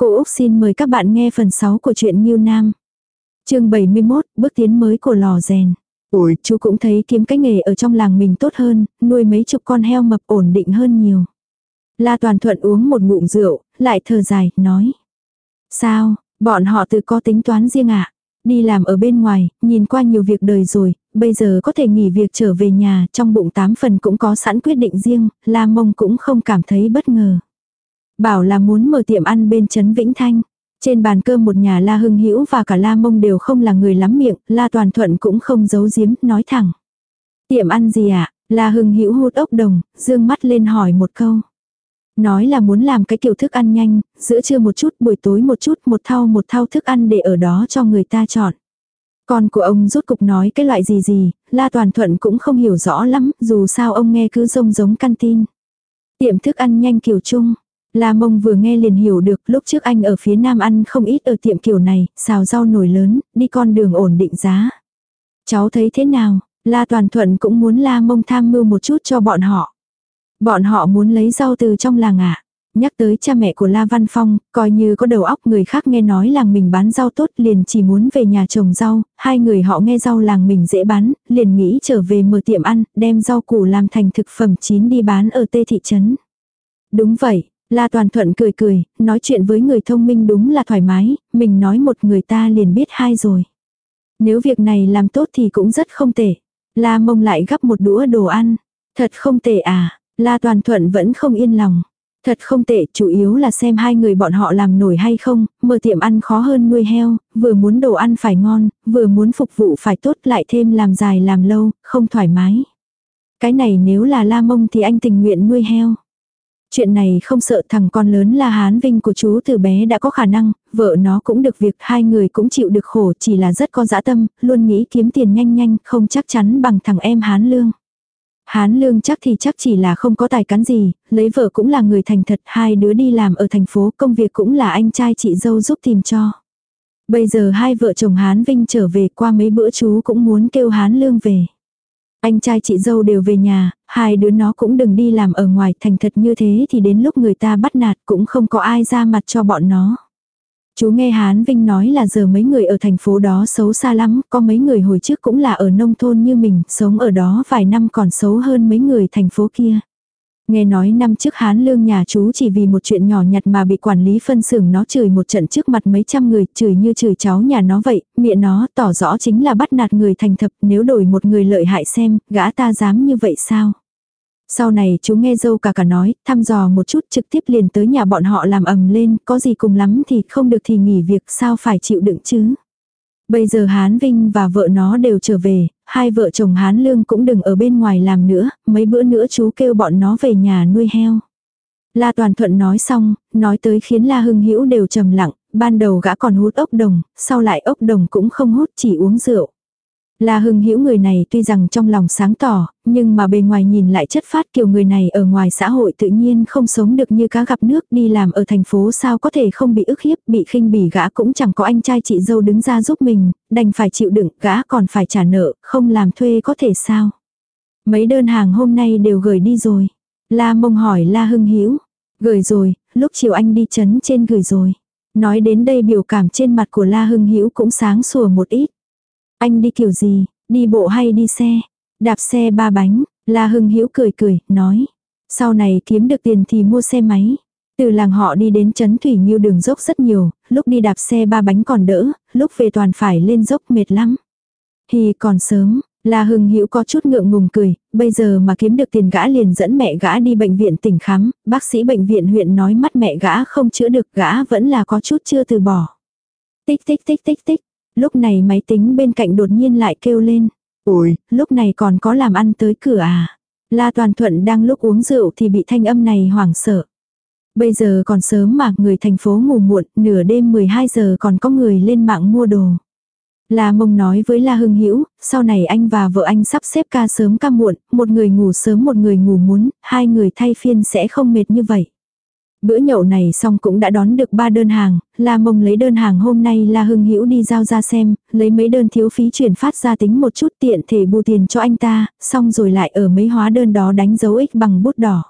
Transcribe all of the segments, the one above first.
Cô Úc xin mời các bạn nghe phần 6 của truyện Nhiêu Nam. chương 71, bước tiến mới của lò rèn. Ủi, chú cũng thấy kiếm cái nghề ở trong làng mình tốt hơn, nuôi mấy chục con heo mập ổn định hơn nhiều. La Toàn Thuận uống một ngụm rượu, lại thở dài, nói. Sao, bọn họ tự có tính toán riêng ạ? À? Đi làm ở bên ngoài, nhìn qua nhiều việc đời rồi, bây giờ có thể nghỉ việc trở về nhà, trong bụng tám phần cũng có sẵn quyết định riêng, La Mông cũng không cảm thấy bất ngờ. Bảo là muốn mở tiệm ăn bên Trấn Vĩnh Thanh. Trên bàn cơm một nhà La Hưng Hữu và cả La Mông đều không là người lắm miệng, La Toàn Thuận cũng không giấu giếm, nói thẳng. Tiệm ăn gì ạ? À? La Hưng Hữu hút ốc đồng, dương mắt lên hỏi một câu. Nói là muốn làm cái kiểu thức ăn nhanh, giữa trưa một chút, buổi tối một chút, một thau một thau thức ăn để ở đó cho người ta chọn. Con của ông rút cục nói cái loại gì gì, La Toàn Thuận cũng không hiểu rõ lắm, dù sao ông nghe cứ rông giống căn tin. Tiệm thức ăn nhanh kiểu chung. La Mông vừa nghe liền hiểu được lúc trước anh ở phía nam ăn không ít ở tiệm kiểu này, xào rau nổi lớn, đi con đường ổn định giá. Cháu thấy thế nào, La Toàn Thuận cũng muốn La Mông tham mưu một chút cho bọn họ. Bọn họ muốn lấy rau từ trong làng ạ. À. Nhắc tới cha mẹ của La Văn Phong, coi như có đầu óc người khác nghe nói làng mình bán rau tốt liền chỉ muốn về nhà trồng rau, hai người họ nghe rau làng mình dễ bán, liền nghĩ trở về mở tiệm ăn, đem rau củ làm thành thực phẩm chín đi bán ở tê thị trấn. Đúng vậy, La Toàn Thuận cười cười, nói chuyện với người thông minh đúng là thoải mái, mình nói một người ta liền biết hai rồi. Nếu việc này làm tốt thì cũng rất không tệ. La mông lại gắp một đũa đồ ăn. Thật không tệ à, La Toàn Thuận vẫn không yên lòng. Thật không tệ, chủ yếu là xem hai người bọn họ làm nổi hay không, mở tiệm ăn khó hơn nuôi heo, vừa muốn đồ ăn phải ngon, vừa muốn phục vụ phải tốt lại thêm làm dài làm lâu, không thoải mái. Cái này nếu là la mông thì anh tình nguyện nuôi heo. Chuyện này không sợ thằng con lớn là Hán Vinh của chú từ bé đã có khả năng, vợ nó cũng được việc, hai người cũng chịu được khổ, chỉ là rất có dã tâm, luôn nghĩ kiếm tiền nhanh nhanh, không chắc chắn bằng thằng em Hán Lương. Hán lương chắc thì chắc chỉ là không có tài cán gì, lấy vợ cũng là người thành thật, hai đứa đi làm ở thành phố, công việc cũng là anh trai chị dâu giúp tìm cho. Bây giờ hai vợ chồng Hán Vinh trở về qua mấy bữa chú cũng muốn kêu Hán lương về. Anh trai chị dâu đều về nhà, hai đứa nó cũng đừng đi làm ở ngoài thành thật như thế thì đến lúc người ta bắt nạt cũng không có ai ra mặt cho bọn nó. Chú nghe Hán Vinh nói là giờ mấy người ở thành phố đó xấu xa lắm, có mấy người hồi trước cũng là ở nông thôn như mình, sống ở đó vài năm còn xấu hơn mấy người thành phố kia. Nghe nói năm trước Hán Lương nhà chú chỉ vì một chuyện nhỏ nhặt mà bị quản lý phân xưởng nó chửi một trận trước mặt mấy trăm người, chửi như chửi cháu nhà nó vậy, miệng nó tỏ rõ chính là bắt nạt người thành thập, nếu đổi một người lợi hại xem, gã ta dám như vậy sao? Sau này chú nghe dâu cả cả nói, thăm dò một chút trực tiếp liền tới nhà bọn họ làm ầm lên, có gì cùng lắm thì không được thì nghỉ việc sao phải chịu đựng chứ. Bây giờ Hán Vinh và vợ nó đều trở về, hai vợ chồng Hán Lương cũng đừng ở bên ngoài làm nữa, mấy bữa nữa chú kêu bọn nó về nhà nuôi heo. La Toàn Thuận nói xong, nói tới khiến La Hưng Hữu đều trầm lặng, ban đầu gã còn hút ốc đồng, sau lại ốc đồng cũng không hút chỉ uống rượu. La Hưng Hữu người này tuy rằng trong lòng sáng tỏ, nhưng mà bề ngoài nhìn lại chất phát kiểu người này ở ngoài xã hội tự nhiên không sống được như cá gặp nước đi làm ở thành phố sao có thể không bị ức hiếp, bị khinh bỉ gã cũng chẳng có anh trai chị dâu đứng ra giúp mình, đành phải chịu đựng, gã còn phải trả nợ, không làm thuê có thể sao. Mấy đơn hàng hôm nay đều gửi đi rồi. La mông hỏi La Hưng Hữu gửi rồi, lúc chiều anh đi chấn trên gửi rồi. Nói đến đây biểu cảm trên mặt của La Hưng Hữu cũng sáng sủa một ít. Anh đi kiểu gì, đi bộ hay đi xe? Đạp xe ba bánh, La Hưng Hữu cười cười, nói. Sau này kiếm được tiền thì mua xe máy. Từ làng họ đi đến chấn Thủy Nhiêu đường dốc rất nhiều, lúc đi đạp xe ba bánh còn đỡ, lúc về toàn phải lên dốc mệt lắm. Thì còn sớm, La Hưng Hữu có chút ngượng ngùng cười, bây giờ mà kiếm được tiền gã liền dẫn mẹ gã đi bệnh viện tỉnh khám, bác sĩ bệnh viện huyện nói mắt mẹ gã không chữa được gã vẫn là có chút chưa từ bỏ. Tích tích tích tích tích, Lúc này máy tính bên cạnh đột nhiên lại kêu lên. Ôi, lúc này còn có làm ăn tới cửa à. La Toàn Thuận đang lúc uống rượu thì bị thanh âm này hoảng sợ. Bây giờ còn sớm mà người thành phố ngủ muộn, nửa đêm 12 giờ còn có người lên mạng mua đồ. La Mông nói với La Hưng Hữu, sau này anh và vợ anh sắp xếp ca sớm ca muộn, một người ngủ sớm một người ngủ muốn, hai người thay phiên sẽ không mệt như vậy. Bữa nhậu này xong cũng đã đón được ba đơn hàng, La Mông lấy đơn hàng hôm nay La Hưng Hữu đi giao ra xem, lấy mấy đơn thiếu phí chuyển phát ra tính một chút tiện thể bù tiền cho anh ta, xong rồi lại ở mấy hóa đơn đó đánh dấu ích bằng bút đỏ.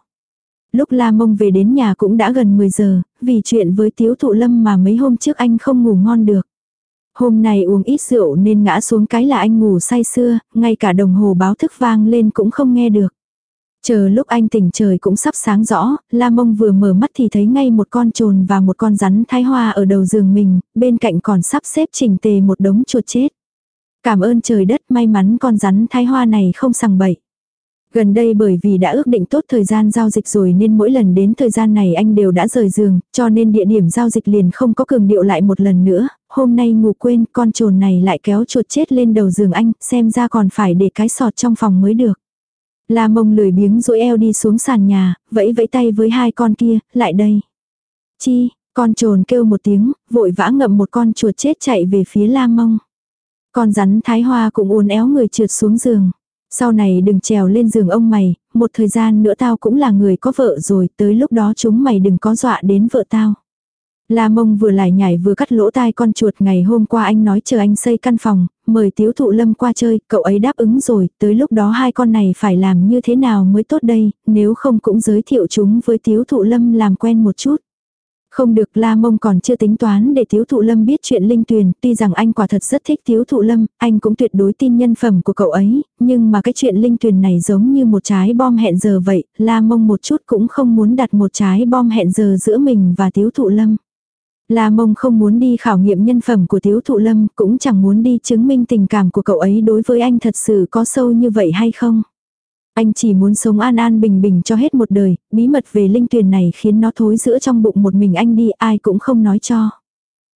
Lúc La Mông về đến nhà cũng đã gần 10 giờ, vì chuyện với Tiếu Thụ Lâm mà mấy hôm trước anh không ngủ ngon được. Hôm nay uống ít rượu nên ngã xuống cái là anh ngủ say xưa, ngay cả đồng hồ báo thức vang lên cũng không nghe được. Chờ lúc anh tỉnh trời cũng sắp sáng rõ, La Mông vừa mở mắt thì thấy ngay một con trồn và một con rắn thái hoa ở đầu giường mình, bên cạnh còn sắp xếp chỉnh tề một đống chuột chết. Cảm ơn trời đất may mắn con rắn thái hoa này không sằng bậy. Gần đây bởi vì đã ước định tốt thời gian giao dịch rồi nên mỗi lần đến thời gian này anh đều đã rời giường, cho nên địa điểm giao dịch liền không có cường điệu lại một lần nữa. Hôm nay ngủ quên con trồn này lại kéo chuột chết lên đầu giường anh, xem ra còn phải để cái sọt trong phòng mới được. La mông lười biếng rỗi eo đi xuống sàn nhà, vẫy vẫy tay với hai con kia, lại đây. Chi, con trồn kêu một tiếng, vội vã ngậm một con chuột chết chạy về phía la mông. Con rắn thái hoa cũng uốn éo người trượt xuống giường. Sau này đừng trèo lên giường ông mày, một thời gian nữa tao cũng là người có vợ rồi, tới lúc đó chúng mày đừng có dọa đến vợ tao. La mông vừa lại nhảy vừa cắt lỗ tai con chuột ngày hôm qua anh nói chờ anh xây căn phòng, mời tiếu thụ lâm qua chơi, cậu ấy đáp ứng rồi, tới lúc đó hai con này phải làm như thế nào mới tốt đây, nếu không cũng giới thiệu chúng với tiếu thụ lâm làm quen một chút. Không được La Mông còn chưa tính toán để Tiếu Thụ Lâm biết chuyện Linh Tuyền, tuy rằng anh quả thật rất thích Tiếu Thụ Lâm, anh cũng tuyệt đối tin nhân phẩm của cậu ấy, nhưng mà cái chuyện Linh Tuyền này giống như một trái bom hẹn giờ vậy, La Mông một chút cũng không muốn đặt một trái bom hẹn giờ giữa mình và Tiếu Thụ Lâm. La Mông không muốn đi khảo nghiệm nhân phẩm của Tiếu Thụ Lâm, cũng chẳng muốn đi chứng minh tình cảm của cậu ấy đối với anh thật sự có sâu như vậy hay không. Anh chỉ muốn sống an an bình bình cho hết một đời, bí mật về linh tuyền này khiến nó thối giữa trong bụng một mình anh đi ai cũng không nói cho.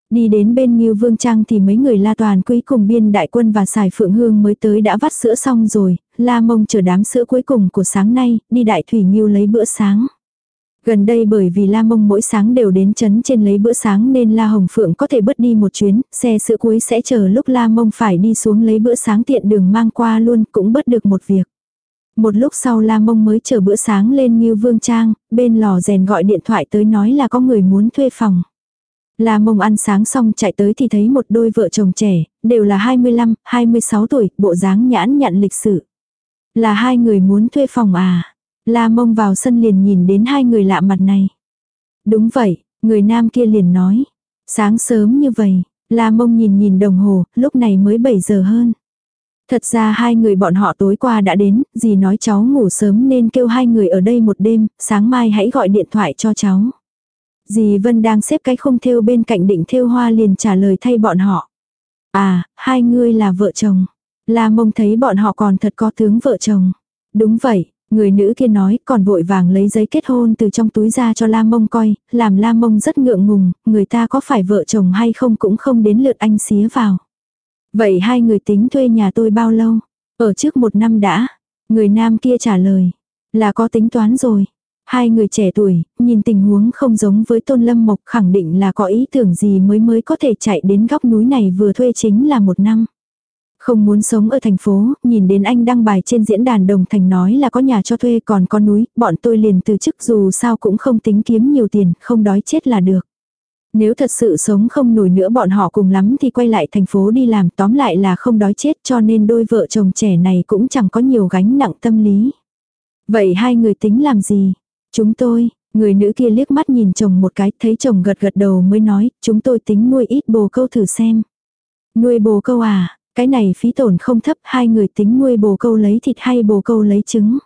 Đi đến bên Nghiêu Vương Trang thì mấy người La Toàn cuối cùng biên đại quân và xài phượng hương mới tới đã vắt sữa xong rồi, La Mông chờ đám sữa cuối cùng của sáng nay, đi đại thủy Nghiêu lấy bữa sáng. Gần đây bởi vì La Mông mỗi sáng đều đến chấn trên lấy bữa sáng nên La Hồng Phượng có thể bớt đi một chuyến, xe sữa cuối sẽ chờ lúc La Mông phải đi xuống lấy bữa sáng tiện đường mang qua luôn cũng bớt được một việc. Một lúc sau La Mông mới chờ bữa sáng lên như Vương Trang, bên lò rèn gọi điện thoại tới nói là có người muốn thuê phòng. La Mông ăn sáng xong chạy tới thì thấy một đôi vợ chồng trẻ, đều là 25, 26 tuổi, bộ dáng nhãn nhận lịch sự. Là hai người muốn thuê phòng à? La Mông vào sân liền nhìn đến hai người lạ mặt này. Đúng vậy, người nam kia liền nói. Sáng sớm như vậy, La Mông nhìn nhìn đồng hồ, lúc này mới 7 giờ hơn. Thật ra hai người bọn họ tối qua đã đến, dì nói cháu ngủ sớm nên kêu hai người ở đây một đêm, sáng mai hãy gọi điện thoại cho cháu. Dì Vân đang xếp cái khung thêu bên cạnh định thêu hoa liền trả lời thay bọn họ. À, hai người là vợ chồng. La mông thấy bọn họ còn thật có tướng vợ chồng. Đúng vậy, người nữ kia nói còn vội vàng lấy giấy kết hôn từ trong túi ra cho Lam mông coi, làm Lam mông rất ngượng ngùng, người ta có phải vợ chồng hay không cũng không đến lượt anh xía vào. Vậy hai người tính thuê nhà tôi bao lâu? Ở trước một năm đã. Người nam kia trả lời. Là có tính toán rồi. Hai người trẻ tuổi, nhìn tình huống không giống với Tôn Lâm Mộc khẳng định là có ý tưởng gì mới mới có thể chạy đến góc núi này vừa thuê chính là một năm. Không muốn sống ở thành phố, nhìn đến anh đăng bài trên diễn đàn đồng thành nói là có nhà cho thuê còn có núi, bọn tôi liền từ chức dù sao cũng không tính kiếm nhiều tiền, không đói chết là được. Nếu thật sự sống không nổi nữa bọn họ cùng lắm thì quay lại thành phố đi làm tóm lại là không đói chết cho nên đôi vợ chồng trẻ này cũng chẳng có nhiều gánh nặng tâm lý. Vậy hai người tính làm gì? Chúng tôi, người nữ kia liếc mắt nhìn chồng một cái thấy chồng gật gật đầu mới nói chúng tôi tính nuôi ít bồ câu thử xem. Nuôi bồ câu à, cái này phí tổn không thấp hai người tính nuôi bồ câu lấy thịt hay bồ câu lấy trứng.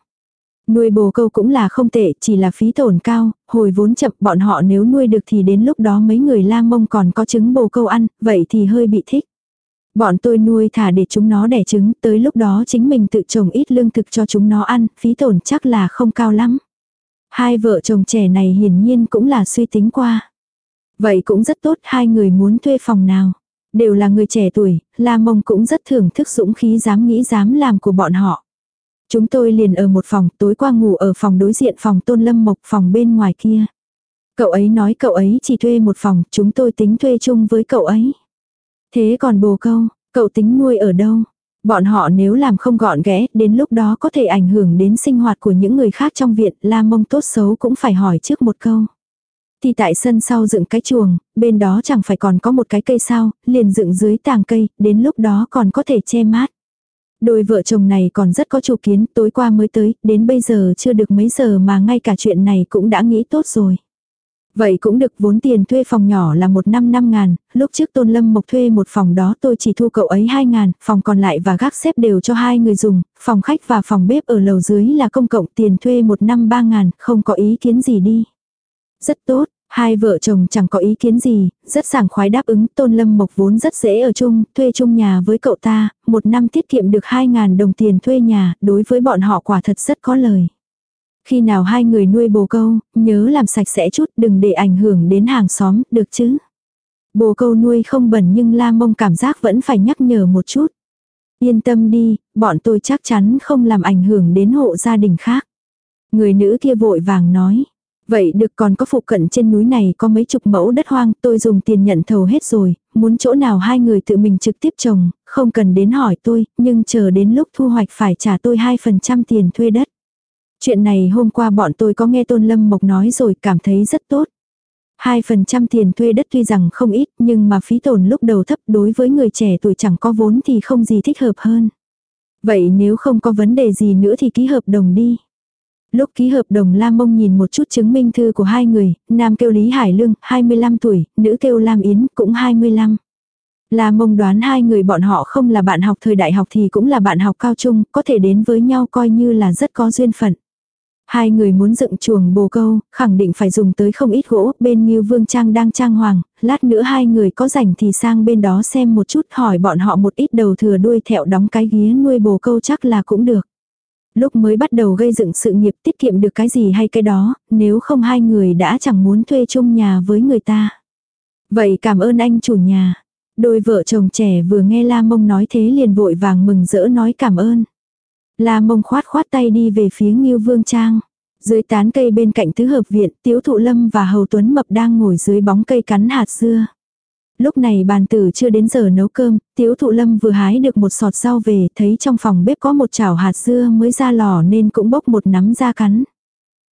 Nuôi bồ câu cũng là không tệ, chỉ là phí tổn cao, hồi vốn chậm bọn họ nếu nuôi được thì đến lúc đó mấy người lang mông còn có trứng bồ câu ăn, vậy thì hơi bị thích. Bọn tôi nuôi thả để chúng nó đẻ trứng, tới lúc đó chính mình tự trồng ít lương thực cho chúng nó ăn, phí tổn chắc là không cao lắm. Hai vợ chồng trẻ này hiển nhiên cũng là suy tính qua. Vậy cũng rất tốt, hai người muốn thuê phòng nào. Đều là người trẻ tuổi, La Mông cũng rất thưởng thức dũng khí dám nghĩ dám làm của bọn họ. Chúng tôi liền ở một phòng, tối qua ngủ ở phòng đối diện phòng tôn lâm mộc phòng bên ngoài kia. Cậu ấy nói cậu ấy chỉ thuê một phòng, chúng tôi tính thuê chung với cậu ấy. Thế còn bồ câu, cậu tính nuôi ở đâu? Bọn họ nếu làm không gọn ghẽ, đến lúc đó có thể ảnh hưởng đến sinh hoạt của những người khác trong viện, la mông tốt xấu cũng phải hỏi trước một câu. Thì tại sân sau dựng cái chuồng, bên đó chẳng phải còn có một cái cây sao, liền dựng dưới tàng cây, đến lúc đó còn có thể che mát. Đôi vợ chồng này còn rất có chủ kiến, tối qua mới tới, đến bây giờ chưa được mấy giờ mà ngay cả chuyện này cũng đã nghĩ tốt rồi. Vậy cũng được vốn tiền thuê phòng nhỏ là một năm năm ngàn, lúc trước Tôn Lâm Mộc thuê một phòng đó tôi chỉ thu cậu ấy hai ngàn, phòng còn lại và gác xếp đều cho hai người dùng, phòng khách và phòng bếp ở lầu dưới là công cộng tiền thuê một năm ba ngàn, không có ý kiến gì đi. Rất tốt, hai vợ chồng chẳng có ý kiến gì, rất sảng khoái đáp ứng Tôn Lâm Mộc vốn rất dễ ở chung, thuê chung nhà với cậu ta, một năm tiết kiệm được hai ngàn đồng tiền thuê nhà, đối với bọn họ quả thật rất có lời. Khi nào hai người nuôi bồ câu, nhớ làm sạch sẽ chút đừng để ảnh hưởng đến hàng xóm, được chứ. Bồ câu nuôi không bẩn nhưng la mông cảm giác vẫn phải nhắc nhở một chút. Yên tâm đi, bọn tôi chắc chắn không làm ảnh hưởng đến hộ gia đình khác. Người nữ kia vội vàng nói. Vậy được còn có phụ cận trên núi này có mấy chục mẫu đất hoang tôi dùng tiền nhận thầu hết rồi, muốn chỗ nào hai người tự mình trực tiếp trồng, không cần đến hỏi tôi, nhưng chờ đến lúc thu hoạch phải trả tôi 2% tiền thuê đất. Chuyện này hôm qua bọn tôi có nghe Tôn Lâm Mộc nói rồi cảm thấy rất tốt. 2% tiền thuê đất tuy rằng không ít nhưng mà phí tổn lúc đầu thấp đối với người trẻ tuổi chẳng có vốn thì không gì thích hợp hơn. Vậy nếu không có vấn đề gì nữa thì ký hợp đồng đi. Lúc ký hợp đồng Lam Mông nhìn một chút chứng minh thư của hai người, nam kêu Lý Hải Lương, 25 tuổi, nữ kêu Lam Yến, cũng 25. Lam Mông đoán hai người bọn họ không là bạn học thời đại học thì cũng là bạn học cao trung, có thể đến với nhau coi như là rất có duyên phận. Hai người muốn dựng chuồng bồ câu, khẳng định phải dùng tới không ít gỗ, bên như Vương Trang đang trang hoàng, lát nữa hai người có rảnh thì sang bên đó xem một chút hỏi bọn họ một ít đầu thừa đuôi thẹo đóng cái ghía nuôi bồ câu chắc là cũng được. Lúc mới bắt đầu gây dựng sự nghiệp tiết kiệm được cái gì hay cái đó, nếu không hai người đã chẳng muốn thuê chung nhà với người ta. Vậy cảm ơn anh chủ nhà. Đôi vợ chồng trẻ vừa nghe La Mông nói thế liền vội vàng mừng rỡ nói cảm ơn. La mông khoát khoát tay đi về phía Ngưu Vương Trang. Dưới tán cây bên cạnh tứ hợp viện, Tiếu Thụ Lâm và Hầu Tuấn Mập đang ngồi dưới bóng cây cắn hạt dưa. Lúc này bàn tử chưa đến giờ nấu cơm, Tiếu Thụ Lâm vừa hái được một sọt rau về, thấy trong phòng bếp có một chảo hạt dưa mới ra lò nên cũng bốc một nắm ra cắn.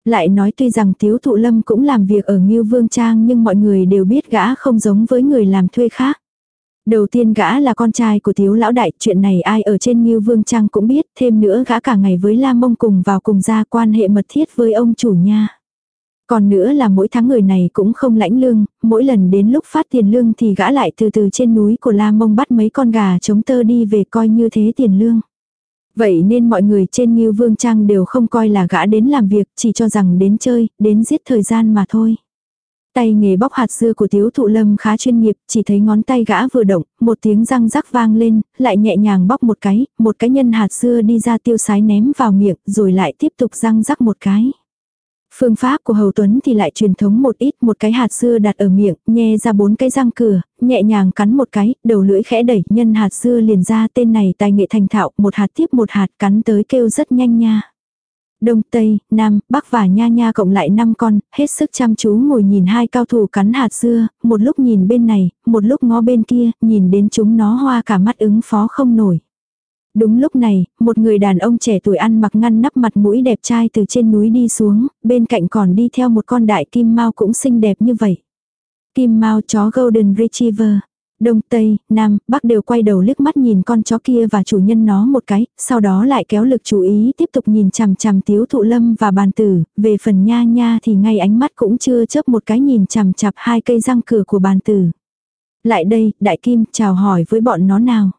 Lại nói tuy rằng Tiếu Thụ Lâm cũng làm việc ở Ngưu Vương Trang nhưng mọi người đều biết gã không giống với người làm thuê khác. Đầu tiên gã là con trai của thiếu lão đại, chuyện này ai ở trên Ngưu Vương Trang cũng biết, thêm nữa gã cả ngày với lam Mông cùng vào cùng ra quan hệ mật thiết với ông chủ nha. Còn nữa là mỗi tháng người này cũng không lãnh lương, mỗi lần đến lúc phát tiền lương thì gã lại từ từ trên núi của La Mông bắt mấy con gà chống tơ đi về coi như thế tiền lương. Vậy nên mọi người trên Ngưu Vương Trang đều không coi là gã đến làm việc, chỉ cho rằng đến chơi, đến giết thời gian mà thôi. Tay nghề bóc hạt dưa của thiếu thụ lâm khá chuyên nghiệp, chỉ thấy ngón tay gã vừa động, một tiếng răng rắc vang lên, lại nhẹ nhàng bóc một cái, một cái nhân hạt dưa đi ra tiêu sái ném vào miệng, rồi lại tiếp tục răng rắc một cái. Phương pháp của Hầu Tuấn thì lại truyền thống một ít, một cái hạt dưa đặt ở miệng, nhe ra bốn cái răng cửa, nhẹ nhàng cắn một cái, đầu lưỡi khẽ đẩy, nhân hạt dưa liền ra tên này tài nghệ thành thạo, một hạt tiếp một hạt cắn tới kêu rất nhanh nha. Đông, Tây, Nam, Bắc và Nha Nha cộng lại 5 con, hết sức chăm chú ngồi nhìn hai cao thủ cắn hạt dưa, một lúc nhìn bên này, một lúc ngó bên kia, nhìn đến chúng nó hoa cả mắt ứng phó không nổi. Đúng lúc này, một người đàn ông trẻ tuổi ăn mặc ngăn nắp mặt mũi đẹp trai từ trên núi đi xuống, bên cạnh còn đi theo một con đại kim mao cũng xinh đẹp như vậy. Kim mao chó Golden Retriever. Đông, Tây, Nam, Bắc đều quay đầu liếc mắt nhìn con chó kia và chủ nhân nó một cái, sau đó lại kéo lực chú ý tiếp tục nhìn chằm chằm tiếu thụ lâm và bàn tử, về phần nha nha thì ngay ánh mắt cũng chưa chớp một cái nhìn chằm chặp hai cây răng cửa của bàn tử. Lại đây, đại kim, chào hỏi với bọn nó nào.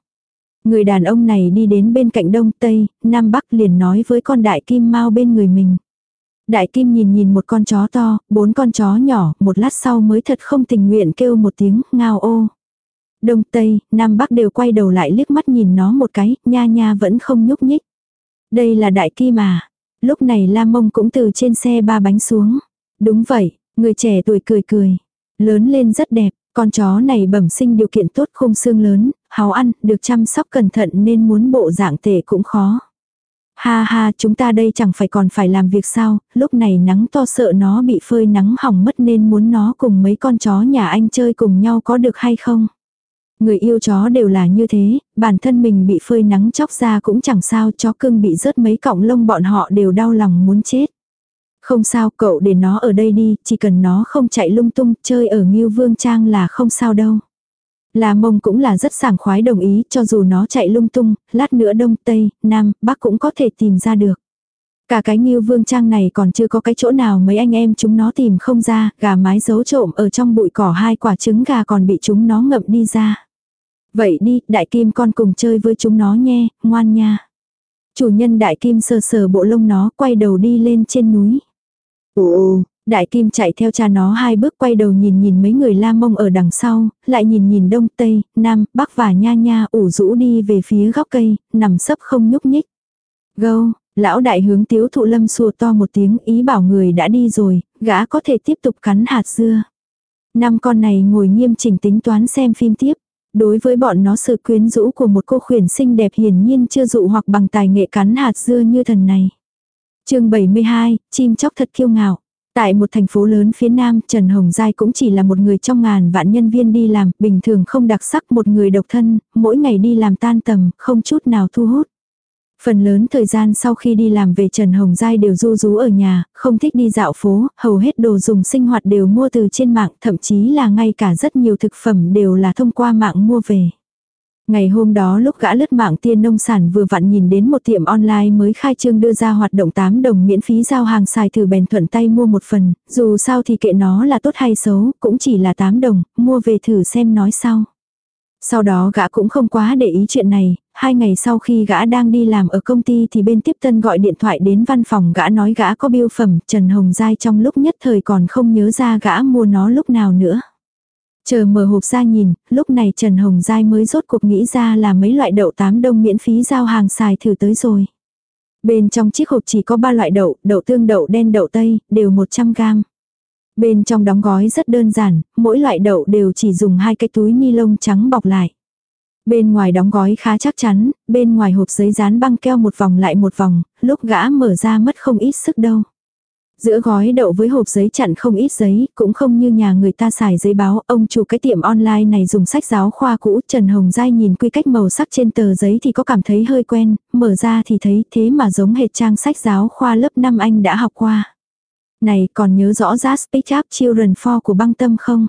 Người đàn ông này đi đến bên cạnh đông, tây, nam bắc liền nói với con đại kim mau bên người mình. Đại kim nhìn nhìn một con chó to, bốn con chó nhỏ, một lát sau mới thật không tình nguyện kêu một tiếng, ngao ô. Đông Tây, Nam Bắc đều quay đầu lại liếc mắt nhìn nó một cái, nha nha vẫn không nhúc nhích. Đây là đại kim mà. Lúc này Lam Mông cũng từ trên xe ba bánh xuống. Đúng vậy, người trẻ tuổi cười cười. Lớn lên rất đẹp, con chó này bẩm sinh điều kiện tốt khung xương lớn, háo ăn, được chăm sóc cẩn thận nên muốn bộ dạng tệ cũng khó. Ha ha, chúng ta đây chẳng phải còn phải làm việc sao, lúc này nắng to sợ nó bị phơi nắng hỏng mất nên muốn nó cùng mấy con chó nhà anh chơi cùng nhau có được hay không? Người yêu chó đều là như thế, bản thân mình bị phơi nắng chóc ra cũng chẳng sao, chó cưng bị rớt mấy cọng lông bọn họ đều đau lòng muốn chết. Không sao, cậu để nó ở đây đi, chỉ cần nó không chạy lung tung, chơi ở Ngưu Vương Trang là không sao đâu. La mông cũng là rất sảng khoái đồng ý cho dù nó chạy lung tung, lát nữa đông, tây, nam, bắc cũng có thể tìm ra được. Cả cái nghiêu vương trang này còn chưa có cái chỗ nào mấy anh em chúng nó tìm không ra, gà mái giấu trộm ở trong bụi cỏ hai quả trứng gà còn bị chúng nó ngậm đi ra. Vậy đi, đại kim con cùng chơi với chúng nó nhé, ngoan nha. Chủ nhân đại kim sờ sờ bộ lông nó quay đầu đi lên trên núi. Ồ, đại kim chạy theo cha nó hai bước quay đầu nhìn nhìn mấy người la mông ở đằng sau, lại nhìn nhìn đông tây, nam, bắc và nha nha ủ rũ đi về phía góc cây, nằm sấp không nhúc nhích. Gâu, lão đại hướng tiếu thụ lâm xua to một tiếng ý bảo người đã đi rồi, gã có thể tiếp tục cắn hạt dưa. Năm con này ngồi nghiêm chỉnh tính toán xem phim tiếp. Đối với bọn nó sự quyến rũ của một cô khuyển xinh đẹp hiển nhiên chưa dụ hoặc bằng tài nghệ cắn hạt dưa như thần này. chương 72, chim chóc thật kiêu ngạo. Tại một thành phố lớn phía Nam, Trần Hồng Giai cũng chỉ là một người trong ngàn vạn nhân viên đi làm, bình thường không đặc sắc một người độc thân, mỗi ngày đi làm tan tầm, không chút nào thu hút. Phần lớn thời gian sau khi đi làm về Trần Hồng Giai đều du rú ở nhà, không thích đi dạo phố, hầu hết đồ dùng sinh hoạt đều mua từ trên mạng, thậm chí là ngay cả rất nhiều thực phẩm đều là thông qua mạng mua về. Ngày hôm đó lúc gã lướt mạng tiên nông sản vừa vặn nhìn đến một tiệm online mới khai trương đưa ra hoạt động 8 đồng miễn phí giao hàng xài thử bèn thuận tay mua một phần, dù sao thì kệ nó là tốt hay xấu, cũng chỉ là 8 đồng, mua về thử xem nói sau. Sau đó gã cũng không quá để ý chuyện này, hai ngày sau khi gã đang đi làm ở công ty thì bên tiếp tân gọi điện thoại đến văn phòng gã nói gã có biêu phẩm, Trần Hồng Giai trong lúc nhất thời còn không nhớ ra gã mua nó lúc nào nữa. Chờ mở hộp ra nhìn, lúc này Trần Hồng Giai mới rốt cuộc nghĩ ra là mấy loại đậu tám đông miễn phí giao hàng xài thử tới rồi. Bên trong chiếc hộp chỉ có ba loại đậu, đậu tương đậu đen đậu tây, đều 100 gram. Bên trong đóng gói rất đơn giản, mỗi loại đậu đều chỉ dùng hai cái túi ni lông trắng bọc lại. Bên ngoài đóng gói khá chắc chắn, bên ngoài hộp giấy dán băng keo một vòng lại một vòng, lúc gã mở ra mất không ít sức đâu. Giữa gói đậu với hộp giấy chặn không ít giấy, cũng không như nhà người ta xài giấy báo, ông chủ cái tiệm online này dùng sách giáo khoa cũ, Trần Hồng Giai nhìn quy cách màu sắc trên tờ giấy thì có cảm thấy hơi quen, mở ra thì thấy thế mà giống hệt trang sách giáo khoa lớp 5 anh đã học qua. Này còn nhớ rõ Just Pick Up Children for của băng tâm không?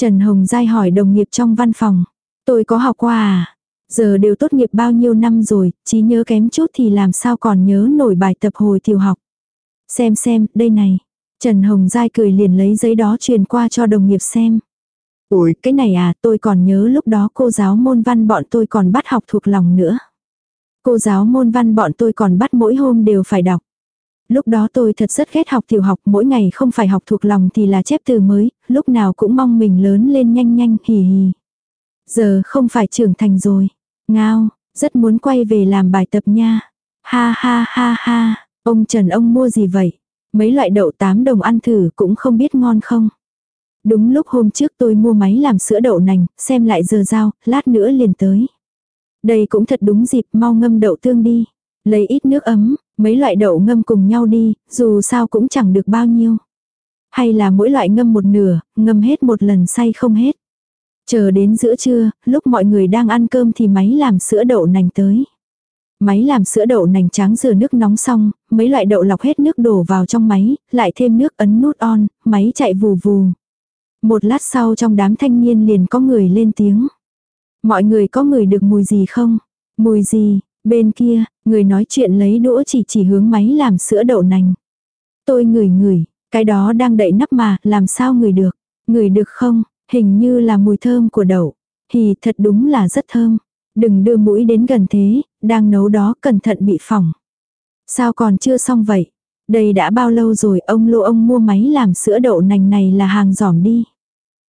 Trần Hồng Giai hỏi đồng nghiệp trong văn phòng. Tôi có học qua à? Giờ đều tốt nghiệp bao nhiêu năm rồi, trí nhớ kém chút thì làm sao còn nhớ nổi bài tập hồi tiểu học. Xem xem, đây này. Trần Hồng Giai cười liền lấy giấy đó truyền qua cho đồng nghiệp xem. Ủi, cái này à, tôi còn nhớ lúc đó cô giáo môn văn bọn tôi còn bắt học thuộc lòng nữa. Cô giáo môn văn bọn tôi còn bắt mỗi hôm đều phải đọc. Lúc đó tôi thật rất ghét học tiểu học, mỗi ngày không phải học thuộc lòng thì là chép từ mới, lúc nào cũng mong mình lớn lên nhanh nhanh, hì hì. Giờ không phải trưởng thành rồi. Ngao, rất muốn quay về làm bài tập nha. Ha ha ha ha, ông Trần ông mua gì vậy? Mấy loại đậu 8 đồng ăn thử cũng không biết ngon không. Đúng lúc hôm trước tôi mua máy làm sữa đậu nành, xem lại giờ giao, lát nữa liền tới. Đây cũng thật đúng dịp mau ngâm đậu tương đi. Lấy ít nước ấm, mấy loại đậu ngâm cùng nhau đi, dù sao cũng chẳng được bao nhiêu. Hay là mỗi loại ngâm một nửa, ngâm hết một lần say không hết. Chờ đến giữa trưa, lúc mọi người đang ăn cơm thì máy làm sữa đậu nành tới. Máy làm sữa đậu nành trắng rửa nước nóng xong, mấy loại đậu lọc hết nước đổ vào trong máy, lại thêm nước ấn nút on, máy chạy vù vù. Một lát sau trong đám thanh niên liền có người lên tiếng. Mọi người có người được mùi gì không? Mùi gì? Bên kia, người nói chuyện lấy đũa chỉ chỉ hướng máy làm sữa đậu nành. Tôi ngửi ngửi, cái đó đang đậy nắp mà, làm sao ngửi được? Ngửi được không? Hình như là mùi thơm của đậu. Thì thật đúng là rất thơm. Đừng đưa mũi đến gần thế, đang nấu đó cẩn thận bị phỏng. Sao còn chưa xong vậy? Đây đã bao lâu rồi ông lô ông mua máy làm sữa đậu nành này là hàng giỏm đi.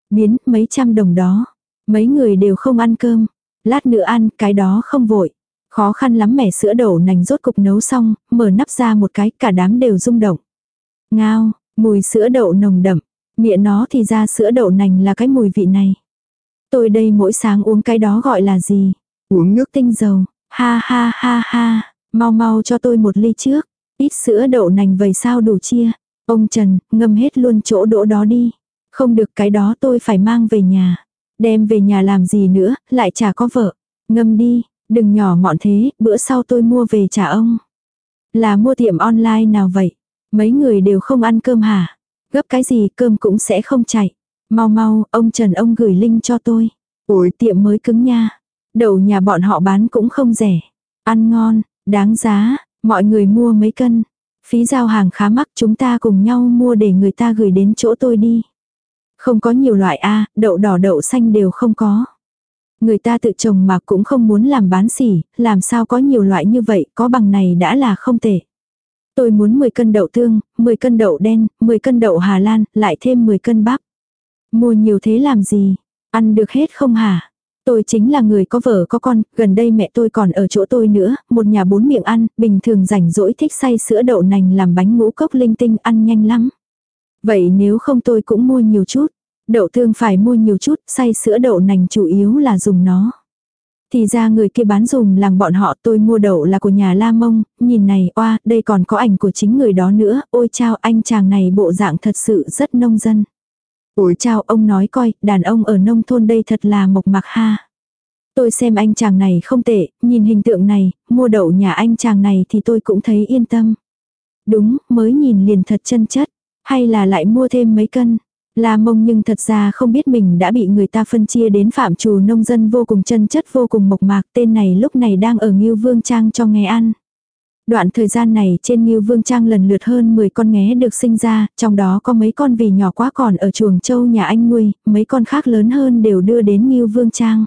Biến mấy trăm đồng đó. Mấy người đều không ăn cơm. Lát nữa ăn cái đó không vội. Khó khăn lắm mẻ sữa đậu nành rốt cục nấu xong, mở nắp ra một cái cả đám đều rung động. Ngao, mùi sữa đậu nồng đậm, Miệng nó thì ra sữa đậu nành là cái mùi vị này. Tôi đây mỗi sáng uống cái đó gọi là gì? Uống nước tinh dầu. Ha ha ha ha. Mau mau cho tôi một ly trước. Ít sữa đậu nành vầy sao đủ chia. Ông Trần, ngâm hết luôn chỗ đỗ đó đi. Không được cái đó tôi phải mang về nhà. Đem về nhà làm gì nữa, lại chả có vợ. Ngâm đi, đừng nhỏ mọn thế, bữa sau tôi mua về trả ông. Là mua tiệm online nào vậy? Mấy người đều không ăn cơm hả? Gấp cái gì cơm cũng sẽ không chạy. Mau mau, ông Trần ông gửi link cho tôi. Ủi tiệm mới cứng nha. Đậu nhà bọn họ bán cũng không rẻ. Ăn ngon, đáng giá, mọi người mua mấy cân. Phí giao hàng khá mắc chúng ta cùng nhau mua để người ta gửi đến chỗ tôi đi. Không có nhiều loại A, đậu đỏ đậu xanh đều không có. Người ta tự trồng mà cũng không muốn làm bán xỉ, làm sao có nhiều loại như vậy, có bằng này đã là không tệ. Tôi muốn 10 cân đậu tương, 10 cân đậu đen, 10 cân đậu Hà Lan, lại thêm 10 cân bắp. Mua nhiều thế làm gì? Ăn được hết không hả? Tôi chính là người có vợ có con, gần đây mẹ tôi còn ở chỗ tôi nữa, một nhà bốn miệng ăn, bình thường rảnh rỗi thích xay sữa đậu nành làm bánh ngũ cốc linh tinh ăn nhanh lắm. Vậy nếu không tôi cũng mua nhiều chút. Đậu tương phải mua nhiều chút, xay sữa đậu nành chủ yếu là dùng nó. Thì ra người kia bán dùng làng bọn họ tôi mua đậu là của nhà La Mông, nhìn này oa, đây còn có ảnh của chính người đó nữa, ôi chao anh chàng này bộ dạng thật sự rất nông dân. Ủi chào ông nói coi, đàn ông ở nông thôn đây thật là mộc mạc ha. Tôi xem anh chàng này không tệ, nhìn hình tượng này, mua đậu nhà anh chàng này thì tôi cũng thấy yên tâm. Đúng, mới nhìn liền thật chân chất. Hay là lại mua thêm mấy cân. La mông nhưng thật ra không biết mình đã bị người ta phân chia đến phạm trù nông dân vô cùng chân chất vô cùng mộc mạc tên này lúc này đang ở Ngưu Vương Trang cho nghe ăn. Đoạn thời gian này trên Ngưu Vương Trang lần lượt hơn 10 con nghé được sinh ra, trong đó có mấy con vì nhỏ quá còn ở chuồng châu nhà anh nuôi, mấy con khác lớn hơn đều đưa đến Ngưu Vương Trang.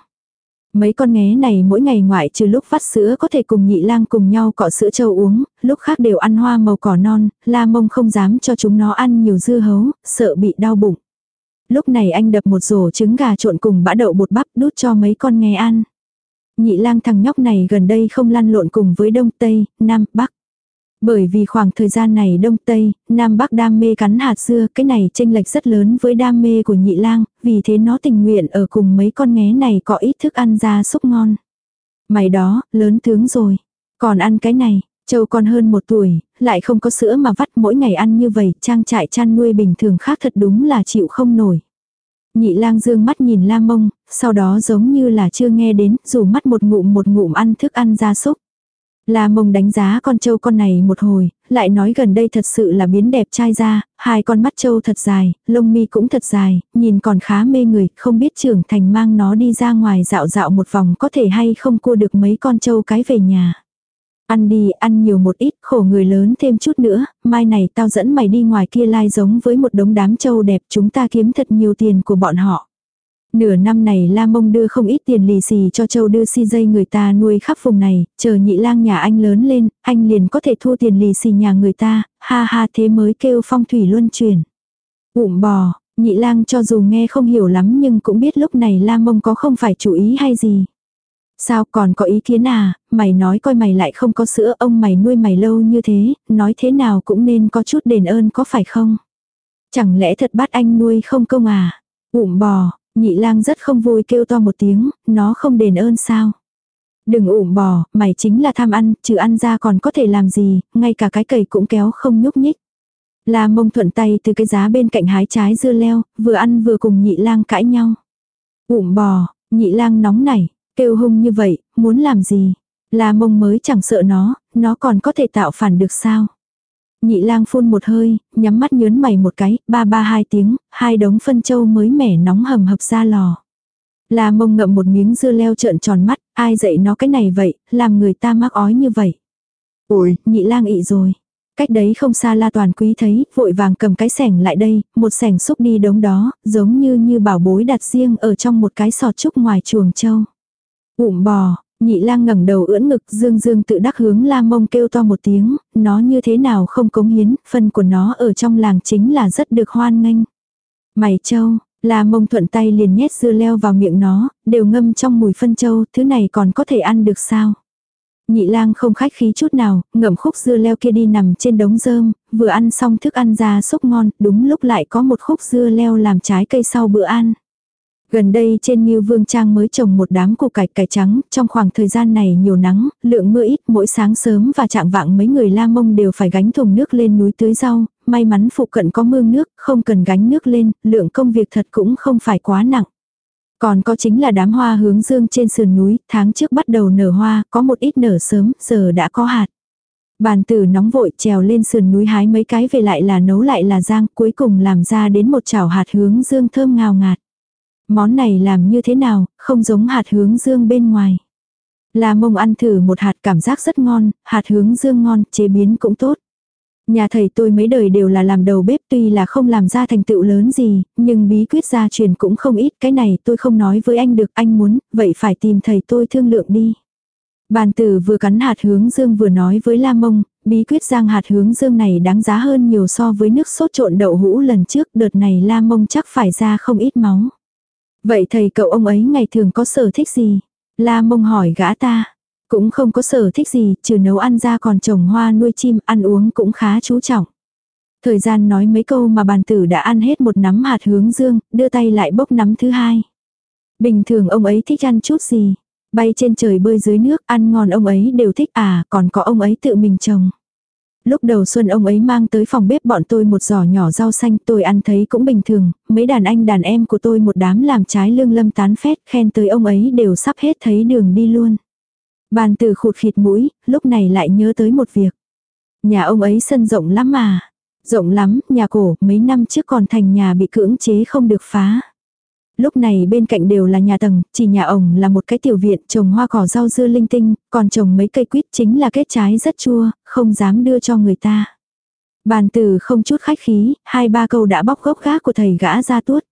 Mấy con nghé này mỗi ngày ngoại trừ lúc vắt sữa có thể cùng nhị lang cùng nhau cọ sữa trâu uống, lúc khác đều ăn hoa màu cỏ non, la mông không dám cho chúng nó ăn nhiều dưa hấu, sợ bị đau bụng. Lúc này anh đập một rổ trứng gà trộn cùng bã đậu bột bắp đút cho mấy con nghé ăn. Nhị lang thằng nhóc này gần đây không lăn lộn cùng với đông tây, nam, bắc. Bởi vì khoảng thời gian này Đông Tây, Nam Bắc đam mê cắn hạt dưa, cái này tranh lệch rất lớn với đam mê của nhị lang, vì thế nó tình nguyện ở cùng mấy con nghé này có ít thức ăn ra xúc ngon. Mày đó, lớn tướng rồi. Còn ăn cái này, châu còn hơn một tuổi, lại không có sữa mà vắt mỗi ngày ăn như vậy, trang trại chăn nuôi bình thường khác thật đúng là chịu không nổi. Nhị lang dương mắt nhìn la mông, sau đó giống như là chưa nghe đến, dù mắt một ngụm một ngụm ăn thức ăn ra súc. La mông đánh giá con trâu con này một hồi, lại nói gần đây thật sự là biến đẹp trai ra, hai con mắt trâu thật dài, lông mi cũng thật dài, nhìn còn khá mê người, không biết trưởng thành mang nó đi ra ngoài dạo dạo một vòng có thể hay không cua được mấy con trâu cái về nhà. Ăn đi, ăn nhiều một ít, khổ người lớn thêm chút nữa, mai này tao dẫn mày đi ngoài kia lai giống với một đống đám trâu đẹp chúng ta kiếm thật nhiều tiền của bọn họ. Nửa năm này La Mông đưa không ít tiền lì xì cho châu đưa si dây người ta nuôi khắp vùng này, chờ nhị lang nhà anh lớn lên, anh liền có thể thu tiền lì xì nhà người ta, ha ha thế mới kêu phong thủy luân chuyển. Ụm bò, nhị lang cho dù nghe không hiểu lắm nhưng cũng biết lúc này La Mông có không phải chủ ý hay gì. Sao còn có ý kiến à, mày nói coi mày lại không có sữa ông mày nuôi mày lâu như thế, nói thế nào cũng nên có chút đền ơn có phải không? Chẳng lẽ thật bắt anh nuôi không công à? Ụm bò, Nhị lang rất không vui kêu to một tiếng, nó không đền ơn sao. Đừng ụm bò, mày chính là tham ăn, trừ ăn ra còn có thể làm gì, ngay cả cái cầy cũng kéo không nhúc nhích. La mông thuận tay từ cái giá bên cạnh hái trái dưa leo, vừa ăn vừa cùng nhị lang cãi nhau. Ủng bò, nhị lang nóng nảy, kêu hung như vậy, muốn làm gì? La mông mới chẳng sợ nó, nó còn có thể tạo phản được sao? Nhị lang phun một hơi, nhắm mắt nhớn mày một cái, ba ba hai tiếng, hai đống phân châu mới mẻ nóng hầm hập ra lò. La mông ngậm một miếng dưa leo trợn tròn mắt, ai dạy nó cái này vậy, làm người ta mắc ói như vậy. Ôi, nhị lang ị rồi. Cách đấy không xa la toàn quý thấy, vội vàng cầm cái sẻng lại đây, một sẻng xúc đi đống đó, giống như như bảo bối đặt riêng ở trong một cái sọt trúc ngoài chuồng châu. Ụm bò, Nhị lang ngẩng đầu ưỡn ngực dương dương tự đắc hướng la mông kêu to một tiếng, nó như thế nào không cống hiến, phân của nó ở trong làng chính là rất được hoan nghênh. Mày châu, la mông thuận tay liền nhét dưa leo vào miệng nó, đều ngâm trong mùi phân châu, thứ này còn có thể ăn được sao? Nhị lang không khách khí chút nào, ngậm khúc dưa leo kia đi nằm trên đống rơm, vừa ăn xong thức ăn ra xúc ngon, đúng lúc lại có một khúc dưa leo làm trái cây sau bữa ăn. Gần đây trên Ngưu Vương Trang mới trồng một đám củ cải cải trắng, trong khoảng thời gian này nhiều nắng, lượng mưa ít, mỗi sáng sớm và trạng vạng mấy người La Mông đều phải gánh thùng nước lên núi tưới rau, may mắn phụ cận có mương nước, không cần gánh nước lên, lượng công việc thật cũng không phải quá nặng. Còn có chính là đám hoa hướng dương trên sườn núi, tháng trước bắt đầu nở hoa, có một ít nở sớm, giờ đã có hạt. Bàn tử nóng vội trèo lên sườn núi hái mấy cái về lại là nấu lại là rang, cuối cùng làm ra đến một chảo hạt hướng dương thơm ngào ngạt. Món này làm như thế nào, không giống hạt hướng dương bên ngoài. La mông ăn thử một hạt cảm giác rất ngon, hạt hướng dương ngon, chế biến cũng tốt. Nhà thầy tôi mấy đời đều là làm đầu bếp tuy là không làm ra thành tựu lớn gì, nhưng bí quyết gia truyền cũng không ít. Cái này tôi không nói với anh được, anh muốn, vậy phải tìm thầy tôi thương lượng đi. Bàn tử vừa cắn hạt hướng dương vừa nói với La Mông, bí quyết giang hạt hướng dương này đáng giá hơn nhiều so với nước sốt trộn đậu hũ lần trước, đợt này La Mông chắc phải ra không ít máu. Vậy thầy cậu ông ấy ngày thường có sở thích gì? La Mông hỏi gã ta. Cũng không có sở thích gì, trừ nấu ăn ra còn trồng hoa nuôi chim, ăn uống cũng khá chú trọng. Thời gian nói mấy câu mà bàn tử đã ăn hết một nắm hạt hướng dương, đưa tay lại bốc nắm thứ hai. Bình thường ông ấy thích ăn chút gì? Bay trên trời bơi dưới nước, ăn ngon ông ấy đều thích à, còn có ông ấy tự mình trồng. Lúc đầu xuân ông ấy mang tới phòng bếp bọn tôi một giỏ nhỏ rau xanh tôi ăn thấy cũng bình thường, mấy đàn anh đàn em của tôi một đám làm trái lương lâm tán phét khen tới ông ấy đều sắp hết thấy đường đi luôn. Bàn từ khụt khịt mũi, lúc này lại nhớ tới một việc. Nhà ông ấy sân rộng lắm mà. Rộng lắm, nhà cổ, mấy năm trước còn thành nhà bị cưỡng chế không được phá. Lúc này bên cạnh đều là nhà tầng, chỉ nhà ổng là một cái tiểu viện trồng hoa cỏ rau dưa linh tinh, còn trồng mấy cây quýt chính là kết trái rất chua, không dám đưa cho người ta. Bàn từ không chút khách khí, hai ba câu đã bóc gốc gác của thầy gã ra tuốt.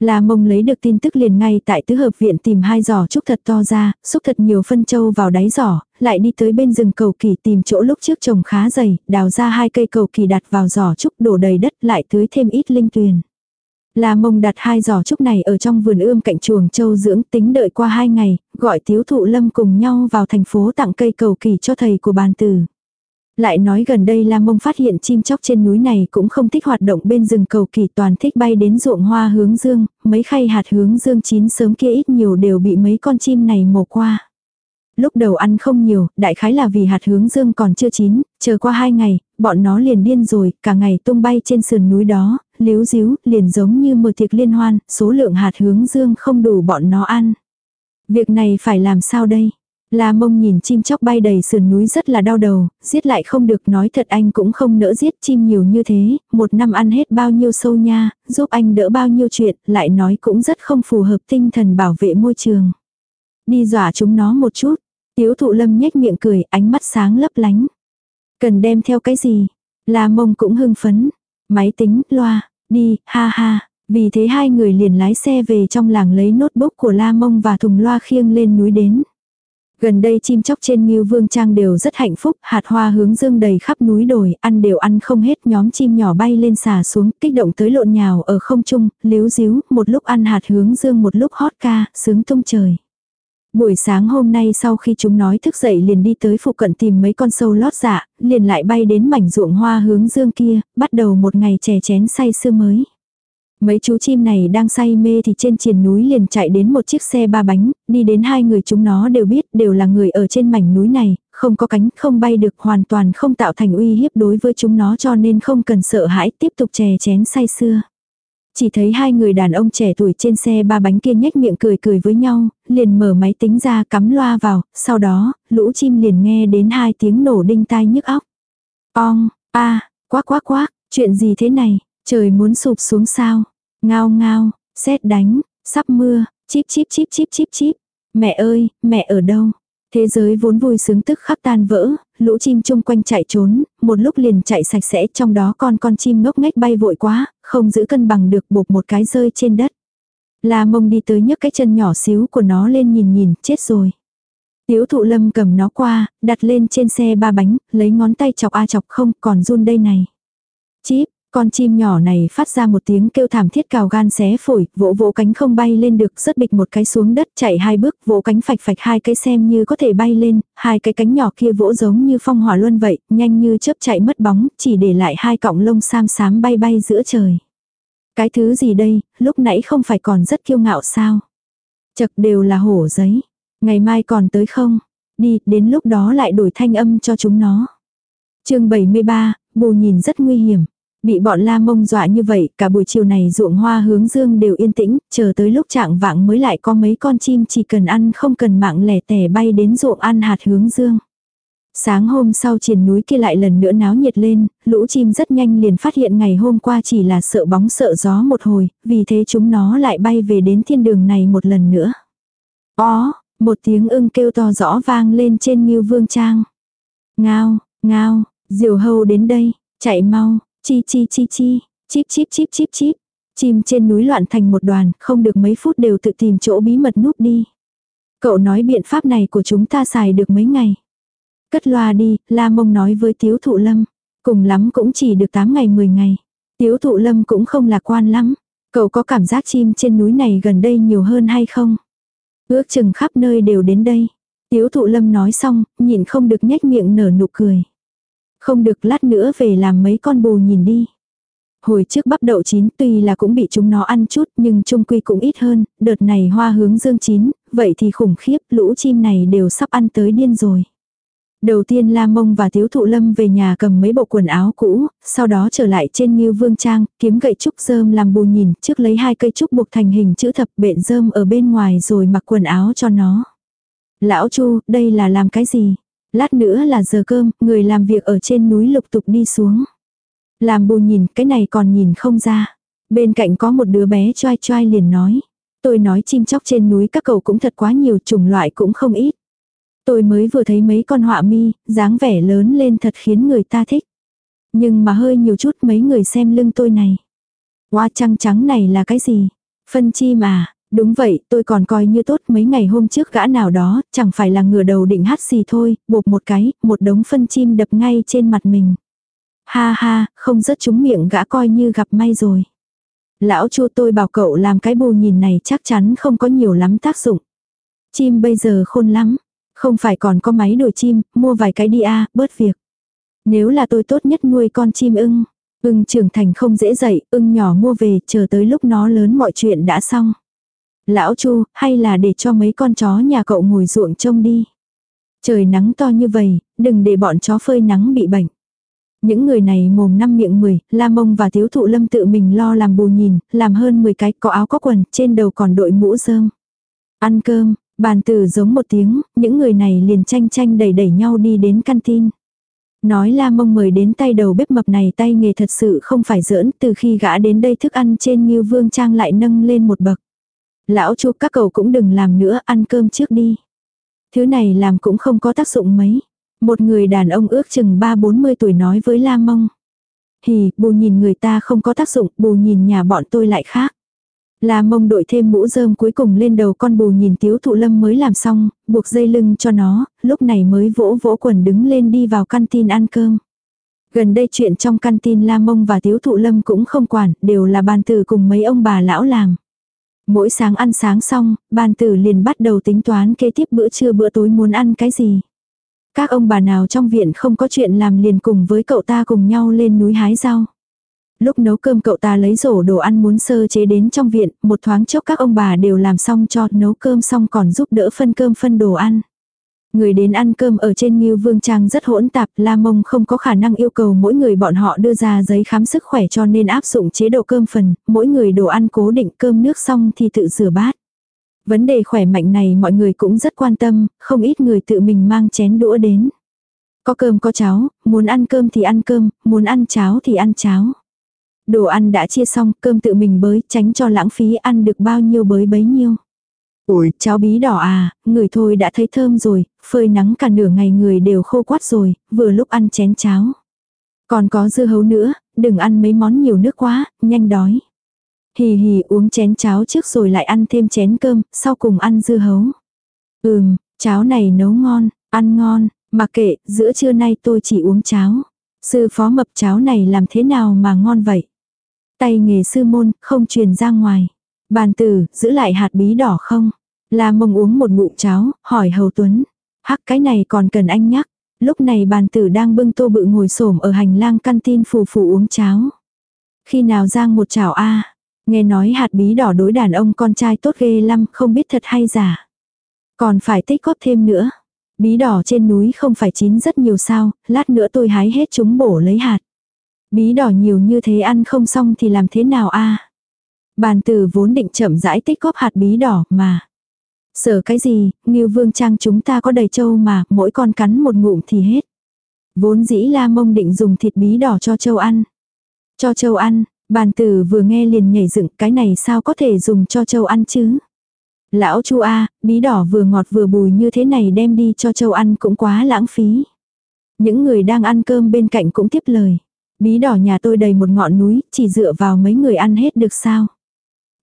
là mông lấy được tin tức liền ngay tại tứ hợp viện tìm hai giỏ trúc thật to ra, xúc thật nhiều phân châu vào đáy giỏ, lại đi tới bên rừng cầu kỳ tìm chỗ lúc trước trồng khá dày, đào ra hai cây cầu kỳ đặt vào giỏ trúc đổ đầy đất lại tưới thêm ít linh tuyền. La mông đặt hai giỏ trúc này ở trong vườn ươm cạnh chuồng châu dưỡng tính đợi qua hai ngày, gọi tiếu thụ lâm cùng nhau vào thành phố tặng cây cầu kỳ cho thầy của bàn tử. Lại nói gần đây La Mông phát hiện chim chóc trên núi này cũng không thích hoạt động bên rừng cầu kỳ toàn thích bay đến ruộng hoa hướng dương, mấy khay hạt hướng dương chín sớm kia ít nhiều đều bị mấy con chim này mổ qua. Lúc đầu ăn không nhiều, đại khái là vì hạt hướng dương còn chưa chín, chờ qua hai ngày, bọn nó liền điên rồi, cả ngày tung bay trên sườn núi đó, liếu díu, liền giống như một tiệc liên hoan, số lượng hạt hướng dương không đủ bọn nó ăn. Việc này phải làm sao đây? La mông nhìn chim chóc bay đầy sườn núi rất là đau đầu, giết lại không được nói thật anh cũng không nỡ giết chim nhiều như thế, một năm ăn hết bao nhiêu sâu nha, giúp anh đỡ bao nhiêu chuyện, lại nói cũng rất không phù hợp tinh thần bảo vệ môi trường. Đi dọa chúng nó một chút, tiếu thụ lâm nhếch miệng cười, ánh mắt sáng lấp lánh. Cần đem theo cái gì? La mông cũng hưng phấn. Máy tính, loa, đi, ha ha. Vì thế hai người liền lái xe về trong làng lấy notebook của La mông và thùng loa khiêng lên núi đến. Gần đây chim chóc trên Ngưu Vương Trang đều rất hạnh phúc, hạt hoa hướng dương đầy khắp núi đồi, ăn đều ăn không hết, nhóm chim nhỏ bay lên xà xuống, kích động tới lộn nhào ở không trung, líu díu, một lúc ăn hạt hướng dương một lúc hót ca, sướng tung trời. Buổi sáng hôm nay sau khi chúng nói thức dậy liền đi tới phụ cận tìm mấy con sâu lót dạ, liền lại bay đến mảnh ruộng hoa hướng dương kia, bắt đầu một ngày chè chén say sưa mới. Mấy chú chim này đang say mê thì trên triền núi liền chạy đến một chiếc xe ba bánh, đi đến hai người chúng nó đều biết đều là người ở trên mảnh núi này, không có cánh, không bay được, hoàn toàn không tạo thành uy hiếp đối với chúng nó cho nên không cần sợ hãi tiếp tục chè chén say sưa. Chỉ thấy hai người đàn ông trẻ tuổi trên xe ba bánh kia nhếch miệng cười cười với nhau, liền mở máy tính ra cắm loa vào, sau đó, lũ chim liền nghe đến hai tiếng nổ đinh tai nhức óc. Ong, a, quắc quắc quắc, chuyện gì thế này, trời muốn sụp xuống sao? Ngao ngao, xét đánh, sắp mưa, chip chip chip chip chip chip. Mẹ ơi, mẹ ở đâu? Thế giới vốn vui sướng tức khắc tan vỡ, lũ chim chung quanh chạy trốn, một lúc liền chạy sạch sẽ trong đó con con chim ngốc nghếch bay vội quá, không giữ cân bằng được bột một cái rơi trên đất. La mông đi tới nhấc cái chân nhỏ xíu của nó lên nhìn nhìn, chết rồi. Tiếu thụ lâm cầm nó qua, đặt lên trên xe ba bánh, lấy ngón tay chọc a chọc không, còn run đây này. Chíp, con chim nhỏ này phát ra một tiếng kêu thảm thiết cào gan xé phổi, vỗ vỗ cánh không bay lên được, rất bịch một cái xuống đất, chạy hai bước, vỗ cánh phạch phạch hai cái xem như có thể bay lên, hai cái cánh nhỏ kia vỗ giống như phong hỏa luân vậy, nhanh như chớp chạy mất bóng, chỉ để lại hai cọng lông sam xám bay bay giữa trời. Cái thứ gì đây, lúc nãy không phải còn rất kiêu ngạo sao? Chật đều là hổ giấy. Ngày mai còn tới không? Đi, đến lúc đó lại đổi thanh âm cho chúng nó. chương 73, bù nhìn rất nguy hiểm. Bị bọn la mông dọa như vậy, cả buổi chiều này ruộng hoa hướng dương đều yên tĩnh, chờ tới lúc trạng vạng mới lại có mấy con chim chỉ cần ăn không cần mạng lẻ tẻ bay đến ruộng ăn hạt hướng dương. Sáng hôm sau triển núi kia lại lần nữa náo nhiệt lên, lũ chim rất nhanh liền phát hiện ngày hôm qua chỉ là sợ bóng sợ gió một hồi, vì thế chúng nó lại bay về đến thiên đường này một lần nữa. Ó, một tiếng ưng kêu to rõ vang lên trên nghiêu Vương Trang. Ngao, ngao, diều hâu đến đây, chạy mau, chi chi chi chi, chip chip chip chip chip. Chim trên núi loạn thành một đoàn, không được mấy phút đều tự tìm chỗ bí mật núp đi. Cậu nói biện pháp này của chúng ta xài được mấy ngày. Cất loa đi, La Mông nói với Tiếu Thụ Lâm. Cùng lắm cũng chỉ được 8 ngày 10 ngày. Tiếu Thụ Lâm cũng không lạc quan lắm. Cậu có cảm giác chim trên núi này gần đây nhiều hơn hay không? Ước chừng khắp nơi đều đến đây. Tiếu Thụ Lâm nói xong, nhìn không được nhếch miệng nở nụ cười. Không được lát nữa về làm mấy con bồ nhìn đi. Hồi trước bắp đậu chín tuy là cũng bị chúng nó ăn chút nhưng trung quy cũng ít hơn, đợt này hoa hướng dương chín, vậy thì khủng khiếp lũ chim này đều sắp ăn tới điên rồi. Đầu tiên La Mông và Tiếu Thụ Lâm về nhà cầm mấy bộ quần áo cũ, sau đó trở lại trên Ngưu Vương Trang, kiếm gậy trúc rơm làm bù nhìn, trước lấy hai cây trúc buộc thành hình chữ thập bện rơm ở bên ngoài rồi mặc quần áo cho nó. Lão Chu, đây là làm cái gì? Lát nữa là giờ cơm, người làm việc ở trên núi lục tục đi xuống. Làm bù nhìn, cái này còn nhìn không ra. Bên cạnh có một đứa bé choai choai liền nói. Tôi nói chim chóc trên núi các cậu cũng thật quá nhiều, chủng loại cũng không ít. Tôi mới vừa thấy mấy con họa mi, dáng vẻ lớn lên thật khiến người ta thích. Nhưng mà hơi nhiều chút mấy người xem lưng tôi này. Hoa trăng trắng này là cái gì? Phân chi mà, đúng vậy, tôi còn coi như tốt mấy ngày hôm trước gã nào đó, chẳng phải là ngửa đầu định hát gì thôi, bột một cái, một đống phân chim đập ngay trên mặt mình. Ha ha, không rớt trúng miệng gã coi như gặp may rồi. Lão chua tôi bảo cậu làm cái bù nhìn này chắc chắn không có nhiều lắm tác dụng. Chim bây giờ khôn lắm, không phải còn có máy đổi chim, mua vài cái đi a bớt việc. Nếu là tôi tốt nhất nuôi con chim ưng. Ưng trưởng thành không dễ dậy, ưng nhỏ mua về, chờ tới lúc nó lớn mọi chuyện đã xong. Lão Chu, hay là để cho mấy con chó nhà cậu ngồi ruộng trông đi. Trời nắng to như vậy, đừng để bọn chó phơi nắng bị bệnh. Những người này mồm năm miệng mười, La Mông và thiếu Thụ Lâm tự mình lo làm bù nhìn, làm hơn 10 cái, có áo có quần, trên đầu còn đội mũ rơm. Ăn cơm, Bàn từ giống một tiếng, những người này liền tranh tranh đẩy đẩy nhau đi đến canteen. Nói la mông mời đến tay đầu bếp mập này tay nghề thật sự không phải giỡn, từ khi gã đến đây thức ăn trên như vương trang lại nâng lên một bậc. Lão chú các cậu cũng đừng làm nữa, ăn cơm trước đi. Thứ này làm cũng không có tác dụng mấy. Một người đàn ông ước chừng ba bốn mươi tuổi nói với la mông. Hì, bù nhìn người ta không có tác dụng, bù nhìn nhà bọn tôi lại khác. La mông đội thêm mũ rơm cuối cùng lên đầu con bù nhìn tiếu thụ lâm mới làm xong, buộc dây lưng cho nó, lúc này mới vỗ vỗ quần đứng lên đi vào căn tin ăn cơm. Gần đây chuyện trong căn tin La Mông và Tiếu Thụ Lâm cũng không quản, đều là bàn tử cùng mấy ông bà lão làm. Mỗi sáng ăn sáng xong, bàn tử liền bắt đầu tính toán kế tiếp bữa trưa bữa tối muốn ăn cái gì. Các ông bà nào trong viện không có chuyện làm liền cùng với cậu ta cùng nhau lên núi hái rau. Lúc nấu cơm cậu ta lấy rổ đồ ăn muốn sơ chế đến trong viện, một thoáng chốc các ông bà đều làm xong cho nấu cơm xong còn giúp đỡ phân cơm phân đồ ăn. Người đến ăn cơm ở trên Ngưu Vương Trang rất hỗn tạp, La Mông không có khả năng yêu cầu mỗi người bọn họ đưa ra giấy khám sức khỏe cho nên áp dụng chế độ cơm phần, mỗi người đồ ăn cố định cơm nước xong thì tự rửa bát. Vấn đề khỏe mạnh này mọi người cũng rất quan tâm, không ít người tự mình mang chén đũa đến. Có cơm có cháo, muốn ăn cơm thì ăn cơm, muốn ăn cháo thì ăn cháo. Đồ ăn đã chia xong, cơm tự mình bới, tránh cho lãng phí ăn được bao nhiêu bới bấy nhiêu. Ủi, cháo bí đỏ à, người thôi đã thấy thơm rồi, phơi nắng cả nửa ngày người đều khô quát rồi, vừa lúc ăn chén cháo. Còn có dưa hấu nữa, đừng ăn mấy món nhiều nước quá, nhanh đói. Hì hì uống chén cháo trước rồi lại ăn thêm chén cơm, sau cùng ăn dưa hấu. Ừm, cháo này nấu ngon, ăn ngon, mà kệ, giữa trưa nay tôi chỉ uống cháo. Sư phó mập cháo này làm thế nào mà ngon vậy? Tay nghề sư môn, không truyền ra ngoài. Bàn tử, giữ lại hạt bí đỏ không? La mông uống một ngụm cháo, hỏi hầu tuấn. Hắc cái này còn cần anh nhắc. Lúc này bàn tử đang bưng tô bự ngồi xổm ở hành lang căn tin phù phù uống cháo. Khi nào giang một chảo a Nghe nói hạt bí đỏ đối đàn ông con trai tốt ghê lắm, không biết thật hay giả. Còn phải tích góp thêm nữa. Bí đỏ trên núi không phải chín rất nhiều sao, lát nữa tôi hái hết chúng bổ lấy hạt. Bí đỏ nhiều như thế ăn không xong thì làm thế nào a? Bàn tử vốn định chậm rãi tích góp hạt bí đỏ mà. Sợ cái gì, Ngưu Vương Trang chúng ta có đầy châu mà, mỗi con cắn một ngụm thì hết. Vốn dĩ la mông định dùng thịt bí đỏ cho châu ăn. Cho châu ăn, bàn tử vừa nghe liền nhảy dựng cái này sao có thể dùng cho châu ăn chứ. Lão chu A, bí đỏ vừa ngọt vừa bùi như thế này đem đi cho châu ăn cũng quá lãng phí. Những người đang ăn cơm bên cạnh cũng tiếp lời. Bí đỏ nhà tôi đầy một ngọn núi, chỉ dựa vào mấy người ăn hết được sao.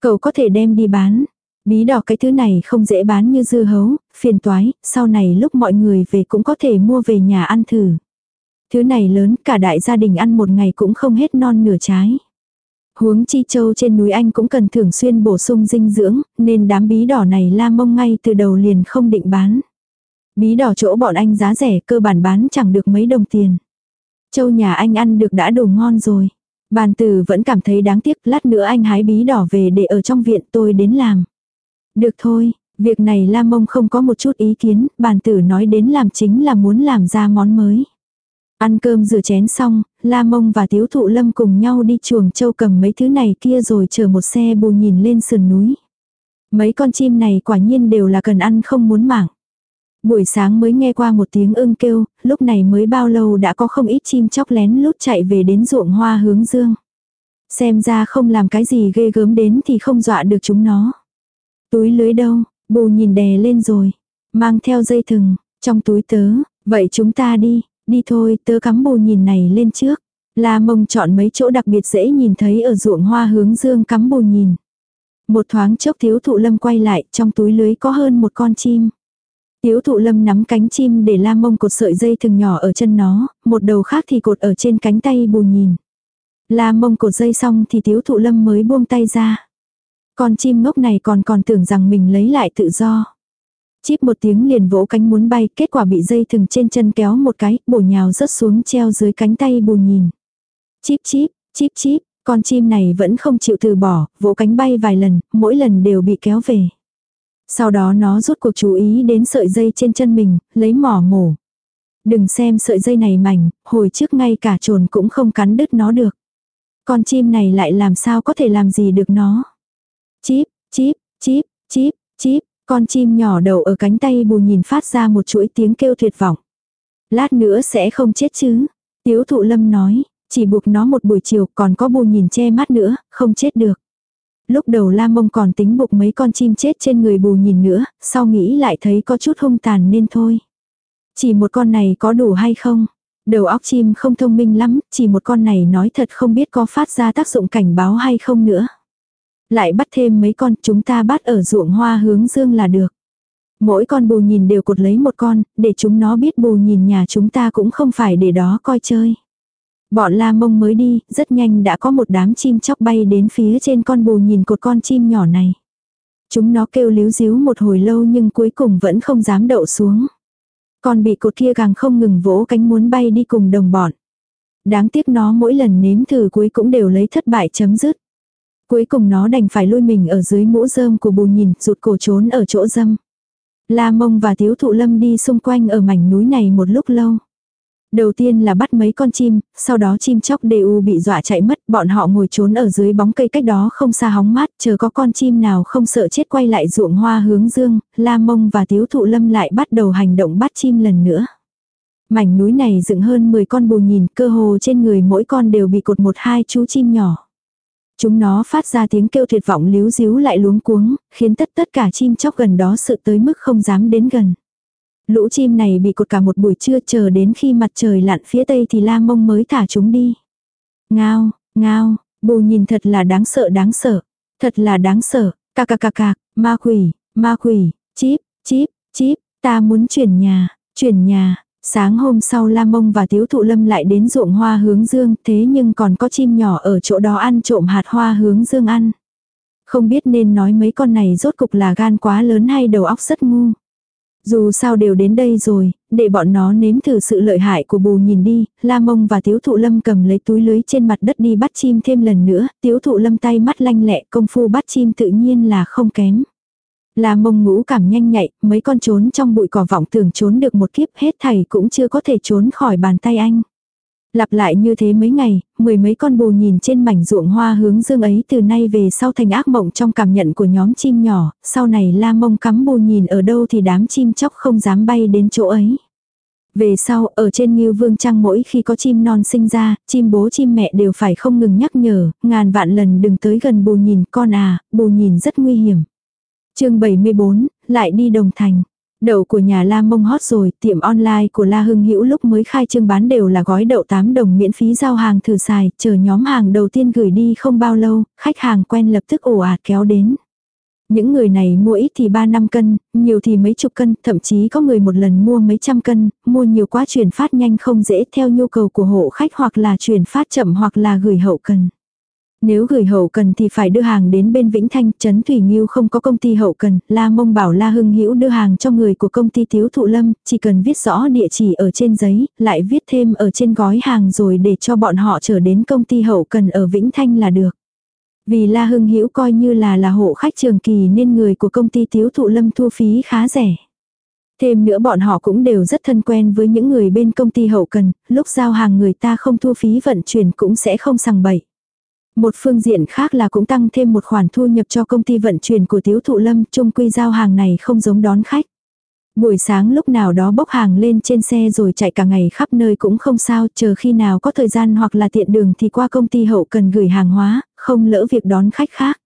Cậu có thể đem đi bán. Bí đỏ cái thứ này không dễ bán như dưa hấu, phiền toái, sau này lúc mọi người về cũng có thể mua về nhà ăn thử. Thứ này lớn cả đại gia đình ăn một ngày cũng không hết non nửa trái. Huống chi châu trên núi Anh cũng cần thường xuyên bổ sung dinh dưỡng, nên đám bí đỏ này la mông ngay từ đầu liền không định bán. Bí đỏ chỗ bọn anh giá rẻ cơ bản bán chẳng được mấy đồng tiền. Châu nhà anh ăn được đã đủ ngon rồi. Bàn tử vẫn cảm thấy đáng tiếc lát nữa anh hái bí đỏ về để ở trong viện tôi đến làm. Được thôi, việc này lam mông không có một chút ý kiến, bàn tử nói đến làm chính là muốn làm ra món mới. Ăn cơm rửa chén xong, lam Mông và Tiếu Thụ Lâm cùng nhau đi chuồng châu cầm mấy thứ này kia rồi chờ một xe bù nhìn lên sườn núi. Mấy con chim này quả nhiên đều là cần ăn không muốn mảng. Buổi sáng mới nghe qua một tiếng ưng kêu, lúc này mới bao lâu đã có không ít chim chóc lén lút chạy về đến ruộng hoa hướng dương. Xem ra không làm cái gì ghê gớm đến thì không dọa được chúng nó. Túi lưới đâu, bù nhìn đè lên rồi. Mang theo dây thừng, trong túi tớ, vậy chúng ta đi, Đi thôi, tớ cắm bù nhìn này lên trước. La mông chọn mấy chỗ đặc biệt dễ nhìn thấy ở ruộng hoa hướng dương cắm bù nhìn. Một thoáng chốc thiếu thụ lâm quay lại, trong túi lưới có hơn một con chim. Tiếu thụ lâm nắm cánh chim để la mông cột sợi dây thừng nhỏ ở chân nó, một đầu khác thì cột ở trên cánh tay bù nhìn. La mông cột dây xong thì tiếu thụ lâm mới buông tay ra. Con chim ngốc này còn còn tưởng rằng mình lấy lại tự do. Chíp một tiếng liền vỗ cánh muốn bay, kết quả bị dây thừng trên chân kéo một cái, bổ nhào rớt xuống treo dưới cánh tay bù nhìn. Chíp chíp, chíp chíp, con chim này vẫn không chịu từ bỏ, vỗ cánh bay vài lần, mỗi lần đều bị kéo về. Sau đó nó rút cuộc chú ý đến sợi dây trên chân mình, lấy mỏ mổ. Đừng xem sợi dây này mảnh, hồi trước ngay cả trồn cũng không cắn đứt nó được. Con chim này lại làm sao có thể làm gì được nó. Chíp, chíp, chíp, chíp, chíp, con chim nhỏ đầu ở cánh tay bù nhìn phát ra một chuỗi tiếng kêu tuyệt vọng. Lát nữa sẽ không chết chứ. Tiếu thụ lâm nói, chỉ buộc nó một buổi chiều còn có bù nhìn che mắt nữa, không chết được. Lúc đầu la mông còn tính buộc mấy con chim chết trên người bù nhìn nữa, sau nghĩ lại thấy có chút hung tàn nên thôi. Chỉ một con này có đủ hay không? Đầu óc chim không thông minh lắm, chỉ một con này nói thật không biết có phát ra tác dụng cảnh báo hay không nữa lại bắt thêm mấy con chúng ta bắt ở ruộng hoa hướng dương là được. Mỗi con bù nhìn đều cột lấy một con, để chúng nó biết bù nhìn nhà chúng ta cũng không phải để đó coi chơi. Bọn la mông mới đi, rất nhanh đã có một đám chim chóc bay đến phía trên con bù nhìn cột con chim nhỏ này. Chúng nó kêu líu díu một hồi lâu nhưng cuối cùng vẫn không dám đậu xuống. Còn bị cột kia càng không ngừng vỗ cánh muốn bay đi cùng đồng bọn. Đáng tiếc nó mỗi lần nếm thử cuối cũng đều lấy thất bại chấm dứt. Cuối cùng nó đành phải lui mình ở dưới mũ rơm của bù nhìn, rụt cổ trốn ở chỗ dâm. La mông và thiếu thụ lâm đi xung quanh ở mảnh núi này một lúc lâu. Đầu tiên là bắt mấy con chim, sau đó chim chóc đều bị dọa chạy mất, bọn họ ngồi trốn ở dưới bóng cây cách đó không xa hóng mát, chờ có con chim nào không sợ chết quay lại ruộng hoa hướng dương, la mông và tiếu thụ lâm lại bắt đầu hành động bắt chim lần nữa. Mảnh núi này dựng hơn 10 con bù nhìn, cơ hồ trên người mỗi con đều bị cột một hai chú chim nhỏ. Chúng nó phát ra tiếng kêu tuyệt vọng líu díu lại luống cuống, khiến tất tất cả chim chóc gần đó sợ tới mức không dám đến gần. Lũ chim này bị cột cả một buổi trưa chờ đến khi mặt trời lặn phía tây thì la mông mới thả chúng đi. Ngao, ngao, bù nhìn thật là đáng sợ đáng sợ, thật là đáng sợ, cà cà cà cà, ma quỷ, ma quỷ, chíp, chíp, chíp, ta muốn chuyển nhà, chuyển nhà, Sáng hôm sau Lam Mông và Tiếu Thụ Lâm lại đến ruộng hoa hướng dương, thế nhưng còn có chim nhỏ ở chỗ đó ăn trộm hạt hoa hướng dương ăn. Không biết nên nói mấy con này rốt cục là gan quá lớn hay đầu óc rất ngu. Dù sao đều đến đây rồi, để bọn nó nếm thử sự lợi hại của bù nhìn đi, La Mông và Tiếu Thụ Lâm cầm lấy túi lưới trên mặt đất đi bắt chim thêm lần nữa, Tiếu Thụ Lâm tay mắt lanh lẹ công phu bắt chim tự nhiên là không kém. La mông ngũ cảm nhanh nhạy, mấy con trốn trong bụi cỏ vọng tưởng trốn được một kiếp hết thảy cũng chưa có thể trốn khỏi bàn tay anh. Lặp lại như thế mấy ngày, mười mấy con bồ nhìn trên mảnh ruộng hoa hướng dương ấy từ nay về sau thành ác mộng trong cảm nhận của nhóm chim nhỏ, sau này la mông cắm bồ nhìn ở đâu thì đám chim chóc không dám bay đến chỗ ấy. Về sau, ở trên Ngưu Vương Trăng mỗi khi có chim non sinh ra, chim bố chim mẹ đều phải không ngừng nhắc nhở, ngàn vạn lần đừng tới gần bồ nhìn con à, bồ nhìn rất nguy hiểm. chương 74, lại đi Đồng Thành. Đậu của nhà La Mông hot rồi, tiệm online của La Hưng Hữu lúc mới khai trương bán đều là gói đậu 8 đồng miễn phí giao hàng thử xài, chờ nhóm hàng đầu tiên gửi đi không bao lâu, khách hàng quen lập tức ồ ạt kéo đến. Những người này mua ít thì 3 năm cân, nhiều thì mấy chục cân, thậm chí có người một lần mua mấy trăm cân, mua nhiều quá chuyển phát nhanh không dễ theo nhu cầu của hộ khách hoặc là chuyển phát chậm hoặc là gửi hậu cần. Nếu gửi hậu cần thì phải đưa hàng đến bên Vĩnh Thanh, Trấn Thủy Nghiêu không có công ty hậu cần, La Mông bảo La Hưng Hữu đưa hàng cho người của công ty Tiếu Thụ Lâm, chỉ cần viết rõ địa chỉ ở trên giấy, lại viết thêm ở trên gói hàng rồi để cho bọn họ trở đến công ty hậu cần ở Vĩnh Thanh là được. Vì La Hưng Hữu coi như là là hộ khách trường kỳ nên người của công ty Tiếu Thụ Lâm thu phí khá rẻ. Thêm nữa bọn họ cũng đều rất thân quen với những người bên công ty hậu cần, lúc giao hàng người ta không thu phí vận chuyển cũng sẽ không sằng bậy. Một phương diện khác là cũng tăng thêm một khoản thu nhập cho công ty vận chuyển của Tiếu Thụ Lâm, chung quy giao hàng này không giống đón khách. Buổi sáng lúc nào đó bốc hàng lên trên xe rồi chạy cả ngày khắp nơi cũng không sao, chờ khi nào có thời gian hoặc là tiện đường thì qua công ty hậu cần gửi hàng hóa, không lỡ việc đón khách khác.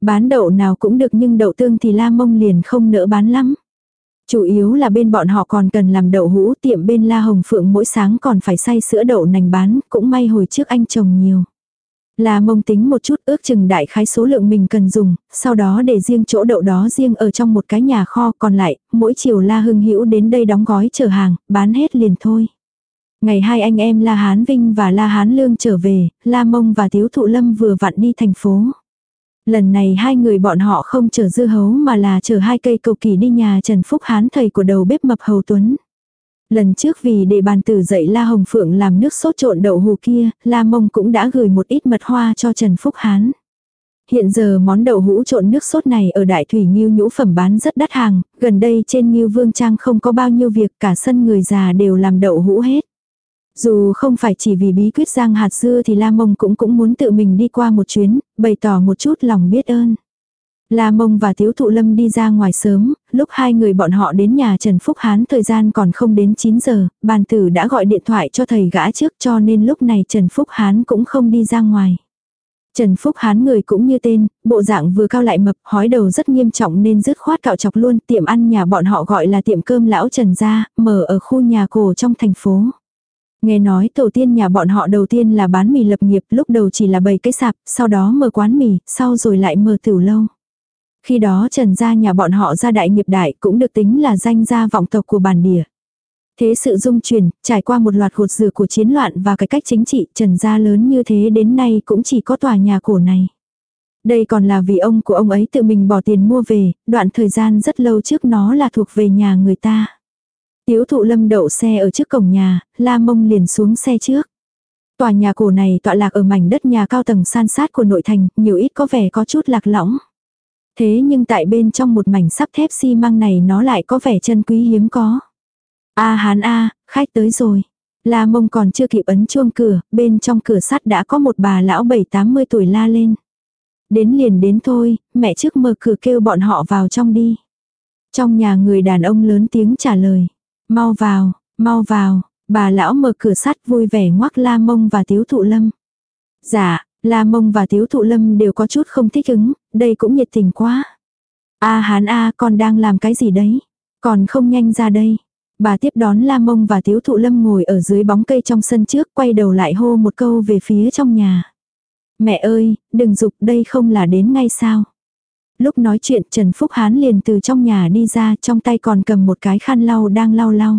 Bán đậu nào cũng được nhưng đậu tương thì la mông liền không nỡ bán lắm. Chủ yếu là bên bọn họ còn cần làm đậu hũ tiệm bên La Hồng Phượng mỗi sáng còn phải xay sữa đậu nành bán, cũng may hồi trước anh chồng nhiều. La mông tính một chút ước chừng đại khái số lượng mình cần dùng, sau đó để riêng chỗ đậu đó riêng ở trong một cái nhà kho còn lại, mỗi chiều La Hưng Hữu đến đây đóng gói chở hàng, bán hết liền thôi. Ngày hai anh em La Hán Vinh và La Hán Lương trở về, La Mông và Tiếu Thụ Lâm vừa vặn đi thành phố. Lần này hai người bọn họ không chở dư hấu mà là chở hai cây cầu kỳ đi nhà Trần Phúc Hán thầy của đầu bếp mập Hầu Tuấn. Lần trước vì để bàn tử dạy La Hồng Phượng làm nước sốt trộn đậu hù kia, La Mông cũng đã gửi một ít mật hoa cho Trần Phúc Hán. Hiện giờ món đậu hũ trộn nước sốt này ở Đại Thủy Nghiêu nhũ phẩm bán rất đắt hàng, gần đây trên Nghiêu Vương Trang không có bao nhiêu việc cả sân người già đều làm đậu hũ hết. Dù không phải chỉ vì bí quyết giang hạt dưa thì La Mông cũng cũng muốn tự mình đi qua một chuyến, bày tỏ một chút lòng biết ơn. La Mông và Tiếu Thụ Lâm đi ra ngoài sớm, lúc hai người bọn họ đến nhà Trần Phúc Hán thời gian còn không đến 9 giờ, bàn tử đã gọi điện thoại cho thầy gã trước cho nên lúc này Trần Phúc Hán cũng không đi ra ngoài. Trần Phúc Hán người cũng như tên, bộ dạng vừa cao lại mập, hói đầu rất nghiêm trọng nên dứt khoát cạo chọc luôn tiệm ăn nhà bọn họ gọi là tiệm cơm lão Trần gia, mở ở khu nhà cổ trong thành phố. Nghe nói tổ tiên nhà bọn họ đầu tiên là bán mì lập nghiệp, lúc đầu chỉ là bầy cái sạp, sau đó mở quán mì, sau rồi lại mở tiểu lâu. Khi đó Trần gia nhà bọn họ ra đại nghiệp đại cũng được tính là danh gia vọng tộc của bản địa. Thế sự dung chuyển, trải qua một loạt gột rửa của chiến loạn và cái cách chính trị Trần gia lớn như thế đến nay cũng chỉ có tòa nhà cổ này. Đây còn là vì ông của ông ấy tự mình bỏ tiền mua về, đoạn thời gian rất lâu trước nó là thuộc về nhà người ta. Tiếu thụ lâm đậu xe ở trước cổng nhà, la mông liền xuống xe trước. Tòa nhà cổ này tọa lạc ở mảnh đất nhà cao tầng san sát của nội thành, nhiều ít có vẻ có chút lạc lõng. Thế nhưng tại bên trong một mảnh sắp thép xi măng này nó lại có vẻ chân quý hiếm có. A hán a, khách tới rồi. La mông còn chưa kịp ấn chuông cửa, bên trong cửa sắt đã có một bà lão bảy tám mươi tuổi la lên. Đến liền đến thôi, mẹ trước mở cửa kêu bọn họ vào trong đi. Trong nhà người đàn ông lớn tiếng trả lời. Mau vào, mau vào, bà lão mở cửa sắt vui vẻ ngoắc la mông và tiếu thụ lâm. Dạ, La Mông và Tiếu Thụ Lâm đều có chút không thích ứng, đây cũng nhiệt tình quá. A hán a con đang làm cái gì đấy? Còn không nhanh ra đây. Bà tiếp đón La Mông và Tiếu Thụ Lâm ngồi ở dưới bóng cây trong sân trước quay đầu lại hô một câu về phía trong nhà. Mẹ ơi, đừng dục đây không là đến ngay sao. Lúc nói chuyện Trần Phúc Hán liền từ trong nhà đi ra trong tay còn cầm một cái khăn lau đang lau lau.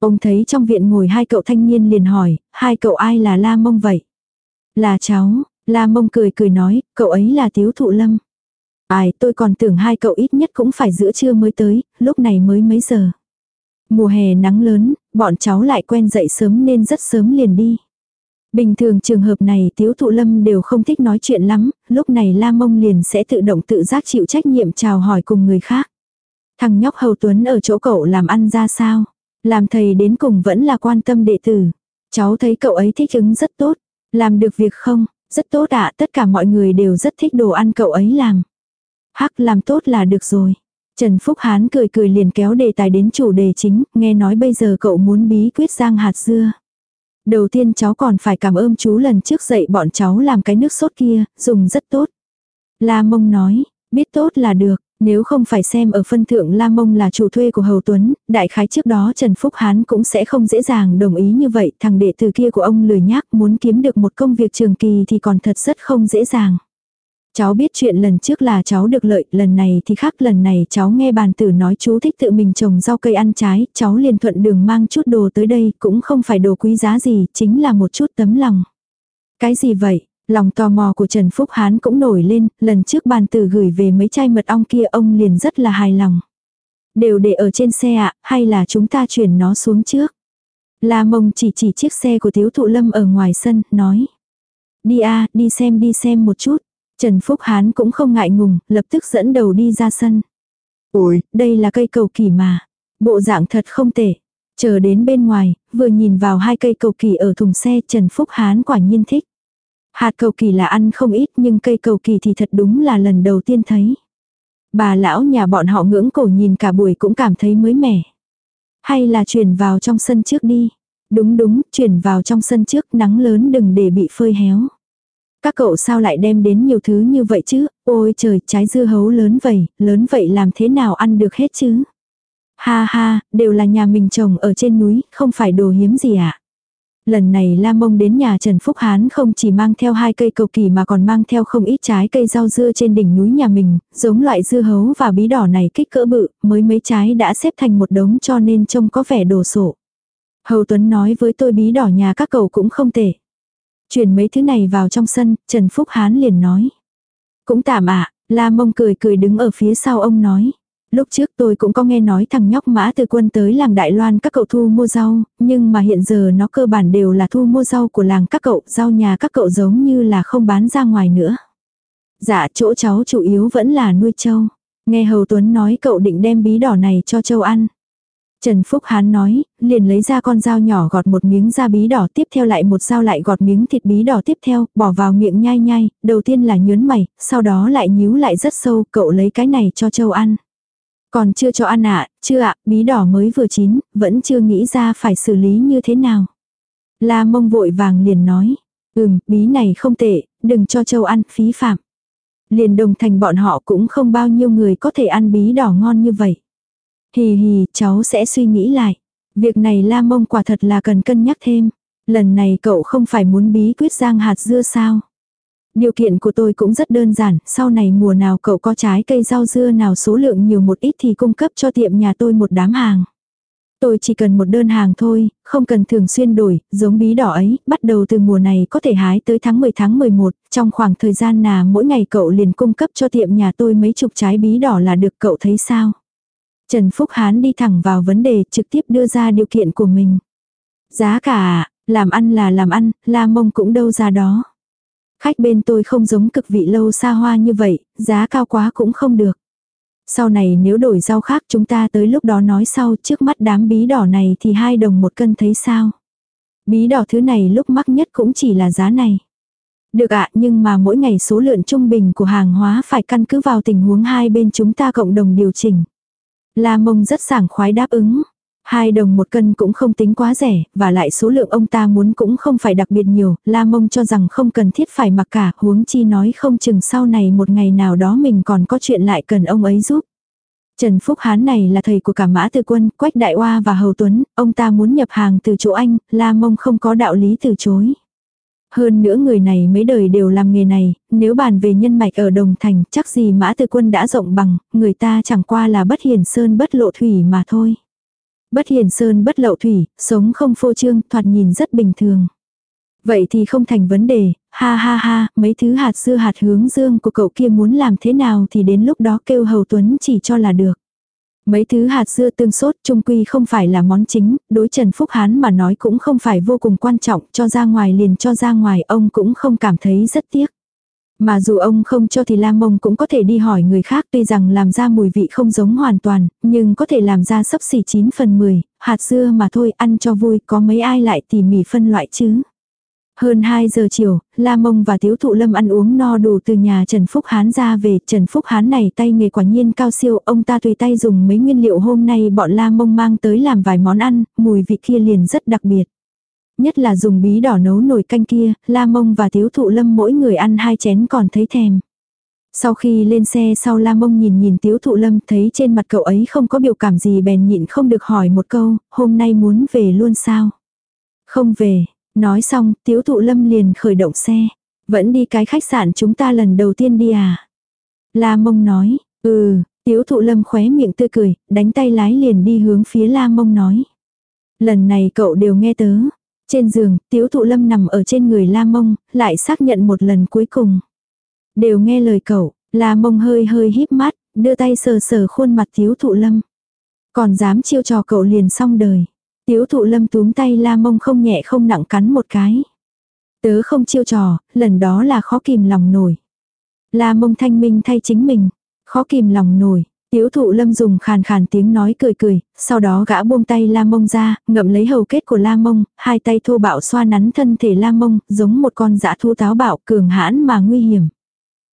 Ông thấy trong viện ngồi hai cậu thanh niên liền hỏi, hai cậu ai là La Mông vậy? Là cháu, La Mông cười cười nói, cậu ấy là Tiếu Thụ Lâm. Ai, tôi còn tưởng hai cậu ít nhất cũng phải giữa trưa mới tới, lúc này mới mấy giờ. Mùa hè nắng lớn, bọn cháu lại quen dậy sớm nên rất sớm liền đi. Bình thường trường hợp này Tiếu Thụ Lâm đều không thích nói chuyện lắm, lúc này La Mông liền sẽ tự động tự giác chịu trách nhiệm chào hỏi cùng người khác. Thằng nhóc Hầu Tuấn ở chỗ cậu làm ăn ra sao? Làm thầy đến cùng vẫn là quan tâm đệ tử. Cháu thấy cậu ấy thích ứng rất tốt. Làm được việc không? Rất tốt ạ, tất cả mọi người đều rất thích đồ ăn cậu ấy làm. Hắc làm tốt là được rồi. Trần Phúc Hán cười cười liền kéo đề tài đến chủ đề chính, nghe nói bây giờ cậu muốn bí quyết giang hạt dưa. Đầu tiên cháu còn phải cảm ơn chú lần trước dạy bọn cháu làm cái nước sốt kia, dùng rất tốt. La Mông nói, biết tốt là được, nếu không phải xem ở phân thượng La Mông là chủ thuê của Hầu Tuấn, đại khái trước đó Trần Phúc Hán cũng sẽ không dễ dàng đồng ý như vậy, thằng đệ tử kia của ông lười nhác muốn kiếm được một công việc trường kỳ thì còn thật rất không dễ dàng. Cháu biết chuyện lần trước là cháu được lợi, lần này thì khác lần này cháu nghe bàn tử nói chú thích tự mình trồng rau cây ăn trái, cháu liền thuận đường mang chút đồ tới đây, cũng không phải đồ quý giá gì, chính là một chút tấm lòng. Cái gì vậy? Lòng tò mò của Trần Phúc Hán cũng nổi lên, lần trước bàn tử gửi về mấy chai mật ong kia ông liền rất là hài lòng. Đều để ở trên xe ạ, hay là chúng ta chuyển nó xuống trước? La mông chỉ chỉ chiếc xe của thiếu thụ lâm ở ngoài sân, nói. Đi a đi xem đi xem một chút. Trần Phúc Hán cũng không ngại ngùng, lập tức dẫn đầu đi ra sân. Ôi, đây là cây cầu kỳ mà. Bộ dạng thật không tệ. Chờ đến bên ngoài, vừa nhìn vào hai cây cầu kỳ ở thùng xe Trần Phúc Hán quả nhiên thích. Hạt cầu kỳ là ăn không ít nhưng cây cầu kỳ thì thật đúng là lần đầu tiên thấy. Bà lão nhà bọn họ ngưỡng cổ nhìn cả buổi cũng cảm thấy mới mẻ. Hay là chuyển vào trong sân trước đi. Đúng đúng, chuyển vào trong sân trước nắng lớn đừng để bị phơi héo. Các cậu sao lại đem đến nhiều thứ như vậy chứ, ôi trời trái dưa hấu lớn vậy, lớn vậy làm thế nào ăn được hết chứ. Ha ha, đều là nhà mình trồng ở trên núi, không phải đồ hiếm gì ạ. À? Lần này La Mông đến nhà Trần Phúc Hán không chỉ mang theo hai cây cầu kỳ mà còn mang theo không ít trái cây rau dưa trên đỉnh núi nhà mình, giống loại dưa hấu và bí đỏ này kích cỡ bự, mới mấy trái đã xếp thành một đống cho nên trông có vẻ đồ sộ. Hầu Tuấn nói với tôi bí đỏ nhà các cậu cũng không tệ. Chuyển mấy thứ này vào trong sân, Trần Phúc Hán liền nói. Cũng tạm ạ, à, La Mông cười cười đứng ở phía sau ông nói. Lúc trước tôi cũng có nghe nói thằng nhóc mã từ quân tới làng Đại Loan các cậu thu mua rau, nhưng mà hiện giờ nó cơ bản đều là thu mua rau của làng các cậu, rau nhà các cậu giống như là không bán ra ngoài nữa. Dạ chỗ cháu chủ yếu vẫn là nuôi trâu. Nghe Hầu Tuấn nói cậu định đem bí đỏ này cho châu ăn. Trần Phúc Hán nói, liền lấy ra con dao nhỏ gọt một miếng da bí đỏ tiếp theo lại một dao lại gọt miếng thịt bí đỏ tiếp theo, bỏ vào miệng nhai nhai, đầu tiên là nhớn mày, sau đó lại nhíu lại rất sâu, cậu lấy cái này cho châu ăn. Còn chưa cho ăn ạ, chưa ạ, bí đỏ mới vừa chín, vẫn chưa nghĩ ra phải xử lý như thế nào. La mông vội vàng liền nói, ừm, bí này không tệ, đừng cho châu ăn, phí phạm. Liền đồng thành bọn họ cũng không bao nhiêu người có thể ăn bí đỏ ngon như vậy. Hì hì, cháu sẽ suy nghĩ lại. Việc này la mông quả thật là cần cân nhắc thêm. Lần này cậu không phải muốn bí quyết giang hạt dưa sao? Điều kiện của tôi cũng rất đơn giản, sau này mùa nào cậu có trái cây rau dưa nào số lượng nhiều một ít thì cung cấp cho tiệm nhà tôi một đám hàng. Tôi chỉ cần một đơn hàng thôi, không cần thường xuyên đổi, giống bí đỏ ấy, bắt đầu từ mùa này có thể hái tới tháng 10 tháng 11, trong khoảng thời gian nào mỗi ngày cậu liền cung cấp cho tiệm nhà tôi mấy chục trái bí đỏ là được cậu thấy sao. Trần Phúc Hán đi thẳng vào vấn đề trực tiếp đưa ra điều kiện của mình. Giá cả, làm ăn là làm ăn, la mông cũng đâu ra đó. Khách bên tôi không giống cực vị lâu xa hoa như vậy, giá cao quá cũng không được. Sau này nếu đổi rau khác chúng ta tới lúc đó nói sau trước mắt đám bí đỏ này thì hai đồng một cân thấy sao. Bí đỏ thứ này lúc mắc nhất cũng chỉ là giá này. Được ạ nhưng mà mỗi ngày số lượng trung bình của hàng hóa phải căn cứ vào tình huống hai bên chúng ta cộng đồng điều chỉnh. La mông rất sảng khoái đáp ứng. Hai đồng một cân cũng không tính quá rẻ, và lại số lượng ông ta muốn cũng không phải đặc biệt nhiều, La Mông cho rằng không cần thiết phải mặc cả, huống chi nói không chừng sau này một ngày nào đó mình còn có chuyện lại cần ông ấy giúp. Trần Phúc Hán này là thầy của cả Mã Tư Quân, Quách Đại Hoa và Hầu Tuấn, ông ta muốn nhập hàng từ chỗ anh, La Mông không có đạo lý từ chối. Hơn nữa người này mấy đời đều làm nghề này, nếu bàn về nhân mạch ở Đồng Thành chắc gì Mã Tư Quân đã rộng bằng, người ta chẳng qua là bất hiển sơn bất lộ thủy mà thôi. Bất hiền sơn bất lậu thủy, sống không phô trương, thoạt nhìn rất bình thường. Vậy thì không thành vấn đề, ha ha ha, mấy thứ hạt dưa hạt hướng dương của cậu kia muốn làm thế nào thì đến lúc đó kêu Hầu Tuấn chỉ cho là được. Mấy thứ hạt dưa tương sốt trung quy không phải là món chính, đối Trần Phúc Hán mà nói cũng không phải vô cùng quan trọng, cho ra ngoài liền cho ra ngoài ông cũng không cảm thấy rất tiếc. Mà dù ông không cho thì Lam Mông cũng có thể đi hỏi người khác tuy rằng làm ra mùi vị không giống hoàn toàn, nhưng có thể làm ra sấp xỉ 9 phần 10, hạt dưa mà thôi ăn cho vui có mấy ai lại tỉ mỉ phân loại chứ. Hơn 2 giờ chiều, La Mông và Tiếu Thụ Lâm ăn uống no đủ từ nhà Trần Phúc Hán ra về. Trần Phúc Hán này tay nghề quả nhiên cao siêu, ông ta tùy tay dùng mấy nguyên liệu hôm nay bọn La Mông mang tới làm vài món ăn, mùi vị kia liền rất đặc biệt. Nhất là dùng bí đỏ nấu nồi canh kia, La Mông và thiếu Thụ Lâm mỗi người ăn hai chén còn thấy thèm. Sau khi lên xe sau La Mông nhìn nhìn Tiếu Thụ Lâm thấy trên mặt cậu ấy không có biểu cảm gì bèn nhịn không được hỏi một câu, hôm nay muốn về luôn sao? Không về, nói xong Tiếu Thụ Lâm liền khởi động xe. Vẫn đi cái khách sạn chúng ta lần đầu tiên đi à? La Mông nói, ừ, Tiếu Thụ Lâm khóe miệng tươi cười, đánh tay lái liền đi hướng phía La Mông nói. Lần này cậu đều nghe tớ, trên giường, tiếu thụ lâm nằm ở trên người la mông, lại xác nhận một lần cuối cùng. Đều nghe lời cậu, la mông hơi hơi híp mắt, đưa tay sờ sờ khuôn mặt tiếu thụ lâm. Còn dám chiêu trò cậu liền xong đời. Tiếu thụ lâm túm tay la mông không nhẹ không nặng cắn một cái. Tớ không chiêu trò, lần đó là khó kìm lòng nổi. La mông thanh minh thay chính mình. Khó kìm lòng nổi. Tiếu thụ lâm dùng khàn khàn tiếng nói cười cười, sau đó gã buông tay la mông ra, ngậm lấy hầu kết của la mông, hai tay thô bạo xoa nắn thân thể la mông, giống một con dã thu táo bạo cường hãn mà nguy hiểm.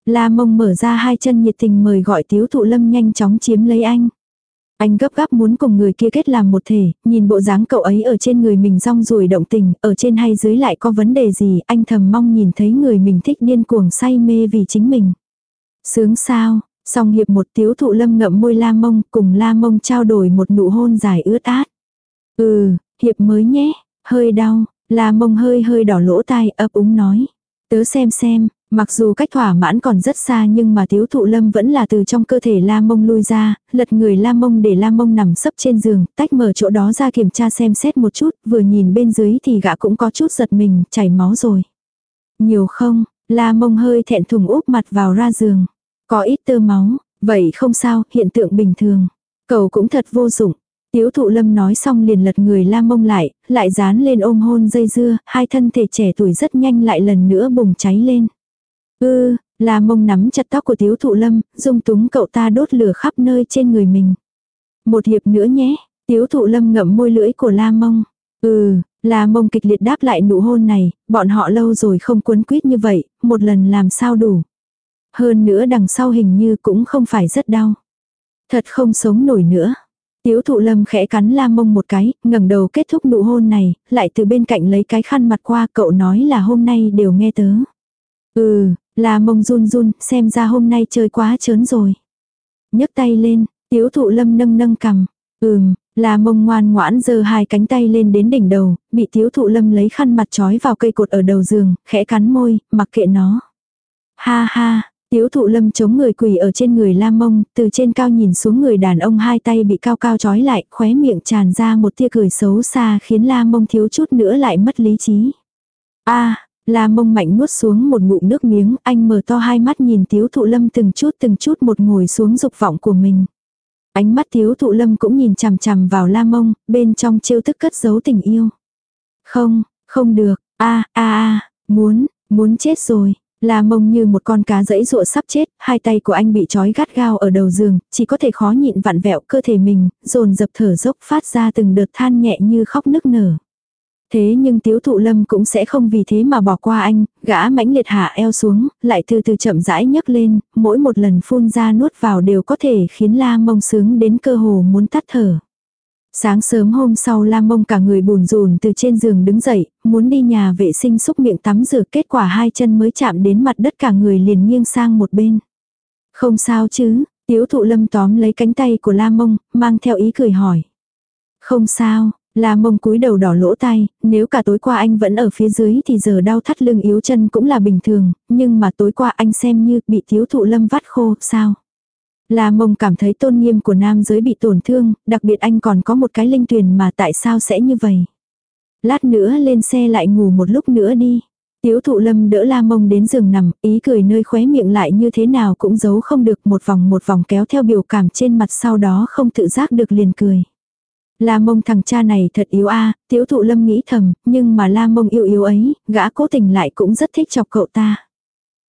La mông mở ra hai chân nhiệt tình mời gọi tiếu thụ lâm nhanh chóng chiếm lấy anh. Anh gấp gáp muốn cùng người kia kết làm một thể, nhìn bộ dáng cậu ấy ở trên người mình rong ruổi động tình, ở trên hay dưới lại có vấn đề gì, anh thầm mong nhìn thấy người mình thích điên cuồng say mê vì chính mình. Sướng sao, Song hiệp một tiếu thụ lâm ngậm môi la mông cùng la mông trao đổi một nụ hôn dài ướt át. Ừ, hiệp mới nhé, hơi đau, la mông hơi hơi đỏ lỗ tai ấp úng nói. Tớ xem xem, mặc dù cách thỏa mãn còn rất xa nhưng mà tiếu thụ lâm vẫn là từ trong cơ thể la mông lui ra, lật người la mông để la mông nằm sấp trên giường, tách mở chỗ đó ra kiểm tra xem xét một chút, vừa nhìn bên dưới thì gã cũng có chút giật mình, chảy máu rồi. Nhiều không, la mông hơi thẹn thùng úp mặt vào ra giường. Có ít tơ máu, vậy không sao, hiện tượng bình thường. Cầu cũng thật vô dụng. Tiếu thụ lâm nói xong liền lật người la mông lại, lại dán lên ôm hôn dây dưa, hai thân thể trẻ tuổi rất nhanh lại lần nữa bùng cháy lên. Ư, la mông nắm chặt tóc của tiếu thụ lâm, dung túng cậu ta đốt lửa khắp nơi trên người mình. Một hiệp nữa nhé, tiếu thụ lâm ngậm môi lưỡi của la mông. Ừ, la mông kịch liệt đáp lại nụ hôn này, bọn họ lâu rồi không cuốn quýt như vậy, một lần làm sao đủ. Hơn nữa đằng sau hình như cũng không phải rất đau. Thật không sống nổi nữa. Tiếu thụ lâm khẽ cắn la mông một cái, ngẩng đầu kết thúc nụ hôn này, lại từ bên cạnh lấy cái khăn mặt qua cậu nói là hôm nay đều nghe tớ. Ừ, la mông run run, xem ra hôm nay chơi quá chớn rồi. nhấc tay lên, tiếu thụ lâm nâng nâng cầm. Ừm, la mông ngoan ngoãn giơ hai cánh tay lên đến đỉnh đầu, bị tiếu thụ lâm lấy khăn mặt trói vào cây cột ở đầu giường, khẽ cắn môi, mặc kệ nó. Ha ha, Tiếu thụ lâm chống người quỳ ở trên người la mông, từ trên cao nhìn xuống người đàn ông hai tay bị cao cao trói lại, khóe miệng tràn ra một tia cười xấu xa khiến la mông thiếu chút nữa lại mất lý trí. a la mông mạnh nuốt xuống một ngụm nước miếng, anh mở to hai mắt nhìn tiếu thụ lâm từng chút từng chút một ngồi xuống dục vọng của mình. Ánh mắt tiếu thụ lâm cũng nhìn chằm chằm vào la mông, bên trong chiêu thức cất giấu tình yêu. Không, không được, a a a muốn, muốn chết rồi, La mông như một con cá dẫy rụa sắp chết, hai tay của anh bị trói gắt gao ở đầu giường, chỉ có thể khó nhịn vặn vẹo cơ thể mình, dồn dập thở dốc phát ra từng đợt than nhẹ như khóc nức nở. Thế nhưng tiếu thụ lâm cũng sẽ không vì thế mà bỏ qua anh, gã mãnh liệt hạ eo xuống, lại từ từ chậm rãi nhấc lên, mỗi một lần phun ra nuốt vào đều có thể khiến la mông sướng đến cơ hồ muốn tắt thở. Sáng sớm hôm sau Lam Mông cả người bùn rùn từ trên giường đứng dậy, muốn đi nhà vệ sinh xúc miệng tắm rửa kết quả hai chân mới chạm đến mặt đất cả người liền nghiêng sang một bên. Không sao chứ, tiếu thụ lâm tóm lấy cánh tay của Lam Mông, mang theo ý cười hỏi. Không sao, Lam Mông cúi đầu đỏ lỗ tay, nếu cả tối qua anh vẫn ở phía dưới thì giờ đau thắt lưng yếu chân cũng là bình thường, nhưng mà tối qua anh xem như bị tiếu thụ lâm vắt khô, sao? La mông cảm thấy tôn nghiêm của nam giới bị tổn thương, đặc biệt anh còn có một cái linh tuyển mà tại sao sẽ như vậy. Lát nữa lên xe lại ngủ một lúc nữa đi. Tiếu thụ lâm đỡ la mông đến giường nằm, ý cười nơi khóe miệng lại như thế nào cũng giấu không được một vòng một vòng kéo theo biểu cảm trên mặt sau đó không tự giác được liền cười. La mông thằng cha này thật yếu a tiếu thụ lâm nghĩ thầm, nhưng mà la mông yêu yếu ấy, gã cố tình lại cũng rất thích chọc cậu ta.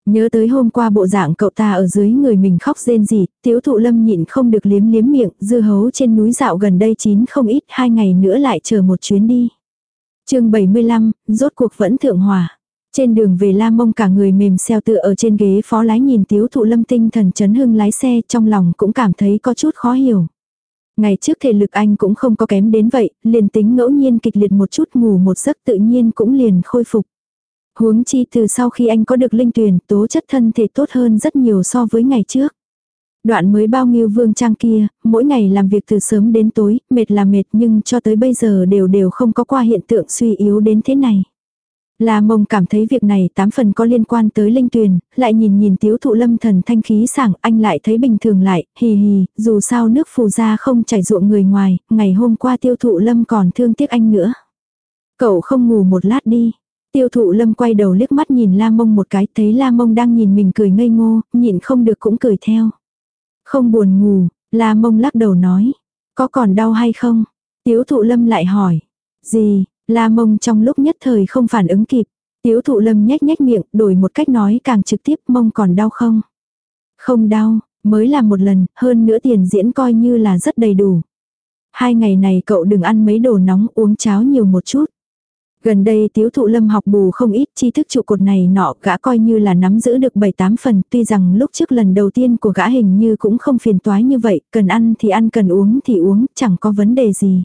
Nhớ tới hôm qua bộ dạng cậu ta ở dưới người mình khóc rên gì, tiếu thụ lâm nhịn không được liếm liếm miệng, dư hấu trên núi dạo gần đây chín không ít, hai ngày nữa lại chờ một chuyến đi. chương 75, rốt cuộc vẫn thượng hòa. Trên đường về La Mông cả người mềm xeo tựa ở trên ghế phó lái nhìn tiếu thụ lâm tinh thần chấn hưng lái xe trong lòng cũng cảm thấy có chút khó hiểu. Ngày trước thể lực anh cũng không có kém đến vậy, liền tính ngẫu nhiên kịch liệt một chút ngủ một giấc tự nhiên cũng liền khôi phục. Huống chi từ sau khi anh có được linh tuyển, tố chất thân thể tốt hơn rất nhiều so với ngày trước. Đoạn mới bao nhiêu vương trang kia, mỗi ngày làm việc từ sớm đến tối, mệt là mệt nhưng cho tới bây giờ đều đều không có qua hiện tượng suy yếu đến thế này. là mông cảm thấy việc này tám phần có liên quan tới linh tuyền, lại nhìn nhìn tiếu thụ lâm thần thanh khí sảng, anh lại thấy bình thường lại, hì hì, dù sao nước phù ra không chảy ruộng người ngoài, ngày hôm qua tiêu thụ lâm còn thương tiếc anh nữa. Cậu không ngủ một lát đi. Tiêu thụ lâm quay đầu liếc mắt nhìn la mông một cái, thấy la mông đang nhìn mình cười ngây ngô, nhịn không được cũng cười theo. Không buồn ngủ, la mông lắc đầu nói. Có còn đau hay không? Tiếu thụ lâm lại hỏi. Gì, La mông trong lúc nhất thời không phản ứng kịp. Tiếu thụ lâm nhếch nhếch miệng, đổi một cách nói càng trực tiếp mông còn đau không? Không đau, mới làm một lần, hơn nữa tiền diễn coi như là rất đầy đủ. Hai ngày này cậu đừng ăn mấy đồ nóng uống cháo nhiều một chút. Gần đây tiếu thụ lâm học bù không ít tri thức trụ cột này nọ gã coi như là nắm giữ được 7-8 phần tuy rằng lúc trước lần đầu tiên của gã hình như cũng không phiền toái như vậy, cần ăn thì ăn cần uống thì uống, chẳng có vấn đề gì.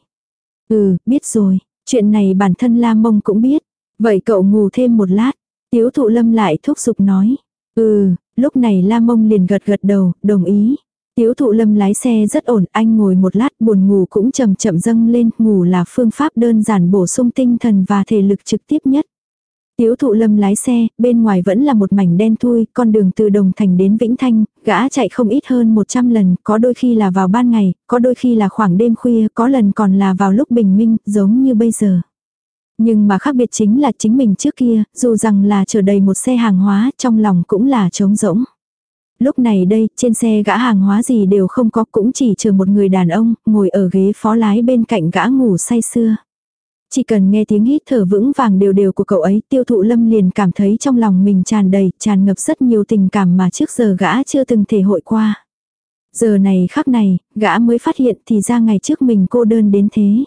Ừ, biết rồi, Chuyện này bản thân La Mông cũng biết. Vậy cậu ngủ thêm một lát. Tiếu thụ lâm lại thúc giục nói. Ừ, lúc này La Mông liền gật gật đầu, đồng ý. Tiếu thụ lâm lái xe rất ổn, anh ngồi một lát buồn ngủ cũng chậm chậm dâng lên, ngủ là phương pháp đơn giản bổ sung tinh thần và thể lực trực tiếp nhất. Tiếu thụ lâm lái xe, bên ngoài vẫn là một mảnh đen thui, con đường từ Đồng Thành đến Vĩnh Thanh, gã chạy không ít hơn 100 lần, có đôi khi là vào ban ngày, có đôi khi là khoảng đêm khuya, có lần còn là vào lúc bình minh, giống như bây giờ. Nhưng mà khác biệt chính là chính mình trước kia, dù rằng là chở đầy một xe hàng hóa, trong lòng cũng là trống rỗng. Lúc này đây, trên xe gã hàng hóa gì đều không có, cũng chỉ chờ một người đàn ông, ngồi ở ghế phó lái bên cạnh gã ngủ say sưa. Chỉ cần nghe tiếng hít thở vững vàng đều đều của cậu ấy tiêu thụ lâm liền cảm thấy trong lòng mình tràn đầy, tràn ngập rất nhiều tình cảm mà trước giờ gã chưa từng thể hội qua. Giờ này khắc này, gã mới phát hiện thì ra ngày trước mình cô đơn đến thế.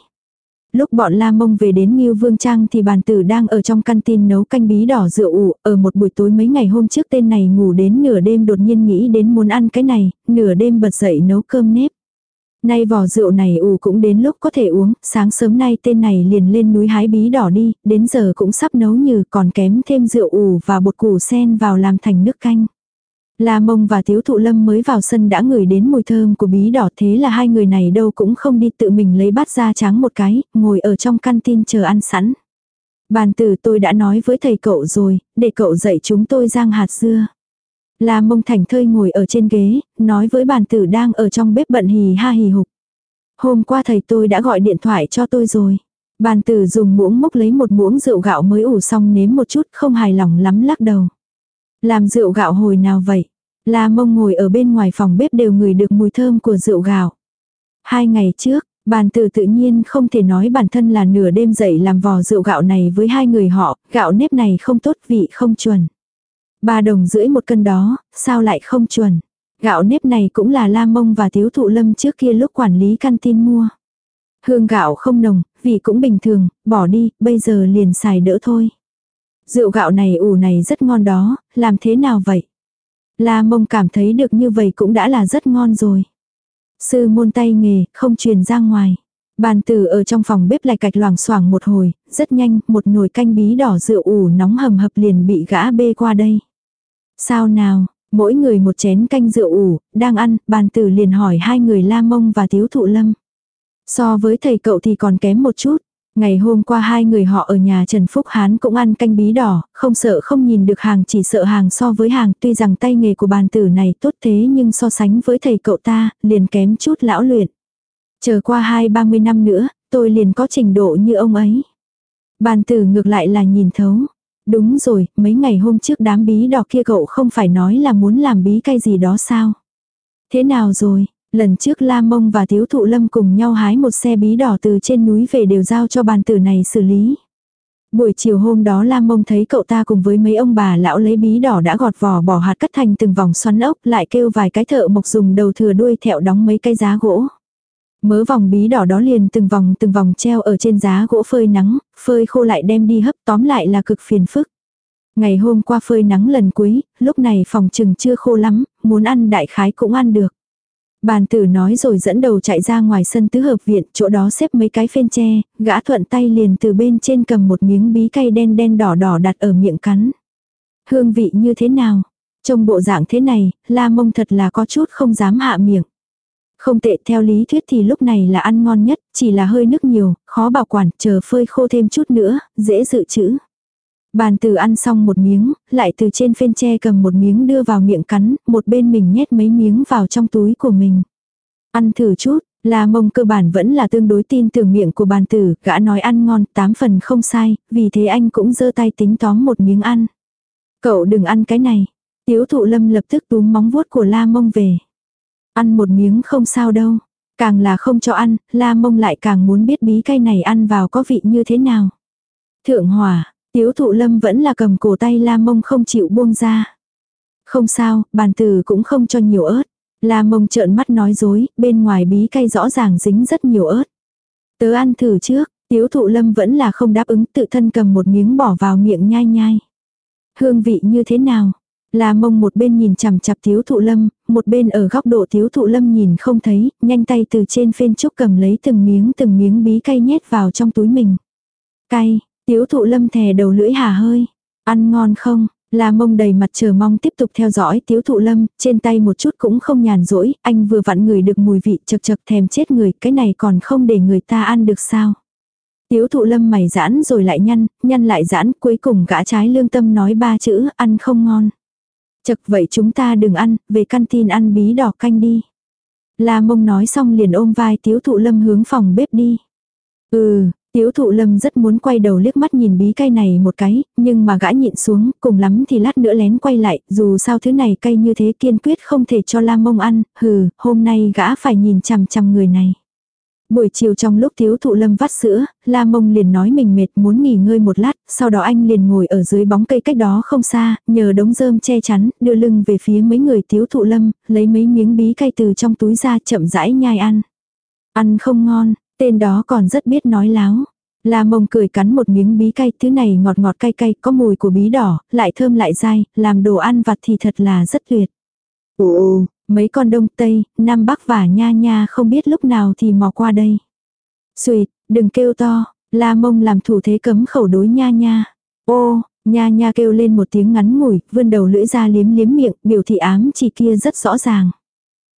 Lúc bọn La Mông về đến Ngưu Vương Trang thì bàn tử đang ở trong căn tin nấu canh bí đỏ rượu ủ, ở một buổi tối mấy ngày hôm trước tên này ngủ đến nửa đêm đột nhiên nghĩ đến muốn ăn cái này, nửa đêm bật dậy nấu cơm nếp. Nay vò rượu này ủ cũng đến lúc có thể uống, sáng sớm nay tên này liền lên núi hái bí đỏ đi, đến giờ cũng sắp nấu như còn kém thêm rượu ủ và bột củ sen vào làm thành nước canh. La Mông và Tiếu Thụ Lâm mới vào sân đã ngửi đến mùi thơm của bí đỏ thế là hai người này đâu cũng không đi tự mình lấy bát ra trắng một cái, ngồi ở trong căn tin chờ ăn sẵn. Bàn tử tôi đã nói với thầy cậu rồi, để cậu dạy chúng tôi rang hạt dưa. La mông thành thơi ngồi ở trên ghế, nói với bàn tử đang ở trong bếp bận hì ha hì hục. Hôm qua thầy tôi đã gọi điện thoại cho tôi rồi. Bàn tử dùng muỗng múc lấy một muỗng rượu gạo mới ủ xong nếm một chút không hài lòng lắm lắc đầu. Làm rượu gạo hồi nào vậy? La mông ngồi ở bên ngoài phòng bếp đều ngửi được mùi thơm của rượu gạo. Hai ngày trước, bàn tử tự nhiên không thể nói bản thân là nửa đêm dậy làm vò rượu gạo này với hai người họ, gạo nếp này không tốt vị không chuẩn. Ba đồng rưỡi một cân đó, sao lại không chuẩn. Gạo nếp này cũng là la mông và thiếu thụ lâm trước kia lúc quản lý căn tin mua. Hương gạo không nồng, vị cũng bình thường, bỏ đi, bây giờ liền xài đỡ thôi. Rượu gạo này ủ này rất ngon đó, làm thế nào vậy? La mông cảm thấy được như vậy cũng đã là rất ngon rồi. Sư môn tay nghề, không truyền ra ngoài. Bàn tử ở trong phòng bếp lại cạch loảng xoảng một hồi, rất nhanh, một nồi canh bí đỏ rượu ủ nóng hầm hập liền bị gã bê qua đây. Sao nào, mỗi người một chén canh rượu ủ, đang ăn, bàn tử liền hỏi hai người la mông và tiếu thụ lâm. So với thầy cậu thì còn kém một chút. Ngày hôm qua hai người họ ở nhà Trần Phúc Hán cũng ăn canh bí đỏ, không sợ không nhìn được hàng chỉ sợ hàng so với hàng tuy rằng tay nghề của bàn tử này tốt thế nhưng so sánh với thầy cậu ta, liền kém chút lão luyện. Chờ qua hai ba mươi năm nữa, tôi liền có trình độ như ông ấy. Bàn tử ngược lại là nhìn thấu. Đúng rồi, mấy ngày hôm trước đám bí đỏ kia cậu không phải nói là muốn làm bí cây gì đó sao? Thế nào rồi? Lần trước La Mông và Thiếu Thụ Lâm cùng nhau hái một xe bí đỏ từ trên núi về đều giao cho bàn tử này xử lý. Buổi chiều hôm đó Lam Mông thấy cậu ta cùng với mấy ông bà lão lấy bí đỏ đã gọt vỏ bỏ hạt cắt thành từng vòng xoắn ốc lại kêu vài cái thợ mộc dùng đầu thừa đuôi thẹo đóng mấy cây giá gỗ. Mớ vòng bí đỏ đó liền từng vòng từng vòng treo ở trên giá gỗ phơi nắng, phơi khô lại đem đi hấp tóm lại là cực phiền phức. Ngày hôm qua phơi nắng lần cuối, lúc này phòng trừng chưa khô lắm, muốn ăn đại khái cũng ăn được. Bàn tử nói rồi dẫn đầu chạy ra ngoài sân tứ hợp viện, chỗ đó xếp mấy cái phên tre, gã thuận tay liền từ bên trên cầm một miếng bí cay đen đen đỏ đỏ đặt ở miệng cắn. Hương vị như thế nào? Trong bộ dạng thế này, la mông thật là có chút không dám hạ miệng. Không tệ theo lý thuyết thì lúc này là ăn ngon nhất, chỉ là hơi nước nhiều, khó bảo quản, chờ phơi khô thêm chút nữa, dễ dự trữ. Bàn từ ăn xong một miếng, lại từ trên phên tre cầm một miếng đưa vào miệng cắn, một bên mình nhét mấy miếng vào trong túi của mình. Ăn thử chút, là mông cơ bản vẫn là tương đối tin tưởng miệng của bàn tử, gã nói ăn ngon, tám phần không sai, vì thế anh cũng giơ tay tính tóm một miếng ăn. Cậu đừng ăn cái này. Tiếu thụ lâm lập tức túm móng vuốt của la mông về. Ăn một miếng không sao đâu. Càng là không cho ăn, la mông lại càng muốn biết bí cây này ăn vào có vị như thế nào. Thượng hỏa, Tiếu thụ lâm vẫn là cầm cổ tay la mông không chịu buông ra. Không sao, bàn tử cũng không cho nhiều ớt. La mông trợn mắt nói dối, bên ngoài bí cay rõ ràng dính rất nhiều ớt. Tớ ăn thử trước, tiếu thụ lâm vẫn là không đáp ứng tự thân cầm một miếng bỏ vào miệng nhai nhai. Hương vị như thế nào? La mông một bên nhìn chằm chặp thiếu thụ lâm, một bên ở góc độ thiếu thụ lâm nhìn không thấy, nhanh tay từ trên phên trúc cầm lấy từng miếng từng miếng bí cay nhét vào trong túi mình. Cay, Tiếu thụ lâm thè đầu lưỡi hà hơi. Ăn ngon không? La mông đầy mặt chờ mong tiếp tục theo dõi tiếu thụ lâm, trên tay một chút cũng không nhàn rỗi, anh vừa vặn người được mùi vị chật chật thèm chết người, cái này còn không để người ta ăn được sao. Tiếu thụ lâm mày giãn rồi lại nhăn, nhăn lại giãn, cuối cùng gã trái lương tâm nói ba chữ, ăn không ngon. Chật vậy chúng ta đừng ăn, về căn tin ăn bí đỏ canh đi. La mông nói xong liền ôm vai tiếu thụ lâm hướng phòng bếp đi. Ừ, Tiếu thụ lâm rất muốn quay đầu liếc mắt nhìn bí cây này một cái, nhưng mà gã nhịn xuống, cùng lắm thì lát nữa lén quay lại, dù sao thứ này cây như thế kiên quyết không thể cho Lam mông ăn, hừ, hôm nay gã phải nhìn chằm chằm người này. Buổi chiều trong lúc tiếu thụ lâm vắt sữa, La Mông liền nói mình mệt muốn nghỉ ngơi một lát, sau đó anh liền ngồi ở dưới bóng cây cách đó không xa, nhờ đống rơm che chắn, đưa lưng về phía mấy người tiếu thụ lâm, lấy mấy miếng bí cây từ trong túi ra chậm rãi nhai ăn. Ăn không ngon, Tên đó còn rất biết nói láo. La mông cười cắn một miếng bí cay, thứ này ngọt ngọt cay cay, có mùi của bí đỏ, lại thơm lại dai, làm đồ ăn vặt thì thật là rất tuyệt. Ồ, mấy con đông tây, nam bắc và nha nha không biết lúc nào thì mò qua đây. Xuyệt, đừng kêu to, la mông làm thủ thế cấm khẩu đối nha nha. Ô, nha nha kêu lên một tiếng ngắn ngủi, vươn đầu lưỡi ra liếm liếm miệng, biểu thị ám chỉ kia rất rõ ràng.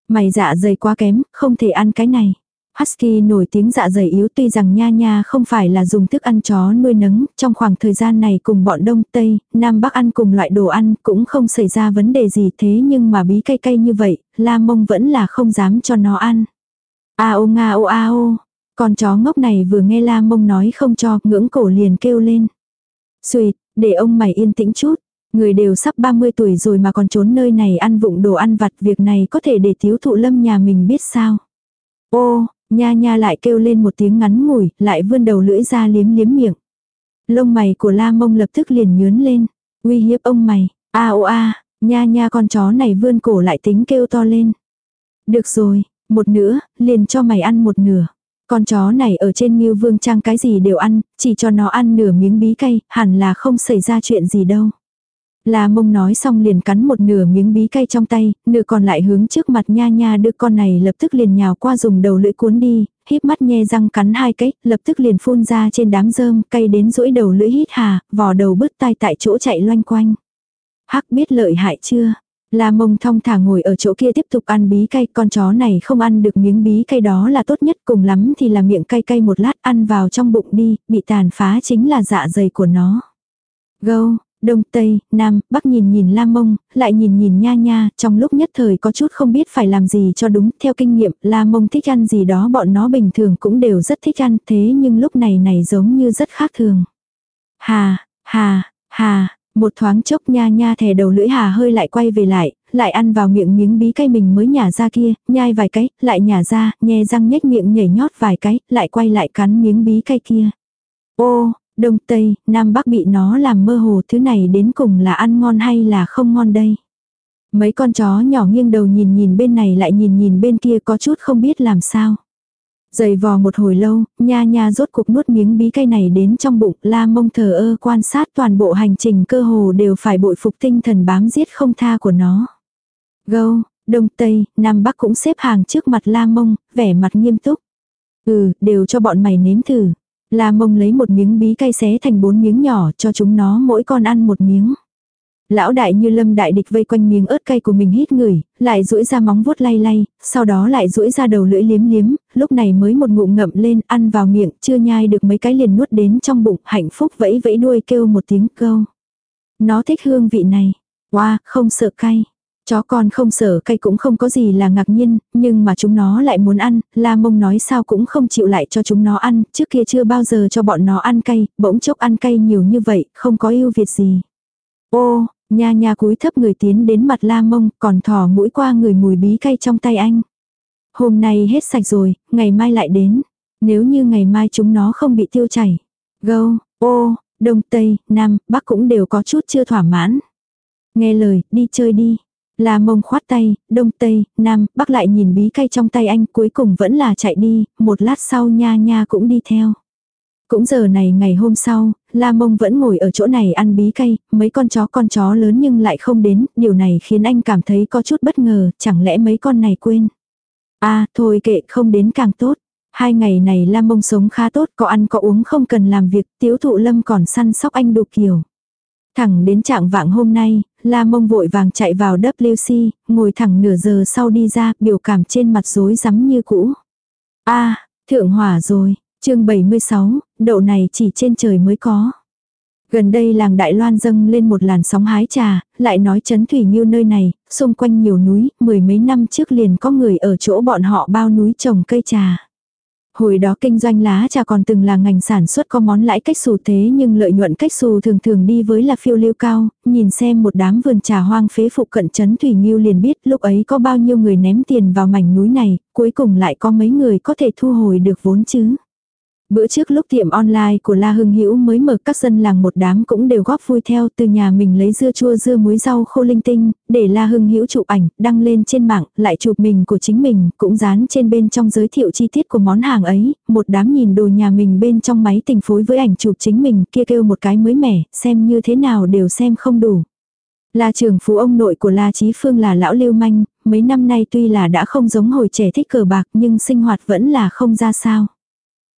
Mày dạ dày quá kém, không thể ăn cái này. Husky nổi tiếng dạ dày yếu tuy rằng nha nha không phải là dùng thức ăn chó nuôi nấng, trong khoảng thời gian này cùng bọn Đông Tây, Nam Bắc ăn cùng loại đồ ăn cũng không xảy ra vấn đề gì thế nhưng mà bí cay cay như vậy, La Mông vẫn là không dám cho nó ăn. A ô nga ô a ô, con chó ngốc này vừa nghe La Mông nói không cho, ngưỡng cổ liền kêu lên. Xuyệt, để ông mày yên tĩnh chút, người đều sắp 30 tuổi rồi mà còn trốn nơi này ăn vụng đồ ăn vặt, việc này có thể để thiếu thụ lâm nhà mình biết sao. Ô, Nha nha lại kêu lên một tiếng ngắn ngủi, lại vươn đầu lưỡi ra liếm liếm miệng. Lông mày của la mông lập tức liền nhướn lên. Uy hiếp ông mày, a o a, nha nha con chó này vươn cổ lại tính kêu to lên. Được rồi, một nữa, liền cho mày ăn một nửa. Con chó này ở trên Ngưu Vương Trang cái gì đều ăn, chỉ cho nó ăn nửa miếng bí cay, hẳn là không xảy ra chuyện gì đâu. La mông nói xong liền cắn một nửa miếng bí cay trong tay, nửa còn lại hướng trước mặt nha nha đứa con này lập tức liền nhào qua dùng đầu lưỡi cuốn đi, híp mắt nhe răng cắn hai cái, lập tức liền phun ra trên đám rơm, cay đến rũi đầu lưỡi hít hà, vò đầu bứt tai tại chỗ chạy loanh quanh. Hắc biết lợi hại chưa? La mông thong thả ngồi ở chỗ kia tiếp tục ăn bí cay, con chó này không ăn được miếng bí cay đó là tốt nhất, cùng lắm thì là miệng cay cay một lát ăn vào trong bụng đi, bị tàn phá chính là dạ dày của nó. Gâu, Đông, Tây, Nam, Bắc nhìn nhìn Lam Mông, lại nhìn nhìn Nha Nha, trong lúc nhất thời có chút không biết phải làm gì cho đúng. Theo kinh nghiệm, Lam Mông thích ăn gì đó bọn nó bình thường cũng đều rất thích ăn, thế nhưng lúc này này giống như rất khác thường. Hà, hà, hà, một thoáng chốc Nha Nha thè đầu lưỡi hà hơi lại quay về lại, lại ăn vào miệng miếng bí cay mình mới nhả ra kia, nhai vài cái, lại nhả ra, nhe răng nhếch miệng nhảy nhót vài cái, lại quay lại cắn miếng bí cay kia. Ô, Đông Tây, Nam Bắc bị nó làm mơ hồ thứ này đến cùng là ăn ngon hay là không ngon đây. Mấy con chó nhỏ nghiêng đầu nhìn nhìn bên này lại nhìn nhìn bên kia có chút không biết làm sao. Dày vò một hồi lâu, nha nha rốt cục nuốt miếng bí cây này đến trong bụng, la mông thờ ơ quan sát toàn bộ hành trình cơ hồ đều phải bội phục tinh thần bám giết không tha của nó. Gâu, Đông Tây, Nam Bắc cũng xếp hàng trước mặt la mông, vẻ mặt nghiêm túc. Ừ, đều cho bọn mày nếm thử. La mông lấy một miếng bí cay xé thành bốn miếng nhỏ cho chúng nó mỗi con ăn một miếng. Lão đại như lâm đại địch vây quanh miếng ớt cay của mình hít ngửi, lại duỗi ra móng vuốt lay lay, sau đó lại duỗi ra đầu lưỡi liếm liếm, lúc này mới một ngụm ngậm lên ăn vào miệng, chưa nhai được mấy cái liền nuốt đến trong bụng, hạnh phúc vẫy vẫy đuôi kêu một tiếng câu. Nó thích hương vị này. Wow, không sợ cay. Chó con không sợ cay cũng không có gì là ngạc nhiên, nhưng mà chúng nó lại muốn ăn, la mông nói sao cũng không chịu lại cho chúng nó ăn, trước kia chưa bao giờ cho bọn nó ăn cay, bỗng chốc ăn cay nhiều như vậy, không có ưu việt gì. Ô, nha nha cúi thấp người tiến đến mặt la mông, còn thò mũi qua người mùi bí cay trong tay anh. Hôm nay hết sạch rồi, ngày mai lại đến. Nếu như ngày mai chúng nó không bị tiêu chảy. Gâu, ô, đông, tây, nam, bắc cũng đều có chút chưa thỏa mãn. Nghe lời, đi chơi đi. La mông khoát tay, đông tây, nam, bắc lại nhìn bí cây trong tay anh cuối cùng vẫn là chạy đi, một lát sau nha nha cũng đi theo. Cũng giờ này ngày hôm sau, La Mông vẫn ngồi ở chỗ này ăn bí cay, mấy con chó con chó lớn nhưng lại không đến, điều này khiến anh cảm thấy có chút bất ngờ, chẳng lẽ mấy con này quên. À, thôi kệ, không đến càng tốt. Hai ngày này La Mông sống khá tốt, có ăn có uống không cần làm việc, tiếu thụ lâm còn săn sóc anh đủ kiểu. Thẳng đến trạng vạng hôm nay, La Mông vội vàng chạy vào WC, ngồi thẳng nửa giờ sau đi ra, biểu cảm trên mặt rối rắm như cũ. a thượng hỏa rồi, chương 76, đậu này chỉ trên trời mới có. Gần đây làng Đại Loan dâng lên một làn sóng hái trà, lại nói chấn thủy như nơi này, xung quanh nhiều núi, mười mấy năm trước liền có người ở chỗ bọn họ bao núi trồng cây trà. Hồi đó kinh doanh lá trà còn từng là ngành sản xuất có món lãi cách xù thế nhưng lợi nhuận cách xù thường thường đi với là phiêu lưu cao, nhìn xem một đám vườn trà hoang phế phụ cận chấn Thủy Nhiêu liền biết lúc ấy có bao nhiêu người ném tiền vào mảnh núi này, cuối cùng lại có mấy người có thể thu hồi được vốn chứ. Bữa trước lúc tiệm online của La Hưng Hữu mới mở các dân làng một đám cũng đều góp vui theo từ nhà mình lấy dưa chua dưa muối rau khô linh tinh, để La Hưng Hữu chụp ảnh, đăng lên trên mạng, lại chụp mình của chính mình, cũng dán trên bên trong giới thiệu chi tiết của món hàng ấy, một đám nhìn đồ nhà mình bên trong máy tình phối với ảnh chụp chính mình, kia kêu một cái mới mẻ, xem như thế nào đều xem không đủ. La trưởng phú ông nội của La Chí Phương là lão lưu manh, mấy năm nay tuy là đã không giống hồi trẻ thích cờ bạc nhưng sinh hoạt vẫn là không ra sao.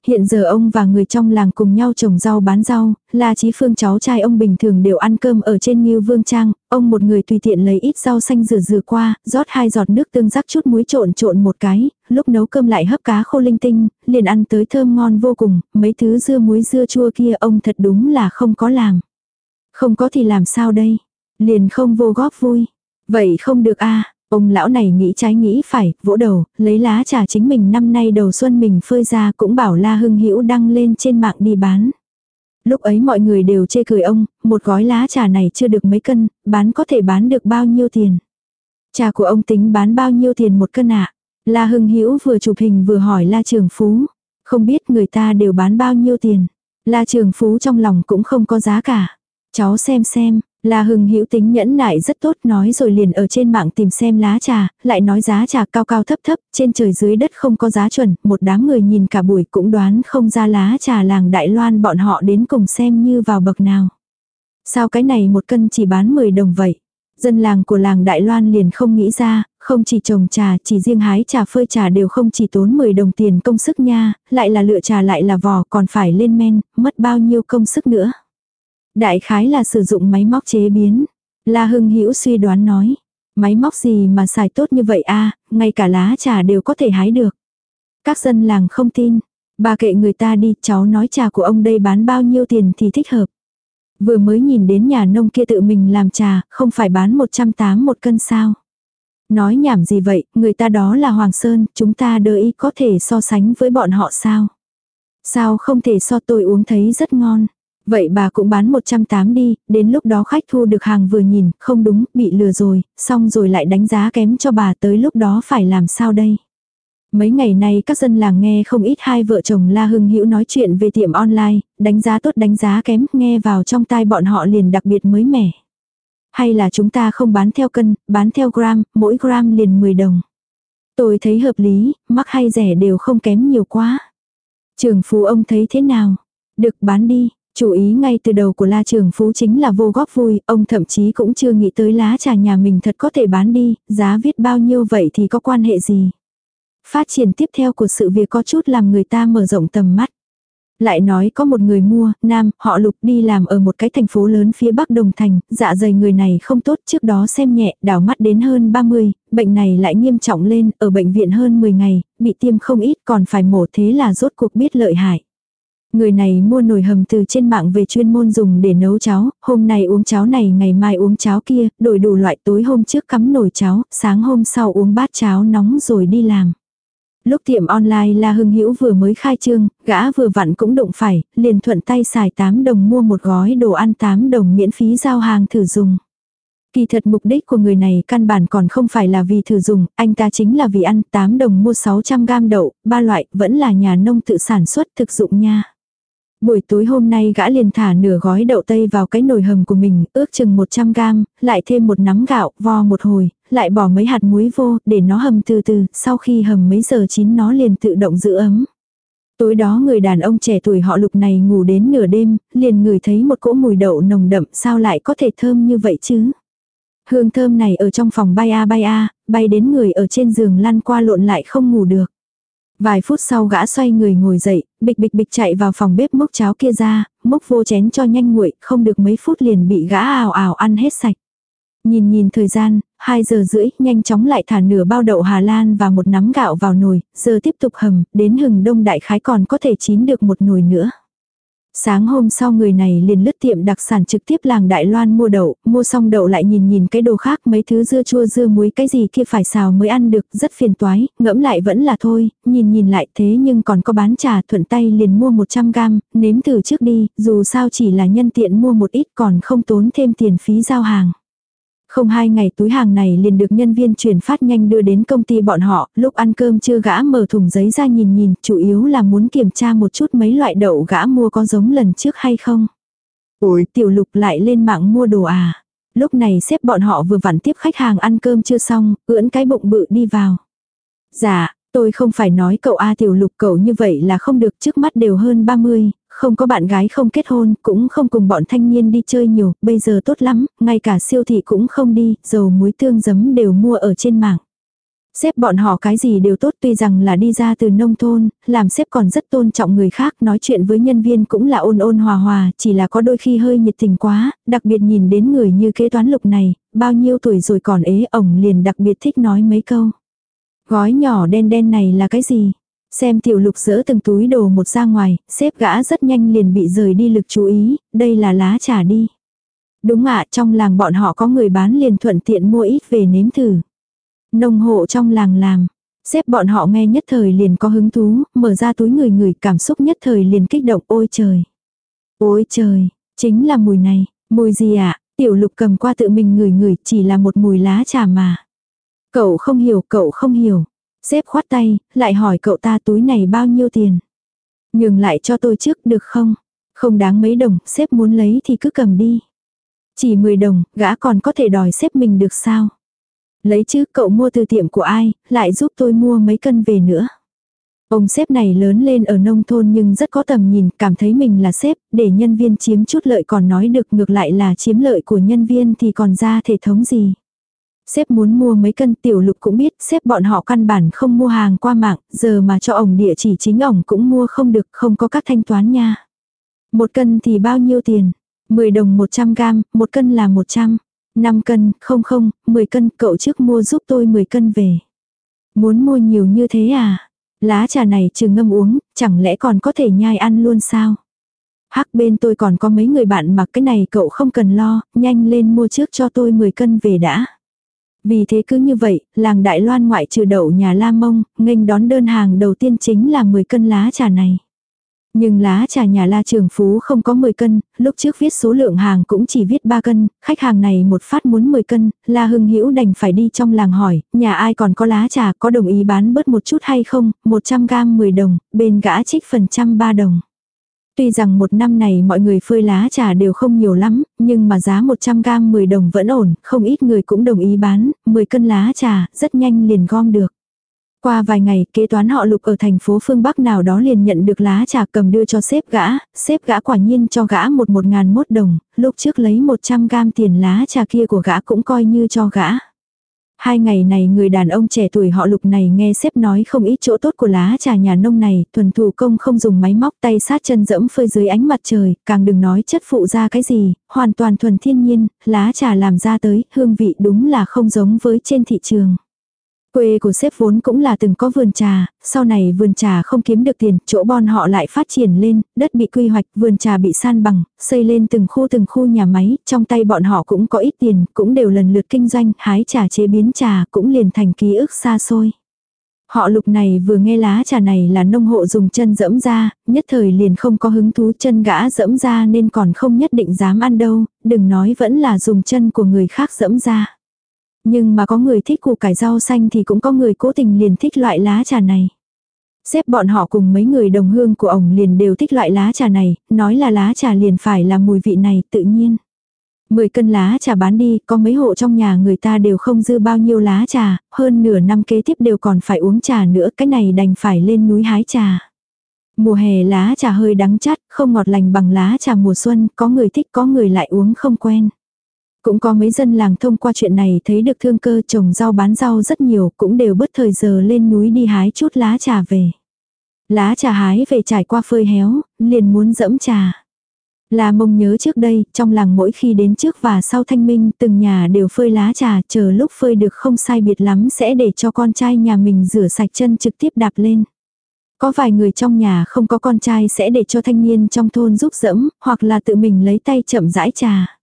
Hiện giờ ông và người trong làng cùng nhau trồng rau bán rau, La Chí Phương cháu trai ông bình thường đều ăn cơm ở trên Ngưu Vương Trang, ông một người tùy tiện lấy ít rau xanh rửa rửa qua, rót hai giọt nước tương rắc chút muối trộn trộn một cái, lúc nấu cơm lại hấp cá khô linh tinh, liền ăn tới thơm ngon vô cùng, mấy thứ dưa muối dưa chua kia ông thật đúng là không có làm. Không có thì làm sao đây? Liền không vô góp vui. Vậy không được a Ông lão này nghĩ trái nghĩ phải, vỗ đầu, lấy lá trà chính mình năm nay đầu xuân mình phơi ra cũng bảo La Hưng Hữu đăng lên trên mạng đi bán. Lúc ấy mọi người đều chê cười ông, một gói lá trà này chưa được mấy cân, bán có thể bán được bao nhiêu tiền. Trà của ông tính bán bao nhiêu tiền một cân ạ? À? La Hưng Hữu vừa chụp hình vừa hỏi La Trường Phú. Không biết người ta đều bán bao nhiêu tiền. La Trường Phú trong lòng cũng không có giá cả. Cháu xem xem, La Hưng Hữu tính nhẫn nại rất tốt nói rồi liền ở trên mạng tìm xem lá trà, lại nói giá trà cao cao thấp thấp, trên trời dưới đất không có giá chuẩn, một đám người nhìn cả buổi cũng đoán không ra lá trà làng Đại Loan bọn họ đến cùng xem như vào bậc nào. Sao cái này một cân chỉ bán 10 đồng vậy? Dân làng của làng Đại Loan liền không nghĩ ra, không chỉ trồng trà, chỉ riêng hái trà phơi trà đều không chỉ tốn 10 đồng tiền công sức nha, lại là lựa trà lại là vò còn phải lên men, mất bao nhiêu công sức nữa. Đại khái là sử dụng máy móc chế biến. La Hưng Hữu suy đoán nói. Máy móc gì mà xài tốt như vậy a ngay cả lá trà đều có thể hái được. Các dân làng không tin. Bà kệ người ta đi, cháu nói trà của ông đây bán bao nhiêu tiền thì thích hợp. Vừa mới nhìn đến nhà nông kia tự mình làm trà, không phải bán 108 một cân sao. Nói nhảm gì vậy, người ta đó là Hoàng Sơn, chúng ta đợi ý có thể so sánh với bọn họ sao. Sao không thể so tôi uống thấy rất ngon. Vậy bà cũng bán 108 đi, đến lúc đó khách thu được hàng vừa nhìn, không đúng, bị lừa rồi, xong rồi lại đánh giá kém cho bà tới lúc đó phải làm sao đây. Mấy ngày nay các dân làng nghe không ít hai vợ chồng La Hưng Hữu nói chuyện về tiệm online, đánh giá tốt đánh giá kém, nghe vào trong tai bọn họ liền đặc biệt mới mẻ. Hay là chúng ta không bán theo cân, bán theo gram, mỗi gram liền 10 đồng. Tôi thấy hợp lý, mắc hay rẻ đều không kém nhiều quá. Trường phú ông thấy thế nào? Được bán đi, Chủ ý ngay từ đầu của La Trường Phú chính là vô góp vui, ông thậm chí cũng chưa nghĩ tới lá trà nhà mình thật có thể bán đi, giá viết bao nhiêu vậy thì có quan hệ gì. Phát triển tiếp theo của sự việc có chút làm người ta mở rộng tầm mắt. Lại nói có một người mua, nam, họ lục đi làm ở một cái thành phố lớn phía bắc Đồng Thành, dạ dày người này không tốt trước đó xem nhẹ, đảo mắt đến hơn 30, bệnh này lại nghiêm trọng lên, ở bệnh viện hơn 10 ngày, bị tiêm không ít còn phải mổ thế là rốt cuộc biết lợi hại. Người này mua nồi hầm từ trên mạng về chuyên môn dùng để nấu cháo, hôm nay uống cháo này ngày mai uống cháo kia, đổi đủ loại tối hôm trước cắm nồi cháo, sáng hôm sau uống bát cháo nóng rồi đi làm. Lúc tiệm online La Hưng Hữu vừa mới khai trương, gã vừa vặn cũng đụng phải, liền thuận tay xài 8 đồng mua một gói đồ ăn 8 đồng miễn phí giao hàng thử dùng. Kỳ thật mục đích của người này căn bản còn không phải là vì thử dùng, anh ta chính là vì ăn 8 đồng mua 600 gam đậu, ba loại, vẫn là nhà nông tự sản xuất thực dụng nha. Buổi tối hôm nay gã liền thả nửa gói đậu tây vào cái nồi hầm của mình, ước chừng 100 gram, lại thêm một nắm gạo, vo một hồi, lại bỏ mấy hạt muối vô, để nó hầm từ từ, sau khi hầm mấy giờ chín nó liền tự động giữ ấm. Tối đó người đàn ông trẻ tuổi họ lục này ngủ đến nửa đêm, liền ngửi thấy một cỗ mùi đậu nồng đậm sao lại có thể thơm như vậy chứ. Hương thơm này ở trong phòng bay a bay a, bay đến người ở trên giường lăn qua lộn lại không ngủ được. Vài phút sau gã xoay người ngồi dậy, bịch bịch bịch chạy vào phòng bếp mốc cháo kia ra, mốc vô chén cho nhanh nguội, không được mấy phút liền bị gã ào ào ăn hết sạch. Nhìn nhìn thời gian, 2 giờ rưỡi, nhanh chóng lại thả nửa bao đậu Hà Lan và một nắm gạo vào nồi, giờ tiếp tục hầm, đến hừng đông đại khái còn có thể chín được một nồi nữa. Sáng hôm sau người này liền lướt tiệm đặc sản trực tiếp làng Đại Loan mua đậu, mua xong đậu lại nhìn nhìn cái đồ khác mấy thứ dưa chua dưa muối cái gì kia phải xào mới ăn được, rất phiền toái, ngẫm lại vẫn là thôi, nhìn nhìn lại thế nhưng còn có bán trà thuận tay liền mua 100 gram, nếm thử trước đi, dù sao chỉ là nhân tiện mua một ít còn không tốn thêm tiền phí giao hàng. Không hai ngày túi hàng này liền được nhân viên chuyển phát nhanh đưa đến công ty bọn họ, lúc ăn cơm chưa gã mở thùng giấy ra nhìn nhìn, chủ yếu là muốn kiểm tra một chút mấy loại đậu gã mua có giống lần trước hay không. Ôi, tiểu lục lại lên mạng mua đồ à. Lúc này xếp bọn họ vừa vặn tiếp khách hàng ăn cơm chưa xong, ưỡn cái bụng bự đi vào. Dạ, tôi không phải nói cậu A tiểu lục cậu như vậy là không được trước mắt đều hơn 30, không có bạn gái không kết hôn, cũng không cùng bọn thanh niên đi chơi nhiều, bây giờ tốt lắm, ngay cả siêu thị cũng không đi, dầu muối tương giấm đều mua ở trên mạng. Xếp bọn họ cái gì đều tốt tuy rằng là đi ra từ nông thôn, làm xếp còn rất tôn trọng người khác, nói chuyện với nhân viên cũng là ôn ôn hòa hòa, chỉ là có đôi khi hơi nhiệt tình quá, đặc biệt nhìn đến người như kế toán lục này, bao nhiêu tuổi rồi còn ế ổng liền đặc biệt thích nói mấy câu. Gói nhỏ đen đen này là cái gì? Xem tiểu lục dỡ từng túi đồ một ra ngoài, xếp gã rất nhanh liền bị rời đi lực chú ý, đây là lá trà đi. Đúng ạ, trong làng bọn họ có người bán liền thuận tiện mua ít về nếm thử. Nông hộ trong làng làm. Xếp bọn họ nghe nhất thời liền có hứng thú, mở ra túi người người cảm xúc nhất thời liền kích động ôi trời. Ôi trời, chính là mùi này, mùi gì ạ? Tiểu lục cầm qua tự mình người người chỉ là một mùi lá trà mà. Cậu không hiểu, cậu không hiểu. Xếp khoát tay, lại hỏi cậu ta túi này bao nhiêu tiền. Nhường lại cho tôi trước được không? Không đáng mấy đồng, xếp muốn lấy thì cứ cầm đi. Chỉ 10 đồng, gã còn có thể đòi xếp mình được sao? Lấy chứ, cậu mua từ tiệm của ai, lại giúp tôi mua mấy cân về nữa. Ông sếp này lớn lên ở nông thôn nhưng rất có tầm nhìn, cảm thấy mình là sếp, để nhân viên chiếm chút lợi còn nói được ngược lại là chiếm lợi của nhân viên thì còn ra thể thống gì. Sếp muốn mua mấy cân tiểu lục cũng biết sếp bọn họ căn bản không mua hàng qua mạng, giờ mà cho ổng địa chỉ chính ổng cũng mua không được, không có các thanh toán nha. Một cân thì bao nhiêu tiền? 10 đồng 100 gram, một cân là 100. 5 cân, không không, 10 cân, cậu trước mua giúp tôi 10 cân về. Muốn mua nhiều như thế à? Lá trà này trừ ngâm uống, chẳng lẽ còn có thể nhai ăn luôn sao? Hắc bên tôi còn có mấy người bạn mặc cái này cậu không cần lo, nhanh lên mua trước cho tôi 10 cân về đã. Vì thế cứ như vậy, làng Đại Loan ngoại trừ đậu nhà La Mông, nghênh đón đơn hàng đầu tiên chính là 10 cân lá trà này. Nhưng lá trà nhà La Trường Phú không có 10 cân, lúc trước viết số lượng hàng cũng chỉ viết 3 cân, khách hàng này một phát muốn 10 cân, La Hưng Hữu đành phải đi trong làng hỏi, nhà ai còn có lá trà có đồng ý bán bớt một chút hay không, 100 gam 10 đồng, bên gã trích phần trăm 3 đồng. Tuy rằng một năm này mọi người phơi lá trà đều không nhiều lắm, nhưng mà giá 100 gam 10 đồng vẫn ổn, không ít người cũng đồng ý bán, 10 cân lá trà, rất nhanh liền gom được. Qua vài ngày, kế toán họ lục ở thành phố phương Bắc nào đó liền nhận được lá trà cầm đưa cho sếp gã, sếp gã quả nhiên cho gã một một ngàn mốt đồng, lúc trước lấy 100 gam tiền lá trà kia của gã cũng coi như cho gã. Hai ngày này người đàn ông trẻ tuổi họ lục này nghe xếp nói không ít chỗ tốt của lá trà nhà nông này, thuần thủ công không dùng máy móc tay sát chân dẫm phơi dưới ánh mặt trời, càng đừng nói chất phụ ra cái gì, hoàn toàn thuần thiên nhiên, lá trà làm ra tới, hương vị đúng là không giống với trên thị trường. Quê của sếp vốn cũng là từng có vườn trà, sau này vườn trà không kiếm được tiền, chỗ bon họ lại phát triển lên, đất bị quy hoạch, vườn trà bị san bằng, xây lên từng khu từng khu nhà máy, trong tay bọn họ cũng có ít tiền, cũng đều lần lượt kinh doanh, hái trà chế biến trà, cũng liền thành ký ức xa xôi. Họ lục này vừa nghe lá trà này là nông hộ dùng chân dẫm ra, nhất thời liền không có hứng thú chân gã dẫm ra nên còn không nhất định dám ăn đâu, đừng nói vẫn là dùng chân của người khác dẫm ra. Nhưng mà có người thích củ cải rau xanh thì cũng có người cố tình liền thích loại lá trà này. Xếp bọn họ cùng mấy người đồng hương của ổng liền đều thích loại lá trà này, nói là lá trà liền phải là mùi vị này tự nhiên. 10 cân lá trà bán đi, có mấy hộ trong nhà người ta đều không dư bao nhiêu lá trà, hơn nửa năm kế tiếp đều còn phải uống trà nữa, cái này đành phải lên núi hái trà. Mùa hè lá trà hơi đắng chát, không ngọt lành bằng lá trà mùa xuân, có người thích có người lại uống không quen. Cũng có mấy dân làng thông qua chuyện này thấy được thương cơ trồng rau bán rau rất nhiều, cũng đều bớt thời giờ lên núi đi hái chút lá trà về. Lá trà hái về trải qua phơi héo, liền muốn dẫm trà. Là mông nhớ trước đây, trong làng mỗi khi đến trước và sau thanh minh, từng nhà đều phơi lá trà, chờ lúc phơi được không sai biệt lắm sẽ để cho con trai nhà mình rửa sạch chân trực tiếp đạp lên. Có vài người trong nhà không có con trai sẽ để cho thanh niên trong thôn giúp dẫm, hoặc là tự mình lấy tay chậm rãi trà.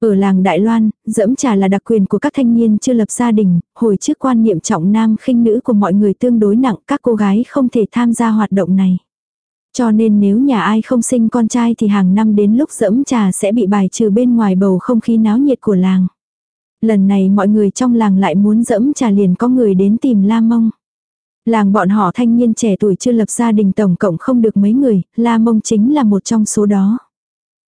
Ở làng Đại Loan, dẫm trà là đặc quyền của các thanh niên chưa lập gia đình, hồi trước quan niệm trọng nam khinh nữ của mọi người tương đối nặng, các cô gái không thể tham gia hoạt động này. Cho nên nếu nhà ai không sinh con trai thì hàng năm đến lúc dẫm trà sẽ bị bài trừ bên ngoài bầu không khí náo nhiệt của làng. Lần này mọi người trong làng lại muốn dẫm trà liền có người đến tìm La Mông. Làng bọn họ thanh niên trẻ tuổi chưa lập gia đình tổng cộng không được mấy người, La Mông chính là một trong số đó.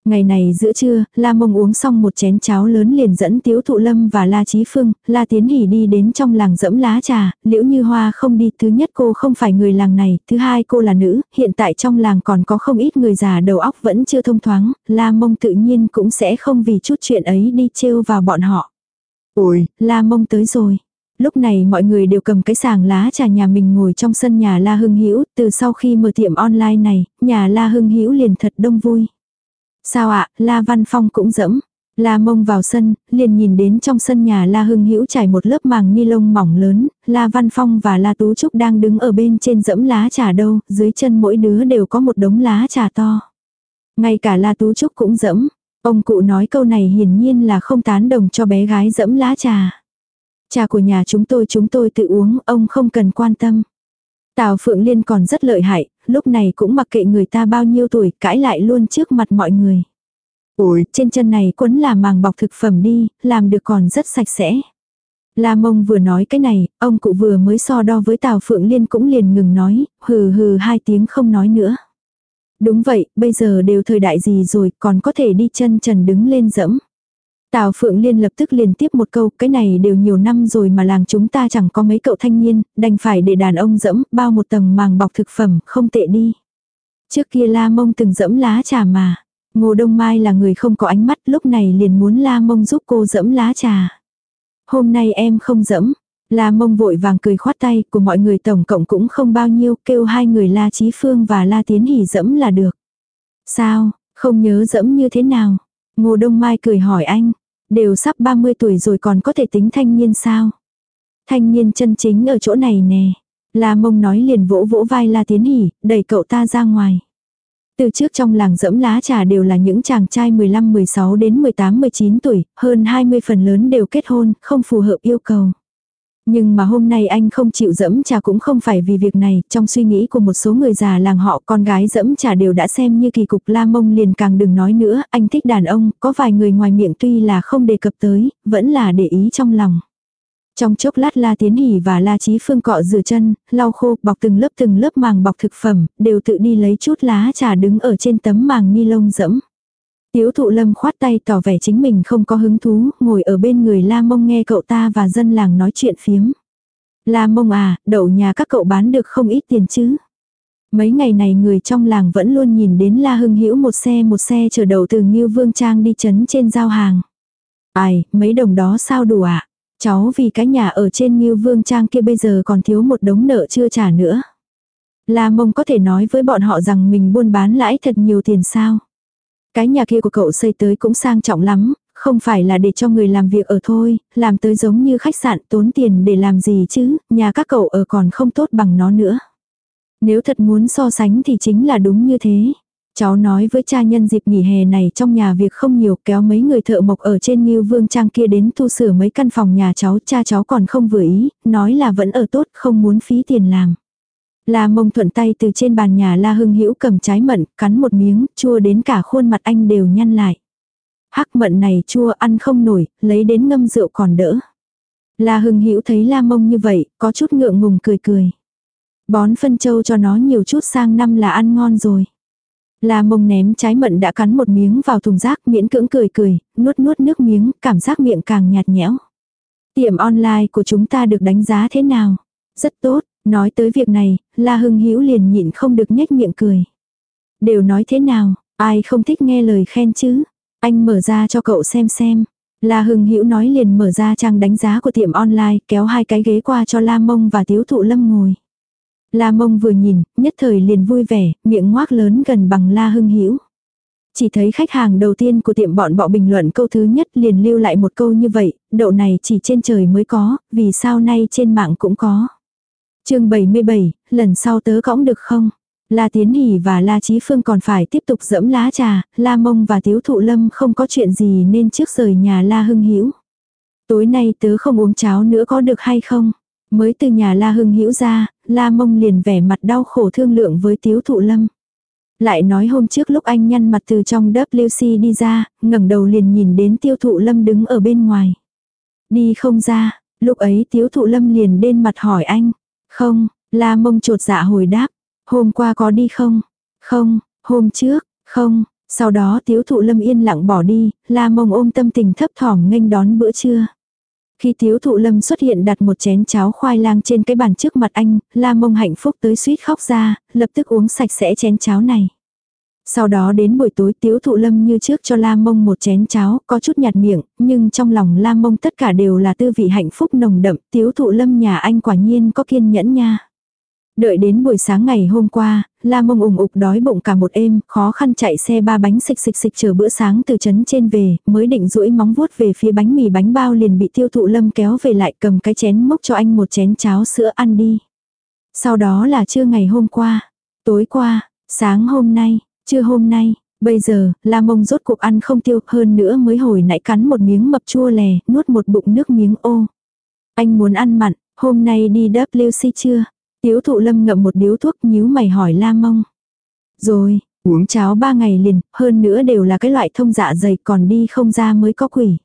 Ngày này giữa trưa, La Mông uống xong một chén cháo lớn liền dẫn Tiếu Thụ Lâm và La Chí Phương, La Tiến Hỷ đi đến trong làng dẫm lá trà, liễu như hoa không đi, thứ nhất cô không phải người làng này, thứ hai cô là nữ, hiện tại trong làng còn có không ít người già đầu óc vẫn chưa thông thoáng, La Mông tự nhiên cũng sẽ không vì chút chuyện ấy đi trêu vào bọn họ. Ôi, La Mông tới rồi. Lúc này mọi người đều cầm cái sàng lá trà nhà mình ngồi trong sân nhà La Hưng Hữu từ sau khi mở tiệm online này, nhà La Hưng Hữu liền thật đông vui. Sao ạ, La Văn Phong cũng dẫm. La mông vào sân, liền nhìn đến trong sân nhà La Hưng Hữu trải một lớp màng ni lông mỏng lớn, La Văn Phong và La Tú Trúc đang đứng ở bên trên dẫm lá trà đâu, dưới chân mỗi đứa đều có một đống lá trà to. Ngay cả La Tú Trúc cũng dẫm. Ông cụ nói câu này hiển nhiên là không tán đồng cho bé gái dẫm lá trà. Trà của nhà chúng tôi chúng tôi tự uống, ông không cần quan tâm. Tào Phượng Liên còn rất lợi hại, lúc này cũng mặc kệ người ta bao nhiêu tuổi, cãi lại luôn trước mặt mọi người. Ủi, trên chân này quấn là màng bọc thực phẩm đi, làm được còn rất sạch sẽ. La mông vừa nói cái này, ông cụ vừa mới so đo với Tào Phượng Liên cũng liền ngừng nói, hừ hừ hai tiếng không nói nữa. Đúng vậy, bây giờ đều thời đại gì rồi, còn có thể đi chân trần đứng lên dẫm. Tào Phượng Liên lập tức liền tiếp một câu, cái này đều nhiều năm rồi mà làng chúng ta chẳng có mấy cậu thanh niên, đành phải để đàn ông dẫm, bao một tầng màng bọc thực phẩm, không tệ đi. Trước kia La Mông từng dẫm lá trà mà. Ngô Đông Mai là người không có ánh mắt, lúc này liền muốn La Mông giúp cô dẫm lá trà. Hôm nay em không dẫm. La Mông vội vàng cười khoát tay, của mọi người tổng cộng cũng không bao nhiêu, kêu hai người La Chí Phương và La Tiến Hỷ dẫm là được. Sao, không nhớ dẫm như thế nào? Ngô Đông Mai cười hỏi anh. Đều sắp 30 tuổi rồi còn có thể tính thanh niên sao? Thanh niên chân chính ở chỗ này nè. La mông nói liền vỗ vỗ vai La Tiến Hỷ, đẩy cậu ta ra ngoài. Từ trước trong làng dẫm lá trà đều là những chàng trai 15-16 đến 18-19 tuổi, hơn 20 phần lớn đều kết hôn, không phù hợp yêu cầu. Nhưng mà hôm nay anh không chịu dẫm trà cũng không phải vì việc này, trong suy nghĩ của một số người già làng họ con gái dẫm trà đều đã xem như kỳ cục la mông liền càng đừng nói nữa, anh thích đàn ông, có vài người ngoài miệng tuy là không đề cập tới, vẫn là để ý trong lòng. Trong chốc lát La Tiến Hỷ và La Chí Phương cọ rửa chân, lau khô, bọc từng lớp từng lớp màng bọc thực phẩm, đều tự đi lấy chút lá trà đứng ở trên tấm màng ni lông dẫm. Tiếu thụ lâm khoát tay tỏ vẻ chính mình không có hứng thú, ngồi ở bên người La Mông nghe cậu ta và dân làng nói chuyện phiếm. La Mông à, đậu nhà các cậu bán được không ít tiền chứ. Mấy ngày này người trong làng vẫn luôn nhìn đến La Hưng Hữu một xe một xe chở đậu từ Ngưu Vương Trang đi chấn trên giao hàng. Ai, mấy đồng đó sao đủ ạ? À? Cháu vì cái nhà ở trên Ngưu Vương Trang kia bây giờ còn thiếu một đống nợ chưa trả nữa. La Mông có thể nói với bọn họ rằng mình buôn bán lãi thật nhiều tiền sao. Cái nhà kia của cậu xây tới cũng sang trọng lắm, không phải là để cho người làm việc ở thôi, làm tới giống như khách sạn tốn tiền để làm gì chứ, nhà các cậu ở còn không tốt bằng nó nữa. Nếu thật muốn so sánh thì chính là đúng như thế. Cháu nói với cha nhân dịp nghỉ hè này trong nhà việc không nhiều kéo mấy người thợ mộc ở trên Ngưu Vương Trang kia đến tu sửa mấy căn phòng nhà cháu, cha cháu còn không vừa ý, nói là vẫn ở tốt, không muốn phí tiền làm. La mông thuận tay từ trên bàn nhà La Hưng Hữu cầm trái mận, cắn một miếng, chua đến cả khuôn mặt anh đều nhăn lại. Hắc mận này chua ăn không nổi, lấy đến ngâm rượu còn đỡ. La Hưng Hữu thấy La mông như vậy, có chút ngượng ngùng cười cười. Bón phân châu cho nó nhiều chút sang năm là ăn ngon rồi. La mông ném trái mận đã cắn một miếng vào thùng rác miễn cưỡng cười cười, nuốt nuốt nước miếng, cảm giác miệng càng nhạt nhẽo. Tiệm online của chúng ta được đánh giá thế nào? Rất tốt, nói tới việc này, La Hưng Hữu liền nhịn không được nhếch miệng cười. Đều nói thế nào, ai không thích nghe lời khen chứ? Anh mở ra cho cậu xem xem. La Hưng Hữu nói liền mở ra trang đánh giá của tiệm online, kéo hai cái ghế qua cho La Mông và Tiếu Thụ Lâm ngồi. La Mông vừa nhìn, nhất thời liền vui vẻ, miệng ngoác lớn gần bằng La Hưng Hữu. Chỉ thấy khách hàng đầu tiên của tiệm bọn bọ bình luận câu thứ nhất liền lưu lại một câu như vậy, đậu này chỉ trên trời mới có, vì sao nay trên mạng cũng có chương 77, lần sau tớ cõng được không? La Tiến Hỷ và La Chí Phương còn phải tiếp tục dẫm lá trà, La Mông và Tiếu Thụ Lâm không có chuyện gì nên trước rời nhà La Hưng Hữu Tối nay tớ không uống cháo nữa có được hay không? Mới từ nhà La Hưng Hữu ra, La Mông liền vẻ mặt đau khổ thương lượng với Tiếu Thụ Lâm. Lại nói hôm trước lúc anh nhăn mặt từ trong WC đi ra, ngẩng đầu liền nhìn đến Tiêu Thụ Lâm đứng ở bên ngoài. Đi không ra, lúc ấy Tiếu Thụ Lâm liền đen mặt hỏi anh. Không, La Mông trột dạ hồi đáp. Hôm qua có đi không? Không, hôm trước, không. Sau đó Tiếu Thụ Lâm yên lặng bỏ đi, La Mông ôm tâm tình thấp thỏm nghênh đón bữa trưa. Khi tiếu thụ lâm xuất hiện đặt một chén cháo khoai lang trên cái bàn trước mặt anh, la mông hạnh phúc tới suýt khóc ra, lập tức uống sạch sẽ chén cháo này. Sau đó đến buổi tối tiếu thụ lâm như trước cho Lam mông một chén cháo, có chút nhạt miệng, nhưng trong lòng Lam mông tất cả đều là tư vị hạnh phúc nồng đậm, tiếu thụ lâm nhà anh quả nhiên có kiên nhẫn nha. Đợi đến buổi sáng ngày hôm qua, La Mông ủng ục đói bụng cả một êm, khó khăn chạy xe ba bánh xịch xịch xịch chờ bữa sáng từ trấn trên về, mới định duỗi móng vuốt về phía bánh mì bánh bao liền bị tiêu thụ lâm kéo về lại cầm cái chén mốc cho anh một chén cháo sữa ăn đi. Sau đó là trưa ngày hôm qua, tối qua, sáng hôm nay, chưa hôm nay, bây giờ, La Mông rốt cuộc ăn không tiêu hơn nữa mới hồi nãy cắn một miếng mập chua lè, nuốt một bụng nước miếng ô. Anh muốn ăn mặn, hôm nay đi WC chưa? Tiếu thụ lâm ngậm một điếu thuốc nhíu mày hỏi la mông. Rồi, uống cháo ba ngày liền, hơn nữa đều là cái loại thông dạ dày còn đi không ra mới có quỷ.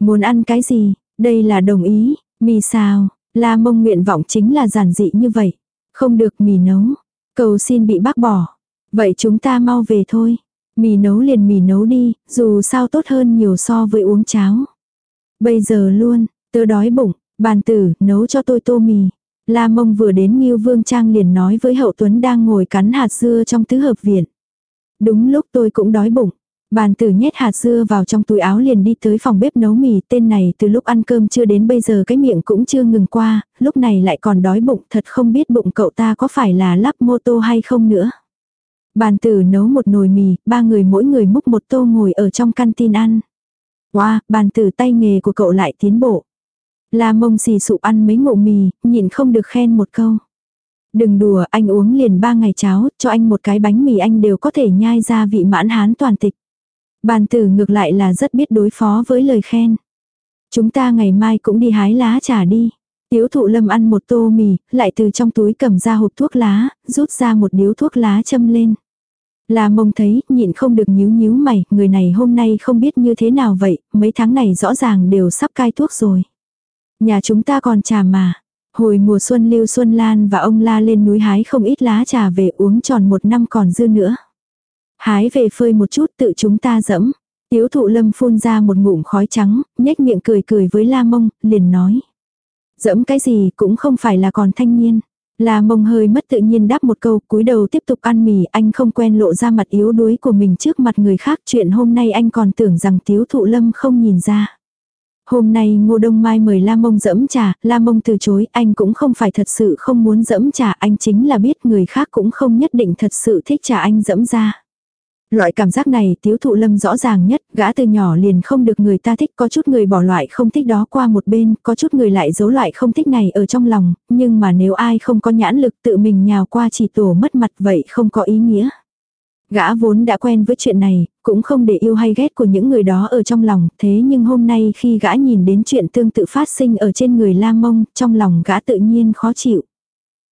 Muốn ăn cái gì, đây là đồng ý, mì sao, la mông nguyện vọng chính là giản dị như vậy. Không được mì nấu, cầu xin bị bác bỏ. Vậy chúng ta mau về thôi. Mì nấu liền mì nấu đi, dù sao tốt hơn nhiều so với uống cháo. Bây giờ luôn, tớ đói bụng, bàn tử, nấu cho tôi tô mì. La mông vừa đến Ngưu Vương Trang liền nói với Hậu Tuấn đang ngồi cắn hạt dưa trong tứ hợp viện. Đúng lúc tôi cũng đói bụng. Bàn tử nhét hạt dưa vào trong túi áo liền đi tới phòng bếp nấu mì. Tên này từ lúc ăn cơm chưa đến bây giờ cái miệng cũng chưa ngừng qua, lúc này lại còn đói bụng thật không biết bụng cậu ta có phải là lắp mô tô hay không nữa. Bàn tử nấu một nồi mì, ba người mỗi người múc một tô ngồi ở trong căn tin ăn. Wow, bàn tử tay nghề của cậu lại tiến bộ. La mông xì sụp ăn mấy ngộ mì, nhịn không được khen một câu. Đừng đùa, anh uống liền ba ngày cháo, cho anh một cái bánh mì anh đều có thể nhai ra vị mãn hán toàn tịch. Bàn tử ngược lại là rất biết đối phó với lời khen. Chúng ta ngày mai cũng đi hái lá trà đi. Tiếu thụ lâm ăn một tô mì, lại từ trong túi cầm ra hộp thuốc lá, rút ra một điếu thuốc lá châm lên. La mông thấy, nhịn không được nhíu nhíu mày, người này hôm nay không biết như thế nào vậy, mấy tháng này rõ ràng đều sắp cai thuốc rồi. Nhà chúng ta còn trà mà. Hồi mùa xuân Lưu Xuân Lan và ông La lên núi hái không ít lá trà về uống tròn một năm còn dư nữa. Hái về phơi một chút tự chúng ta dẫm. Tiếu thụ lâm phun ra một ngụm khói trắng, nhếch miệng cười cười với La Mông, liền nói. Dẫm cái gì cũng không phải là còn thanh niên. La Mông hơi mất tự nhiên đáp một câu, cúi đầu tiếp tục ăn mì, anh không quen lộ ra mặt yếu đuối của mình trước mặt người khác, chuyện hôm nay anh còn tưởng rằng Tiếu Thụ Lâm không nhìn ra. Hôm nay Ngô Đông Mai mời La Mông dẫm trà, La Mông từ chối, anh cũng không phải thật sự không muốn dẫm trà, anh chính là biết người khác cũng không nhất định thật sự thích trà anh dẫm ra. Loại cảm giác này tiếu thụ lâm rõ ràng nhất, gã từ nhỏ liền không được người ta thích, có chút người bỏ loại không thích đó qua một bên, có chút người lại giấu loại không thích này ở trong lòng, nhưng mà nếu ai không có nhãn lực tự mình nhào qua chỉ tổ mất mặt vậy không có ý nghĩa. Gã vốn đã quen với chuyện này, cũng không để yêu hay ghét của những người đó ở trong lòng, thế nhưng hôm nay khi gã nhìn đến chuyện tương tự phát sinh ở trên người la mông, trong lòng gã tự nhiên khó chịu.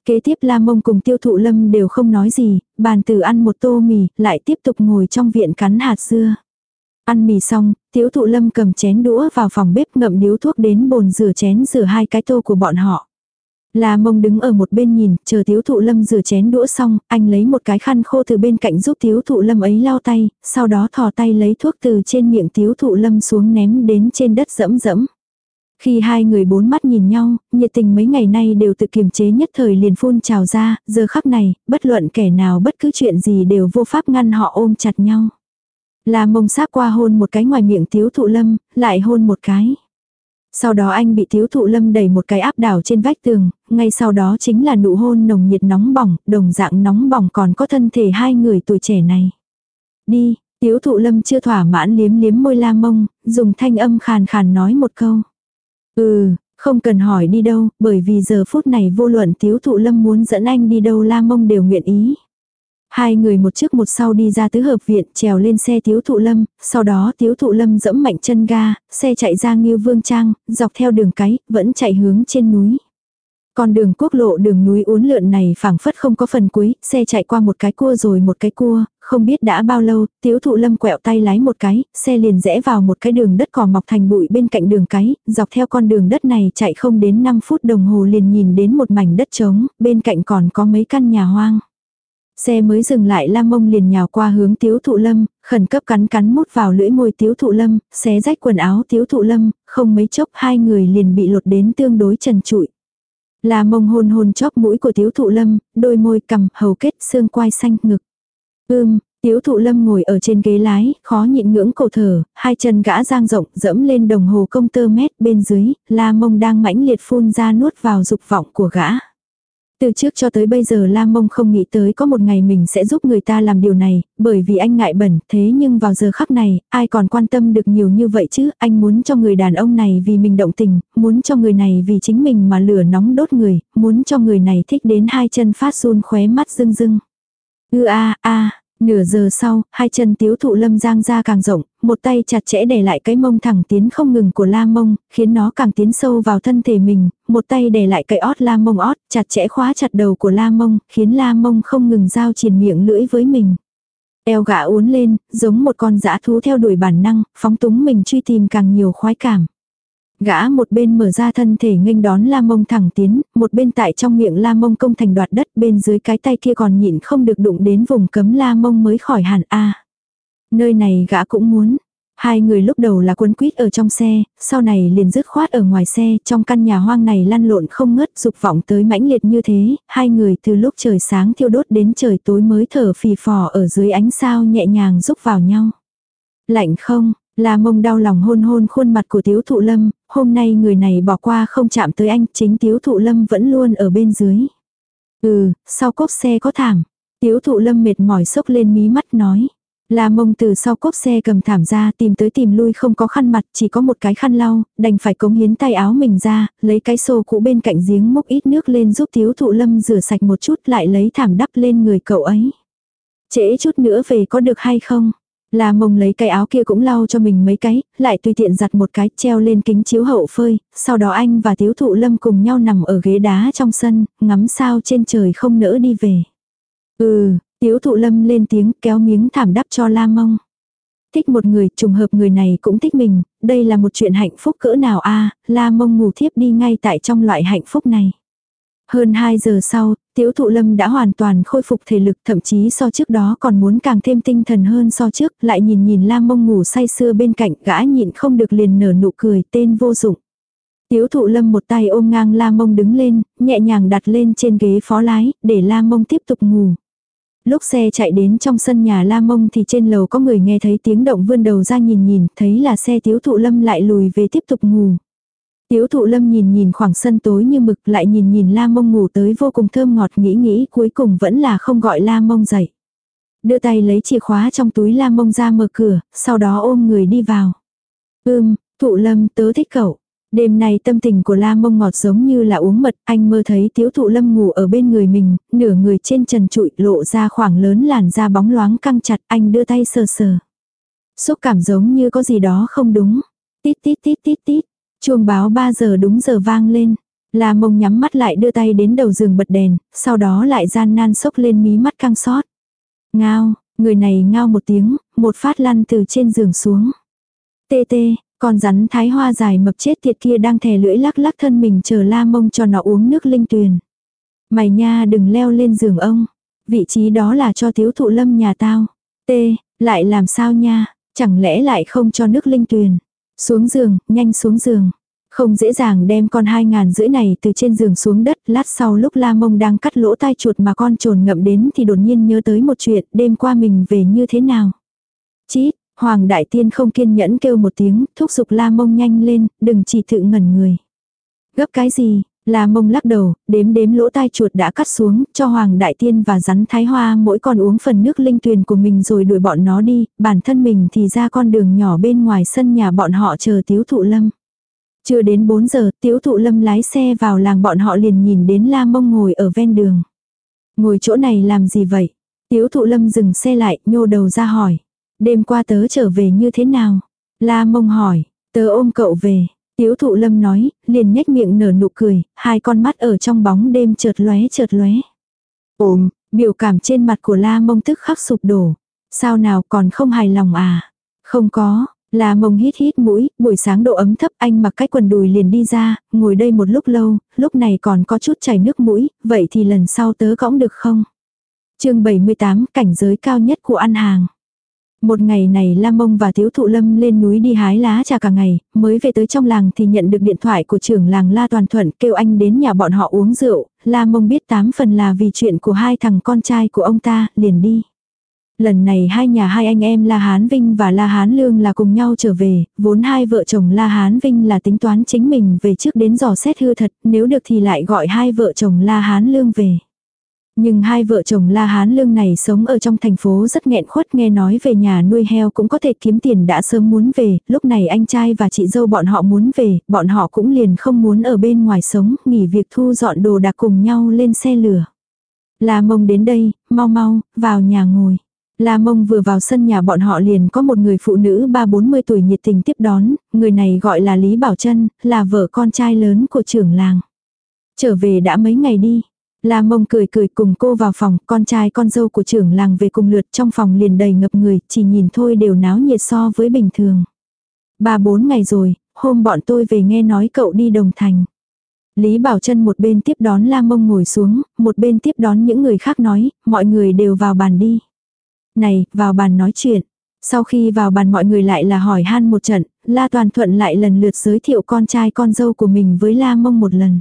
Kế tiếp La Mông cùng tiêu thụ lâm đều không nói gì, bàn tử ăn một tô mì, lại tiếp tục ngồi trong viện cắn hạt dưa. Ăn mì xong, tiêu thụ lâm cầm chén đũa vào phòng bếp ngậm điếu thuốc đến bồn rửa chén rửa hai cái tô của bọn họ. La mông đứng ở một bên nhìn, chờ tiếu thụ lâm rửa chén đũa xong, anh lấy một cái khăn khô từ bên cạnh giúp tiếu thụ lâm ấy lau tay, sau đó thò tay lấy thuốc từ trên miệng tiếu thụ lâm xuống ném đến trên đất dẫm dẫm. Khi hai người bốn mắt nhìn nhau, nhiệt tình mấy ngày nay đều tự kiềm chế nhất thời liền phun trào ra, giờ khắc này, bất luận kẻ nào bất cứ chuyện gì đều vô pháp ngăn họ ôm chặt nhau. Là mông sát qua hôn một cái ngoài miệng tiếu thụ lâm, lại hôn một cái. Sau đó anh bị thiếu thụ lâm đẩy một cái áp đảo trên vách tường, ngay sau đó chính là nụ hôn nồng nhiệt nóng bỏng, đồng dạng nóng bỏng còn có thân thể hai người tuổi trẻ này. Đi, thiếu thụ lâm chưa thỏa mãn liếm liếm môi la mông, dùng thanh âm khàn khàn nói một câu. Ừ, không cần hỏi đi đâu, bởi vì giờ phút này vô luận tiếu thụ lâm muốn dẫn anh đi đâu la mông đều nguyện ý. Hai người một trước một sau đi ra tứ hợp viện trèo lên xe tiếu thụ lâm, sau đó tiếu thụ lâm dẫm mạnh chân ga, xe chạy ra nghiêu vương trang, dọc theo đường cái, vẫn chạy hướng trên núi. Con đường quốc lộ đường núi uốn lượn này phảng phất không có phần cuối, xe chạy qua một cái cua rồi một cái cua, không biết đã bao lâu, tiếu thụ lâm quẹo tay lái một cái, xe liền rẽ vào một cái đường đất cỏ mọc thành bụi bên cạnh đường cái, dọc theo con đường đất này chạy không đến 5 phút đồng hồ liền nhìn đến một mảnh đất trống, bên cạnh còn có mấy căn nhà hoang. Xe mới dừng lại Lam Mông liền nhào qua hướng Tiếu Thụ Lâm, khẩn cấp cắn cắn mút vào lưỡi môi Tiếu Thụ Lâm, xé rách quần áo Tiếu Thụ Lâm, không mấy chốc hai người liền bị lột đến tương đối trần trụi. Là mông hôn hôn chóp mũi của Tiếu Thụ Lâm, đôi môi cầm, hầu kết, xương quai xanh, ngực. Ưm, Tiếu Thụ Lâm ngồi ở trên ghế lái, khó nhịn ngưỡng cổ thở, hai chân gã giang rộng, dẫm lên đồng hồ công tơ mét bên dưới, La Mông đang mãnh liệt phun ra nuốt vào dục vọng của gã. Từ trước cho tới bây giờ Lam Mông không nghĩ tới có một ngày mình sẽ giúp người ta làm điều này, bởi vì anh ngại bẩn, thế nhưng vào giờ khắc này, ai còn quan tâm được nhiều như vậy chứ, anh muốn cho người đàn ông này vì mình động tình, muốn cho người này vì chính mình mà lửa nóng đốt người, muốn cho người này thích đến hai chân phát run khóe mắt rưng rưng. Ư a a, Nửa giờ sau, hai chân tiếu thụ lâm giang ra càng rộng, một tay chặt chẽ để lại cái mông thẳng tiến không ngừng của la mông, khiến nó càng tiến sâu vào thân thể mình, một tay để lại cái ót la mông ót, chặt chẽ khóa chặt đầu của la mông, khiến la mông không ngừng giao triển miệng lưỡi với mình. Eo gã uốn lên, giống một con dã thú theo đuổi bản năng, phóng túng mình truy tìm càng nhiều khoái cảm. Gã một bên mở ra thân thể nghênh đón la mông thẳng tiến, một bên tại trong miệng la mông công thành đoạt đất bên dưới cái tay kia còn nhịn không được đụng đến vùng cấm la mông mới khỏi hẳn a Nơi này gã cũng muốn. Hai người lúc đầu là cuốn quýt ở trong xe, sau này liền dứt khoát ở ngoài xe, trong căn nhà hoang này lăn lộn không ngớt dục vọng tới mãnh liệt như thế, hai người từ lúc trời sáng thiêu đốt đến trời tối mới thở phì phò ở dưới ánh sao nhẹ nhàng rúc vào nhau. Lạnh không, La mông đau lòng hôn hôn khuôn mặt của tiếu thụ lâm, hôm nay người này bỏ qua không chạm tới anh, chính tiếu thụ lâm vẫn luôn ở bên dưới. Ừ, sau cốp xe có thảm. Tiếu thụ lâm mệt mỏi sốc lên mí mắt nói. La mông từ sau cốp xe cầm thảm ra tìm tới tìm lui không có khăn mặt chỉ có một cái khăn lau, đành phải cống hiến tay áo mình ra, lấy cái xô cũ bên cạnh giếng múc ít nước lên giúp tiếu thụ lâm rửa sạch một chút lại lấy thảm đắp lên người cậu ấy. Trễ chút nữa về có được hay không? La mông lấy cái áo kia cũng lau cho mình mấy cái, lại tùy tiện giặt một cái treo lên kính chiếu hậu phơi, sau đó anh và thiếu thụ lâm cùng nhau nằm ở ghế đá trong sân, ngắm sao trên trời không nỡ đi về. Ừ, thiếu thụ lâm lên tiếng kéo miếng thảm đắp cho la mông. Thích một người, trùng hợp người này cũng thích mình, đây là một chuyện hạnh phúc cỡ nào a la mông ngủ thiếp đi ngay tại trong loại hạnh phúc này. Hơn 2 giờ sau, Tiếu Thụ Lâm đã hoàn toàn khôi phục thể lực thậm chí so trước đó còn muốn càng thêm tinh thần hơn so trước, lại nhìn nhìn lam mông ngủ say sưa bên cạnh gã nhịn không được liền nở nụ cười tên vô dụng. Tiếu Thụ Lâm một tay ôm ngang la mông đứng lên, nhẹ nhàng đặt lên trên ghế phó lái, để la mông tiếp tục ngủ. Lúc xe chạy đến trong sân nhà La Mông thì trên lầu có người nghe thấy tiếng động vươn đầu ra nhìn nhìn, thấy là xe tiếu thụ lâm lại lùi về tiếp tục ngủ. Tiếu thụ lâm nhìn nhìn khoảng sân tối như mực lại nhìn nhìn La Mông ngủ tới vô cùng thơm ngọt nghĩ nghĩ cuối cùng vẫn là không gọi La Mông dậy. Đưa tay lấy chìa khóa trong túi La Mông ra mở cửa, sau đó ôm người đi vào. Ưm, thụ lâm tớ thích cậu. Đêm nay tâm tình của La Mông ngọt giống như là uống mật, anh mơ thấy tiếu thụ lâm ngủ ở bên người mình, nửa người trên trần trụi lộ ra khoảng lớn làn da bóng loáng căng chặt, anh đưa tay sờ sờ. Xúc cảm giống như có gì đó không đúng. Tít tít tít tít tít, chuông báo 3 giờ đúng giờ vang lên. La Mông nhắm mắt lại đưa tay đến đầu giường bật đèn, sau đó lại gian nan sốc lên mí mắt căng sót. Ngao, người này ngao một tiếng, một phát lăn từ trên giường xuống. Tê tê, con rắn thái hoa dài mập chết tiệt kia đang thè lưỡi lắc lắc thân mình chờ la mông cho nó uống nước linh tuyền. Mày nha đừng leo lên giường ông. Vị trí đó là cho thiếu thụ lâm nhà tao. tê lại làm sao nha, chẳng lẽ lại không cho nước linh tuyền. Xuống giường, nhanh xuống giường. Không dễ dàng đem con hai ngàn rưỡi này từ trên giường xuống đất, lát sau lúc la mông đang cắt lỗ tai chuột mà con trồn ngậm đến thì đột nhiên nhớ tới một chuyện, đêm qua mình về như thế nào. Chít, Hoàng Đại Tiên không kiên nhẫn kêu một tiếng, thúc giục La Mông nhanh lên, đừng chỉ tự ngẩn người. Gấp cái gì? La Mông lắc đầu, đếm đếm lỗ tai chuột đã cắt xuống, cho Hoàng Đại Tiên và rắn Thái Hoa mỗi con uống phần nước linh tuyền của mình rồi đuổi bọn nó đi, bản thân mình thì ra con đường nhỏ bên ngoài sân nhà bọn họ chờ Tiếu Thụ Lâm. Chưa đến 4 giờ, Tiếu Thụ Lâm lái xe vào làng bọn họ liền nhìn đến La Mông ngồi ở ven đường. Ngồi chỗ này làm gì vậy? Tiếu Thụ Lâm dừng xe lại, nhô đầu ra hỏi. Đêm qua tớ trở về như thế nào? La mông hỏi, tớ ôm cậu về. Tiếu thụ lâm nói, liền nhếch miệng nở nụ cười, hai con mắt ở trong bóng đêm chợt lóe chợt lóe. Ôm, biểu cảm trên mặt của la mông tức khắc sụp đổ. Sao nào còn không hài lòng à? Không có, La mông hít hít mũi, buổi sáng độ ấm thấp anh mặc cái quần đùi liền đi ra, ngồi đây một lúc lâu, lúc này còn có chút chảy nước mũi, vậy thì lần sau tớ cõng được không? chương 78, cảnh giới cao nhất của ăn hàng. Một ngày này Lam Mông và Thiếu Thụ Lâm lên núi đi hái lá trà cả ngày, mới về tới trong làng thì nhận được điện thoại của trưởng làng La Toàn Thuận kêu anh đến nhà bọn họ uống rượu, Lam Mông biết tám phần là vì chuyện của hai thằng con trai của ông ta, liền đi. Lần này hai nhà hai anh em La Hán Vinh và La Hán Lương là cùng nhau trở về, vốn hai vợ chồng La Hán Vinh là tính toán chính mình về trước đến dò xét hư thật, nếu được thì lại gọi hai vợ chồng La Hán Lương về. Nhưng hai vợ chồng La Hán Lương này sống ở trong thành phố rất nghẹn khuất nghe nói về nhà nuôi heo cũng có thể kiếm tiền đã sớm muốn về, lúc này anh trai và chị dâu bọn họ muốn về, bọn họ cũng liền không muốn ở bên ngoài sống, nghỉ việc thu dọn đồ đạc cùng nhau lên xe lửa. La mông đến đây, mau mau, vào nhà ngồi. La mông vừa vào sân nhà bọn họ liền có một người phụ nữ ba bốn mươi tuổi nhiệt tình tiếp đón, người này gọi là Lý Bảo Trân, là vợ con trai lớn của trưởng làng. Trở về đã mấy ngày đi, La mông cười cười cùng cô vào phòng, con trai con dâu của trưởng làng về cùng lượt trong phòng liền đầy ngập người, chỉ nhìn thôi đều náo nhiệt so với bình thường. Ba bốn ngày rồi, hôm bọn tôi về nghe nói cậu đi đồng thành. Lý Bảo Trân một bên tiếp đón La mông ngồi xuống, một bên tiếp đón những người khác nói, mọi người đều vào bàn đi. Này, vào bàn nói chuyện. Sau khi vào bàn mọi người lại là hỏi han một trận, La Toàn Thuận lại lần lượt giới thiệu con trai con dâu của mình với La Mông một lần.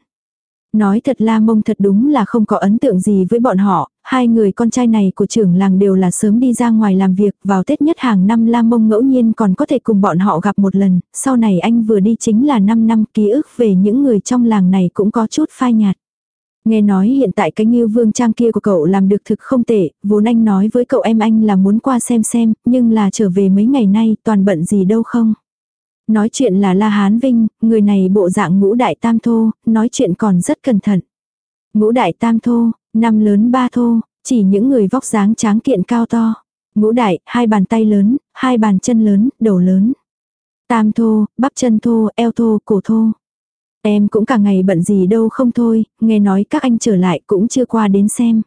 Nói thật la mông thật đúng là không có ấn tượng gì với bọn họ, hai người con trai này của trưởng làng đều là sớm đi ra ngoài làm việc, vào Tết nhất hàng năm la mông ngẫu nhiên còn có thể cùng bọn họ gặp một lần, sau này anh vừa đi chính là 5 năm ký ức về những người trong làng này cũng có chút phai nhạt. Nghe nói hiện tại cái nghiêu vương trang kia của cậu làm được thực không tệ, vốn anh nói với cậu em anh là muốn qua xem xem, nhưng là trở về mấy ngày nay toàn bận gì đâu không. Nói chuyện là La Hán Vinh, người này bộ dạng ngũ đại tam thô, nói chuyện còn rất cẩn thận. Ngũ đại tam thô, năm lớn ba thô, chỉ những người vóc dáng tráng kiện cao to. Ngũ đại, hai bàn tay lớn, hai bàn chân lớn, đầu lớn. Tam thô, bắp chân thô, eo thô, cổ thô. Em cũng cả ngày bận gì đâu không thôi, nghe nói các anh trở lại cũng chưa qua đến xem.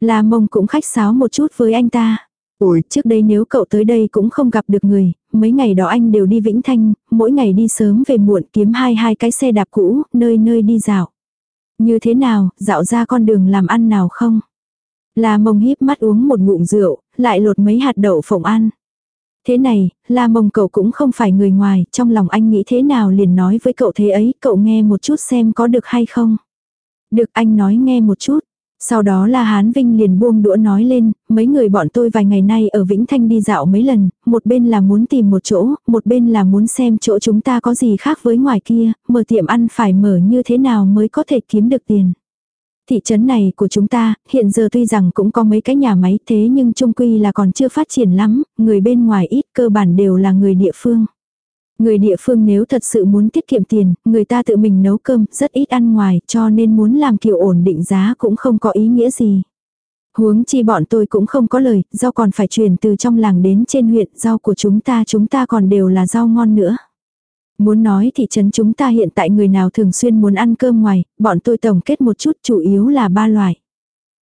La mông cũng khách sáo một chút với anh ta. Ủi, trước đây nếu cậu tới đây cũng không gặp được người, mấy ngày đó anh đều đi Vĩnh Thanh, mỗi ngày đi sớm về muộn kiếm hai hai cái xe đạp cũ, nơi nơi đi dạo. Như thế nào, dạo ra con đường làm ăn nào không? La mông híp mắt uống một ngụm rượu, lại lột mấy hạt đậu phộng ăn. Thế này, La mông cậu cũng không phải người ngoài, trong lòng anh nghĩ thế nào liền nói với cậu thế ấy, cậu nghe một chút xem có được hay không. Được anh nói nghe một chút. Sau đó là Hán Vinh liền buông đũa nói lên, mấy người bọn tôi vài ngày nay ở Vĩnh Thanh đi dạo mấy lần, một bên là muốn tìm một chỗ, một bên là muốn xem chỗ chúng ta có gì khác với ngoài kia, mở tiệm ăn phải mở như thế nào mới có thể kiếm được tiền. Thị trấn này của chúng ta, hiện giờ tuy rằng cũng có mấy cái nhà máy thế nhưng trung quy là còn chưa phát triển lắm, người bên ngoài ít cơ bản đều là người địa phương. Người địa phương nếu thật sự muốn tiết kiệm tiền, người ta tự mình nấu cơm, rất ít ăn ngoài, cho nên muốn làm kiểu ổn định giá cũng không có ý nghĩa gì. Huống chi bọn tôi cũng không có lời, rau còn phải chuyển từ trong làng đến trên huyện, rau của chúng ta chúng ta còn đều là rau ngon nữa. Muốn nói thị trấn chúng ta hiện tại người nào thường xuyên muốn ăn cơm ngoài, bọn tôi tổng kết một chút chủ yếu là ba loại.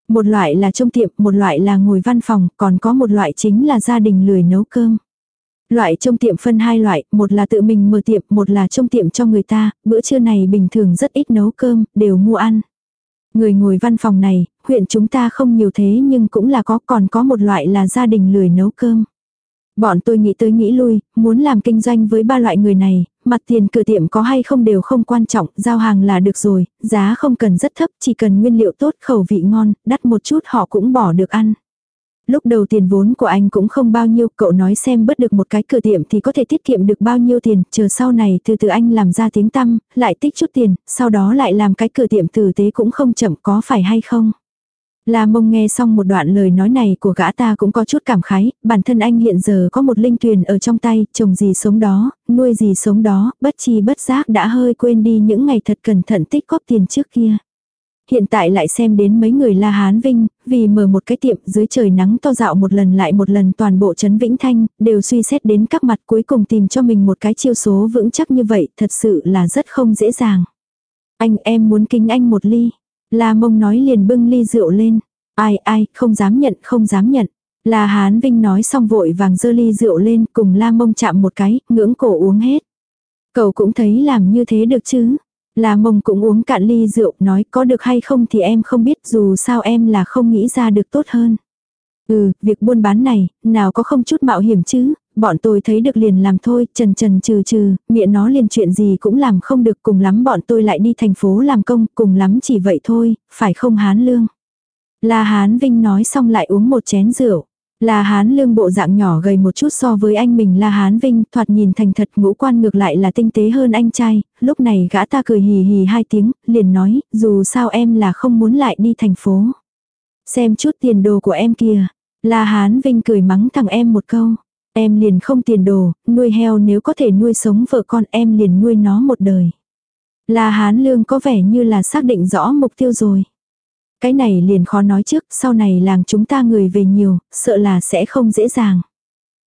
Một loại là trong tiệm, một loại là ngồi văn phòng, còn có một loại chính là gia đình lười nấu cơm. Loại trong tiệm phân hai loại, một là tự mình mở tiệm, một là trong tiệm cho người ta, bữa trưa này bình thường rất ít nấu cơm, đều mua ăn. Người ngồi văn phòng này, huyện chúng ta không nhiều thế nhưng cũng là có, còn có một loại là gia đình lười nấu cơm. Bọn tôi nghĩ tới nghĩ lui, muốn làm kinh doanh với ba loại người này, mặt tiền cửa tiệm có hay không đều không quan trọng, giao hàng là được rồi, giá không cần rất thấp, chỉ cần nguyên liệu tốt, khẩu vị ngon, đắt một chút họ cũng bỏ được ăn. Lúc đầu tiền vốn của anh cũng không bao nhiêu, cậu nói xem bớt được một cái cửa tiệm thì có thể tiết kiệm được bao nhiêu tiền, chờ sau này từ từ anh làm ra tiếng tăm, lại tích chút tiền, sau đó lại làm cái cửa tiệm tử tế cũng không chậm có phải hay không. La mông nghe xong một đoạn lời nói này của gã ta cũng có chút cảm khái, bản thân anh hiện giờ có một linh tuyền ở trong tay, trồng gì sống đó, nuôi gì sống đó, bất chi bất giác đã hơi quên đi những ngày thật cẩn thận tích góp tiền trước kia. Hiện tại lại xem đến mấy người La Hán Vinh, vì mở một cái tiệm dưới trời nắng to dạo một lần lại một lần toàn bộ trấn Vĩnh Thanh, đều suy xét đến các mặt cuối cùng tìm cho mình một cái chiêu số vững chắc như vậy, thật sự là rất không dễ dàng. Anh em muốn kính anh một ly. La mông nói liền bưng ly rượu lên. Ai ai, không dám nhận, không dám nhận. La Hán Vinh nói xong vội vàng dơ ly rượu lên cùng La mông chạm một cái, ngưỡng cổ uống hết. Cậu cũng thấy làm như thế được chứ. La mông cũng uống cạn ly rượu, nói có được hay không thì em không biết dù sao em là không nghĩ ra được tốt hơn. Ừ, việc buôn bán này, nào có không chút mạo hiểm chứ, bọn tôi thấy được liền làm thôi, trần trần trừ trừ, miệng nó liền chuyện gì cũng làm không được cùng lắm bọn tôi lại đi thành phố làm công, cùng lắm chỉ vậy thôi, phải không hán lương. La hán Vinh nói xong lại uống một chén rượu. La Hán lương bộ dạng nhỏ gầy một chút so với anh mình La Hán Vinh, thoạt nhìn thành thật ngũ quan ngược lại là tinh tế hơn anh trai, lúc này gã ta cười hì hì hai tiếng, liền nói, dù sao em là không muốn lại đi thành phố. Xem chút tiền đồ của em kìa. La Hán Vinh cười mắng thằng em một câu. Em liền không tiền đồ, nuôi heo nếu có thể nuôi sống vợ con em liền nuôi nó một đời. La Hán Lương có vẻ như là xác định rõ mục tiêu rồi. Cái này liền khó nói trước, sau này làng chúng ta người về nhiều, sợ là sẽ không dễ dàng.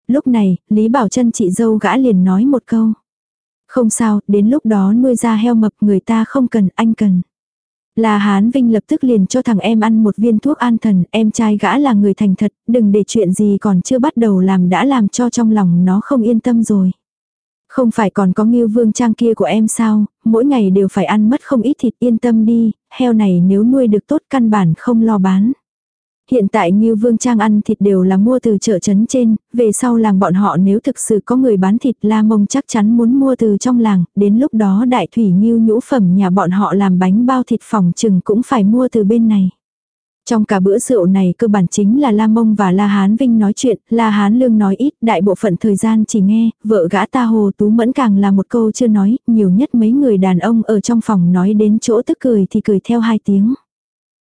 Lúc này, Lý Bảo Trân chị dâu gã liền nói một câu. Không sao, đến lúc đó nuôi ra heo mập người ta không cần, anh cần. Là Hán Vinh lập tức liền cho thằng em ăn một viên thuốc an thần, em trai gã là người thành thật, đừng để chuyện gì còn chưa bắt đầu làm đã làm cho trong lòng nó không yên tâm rồi. Không phải còn có nghiêu vương trang kia của em sao, mỗi ngày đều phải ăn mất không ít thịt yên tâm đi, heo này nếu nuôi được tốt căn bản không lo bán. Hiện tại Ngưu Vương Trang ăn thịt đều là mua từ chợ trấn trên, về sau làng bọn họ nếu thực sự có người bán thịt La Mông chắc chắn muốn mua từ trong làng, đến lúc đó đại thủy Ngưu nhũ phẩm nhà bọn họ làm bánh bao thịt phòng chừng cũng phải mua từ bên này. Trong cả bữa rượu này cơ bản chính là La Mông và La Hán Vinh nói chuyện, La Hán Lương nói ít, đại bộ phận thời gian chỉ nghe, vợ gã ta hồ tú mẫn càng là một câu chưa nói, nhiều nhất mấy người đàn ông ở trong phòng nói đến chỗ tức cười thì cười theo hai tiếng.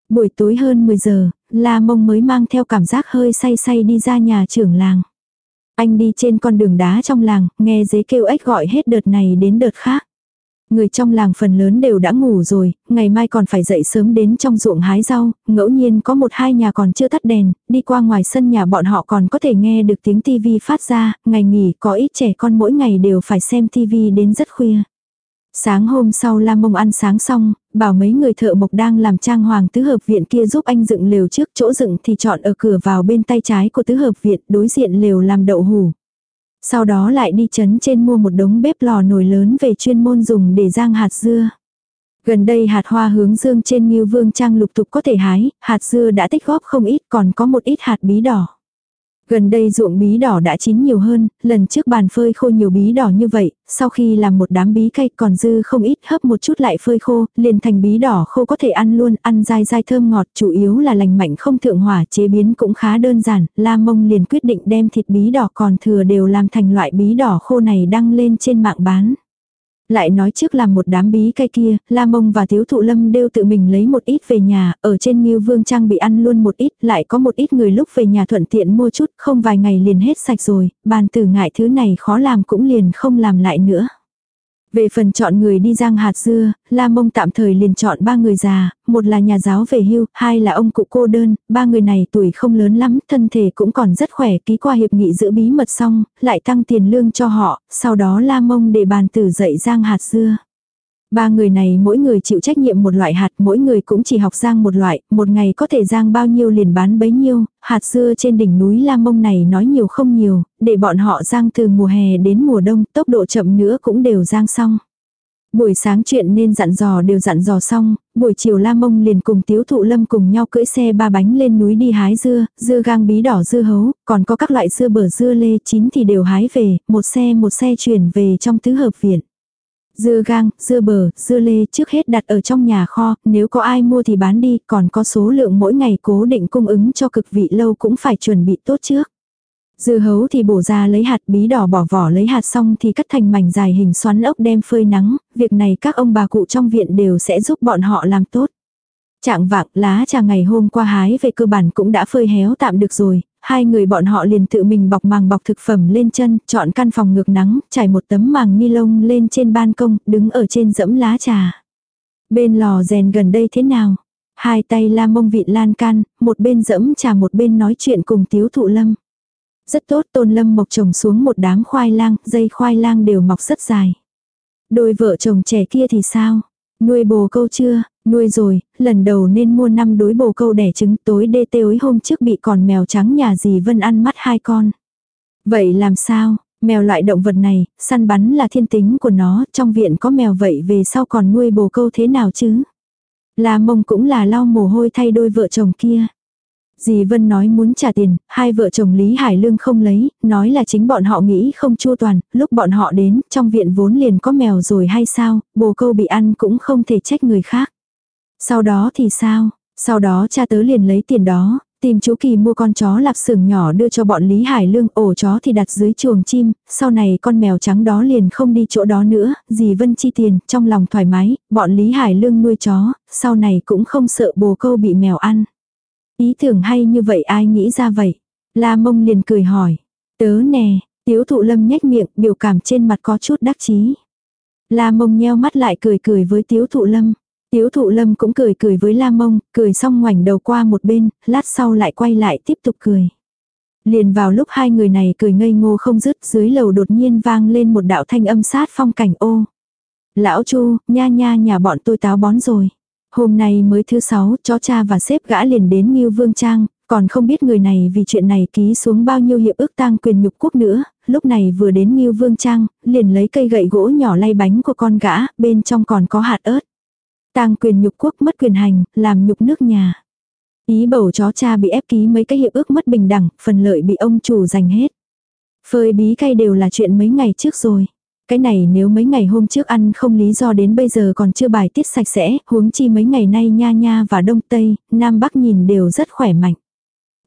Buổi tối hơn 10 giờ, La Mông mới mang theo cảm giác hơi say say đi ra nhà trưởng làng. Anh đi trên con đường đá trong làng, nghe dế kêu ếch gọi hết đợt này đến đợt khác. Người trong làng phần lớn đều đã ngủ rồi, ngày mai còn phải dậy sớm đến trong ruộng hái rau, ngẫu nhiên có một hai nhà còn chưa tắt đèn, đi qua ngoài sân nhà bọn họ còn có thể nghe được tiếng tivi phát ra, ngày nghỉ có ít trẻ con mỗi ngày đều phải xem tivi đến rất khuya. Sáng hôm sau Lam Mông ăn sáng xong, bảo mấy người thợ mộc đang làm trang hoàng tứ hợp viện kia giúp anh dựng lều trước chỗ dựng thì chọn ở cửa vào bên tay trái của tứ hợp viện đối diện lều làm đậu hủ. Sau đó lại đi chấn trên mua một đống bếp lò nồi lớn về chuyên môn dùng để rang hạt dưa. Gần đây hạt hoa hướng dương trên như vương trang lục tục có thể hái, hạt dưa đã tích góp không ít còn có một ít hạt bí đỏ. Gần đây ruộng bí đỏ đã chín nhiều hơn, lần trước bàn phơi khô nhiều bí đỏ như vậy, sau khi làm một đám bí cay còn dư không ít hấp một chút lại phơi khô, liền thành bí đỏ khô có thể ăn luôn, ăn dai dai thơm ngọt, chủ yếu là lành mạnh không thượng hỏa, chế biến cũng khá đơn giản, La Mông liền quyết định đem thịt bí đỏ còn thừa đều làm thành loại bí đỏ khô này đăng lên trên mạng bán. Lại nói trước làm một đám bí cây kia, La Mông và Thiếu Thụ Lâm đều tự mình lấy một ít về nhà, ở trên Ngưu Vương Trang bị ăn luôn một ít, lại có một ít người lúc về nhà thuận tiện mua chút, không vài ngày liền hết sạch rồi, bàn tử ngại thứ này khó làm cũng liền không làm lại nữa. Về phần chọn người đi giang hạt dưa, La Mông tạm thời liền chọn ba người già, một là nhà giáo về hưu, hai là ông cụ cô đơn, ba người này tuổi không lớn lắm, thân thể cũng còn rất khỏe, ký qua hiệp nghị giữ bí mật xong, lại tăng tiền lương cho họ, sau đó La Mông để bàn tử dạy giang hạt dưa. Ba người này mỗi người chịu trách nhiệm một loại hạt, mỗi người cũng chỉ học giang một loại, một ngày có thể giang bao nhiêu liền bán bấy nhiêu, hạt dưa trên đỉnh núi La Mông này nói nhiều không nhiều, để bọn họ giang từ mùa hè đến mùa đông, tốc độ chậm nữa cũng đều giang xong. Buổi sáng chuyện nên dặn dò đều dặn dò xong, buổi chiều La Mông liền cùng Tiếu Thụ Lâm cùng nhau cưỡi xe ba bánh lên núi đi hái dưa, dưa gang bí đỏ dưa hấu, còn có các loại dưa bở dưa lê chín thì đều hái về, một xe một xe chuyển về trong tứ hợp viện. Dưa gang, dưa bờ, dưa lê trước hết đặt ở trong nhà kho, nếu có ai mua thì bán đi, còn có số lượng mỗi ngày cố định cung ứng cho cực vị lâu cũng phải chuẩn bị tốt trước. Dưa hấu thì bổ ra lấy hạt bí đỏ bỏ vỏ lấy hạt xong thì cắt thành mảnh dài hình xoắn ốc đem phơi nắng, việc này các ông bà cụ trong viện đều sẽ giúp bọn họ làm tốt. Trạng vạng lá trà ngày hôm qua hái về cơ bản cũng đã phơi héo tạm được rồi, hai người bọn họ liền tự mình bọc màng bọc thực phẩm lên chân, chọn căn phòng ngược nắng, trải một tấm màng ni lông lên trên ban công, đứng ở trên dẫm lá trà. Bên lò rèn gần đây thế nào? Hai tay la mông vịn lan can, một bên dẫm trà một bên nói chuyện cùng tiếu thụ lâm. Rất tốt tôn lâm mộc trồng xuống một đám khoai lang, dây khoai lang đều mọc rất dài. Đôi vợ chồng trẻ kia thì sao? Nuôi bồ câu chưa? Nuôi rồi, lần đầu nên mua năm đối bồ câu đẻ trứng tối đê tối hôm trước bị còn mèo trắng nhà dì Vân ăn mắt hai con. Vậy làm sao? Mèo loại động vật này, săn bắn là thiên tính của nó, trong viện có mèo vậy về sau còn nuôi bồ câu thế nào chứ? La mông cũng là lau mồ hôi thay đôi vợ chồng kia. Dì Vân nói muốn trả tiền, hai vợ chồng Lý Hải Lương không lấy, nói là chính bọn họ nghĩ không chua toàn, lúc bọn họ đến, trong viện vốn liền có mèo rồi hay sao, bồ câu bị ăn cũng không thể trách người khác. Sau đó thì sao? Sau đó cha tớ liền lấy tiền đó, tìm chú Kỳ mua con chó lạp xưởng nhỏ đưa cho bọn Lý Hải Lương, ổ chó thì đặt dưới chuồng chim, sau này con mèo trắng đó liền không đi chỗ đó nữa, dì Vân chi tiền, trong lòng thoải mái, bọn Lý Hải Lương nuôi chó, sau này cũng không sợ bồ câu bị mèo ăn. Ý tưởng hay như vậy ai nghĩ ra vậy? La mông liền cười hỏi. Tớ nè, tiếu thụ lâm nhếch miệng, biểu cảm trên mặt có chút đắc chí. La mông nheo mắt lại cười cười với tiếu thụ lâm. Tiếu thụ lâm cũng cười cười với la mông, cười xong ngoảnh đầu qua một bên, lát sau lại quay lại tiếp tục cười. Liền vào lúc hai người này cười ngây ngô không dứt dưới lầu đột nhiên vang lên một đạo thanh âm sát phong cảnh ô. Lão chu, nha nha nhà bọn tôi táo bón rồi. Hôm nay mới thứ sáu, chó cha và sếp gã liền đến Ngưu Vương Trang, còn không biết người này vì chuyện này ký xuống bao nhiêu hiệp ước tang quyền nhục quốc nữa, lúc này vừa đến Ngưu Vương Trang, liền lấy cây gậy gỗ nhỏ lay bánh của con gã, bên trong còn có hạt ớt. Tang quyền nhục quốc mất quyền hành, làm nhục nước nhà. Ý bầu chó cha bị ép ký mấy cái hiệp ước mất bình đẳng, phần lợi bị ông chủ giành hết. Phơi bí cay đều là chuyện mấy ngày trước rồi. Cái này nếu mấy ngày hôm trước ăn không lý do đến bây giờ còn chưa bài tiết sạch sẽ, huống chi mấy ngày nay nha nha và đông tây, nam bắc nhìn đều rất khỏe mạnh.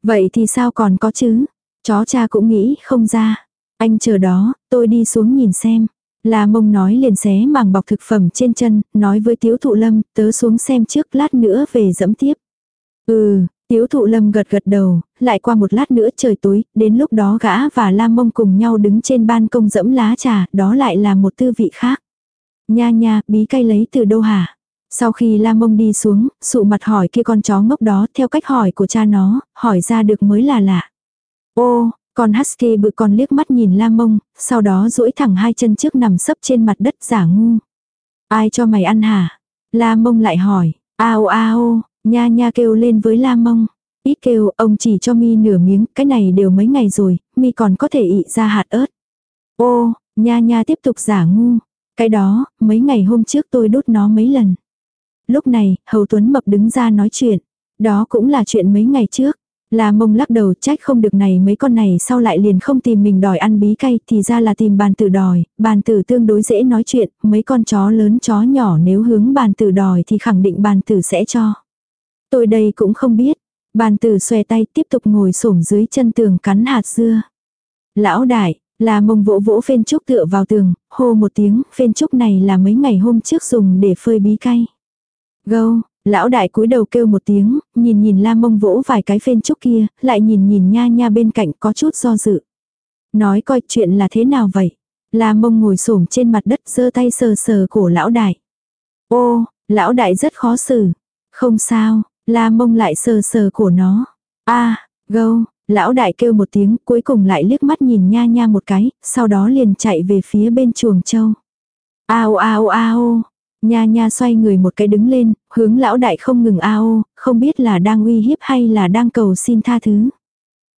Vậy thì sao còn có chứ? Chó cha cũng nghĩ không ra. Anh chờ đó, tôi đi xuống nhìn xem. La mông nói liền xé màng bọc thực phẩm trên chân, nói với tiếu thụ lâm, tớ xuống xem trước lát nữa về dẫm tiếp. Ừ, tiếu thụ lâm gật gật đầu, lại qua một lát nữa trời tối, đến lúc đó gã và la mông cùng nhau đứng trên ban công dẫm lá trà, đó lại là một tư vị khác. Nha nha, bí cay lấy từ đâu hả? Sau khi la mông đi xuống, sụ mặt hỏi kia con chó ngốc đó theo cách hỏi của cha nó, hỏi ra được mới là lạ. Ô, con husky bự con liếc mắt nhìn la mông, sau đó duỗi thẳng hai chân trước nằm sấp trên mặt đất giả ngu. Ai cho mày ăn hả? La mông lại hỏi, ao ao, nha nha kêu lên với la mông. Ít kêu, ông chỉ cho mi nửa miếng, cái này đều mấy ngày rồi, mi còn có thể ị ra hạt ớt. Ô, nha nha tiếp tục giả ngu. Cái đó, mấy ngày hôm trước tôi đốt nó mấy lần. Lúc này, Hầu Tuấn Mập đứng ra nói chuyện. Đó cũng là chuyện mấy ngày trước. Là mông lắc đầu trách không được này mấy con này sau lại liền không tìm mình đòi ăn bí cay thì ra là tìm bàn tử đòi, bàn tử tương đối dễ nói chuyện, mấy con chó lớn chó nhỏ nếu hướng bàn tử đòi thì khẳng định bàn tử sẽ cho. Tôi đây cũng không biết, bàn tử xòe tay tiếp tục ngồi xổm dưới chân tường cắn hạt dưa. Lão đại, là mông vỗ vỗ phên trúc tựa vào tường, hô một tiếng, phên trúc này là mấy ngày hôm trước dùng để phơi bí cay. Gâu, Lão đại cúi đầu kêu một tiếng, nhìn nhìn la mông vỗ vài cái phên trúc kia, lại nhìn nhìn nha nha bên cạnh có chút do dự. Nói coi chuyện là thế nào vậy? La mông ngồi xổm trên mặt đất giơ tay sờ sờ cổ lão đại. Ô, lão đại rất khó xử. Không sao, la mông lại sờ sờ cổ nó. a à, gâu, lão đại kêu một tiếng cuối cùng lại liếc mắt nhìn nha nha một cái, sau đó liền chạy về phía bên chuồng châu. Ao ao ao, Nha nha xoay người một cái đứng lên, hướng lão đại không ngừng ao, không biết là đang uy hiếp hay là đang cầu xin tha thứ.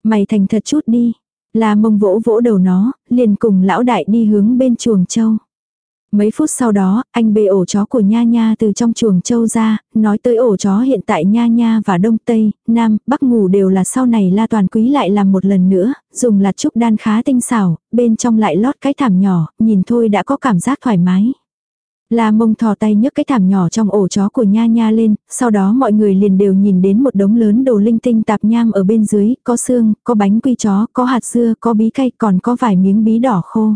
Mày thành thật chút đi. Là mông vỗ vỗ đầu nó, liền cùng lão đại đi hướng bên chuồng châu. Mấy phút sau đó, anh bê ổ chó của Nha Nha từ trong chuồng châu ra, nói tới ổ chó hiện tại Nha Nha và Đông Tây, Nam, Bắc ngủ đều là sau này La Toàn Quý lại làm một lần nữa, dùng là trúc đan khá tinh xảo, bên trong lại lót cái thảm nhỏ, nhìn thôi đã có cảm giác thoải mái. La mông thò tay nhấc cái thảm nhỏ trong ổ chó của nha nha lên, sau đó mọi người liền đều nhìn đến một đống lớn đồ linh tinh tạp nham ở bên dưới, có xương, có bánh quy chó, có hạt dưa, có bí cay, còn có vài miếng bí đỏ khô.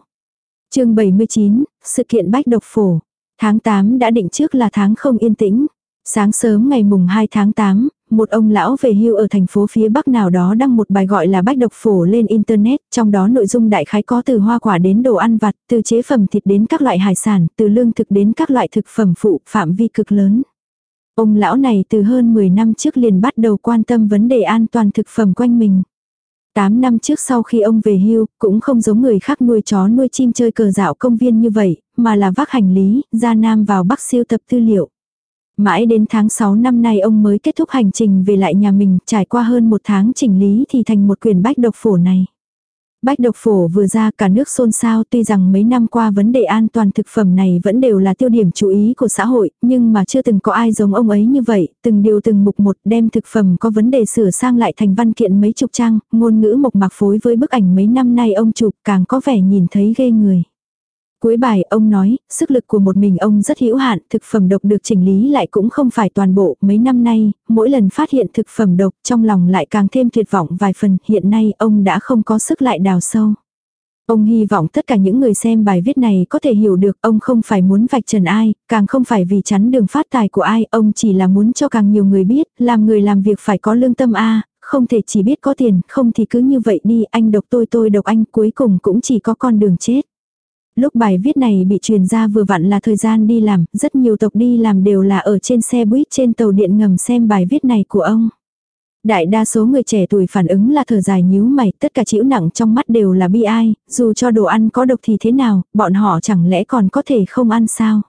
chương 79, sự kiện bách độc phổ. Tháng 8 đã định trước là tháng không yên tĩnh. Sáng sớm ngày mùng 2 tháng 8, một ông lão về hưu ở thành phố phía bắc nào đó đăng một bài gọi là bách độc phổ lên internet, trong đó nội dung đại khái có từ hoa quả đến đồ ăn vặt, từ chế phẩm thịt đến các loại hải sản, từ lương thực đến các loại thực phẩm phụ, phạm vi cực lớn. Ông lão này từ hơn 10 năm trước liền bắt đầu quan tâm vấn đề an toàn thực phẩm quanh mình. 8 năm trước sau khi ông về hưu, cũng không giống người khác nuôi chó nuôi chim chơi cờ dạo công viên như vậy, mà là vác hành lý, ra Nam vào Bắc siêu tập tư liệu. Mãi đến tháng 6 năm nay ông mới kết thúc hành trình về lại nhà mình, trải qua hơn một tháng chỉnh lý thì thành một quyển bách độc phổ này. Bách độc phổ vừa ra cả nước xôn xao tuy rằng mấy năm qua vấn đề an toàn thực phẩm này vẫn đều là tiêu điểm chú ý của xã hội, nhưng mà chưa từng có ai giống ông ấy như vậy, từng điều từng mục một đem thực phẩm có vấn đề sửa sang lại thành văn kiện mấy chục trang, ngôn ngữ mộc mạc phối với bức ảnh mấy năm nay ông chụp càng có vẻ nhìn thấy ghê người. Cuối bài ông nói, sức lực của một mình ông rất hữu hạn, thực phẩm độc được chỉnh lý lại cũng không phải toàn bộ, mấy năm nay, mỗi lần phát hiện thực phẩm độc trong lòng lại càng thêm tuyệt vọng vài phần, hiện nay ông đã không có sức lại đào sâu. Ông hy vọng tất cả những người xem bài viết này có thể hiểu được ông không phải muốn vạch trần ai, càng không phải vì chắn đường phát tài của ai, ông chỉ là muốn cho càng nhiều người biết, làm người làm việc phải có lương tâm a không thể chỉ biết có tiền, không thì cứ như vậy đi, anh độc tôi tôi độc anh, cuối cùng cũng chỉ có con đường chết. Lúc bài viết này bị truyền ra vừa vặn là thời gian đi làm, rất nhiều tộc đi làm đều là ở trên xe buýt trên tàu điện ngầm xem bài viết này của ông. Đại đa số người trẻ tuổi phản ứng là thở dài nhíu mày, tất cả chịu nặng trong mắt đều là bi ai, dù cho đồ ăn có độc thì thế nào, bọn họ chẳng lẽ còn có thể không ăn sao?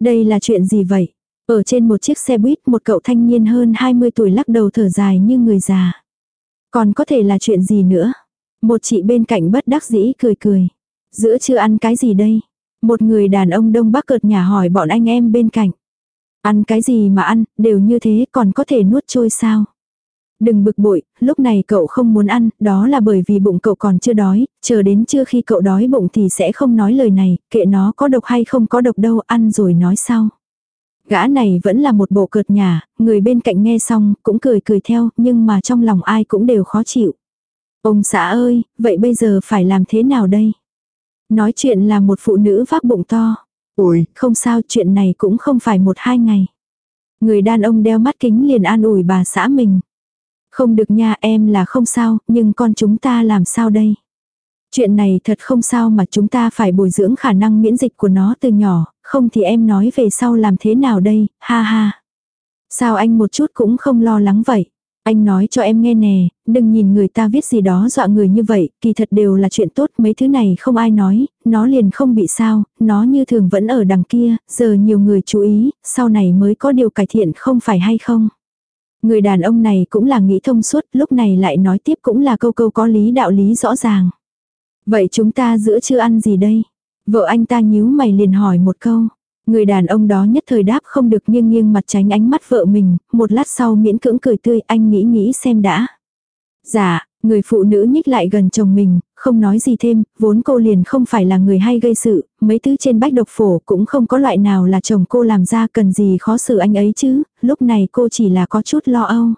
Đây là chuyện gì vậy? Ở trên một chiếc xe buýt một cậu thanh niên hơn 20 tuổi lắc đầu thở dài như người già. Còn có thể là chuyện gì nữa? Một chị bên cạnh bất đắc dĩ cười cười. Giữa chưa ăn cái gì đây? Một người đàn ông đông bắc cợt nhà hỏi bọn anh em bên cạnh. Ăn cái gì mà ăn, đều như thế còn có thể nuốt trôi sao? Đừng bực bội, lúc này cậu không muốn ăn, đó là bởi vì bụng cậu còn chưa đói, chờ đến chưa khi cậu đói bụng thì sẽ không nói lời này, kệ nó có độc hay không có độc đâu, ăn rồi nói sau. Gã này vẫn là một bộ cợt nhà, người bên cạnh nghe xong cũng cười cười theo, nhưng mà trong lòng ai cũng đều khó chịu. Ông xã ơi, vậy bây giờ phải làm thế nào đây? Nói chuyện là một phụ nữ vác bụng to. Ủi, không sao chuyện này cũng không phải một hai ngày. Người đàn ông đeo mắt kính liền an ủi bà xã mình. Không được nha em là không sao, nhưng con chúng ta làm sao đây? Chuyện này thật không sao mà chúng ta phải bồi dưỡng khả năng miễn dịch của nó từ nhỏ, không thì em nói về sau làm thế nào đây, ha ha. Sao anh một chút cũng không lo lắng vậy? Anh nói cho em nghe nè, đừng nhìn người ta viết gì đó dọa người như vậy, kỳ thật đều là chuyện tốt, mấy thứ này không ai nói, nó liền không bị sao, nó như thường vẫn ở đằng kia, giờ nhiều người chú ý, sau này mới có điều cải thiện không phải hay không. Người đàn ông này cũng là nghĩ thông suốt, lúc này lại nói tiếp cũng là câu câu có lý đạo lý rõ ràng. Vậy chúng ta giữa chưa ăn gì đây? Vợ anh ta nhíu mày liền hỏi một câu. Người đàn ông đó nhất thời đáp không được nghiêng nghiêng mặt tránh ánh mắt vợ mình, một lát sau miễn cưỡng cười tươi anh nghĩ nghĩ xem đã. Dạ, người phụ nữ nhích lại gần chồng mình, không nói gì thêm, vốn cô liền không phải là người hay gây sự, mấy thứ trên bách độc phổ cũng không có loại nào là chồng cô làm ra cần gì khó xử anh ấy chứ, lúc này cô chỉ là có chút lo âu.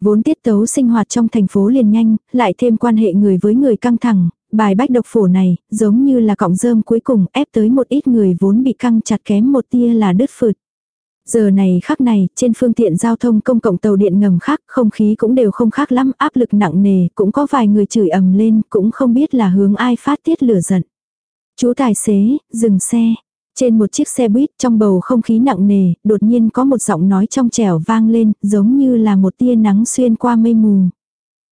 Vốn tiết tấu sinh hoạt trong thành phố liền nhanh, lại thêm quan hệ người với người căng thẳng, bài bách độc phổ này, giống như là cọng rơm cuối cùng ép tới một ít người vốn bị căng chặt kém một tia là đứt phượt. Giờ này khắc này, trên phương tiện giao thông công cộng tàu điện ngầm khác, không khí cũng đều không khác lắm, áp lực nặng nề, cũng có vài người chửi ầm lên, cũng không biết là hướng ai phát tiết lửa giận. Chú tài xế, dừng xe. Trên một chiếc xe buýt trong bầu không khí nặng nề, đột nhiên có một giọng nói trong trẻo vang lên, giống như là một tia nắng xuyên qua mây mù.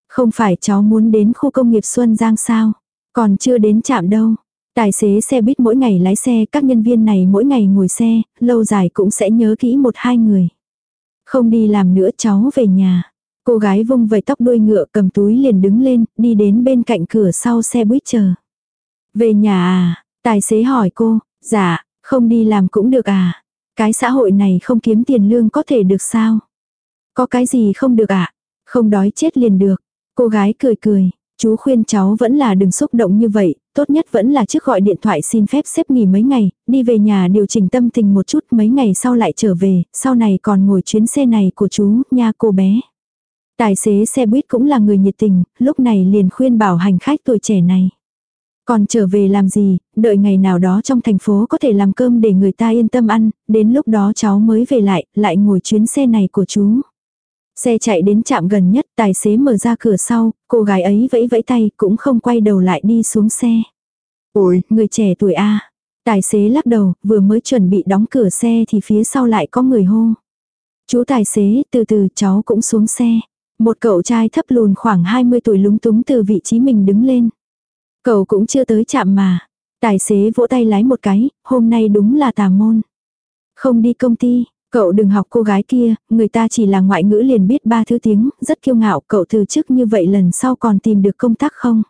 Không phải cháu muốn đến khu công nghiệp Xuân Giang sao? Còn chưa đến chạm đâu. Tài xế xe buýt mỗi ngày lái xe, các nhân viên này mỗi ngày ngồi xe, lâu dài cũng sẽ nhớ kỹ một hai người. Không đi làm nữa cháu về nhà. Cô gái vung vẩy tóc đuôi ngựa cầm túi liền đứng lên, đi đến bên cạnh cửa sau xe buýt chờ. Về nhà à? Tài xế hỏi cô, dạ, không đi làm cũng được à? Cái xã hội này không kiếm tiền lương có thể được sao? Có cái gì không được ạ? À? Không đói chết liền được. Cô gái cười cười, Chú khuyên cháu vẫn là đừng xúc động như vậy, tốt nhất vẫn là trước gọi điện thoại xin phép xếp nghỉ mấy ngày, đi về nhà điều chỉnh tâm tình một chút mấy ngày sau lại trở về, sau này còn ngồi chuyến xe này của chú, nha cô bé. Tài xế xe buýt cũng là người nhiệt tình, lúc này liền khuyên bảo hành khách tuổi trẻ này. Còn trở về làm gì, đợi ngày nào đó trong thành phố có thể làm cơm để người ta yên tâm ăn, đến lúc đó cháu mới về lại, lại ngồi chuyến xe này của chú. Xe chạy đến trạm gần nhất, tài xế mở ra cửa sau, cô gái ấy vẫy vẫy tay, cũng không quay đầu lại đi xuống xe. Ôi, người trẻ tuổi A. Tài xế lắc đầu, vừa mới chuẩn bị đóng cửa xe thì phía sau lại có người hô. Chú tài xế, từ từ cháu cũng xuống xe. Một cậu trai thấp lùn khoảng 20 tuổi lúng túng từ vị trí mình đứng lên. Cậu cũng chưa tới chạm mà. Tài xế vỗ tay lái một cái, hôm nay đúng là tà môn. Không đi công ty, Cậu đừng học cô gái kia, người ta chỉ là ngoại ngữ liền biết ba thứ tiếng, rất kiêu ngạo, cậu từ chức như vậy lần sau còn tìm được công tác không?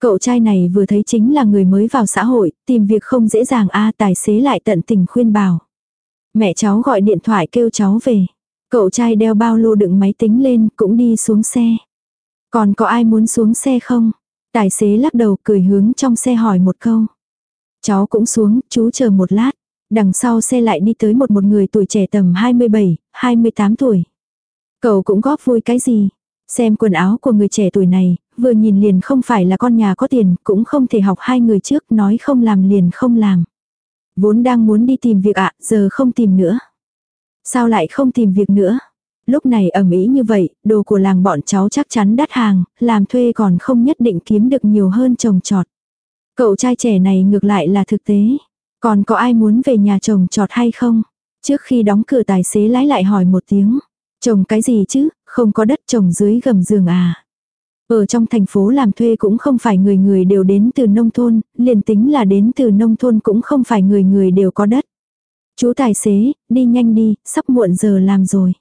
Cậu trai này vừa thấy chính là người mới vào xã hội, tìm việc không dễ dàng a tài xế lại tận tình khuyên bảo. Mẹ cháu gọi điện thoại kêu cháu về. Cậu trai đeo bao lô đựng máy tính lên, cũng đi xuống xe. Còn có ai muốn xuống xe không? Tài xế lắc đầu cười hướng trong xe hỏi một câu. Cháu cũng xuống, chú chờ một lát. Đằng sau xe lại đi tới một một người tuổi trẻ tầm 27, 28 tuổi. Cậu cũng góp vui cái gì? Xem quần áo của người trẻ tuổi này, vừa nhìn liền không phải là con nhà có tiền, cũng không thể học hai người trước nói không làm liền không làm. Vốn đang muốn đi tìm việc ạ, giờ không tìm nữa. Sao lại không tìm việc nữa? Lúc này ẩm ý như vậy, đồ của làng bọn cháu chắc chắn đắt hàng, làm thuê còn không nhất định kiếm được nhiều hơn trồng trọt. Cậu trai trẻ này ngược lại là thực tế. Còn có ai muốn về nhà chồng trọt hay không? Trước khi đóng cửa tài xế lái lại hỏi một tiếng. Trồng cái gì chứ, không có đất trồng dưới gầm giường à? Ở trong thành phố làm thuê cũng không phải người người đều đến từ nông thôn, liền tính là đến từ nông thôn cũng không phải người người đều có đất. Chú tài xế, đi nhanh đi, sắp muộn giờ làm rồi.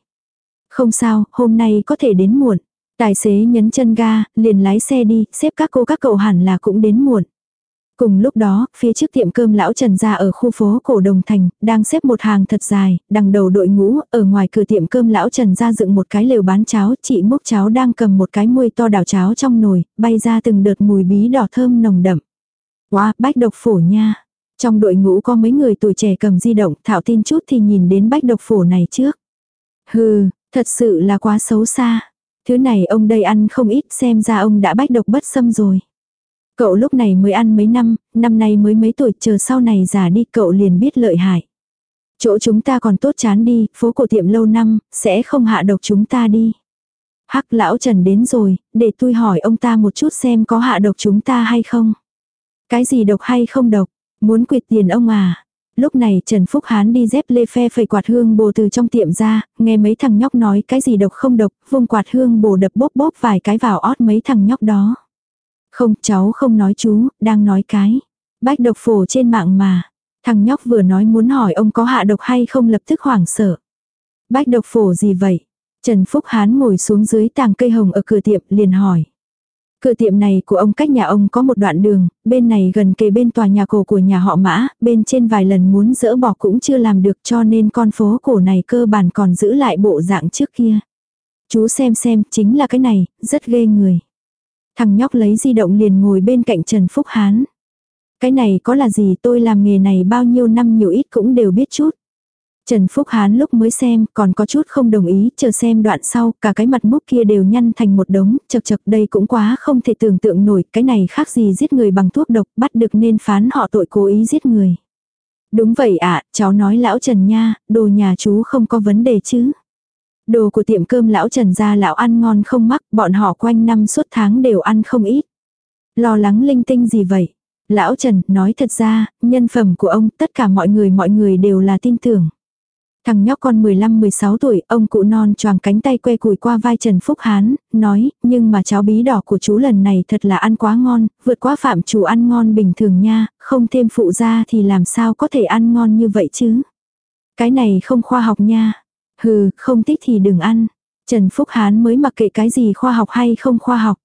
Không sao, hôm nay có thể đến muộn. Tài xế nhấn chân ga, liền lái xe đi, xếp các cô các cậu hẳn là cũng đến muộn. Cùng lúc đó, phía trước tiệm cơm lão Trần ra ở khu phố cổ Đồng Thành, đang xếp một hàng thật dài, đằng đầu đội ngũ, ở ngoài cửa tiệm cơm lão Trần ra dựng một cái lều bán cháo, chị múc cháo đang cầm một cái muôi to đảo cháo trong nồi, bay ra từng đợt mùi bí đỏ thơm nồng đậm. Wow, bách độc phổ nha. Trong đội ngũ có mấy người tuổi trẻ cầm di động, thảo tin chút thì nhìn đến bách độc phổ này trước. Hừ, thật sự là quá xấu xa. Thứ này ông đây ăn không ít xem ra ông đã bách độc bất xâm rồi. Cậu lúc này mới ăn mấy năm, năm nay mới mấy tuổi, chờ sau này già đi cậu liền biết lợi hại. Chỗ chúng ta còn tốt chán đi, phố cổ tiệm lâu năm, sẽ không hạ độc chúng ta đi. Hắc lão Trần đến rồi, để tôi hỏi ông ta một chút xem có hạ độc chúng ta hay không. Cái gì độc hay không độc, muốn quyệt tiền ông à. Lúc này Trần Phúc Hán đi dép lê phe phẩy quạt hương bồ từ trong tiệm ra, nghe mấy thằng nhóc nói cái gì độc không độc, vung quạt hương bồ đập bóp bóp vài cái vào ót mấy thằng nhóc đó. Không, cháu không nói chú, đang nói cái. Bách độc phổ trên mạng mà. Thằng nhóc vừa nói muốn hỏi ông có hạ độc hay không lập tức hoảng sợ. Bách độc phổ gì vậy? Trần Phúc Hán ngồi xuống dưới tàng cây hồng ở cửa tiệm liền hỏi. Cửa tiệm này của ông cách nhà ông có một đoạn đường, bên này gần kề bên tòa nhà cổ của nhà họ mã, bên trên vài lần muốn dỡ bỏ cũng chưa làm được cho nên con phố cổ này cơ bản còn giữ lại bộ dạng trước kia. Chú xem xem, chính là cái này, rất ghê người. Thằng nhóc lấy di động liền ngồi bên cạnh Trần Phúc Hán. Cái này có là gì tôi làm nghề này bao nhiêu năm nhiều ít cũng đều biết chút. Trần Phúc Hán lúc mới xem còn có chút không đồng ý, chờ xem đoạn sau, cả cái mặt múc kia đều nhăn thành một đống, chật chật đây cũng quá không thể tưởng tượng nổi, cái này khác gì giết người bằng thuốc độc, bắt được nên phán họ tội cố ý giết người. Đúng vậy ạ, cháu nói lão Trần nha, đồ nhà chú không có vấn đề chứ. Đồ của tiệm cơm lão Trần ra lão ăn ngon không mắc, bọn họ quanh năm suốt tháng đều ăn không ít. Lo lắng linh tinh gì vậy? Lão Trần nói thật ra, nhân phẩm của ông tất cả mọi người mọi người đều là tin tưởng. Thằng nhóc con 15-16 tuổi, ông cụ non choàng cánh tay que củi qua vai Trần Phúc Hán, nói, nhưng mà cháo bí đỏ của chú lần này thật là ăn quá ngon, vượt quá phạm chủ ăn ngon bình thường nha, không thêm phụ ra thì làm sao có thể ăn ngon như vậy chứ. Cái này không khoa học nha. Hừ, không thích thì đừng ăn. Trần Phúc Hán mới mặc kệ cái gì khoa học hay không khoa học.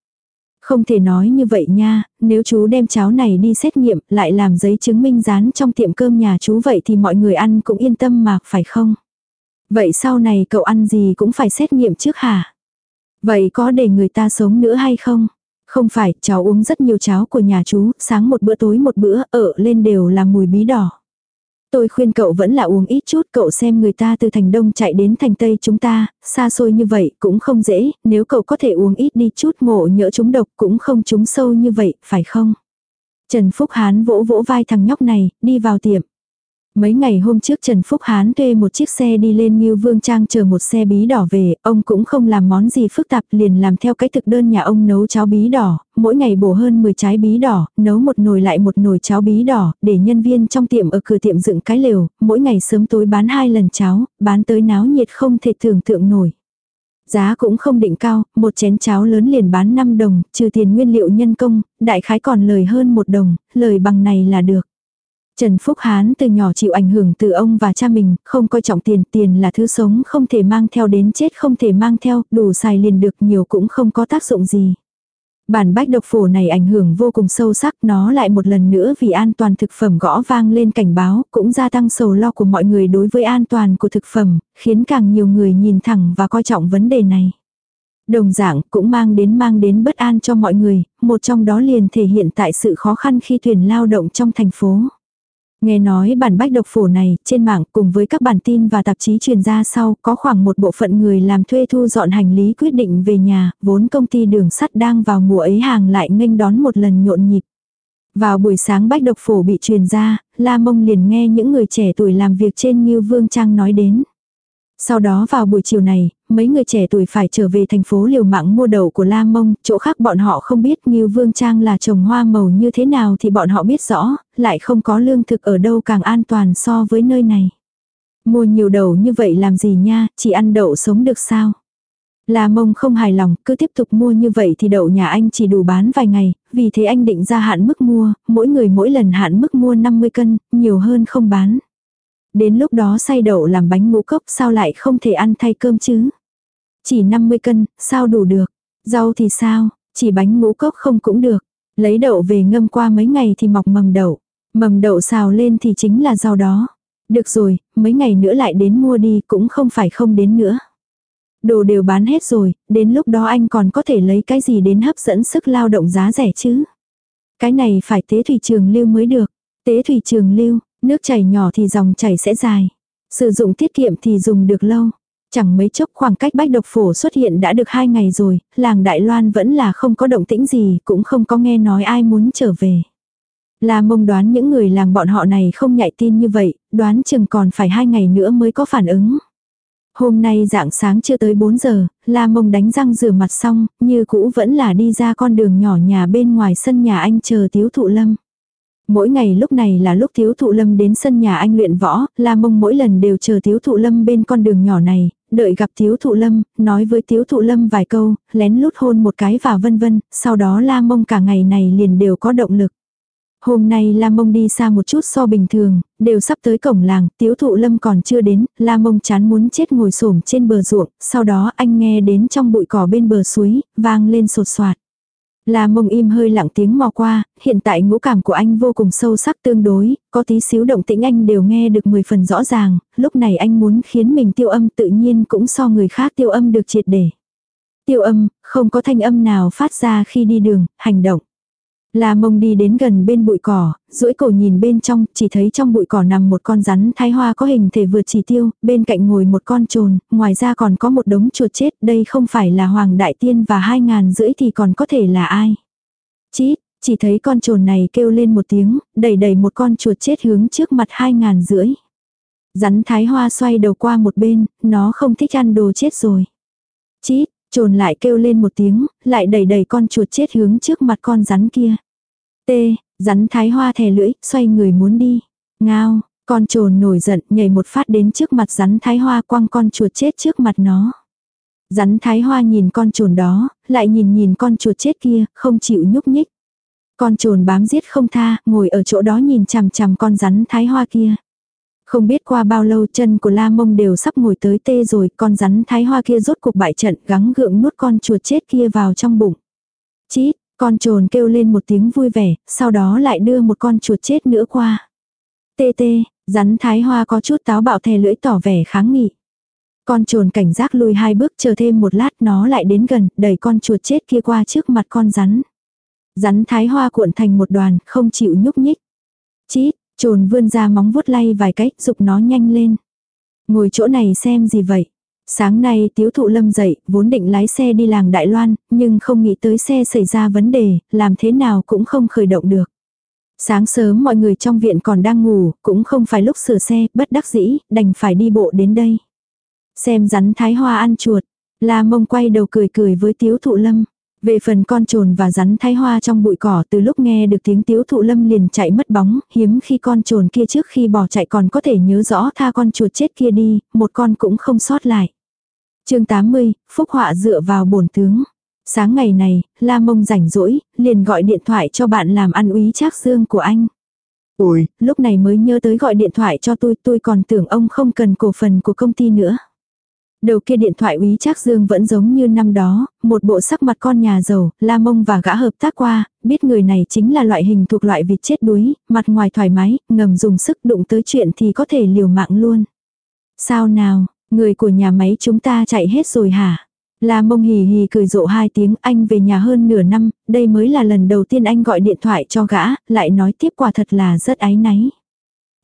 Không thể nói như vậy nha, nếu chú đem cháo này đi xét nghiệm lại làm giấy chứng minh dán trong tiệm cơm nhà chú vậy thì mọi người ăn cũng yên tâm mà, phải không? Vậy sau này cậu ăn gì cũng phải xét nghiệm trước hả? Vậy có để người ta sống nữa hay không? Không phải, cháu uống rất nhiều cháo của nhà chú, sáng một bữa tối một bữa, ở lên đều là mùi bí đỏ. Tôi khuyên cậu vẫn là uống ít chút, cậu xem người ta từ thành đông chạy đến thành tây chúng ta, xa xôi như vậy cũng không dễ, nếu cậu có thể uống ít đi chút ngộ nhỡ chúng độc cũng không trúng sâu như vậy, phải không? Trần Phúc Hán vỗ vỗ vai thằng nhóc này, đi vào tiệm. Mấy ngày hôm trước Trần Phúc Hán thuê một chiếc xe đi lên Ngưu Vương Trang chờ một xe bí đỏ về, ông cũng không làm món gì phức tạp liền làm theo cái thực đơn nhà ông nấu cháo bí đỏ, mỗi ngày bổ hơn 10 trái bí đỏ, nấu một nồi lại một nồi cháo bí đỏ, để nhân viên trong tiệm ở cửa tiệm dựng cái lều, mỗi ngày sớm tối bán hai lần cháo, bán tới náo nhiệt không thể tưởng tượng nổi. Giá cũng không định cao, một chén cháo lớn liền bán 5 đồng, trừ tiền nguyên liệu nhân công, đại khái còn lời hơn một đồng, lời bằng này là được. Trần Phúc Hán từ nhỏ chịu ảnh hưởng từ ông và cha mình, không coi trọng tiền, tiền là thứ sống không thể mang theo đến chết không thể mang theo, đủ xài liền được nhiều cũng không có tác dụng gì. Bản bách độc phổ này ảnh hưởng vô cùng sâu sắc, nó lại một lần nữa vì an toàn thực phẩm gõ vang lên cảnh báo, cũng gia tăng sầu lo của mọi người đối với an toàn của thực phẩm, khiến càng nhiều người nhìn thẳng và coi trọng vấn đề này. Đồng dạng cũng mang đến mang đến bất an cho mọi người, một trong đó liền thể hiện tại sự khó khăn khi tuyển lao động trong thành phố. Nghe nói bản bách độc phổ này, trên mạng cùng với các bản tin và tạp chí truyền ra sau, có khoảng một bộ phận người làm thuê thu dọn hành lý quyết định về nhà, vốn công ty đường sắt đang vào mùa ấy hàng lại nghênh đón một lần nhộn nhịp. Vào buổi sáng bách độc phổ bị truyền ra, La Mông liền nghe những người trẻ tuổi làm việc trên Ngưu Vương Trang nói đến. Sau đó vào buổi chiều này, mấy người trẻ tuổi phải trở về thành phố liều mạng mua đậu của La Mông, chỗ khác bọn họ không biết như Vương Trang là trồng hoa màu như thế nào thì bọn họ biết rõ, lại không có lương thực ở đâu càng an toàn so với nơi này. Mua nhiều đậu như vậy làm gì nha, chỉ ăn đậu sống được sao? La mông không hài lòng, cứ tiếp tục mua như vậy thì đậu nhà anh chỉ đủ bán vài ngày, vì thế anh định ra hạn mức mua, mỗi người mỗi lần hạn mức mua 50 cân, nhiều hơn không bán. Đến lúc đó xay đậu làm bánh ngũ cốc sao lại không thể ăn thay cơm chứ? Chỉ 50 cân, sao đủ được? Rau thì sao? Chỉ bánh ngũ cốc không cũng được. Lấy đậu về ngâm qua mấy ngày thì mọc mầm đậu. Mầm đậu xào lên thì chính là rau đó. Được rồi, mấy ngày nữa lại đến mua đi cũng không phải không đến nữa. Đồ đều bán hết rồi, đến lúc đó anh còn có thể lấy cái gì đến hấp dẫn sức lao động giá rẻ chứ. Cái này phải tế thủy trường lưu mới được. Tế thủy trường lưu, Nước chảy nhỏ thì dòng chảy sẽ dài. Sử dụng tiết kiệm thì dùng được lâu. Chẳng mấy chốc khoảng cách bách độc phổ xuất hiện đã được hai ngày rồi, làng Đại Loan vẫn là không có động tĩnh gì, cũng không có nghe nói ai muốn trở về. La mông đoán những người làng bọn họ này không nhạy tin như vậy, đoán chừng còn phải hai ngày nữa mới có phản ứng. Hôm nay dạng sáng chưa tới 4 giờ, La mông đánh răng rửa mặt xong, như cũ vẫn là đi ra con đường nhỏ nhà bên ngoài sân nhà anh chờ tiếu thụ lâm. Mỗi ngày lúc này là lúc thiếu thụ lâm đến sân nhà anh luyện võ, La Mông mỗi lần đều chờ thiếu thụ lâm bên con đường nhỏ này, đợi gặp thiếu thụ lâm, nói với thiếu thụ lâm vài câu, lén lút hôn một cái và vân vân, sau đó La Mông cả ngày này liền đều có động lực. Hôm nay La Mông đi xa một chút so bình thường, đều sắp tới cổng làng, tiếu thụ lâm còn chưa đến, La Mông chán muốn chết ngồi xổm trên bờ ruộng, sau đó anh nghe đến trong bụi cỏ bên bờ suối, vang lên sột soạt. La Mông im hơi lặng tiếng mò qua, hiện tại ngũ cảm của anh vô cùng sâu sắc tương đối, có tí xíu động tĩnh anh đều nghe được 10 phần rõ ràng, lúc này anh muốn khiến mình tiêu âm tự nhiên cũng so người khác tiêu âm được triệt để. Tiêu âm, không có thanh âm nào phát ra khi đi đường, hành động. La mông đi đến gần bên bụi cỏ, duỗi cổ nhìn bên trong, chỉ thấy trong bụi cỏ nằm một con rắn thái hoa có hình thể vượt chỉ tiêu, bên cạnh ngồi một con trồn, ngoài ra còn có một đống chuột chết, đây không phải là Hoàng Đại Tiên và hai ngàn rưỡi thì còn có thể là ai. Chít, chỉ thấy con trồn này kêu lên một tiếng, đẩy đẩy một con chuột chết hướng trước mặt hai ngàn rưỡi. Rắn thái hoa xoay đầu qua một bên, nó không thích ăn đồ chết rồi. Chít, Trồn lại kêu lên một tiếng, lại đẩy đẩy con chuột chết hướng trước mặt con rắn kia. tê, rắn thái hoa thè lưỡi, xoay người muốn đi. Ngao, con trồn nổi giận nhảy một phát đến trước mặt rắn thái hoa quăng con chuột chết trước mặt nó. Rắn thái hoa nhìn con trồn đó, lại nhìn nhìn con chuột chết kia, không chịu nhúc nhích. Con trồn bám giết không tha, ngồi ở chỗ đó nhìn chằm chằm con rắn thái hoa kia. Không biết qua bao lâu chân của la mông đều sắp ngồi tới tê rồi, con rắn thái hoa kia rốt cuộc bại trận gắng gượng nuốt con chuột chết kia vào trong bụng. Chít, con trồn kêu lên một tiếng vui vẻ, sau đó lại đưa một con chuột chết nữa qua. Tê tê, rắn thái hoa có chút táo bạo thè lưỡi tỏ vẻ kháng nghị. Con trồn cảnh giác lùi hai bước chờ thêm một lát nó lại đến gần, đẩy con chuột chết kia qua trước mặt con rắn. Rắn thái hoa cuộn thành một đoàn, không chịu nhúc nhích. Chít, Trồn vươn ra móng vuốt lay vài cái, dục nó nhanh lên. Ngồi chỗ này xem gì vậy? Sáng nay tiếu thụ lâm dậy, vốn định lái xe đi làng Đại Loan, nhưng không nghĩ tới xe xảy ra vấn đề, làm thế nào cũng không khởi động được. Sáng sớm mọi người trong viện còn đang ngủ, cũng không phải lúc sửa xe, bất đắc dĩ, đành phải đi bộ đến đây. Xem rắn thái hoa ăn chuột, la mông quay đầu cười cười với tiếu thụ lâm. Về phần con trồn và rắn thái hoa trong bụi cỏ từ lúc nghe được tiếng tiếu thụ lâm liền chạy mất bóng, hiếm khi con trồn kia trước khi bỏ chạy còn có thể nhớ rõ tha con chuột chết kia đi, một con cũng không sót lại. chương 80, Phúc Họa dựa vào bổn tướng. Sáng ngày này, La Mông rảnh rỗi, liền gọi điện thoại cho bạn làm ăn úy trác dương của anh. Ôi, lúc này mới nhớ tới gọi điện thoại cho tôi, tôi còn tưởng ông không cần cổ phần của công ty nữa. Đầu kia điện thoại úy Trác Dương vẫn giống như năm đó, một bộ sắc mặt con nhà giàu, la mông và gã hợp tác qua, biết người này chính là loại hình thuộc loại vịt chết đuối, mặt ngoài thoải mái, ngầm dùng sức đụng tới chuyện thì có thể liều mạng luôn. Sao nào, người của nhà máy chúng ta chạy hết rồi hả? La mông hì hì cười rộ hai tiếng anh về nhà hơn nửa năm, đây mới là lần đầu tiên anh gọi điện thoại cho gã, lại nói tiếp quả thật là rất ái náy.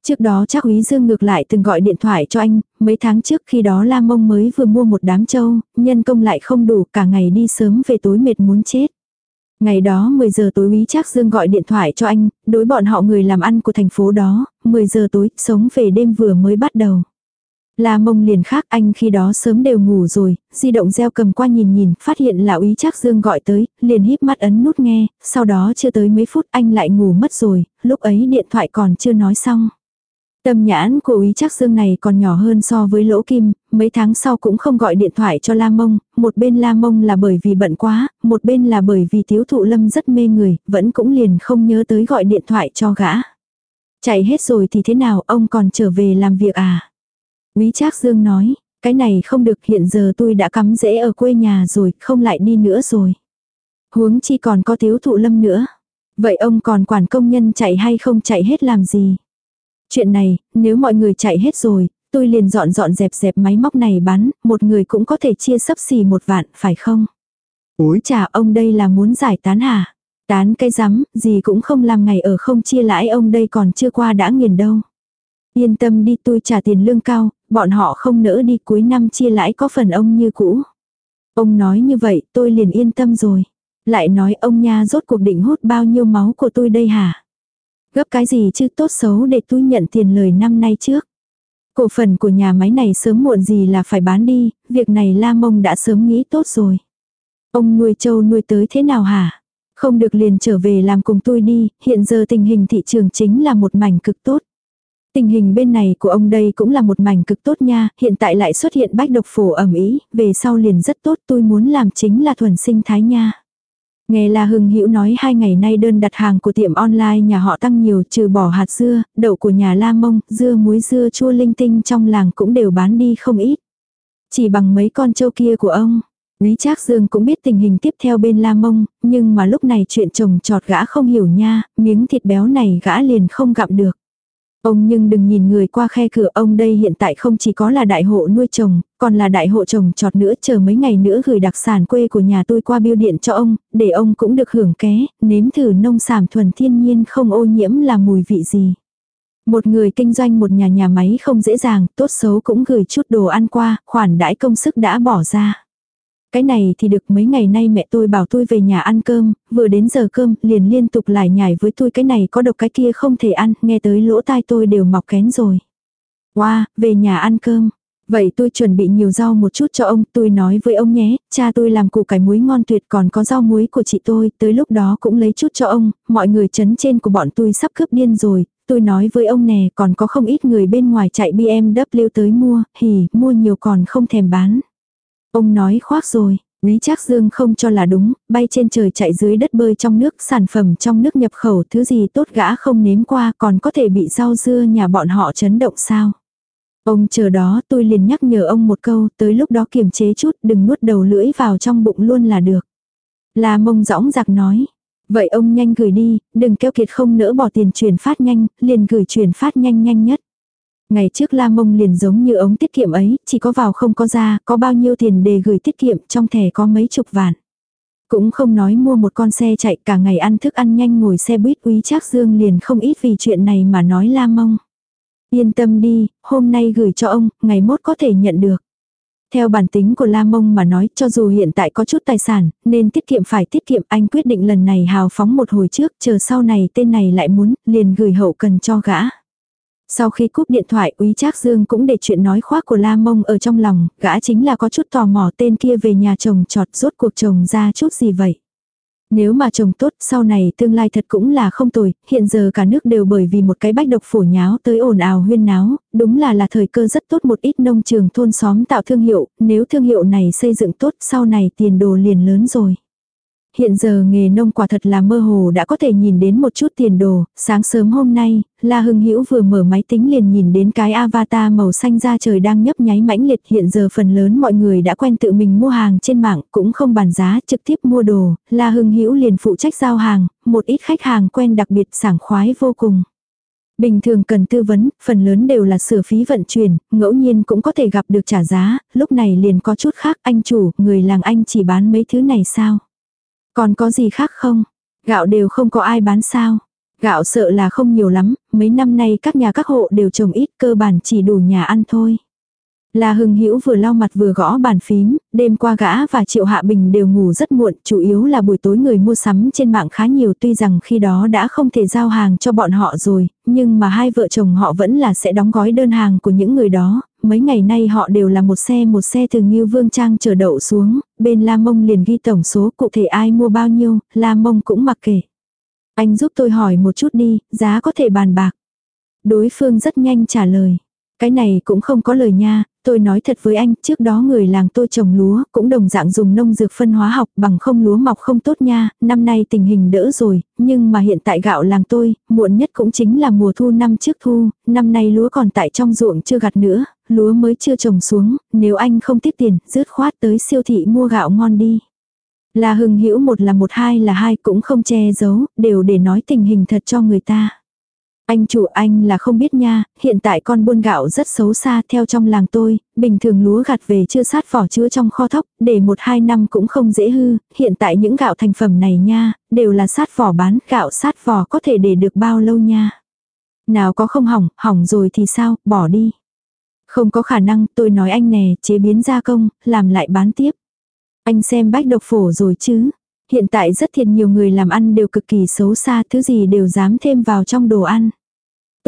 Trước đó chắc Úy Dương ngược lại từng gọi điện thoại cho anh, mấy tháng trước khi đó La Mông mới vừa mua một đám trâu, nhân công lại không đủ cả ngày đi sớm về tối mệt muốn chết. Ngày đó 10 giờ tối Úy Trác Dương gọi điện thoại cho anh, đối bọn họ người làm ăn của thành phố đó, 10 giờ tối, sống về đêm vừa mới bắt đầu. La mông liền khác anh khi đó sớm đều ngủ rồi, di động gieo cầm qua nhìn nhìn, phát hiện là úy Trác Dương gọi tới, liền híp mắt ấn nút nghe, sau đó chưa tới mấy phút anh lại ngủ mất rồi, lúc ấy điện thoại còn chưa nói xong. Tâm nhãn của ý trác dương này còn nhỏ hơn so với lỗ kim, mấy tháng sau cũng không gọi điện thoại cho La Mông, một bên La Mông là bởi vì bận quá, một bên là bởi vì thiếu thụ lâm rất mê người, vẫn cũng liền không nhớ tới gọi điện thoại cho gã. Chạy hết rồi thì thế nào ông còn trở về làm việc à? úy Trác Dương nói, cái này không được hiện giờ tôi đã cắm rễ ở quê nhà rồi, không lại đi nữa rồi. Huống chi còn có thiếu thụ lâm nữa. Vậy ông còn quản công nhân chạy hay không chạy hết làm gì? Chuyện này, nếu mọi người chạy hết rồi, tôi liền dọn dọn dẹp dẹp máy móc này bán, một người cũng có thể chia sấp xì một vạn, phải không? úi chà ông đây là muốn giải tán hả? Tán cái rắm, gì cũng không làm ngày ở không chia lãi ông đây còn chưa qua đã nghiền đâu. Yên tâm đi tôi trả tiền lương cao, bọn họ không nỡ đi cuối năm chia lãi có phần ông như cũ. Ông nói như vậy tôi liền yên tâm rồi. Lại nói ông nha rốt cuộc định hút bao nhiêu máu của tôi đây hả? Gấp cái gì chứ tốt xấu để tôi nhận tiền lời năm nay trước. Cổ phần của nhà máy này sớm muộn gì là phải bán đi, việc này La Mông đã sớm nghĩ tốt rồi. Ông nuôi trâu nuôi tới thế nào hả? Không được liền trở về làm cùng tôi đi, hiện giờ tình hình thị trường chính là một mảnh cực tốt. Tình hình bên này của ông đây cũng là một mảnh cực tốt nha, hiện tại lại xuất hiện bách độc phổ ẩm ý, về sau liền rất tốt tôi muốn làm chính là thuần sinh thái nha. Nghe là Hưng Hữu nói hai ngày nay đơn đặt hàng của tiệm online nhà họ tăng nhiều trừ bỏ hạt dưa, đậu của nhà La Mông, dưa muối dưa chua linh tinh trong làng cũng đều bán đi không ít. Chỉ bằng mấy con trâu kia của ông. Lý Trác Dương cũng biết tình hình tiếp theo bên La Mông, nhưng mà lúc này chuyện chồng trọt gã không hiểu nha, miếng thịt béo này gã liền không gặm được. Ông nhưng đừng nhìn người qua khe cửa ông đây hiện tại không chỉ có là đại hộ nuôi chồng, còn là đại hộ chồng trọt nữa chờ mấy ngày nữa gửi đặc sản quê của nhà tôi qua biêu điện cho ông, để ông cũng được hưởng ké, nếm thử nông sản thuần thiên nhiên không ô nhiễm là mùi vị gì. Một người kinh doanh một nhà nhà máy không dễ dàng, tốt xấu cũng gửi chút đồ ăn qua, khoản đãi công sức đã bỏ ra. Cái này thì được mấy ngày nay mẹ tôi bảo tôi về nhà ăn cơm, vừa đến giờ cơm liền liên tục lại nhảy với tôi cái này có độc cái kia không thể ăn, nghe tới lỗ tai tôi đều mọc kén rồi. Wow, về nhà ăn cơm. Vậy tôi chuẩn bị nhiều rau một chút cho ông, tôi nói với ông nhé, cha tôi làm củ cải muối ngon tuyệt còn có rau muối của chị tôi, tới lúc đó cũng lấy chút cho ông, mọi người chấn trên của bọn tôi sắp cướp điên rồi, tôi nói với ông nè còn có không ít người bên ngoài chạy BMW tới mua, hỉ, mua nhiều còn không thèm bán. Ông nói khoác rồi, Lý Trác Dương không cho là đúng, bay trên trời chạy dưới đất bơi trong nước, sản phẩm trong nước nhập khẩu thứ gì tốt gã không nếm qua còn có thể bị rau dưa nhà bọn họ chấn động sao. Ông chờ đó tôi liền nhắc nhở ông một câu, tới lúc đó kiềm chế chút đừng nuốt đầu lưỡi vào trong bụng luôn là được. Là mông rõng giặc nói. Vậy ông nhanh gửi đi, đừng keo kiệt không nỡ bỏ tiền chuyển phát nhanh, liền gửi chuyển phát nhanh nhanh nhất. Ngày trước La Mông liền giống như ống tiết kiệm ấy, chỉ có vào không có ra, có bao nhiêu tiền để gửi tiết kiệm, trong thẻ có mấy chục vạn. Cũng không nói mua một con xe chạy cả ngày ăn thức ăn nhanh ngồi xe buýt quý Trác Dương liền không ít vì chuyện này mà nói La Mông. Yên tâm đi, hôm nay gửi cho ông, ngày mốt có thể nhận được. Theo bản tính của La Mông mà nói cho dù hiện tại có chút tài sản, nên tiết kiệm phải tiết kiệm anh quyết định lần này hào phóng một hồi trước, chờ sau này tên này lại muốn, liền gửi hậu cần cho gã. Sau khi cúp điện thoại úy Trác Dương cũng để chuyện nói khoác của La Mông ở trong lòng, gã chính là có chút tò mò tên kia về nhà chồng trọt rốt cuộc chồng ra chút gì vậy. Nếu mà chồng tốt, sau này tương lai thật cũng là không tồi, hiện giờ cả nước đều bởi vì một cái bách độc phổ nháo tới ồn ào huyên náo, đúng là là thời cơ rất tốt một ít nông trường thôn xóm tạo thương hiệu, nếu thương hiệu này xây dựng tốt sau này tiền đồ liền lớn rồi. Hiện giờ nghề nông quả thật là mơ hồ đã có thể nhìn đến một chút tiền đồ, sáng sớm hôm nay, La Hưng Hữu vừa mở máy tính liền nhìn đến cái avatar màu xanh da trời đang nhấp nháy mãnh liệt. Hiện giờ phần lớn mọi người đã quen tự mình mua hàng trên mạng, cũng không bàn giá, trực tiếp mua đồ, La Hưng Hữu liền phụ trách giao hàng, một ít khách hàng quen đặc biệt sảng khoái vô cùng. Bình thường cần tư vấn, phần lớn đều là sửa phí vận chuyển, ngẫu nhiên cũng có thể gặp được trả giá, lúc này liền có chút khác, anh chủ, người làng anh chỉ bán mấy thứ này sao? Còn có gì khác không? Gạo đều không có ai bán sao? Gạo sợ là không nhiều lắm, mấy năm nay các nhà các hộ đều trồng ít cơ bản chỉ đủ nhà ăn thôi. Là hưng hữu vừa lau mặt vừa gõ bàn phím, đêm qua gã và triệu hạ bình đều ngủ rất muộn, chủ yếu là buổi tối người mua sắm trên mạng khá nhiều tuy rằng khi đó đã không thể giao hàng cho bọn họ rồi, nhưng mà hai vợ chồng họ vẫn là sẽ đóng gói đơn hàng của những người đó, mấy ngày nay họ đều là một xe một xe từ Ngưu Vương Trang chờ đậu xuống, bên La Mông liền ghi tổng số cụ thể ai mua bao nhiêu, La Mông cũng mặc kệ. Anh giúp tôi hỏi một chút đi, giá có thể bàn bạc. Đối phương rất nhanh trả lời. Cái này cũng không có lời nha, tôi nói thật với anh, trước đó người làng tôi trồng lúa, cũng đồng dạng dùng nông dược phân hóa học bằng không lúa mọc không tốt nha, năm nay tình hình đỡ rồi, nhưng mà hiện tại gạo làng tôi, muộn nhất cũng chính là mùa thu năm trước thu, năm nay lúa còn tại trong ruộng chưa gặt nữa, lúa mới chưa trồng xuống, nếu anh không tiết tiền, rớt khoát tới siêu thị mua gạo ngon đi. Là hưng hữu một là một hai là hai cũng không che giấu, đều để nói tình hình thật cho người ta. Anh chủ anh là không biết nha, hiện tại con buôn gạo rất xấu xa theo trong làng tôi, bình thường lúa gặt về chưa sát vỏ chứa trong kho thóc, để một hai năm cũng không dễ hư, hiện tại những gạo thành phẩm này nha, đều là sát vỏ bán, gạo sát vỏ có thể để được bao lâu nha. Nào có không hỏng, hỏng rồi thì sao, bỏ đi. Không có khả năng, tôi nói anh nè, chế biến gia công, làm lại bán tiếp. Anh xem bách độc phổ rồi chứ. Hiện tại rất thiệt nhiều người làm ăn đều cực kỳ xấu xa, thứ gì đều dám thêm vào trong đồ ăn.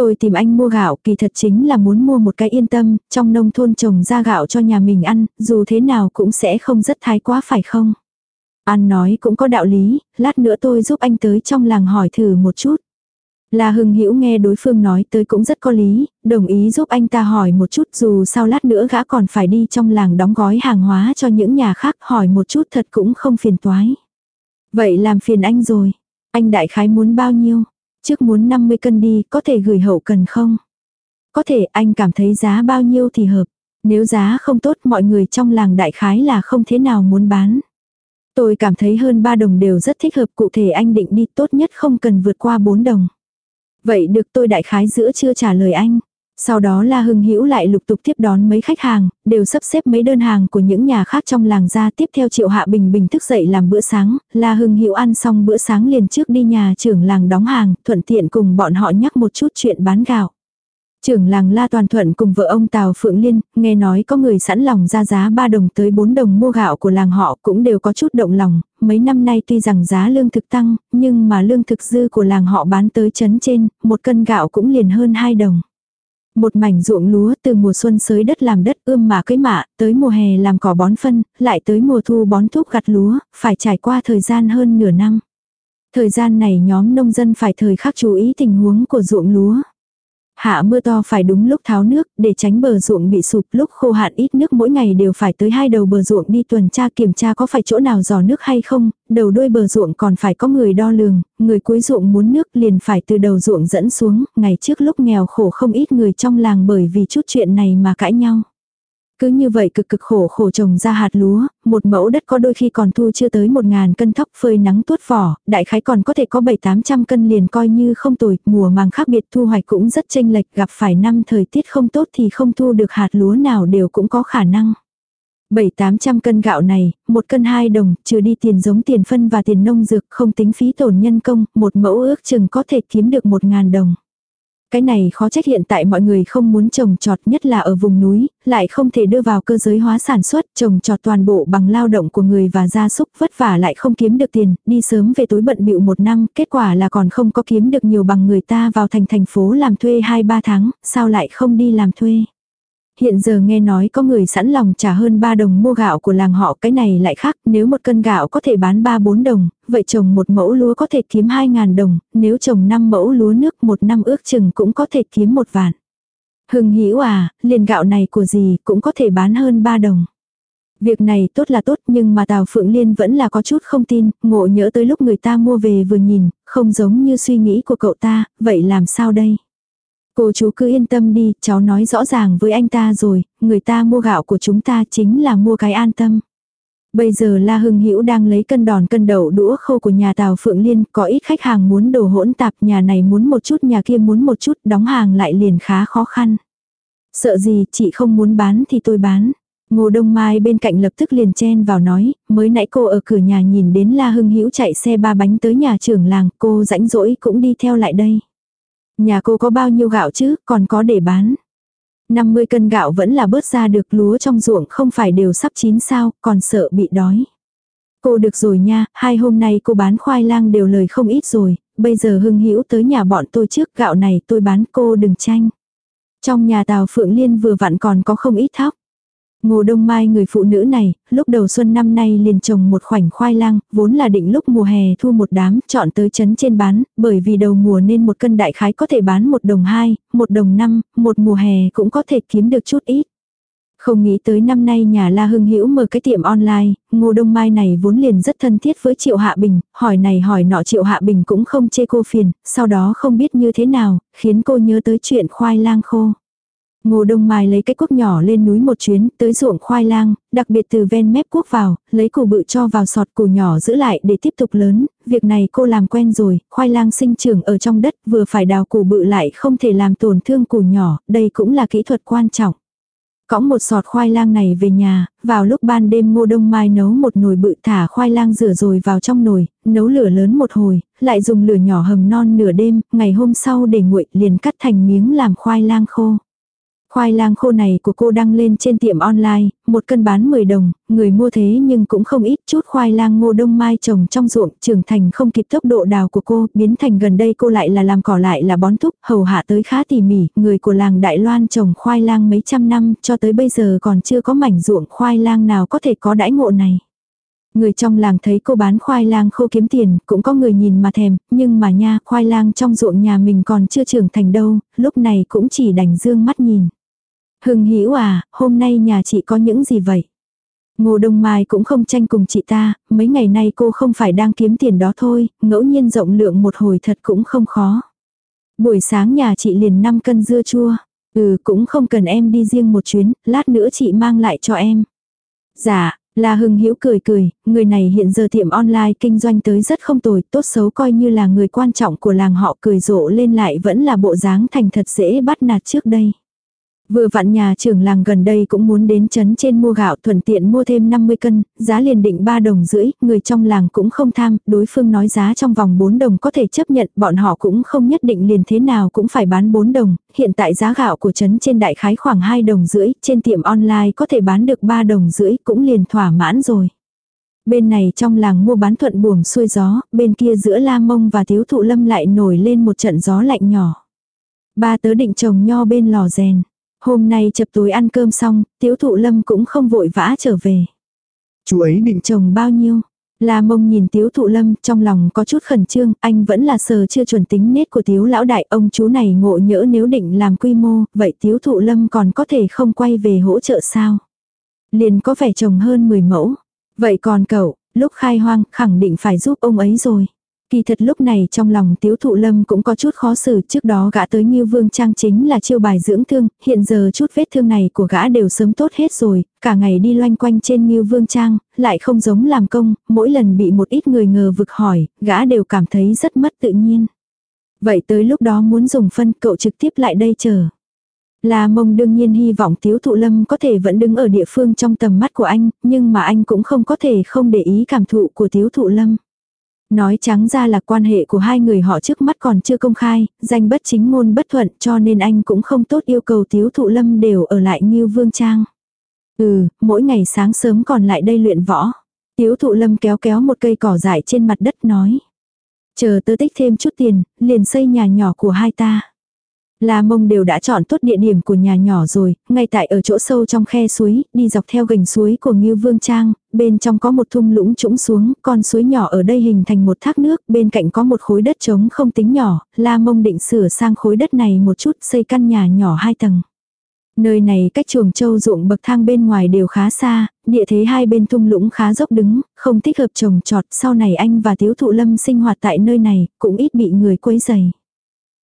Tôi tìm anh mua gạo kỳ thật chính là muốn mua một cái yên tâm, trong nông thôn trồng ra gạo cho nhà mình ăn, dù thế nào cũng sẽ không rất thái quá phải không? An nói cũng có đạo lý, lát nữa tôi giúp anh tới trong làng hỏi thử một chút. La Hưng Hữu nghe đối phương nói tới cũng rất có lý, đồng ý giúp anh ta hỏi một chút dù sao lát nữa gã còn phải đi trong làng đóng gói hàng hóa cho những nhà khác hỏi một chút thật cũng không phiền toái. Vậy làm phiền anh rồi. Anh đại khái muốn bao nhiêu? Trước muốn 50 cân đi, có thể gửi hậu cần không? Có thể anh cảm thấy giá bao nhiêu thì hợp. Nếu giá không tốt mọi người trong làng đại khái là không thế nào muốn bán. Tôi cảm thấy hơn 3 đồng đều rất thích hợp cụ thể anh định đi tốt nhất không cần vượt qua 4 đồng. Vậy được tôi đại khái giữa chưa trả lời anh. Sau đó La Hưng Hữu lại lục tục tiếp đón mấy khách hàng, đều sắp xếp mấy đơn hàng của những nhà khác trong làng ra tiếp theo Triệu Hạ Bình Bình thức dậy làm bữa sáng, La Hưng Hữu ăn xong bữa sáng liền trước đi nhà trưởng làng đóng hàng, thuận tiện cùng bọn họ nhắc một chút chuyện bán gạo. Trưởng làng La Toàn Thuận cùng vợ ông Tào Phượng Liên, nghe nói có người sẵn lòng ra giá 3 đồng tới 4 đồng mua gạo của làng họ cũng đều có chút động lòng, mấy năm nay tuy rằng giá lương thực tăng, nhưng mà lương thực dư của làng họ bán tới chấn trên, một cân gạo cũng liền hơn 2 đồng. Một mảnh ruộng lúa từ mùa xuân sới đất làm đất ươm mà cấy mạ, tới mùa hè làm cỏ bón phân, lại tới mùa thu bón thuốc gặt lúa, phải trải qua thời gian hơn nửa năm. Thời gian này nhóm nông dân phải thời khắc chú ý tình huống của ruộng lúa. Hạ mưa to phải đúng lúc tháo nước, để tránh bờ ruộng bị sụp. Lúc khô hạn ít nước mỗi ngày đều phải tới hai đầu bờ ruộng đi tuần tra kiểm tra có phải chỗ nào dò nước hay không, đầu đuôi bờ ruộng còn phải có người đo lường, người cuối ruộng muốn nước liền phải từ đầu ruộng dẫn xuống, ngày trước lúc nghèo khổ không ít người trong làng bởi vì chút chuyện này mà cãi nhau. Cứ như vậy cực cực khổ khổ trồng ra hạt lúa, một mẫu đất có đôi khi còn thu chưa tới một ngàn cân thóc phơi nắng tuốt vỏ, đại khái còn có thể có bảy tám trăm cân liền coi như không tồi, mùa màng khác biệt thu hoạch cũng rất chênh lệch, gặp phải năm thời tiết không tốt thì không thu được hạt lúa nào đều cũng có khả năng. Bảy tám trăm cân gạo này, một cân hai đồng, trừ đi tiền giống tiền phân và tiền nông dược, không tính phí tổn nhân công, một mẫu ước chừng có thể kiếm được một ngàn đồng. Cái này khó trách hiện tại mọi người không muốn trồng trọt nhất là ở vùng núi, lại không thể đưa vào cơ giới hóa sản xuất, trồng trọt toàn bộ bằng lao động của người và gia súc vất vả lại không kiếm được tiền, đi sớm về tối bận bịu một năm, kết quả là còn không có kiếm được nhiều bằng người ta vào thành thành phố làm thuê 2-3 tháng, sao lại không đi làm thuê. Hiện giờ nghe nói có người sẵn lòng trả hơn 3 đồng mua gạo của làng họ cái này lại khác, nếu một cân gạo có thể bán 3-4 đồng, vậy trồng một mẫu lúa có thể kiếm 2.000 đồng, nếu trồng 5 mẫu lúa nước một năm ước chừng cũng có thể kiếm một vạn. Hưng hữu à, liền gạo này của gì cũng có thể bán hơn 3 đồng. Việc này tốt là tốt nhưng mà Tào Phượng Liên vẫn là có chút không tin, ngộ nhớ tới lúc người ta mua về vừa nhìn, không giống như suy nghĩ của cậu ta, vậy làm sao đây? Cô chú cứ yên tâm đi, cháu nói rõ ràng với anh ta rồi, người ta mua gạo của chúng ta chính là mua cái an tâm. Bây giờ La Hưng Hữu đang lấy cân đòn cân đậu đũa khô của nhà Tào Phượng Liên, có ít khách hàng muốn đồ hỗn tạp, nhà này muốn một chút, nhà kia muốn một chút, đóng hàng lại liền khá khó khăn. Sợ gì, chị không muốn bán thì tôi bán. Ngô Đông Mai bên cạnh lập tức liền chen vào nói, mới nãy cô ở cửa nhà nhìn đến La Hưng Hữu chạy xe ba bánh tới nhà trưởng làng, cô rãnh rỗi cũng đi theo lại đây. Nhà cô có bao nhiêu gạo chứ, còn có để bán. 50 cân gạo vẫn là bớt ra được lúa trong ruộng không phải đều sắp chín sao, còn sợ bị đói. Cô được rồi nha, hai hôm nay cô bán khoai lang đều lời không ít rồi, bây giờ hưng hữu tới nhà bọn tôi trước gạo này tôi bán cô đừng tranh. Trong nhà Tào Phượng Liên vừa vặn còn có không ít thóc. Ngô Đông Mai người phụ nữ này, lúc đầu xuân năm nay liền trồng một khoảnh khoai lang, vốn là định lúc mùa hè thu một đám, chọn tới chấn trên bán, bởi vì đầu mùa nên một cân đại khái có thể bán một đồng hai, một đồng năm, một mùa hè cũng có thể kiếm được chút ít. Không nghĩ tới năm nay nhà La Hưng Hữu mở cái tiệm online, Ngô Đông Mai này vốn liền rất thân thiết với Triệu Hạ Bình, hỏi này hỏi nọ Triệu Hạ Bình cũng không chê cô phiền, sau đó không biết như thế nào, khiến cô nhớ tới chuyện khoai lang khô. Ngô Đông Mai lấy cái cuốc nhỏ lên núi một chuyến, tới ruộng khoai lang, đặc biệt từ ven mép cuốc vào, lấy củ bự cho vào sọt củ nhỏ giữ lại để tiếp tục lớn, việc này cô làm quen rồi, khoai lang sinh trưởng ở trong đất vừa phải đào củ bự lại không thể làm tổn thương củ nhỏ, đây cũng là kỹ thuật quan trọng. Cõng một sọt khoai lang này về nhà, vào lúc ban đêm ngô đông mai nấu một nồi bự thả khoai lang rửa rồi vào trong nồi, nấu lửa lớn một hồi, lại dùng lửa nhỏ hầm non nửa đêm, ngày hôm sau để nguội liền cắt thành miếng làm khoai lang khô. Khoai lang khô này của cô đăng lên trên tiệm online, một cân bán 10 đồng, người mua thế nhưng cũng không ít chút khoai lang ngô đông mai trồng trong ruộng, trưởng thành không kịp tốc độ đào của cô, biến thành gần đây cô lại là làm cỏ lại là bón thúc, hầu hạ tới khá tỉ mỉ, người của làng Đại Loan trồng khoai lang mấy trăm năm, cho tới bây giờ còn chưa có mảnh ruộng khoai lang nào có thể có đãi ngộ này. Người trong làng thấy cô bán khoai lang khô kiếm tiền, cũng có người nhìn mà thèm, nhưng mà nha, khoai lang trong ruộng nhà mình còn chưa trưởng thành đâu, lúc này cũng chỉ đành dương mắt nhìn. Hưng hữu à, hôm nay nhà chị có những gì vậy? Ngô Đông Mai cũng không tranh cùng chị ta, mấy ngày nay cô không phải đang kiếm tiền đó thôi, ngẫu nhiên rộng lượng một hồi thật cũng không khó. Buổi sáng nhà chị liền 5 cân dưa chua. Ừ cũng không cần em đi riêng một chuyến, lát nữa chị mang lại cho em. Dạ, là Hưng Hữu cười cười, người này hiện giờ tiệm online kinh doanh tới rất không tồi, tốt xấu coi như là người quan trọng của làng họ cười rộ lên lại vẫn là bộ dáng thành thật dễ bắt nạt trước đây. Vừa vặn nhà trưởng làng gần đây cũng muốn đến chấn trên mua gạo thuận tiện mua thêm 50 cân, giá liền định 3 đồng rưỡi, người trong làng cũng không tham, đối phương nói giá trong vòng 4 đồng có thể chấp nhận, bọn họ cũng không nhất định liền thế nào cũng phải bán 4 đồng, hiện tại giá gạo của chấn trên đại khái khoảng 2 đồng rưỡi, trên tiệm online có thể bán được 3 đồng rưỡi cũng liền thỏa mãn rồi. Bên này trong làng mua bán thuận buồm xuôi gió, bên kia giữa La Mông và Tiếu Thụ Lâm lại nổi lên một trận gió lạnh nhỏ. Ba tớ định trồng nho bên lò rèn. Hôm nay chập tối ăn cơm xong, tiếu thụ lâm cũng không vội vã trở về. Chú ấy định chồng bao nhiêu? La mông nhìn tiếu thụ lâm trong lòng có chút khẩn trương, anh vẫn là sờ chưa chuẩn tính nết của tiếu lão đại, ông chú này ngộ nhỡ nếu định làm quy mô, vậy tiếu thụ lâm còn có thể không quay về hỗ trợ sao? Liền có vẻ chồng hơn 10 mẫu. Vậy còn cậu, lúc khai hoang khẳng định phải giúp ông ấy rồi. Kỳ thật lúc này trong lòng tiếu thụ lâm cũng có chút khó xử trước đó gã tới như vương trang chính là chiêu bài dưỡng thương, hiện giờ chút vết thương này của gã đều sớm tốt hết rồi, cả ngày đi loanh quanh trên như vương trang, lại không giống làm công, mỗi lần bị một ít người ngờ vực hỏi, gã đều cảm thấy rất mất tự nhiên. Vậy tới lúc đó muốn dùng phân cậu trực tiếp lại đây chờ. là mông đương nhiên hy vọng tiếu thụ lâm có thể vẫn đứng ở địa phương trong tầm mắt của anh, nhưng mà anh cũng không có thể không để ý cảm thụ của tiếu thụ lâm. Nói trắng ra là quan hệ của hai người họ trước mắt còn chưa công khai, danh bất chính ngôn bất thuận cho nên anh cũng không tốt yêu cầu tiếu thụ lâm đều ở lại như vương trang. Ừ, mỗi ngày sáng sớm còn lại đây luyện võ. Tiếu thụ lâm kéo kéo một cây cỏ dại trên mặt đất nói. Chờ tớ tích thêm chút tiền, liền xây nhà nhỏ của hai ta. La mông đều đã chọn tốt địa điểm của nhà nhỏ rồi, ngay tại ở chỗ sâu trong khe suối, đi dọc theo gành suối của Ngưu Vương Trang, bên trong có một thung lũng trũng xuống, con suối nhỏ ở đây hình thành một thác nước, bên cạnh có một khối đất trống không tính nhỏ, La mông định sửa sang khối đất này một chút, xây căn nhà nhỏ hai tầng. Nơi này cách chuồng châu ruộng bậc thang bên ngoài đều khá xa, địa thế hai bên thung lũng khá dốc đứng, không thích hợp trồng trọt, sau này anh và thiếu Thụ Lâm sinh hoạt tại nơi này, cũng ít bị người quấy dày.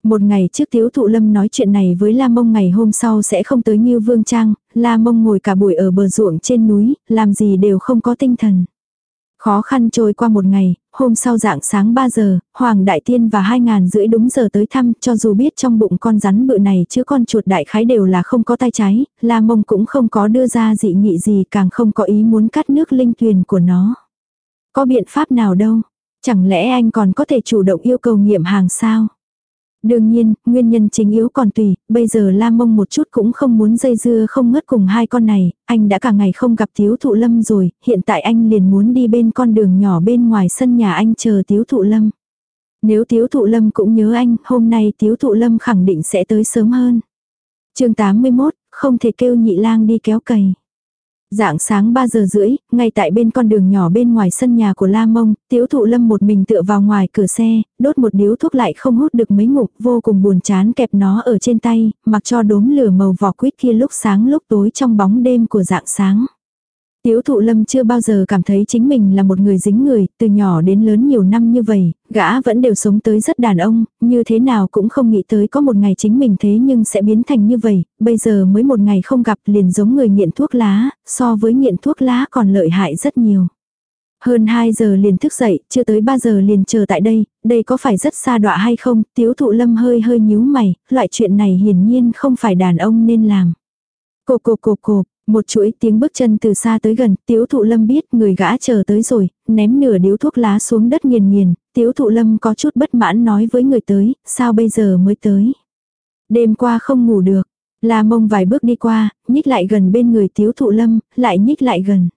Một ngày trước Tiếu Thụ Lâm nói chuyện này với La Mông ngày hôm sau sẽ không tới Ngưu Vương Trang, La Mông ngồi cả buổi ở bờ ruộng trên núi, làm gì đều không có tinh thần. Khó khăn trôi qua một ngày, hôm sau dạng sáng 3 giờ, Hoàng Đại Tiên và hai ngàn rưỡi đúng giờ tới thăm, cho dù biết trong bụng con rắn bự này chứ con chuột đại khái đều là không có tay trái, La Mông cũng không có đưa ra dị nghị gì càng không có ý muốn cắt nước linh tuyền của nó. Có biện pháp nào đâu, chẳng lẽ anh còn có thể chủ động yêu cầu nghiệm hàng sao? Đương nhiên, nguyên nhân chính yếu còn tùy, bây giờ lam mông một chút cũng không muốn dây dưa không ngất cùng hai con này, anh đã cả ngày không gặp tiếu thụ lâm rồi, hiện tại anh liền muốn đi bên con đường nhỏ bên ngoài sân nhà anh chờ tiếu thụ lâm. Nếu tiếu thụ lâm cũng nhớ anh, hôm nay tiếu thụ lâm khẳng định sẽ tới sớm hơn. chương 81, không thể kêu nhị lang đi kéo cày. Dạng sáng 3 giờ rưỡi, ngay tại bên con đường nhỏ bên ngoài sân nhà của La Mông, tiếu thụ lâm một mình tựa vào ngoài cửa xe, đốt một điếu thuốc lại không hút được mấy ngục, vô cùng buồn chán kẹp nó ở trên tay, mặc cho đốm lửa màu vỏ quýt kia lúc sáng lúc tối trong bóng đêm của dạng sáng. Tiếu thụ lâm chưa bao giờ cảm thấy chính mình là một người dính người, từ nhỏ đến lớn nhiều năm như vậy, gã vẫn đều sống tới rất đàn ông, như thế nào cũng không nghĩ tới có một ngày chính mình thế nhưng sẽ biến thành như vậy, bây giờ mới một ngày không gặp liền giống người nghiện thuốc lá, so với nghiện thuốc lá còn lợi hại rất nhiều. Hơn 2 giờ liền thức dậy, chưa tới 3 giờ liền chờ tại đây, đây có phải rất xa đọa hay không, tiếu thụ lâm hơi hơi nhíu mày, loại chuyện này hiển nhiên không phải đàn ông nên làm. Cộp cộp cộp cộp, một chuỗi tiếng bước chân từ xa tới gần, tiếu thụ lâm biết người gã chờ tới rồi, ném nửa điếu thuốc lá xuống đất nghiền nghiền, tiếu thụ lâm có chút bất mãn nói với người tới, sao bây giờ mới tới. Đêm qua không ngủ được, la mông vài bước đi qua, nhích lại gần bên người tiếu thụ lâm, lại nhích lại gần.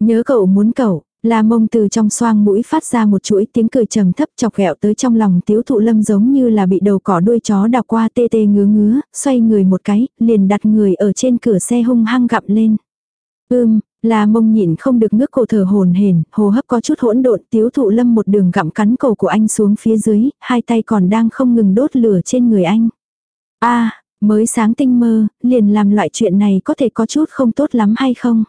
Nhớ cậu muốn cậu, La mông từ trong xoang mũi phát ra một chuỗi tiếng cười trầm thấp chọc ghẹo tới trong lòng tiếu thụ lâm giống như là bị đầu cỏ đuôi chó đào qua tê tê ngứa ngứa, xoay người một cái, liền đặt người ở trên cửa xe hung hăng gặm lên. Ưm, La mông nhịn không được ngước cổ thở hồn hển, hô hấp có chút hỗn độn, tiếu thụ lâm một đường gặm cắn cổ của anh xuống phía dưới, hai tay còn đang không ngừng đốt lửa trên người anh. a mới sáng tinh mơ, liền làm loại chuyện này có thể có chút không tốt lắm hay không?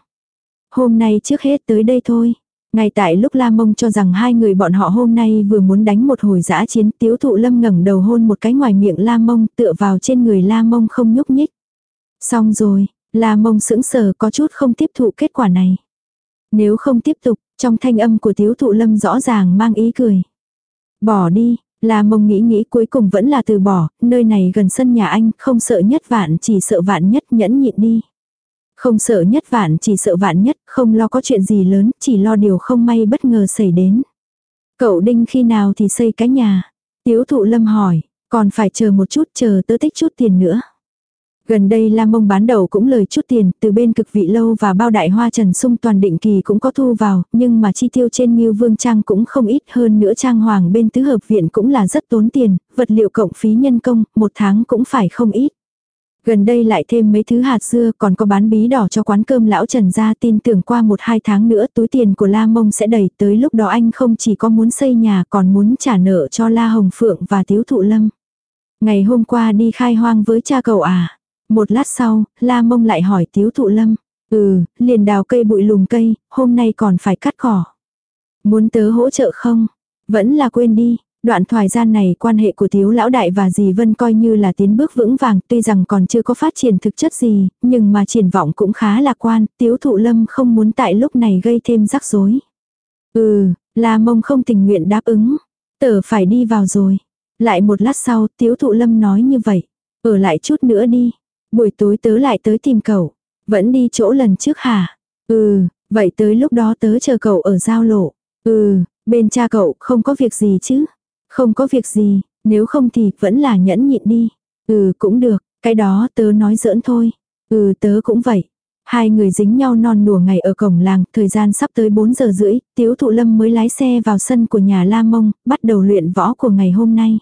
Hôm nay trước hết tới đây thôi. Ngay tại lúc La Mông cho rằng hai người bọn họ hôm nay vừa muốn đánh một hồi dã chiến, Tiếu Thụ Lâm ngẩng đầu hôn một cái ngoài miệng La Mông, tựa vào trên người La Mông không nhúc nhích. Xong rồi, La Mông sững sờ có chút không tiếp thụ kết quả này. Nếu không tiếp tục, trong thanh âm của Tiếu Thụ Lâm rõ ràng mang ý cười. Bỏ đi, La Mông nghĩ nghĩ cuối cùng vẫn là từ bỏ, nơi này gần sân nhà anh, không sợ nhất vạn chỉ sợ vạn nhất nhẫn nhịn đi. Không sợ nhất vạn chỉ sợ vạn nhất, không lo có chuyện gì lớn, chỉ lo điều không may bất ngờ xảy đến. Cậu đinh khi nào thì xây cái nhà? Tiếu thụ lâm hỏi, còn phải chờ một chút chờ tớ tích chút tiền nữa. Gần đây Lam Mông bán đầu cũng lời chút tiền, từ bên cực vị lâu và bao đại hoa trần sung toàn định kỳ cũng có thu vào, nhưng mà chi tiêu trên như Vương Trang cũng không ít hơn nữa Trang Hoàng bên tứ hợp viện cũng là rất tốn tiền, vật liệu cộng phí nhân công, một tháng cũng phải không ít. Gần đây lại thêm mấy thứ hạt dưa còn có bán bí đỏ cho quán cơm lão Trần ra tin tưởng qua một hai tháng nữa túi tiền của La Mông sẽ đầy tới lúc đó anh không chỉ có muốn xây nhà còn muốn trả nợ cho La Hồng Phượng và Tiếu Thụ Lâm. Ngày hôm qua đi khai hoang với cha cậu à. Một lát sau, La Mông lại hỏi Tiếu Thụ Lâm. Ừ, liền đào cây bụi lùm cây, hôm nay còn phải cắt cỏ. Muốn tớ hỗ trợ không? Vẫn là quên đi, Đoạn thoại gian này quan hệ của thiếu lão đại và dì Vân coi như là tiến bước vững vàng tuy rằng còn chưa có phát triển thực chất gì, nhưng mà triển vọng cũng khá lạc quan, tiếu thụ lâm không muốn tại lúc này gây thêm rắc rối. Ừ, là mông không tình nguyện đáp ứng. Tờ phải đi vào rồi. Lại một lát sau, tiếu thụ lâm nói như vậy. Ở lại chút nữa đi. Buổi tối tớ lại tới tìm cậu. Vẫn đi chỗ lần trước hả? Ừ, vậy tới lúc đó tớ chờ cậu ở giao lộ. Ừ, bên cha cậu không có việc gì chứ? Không có việc gì, nếu không thì vẫn là nhẫn nhịn đi. Ừ cũng được, cái đó tớ nói giỡn thôi. Ừ tớ cũng vậy. Hai người dính nhau non nùa ngày ở cổng làng, thời gian sắp tới 4 giờ rưỡi, Tiếu Thụ Lâm mới lái xe vào sân của nhà La Mông, bắt đầu luyện võ của ngày hôm nay.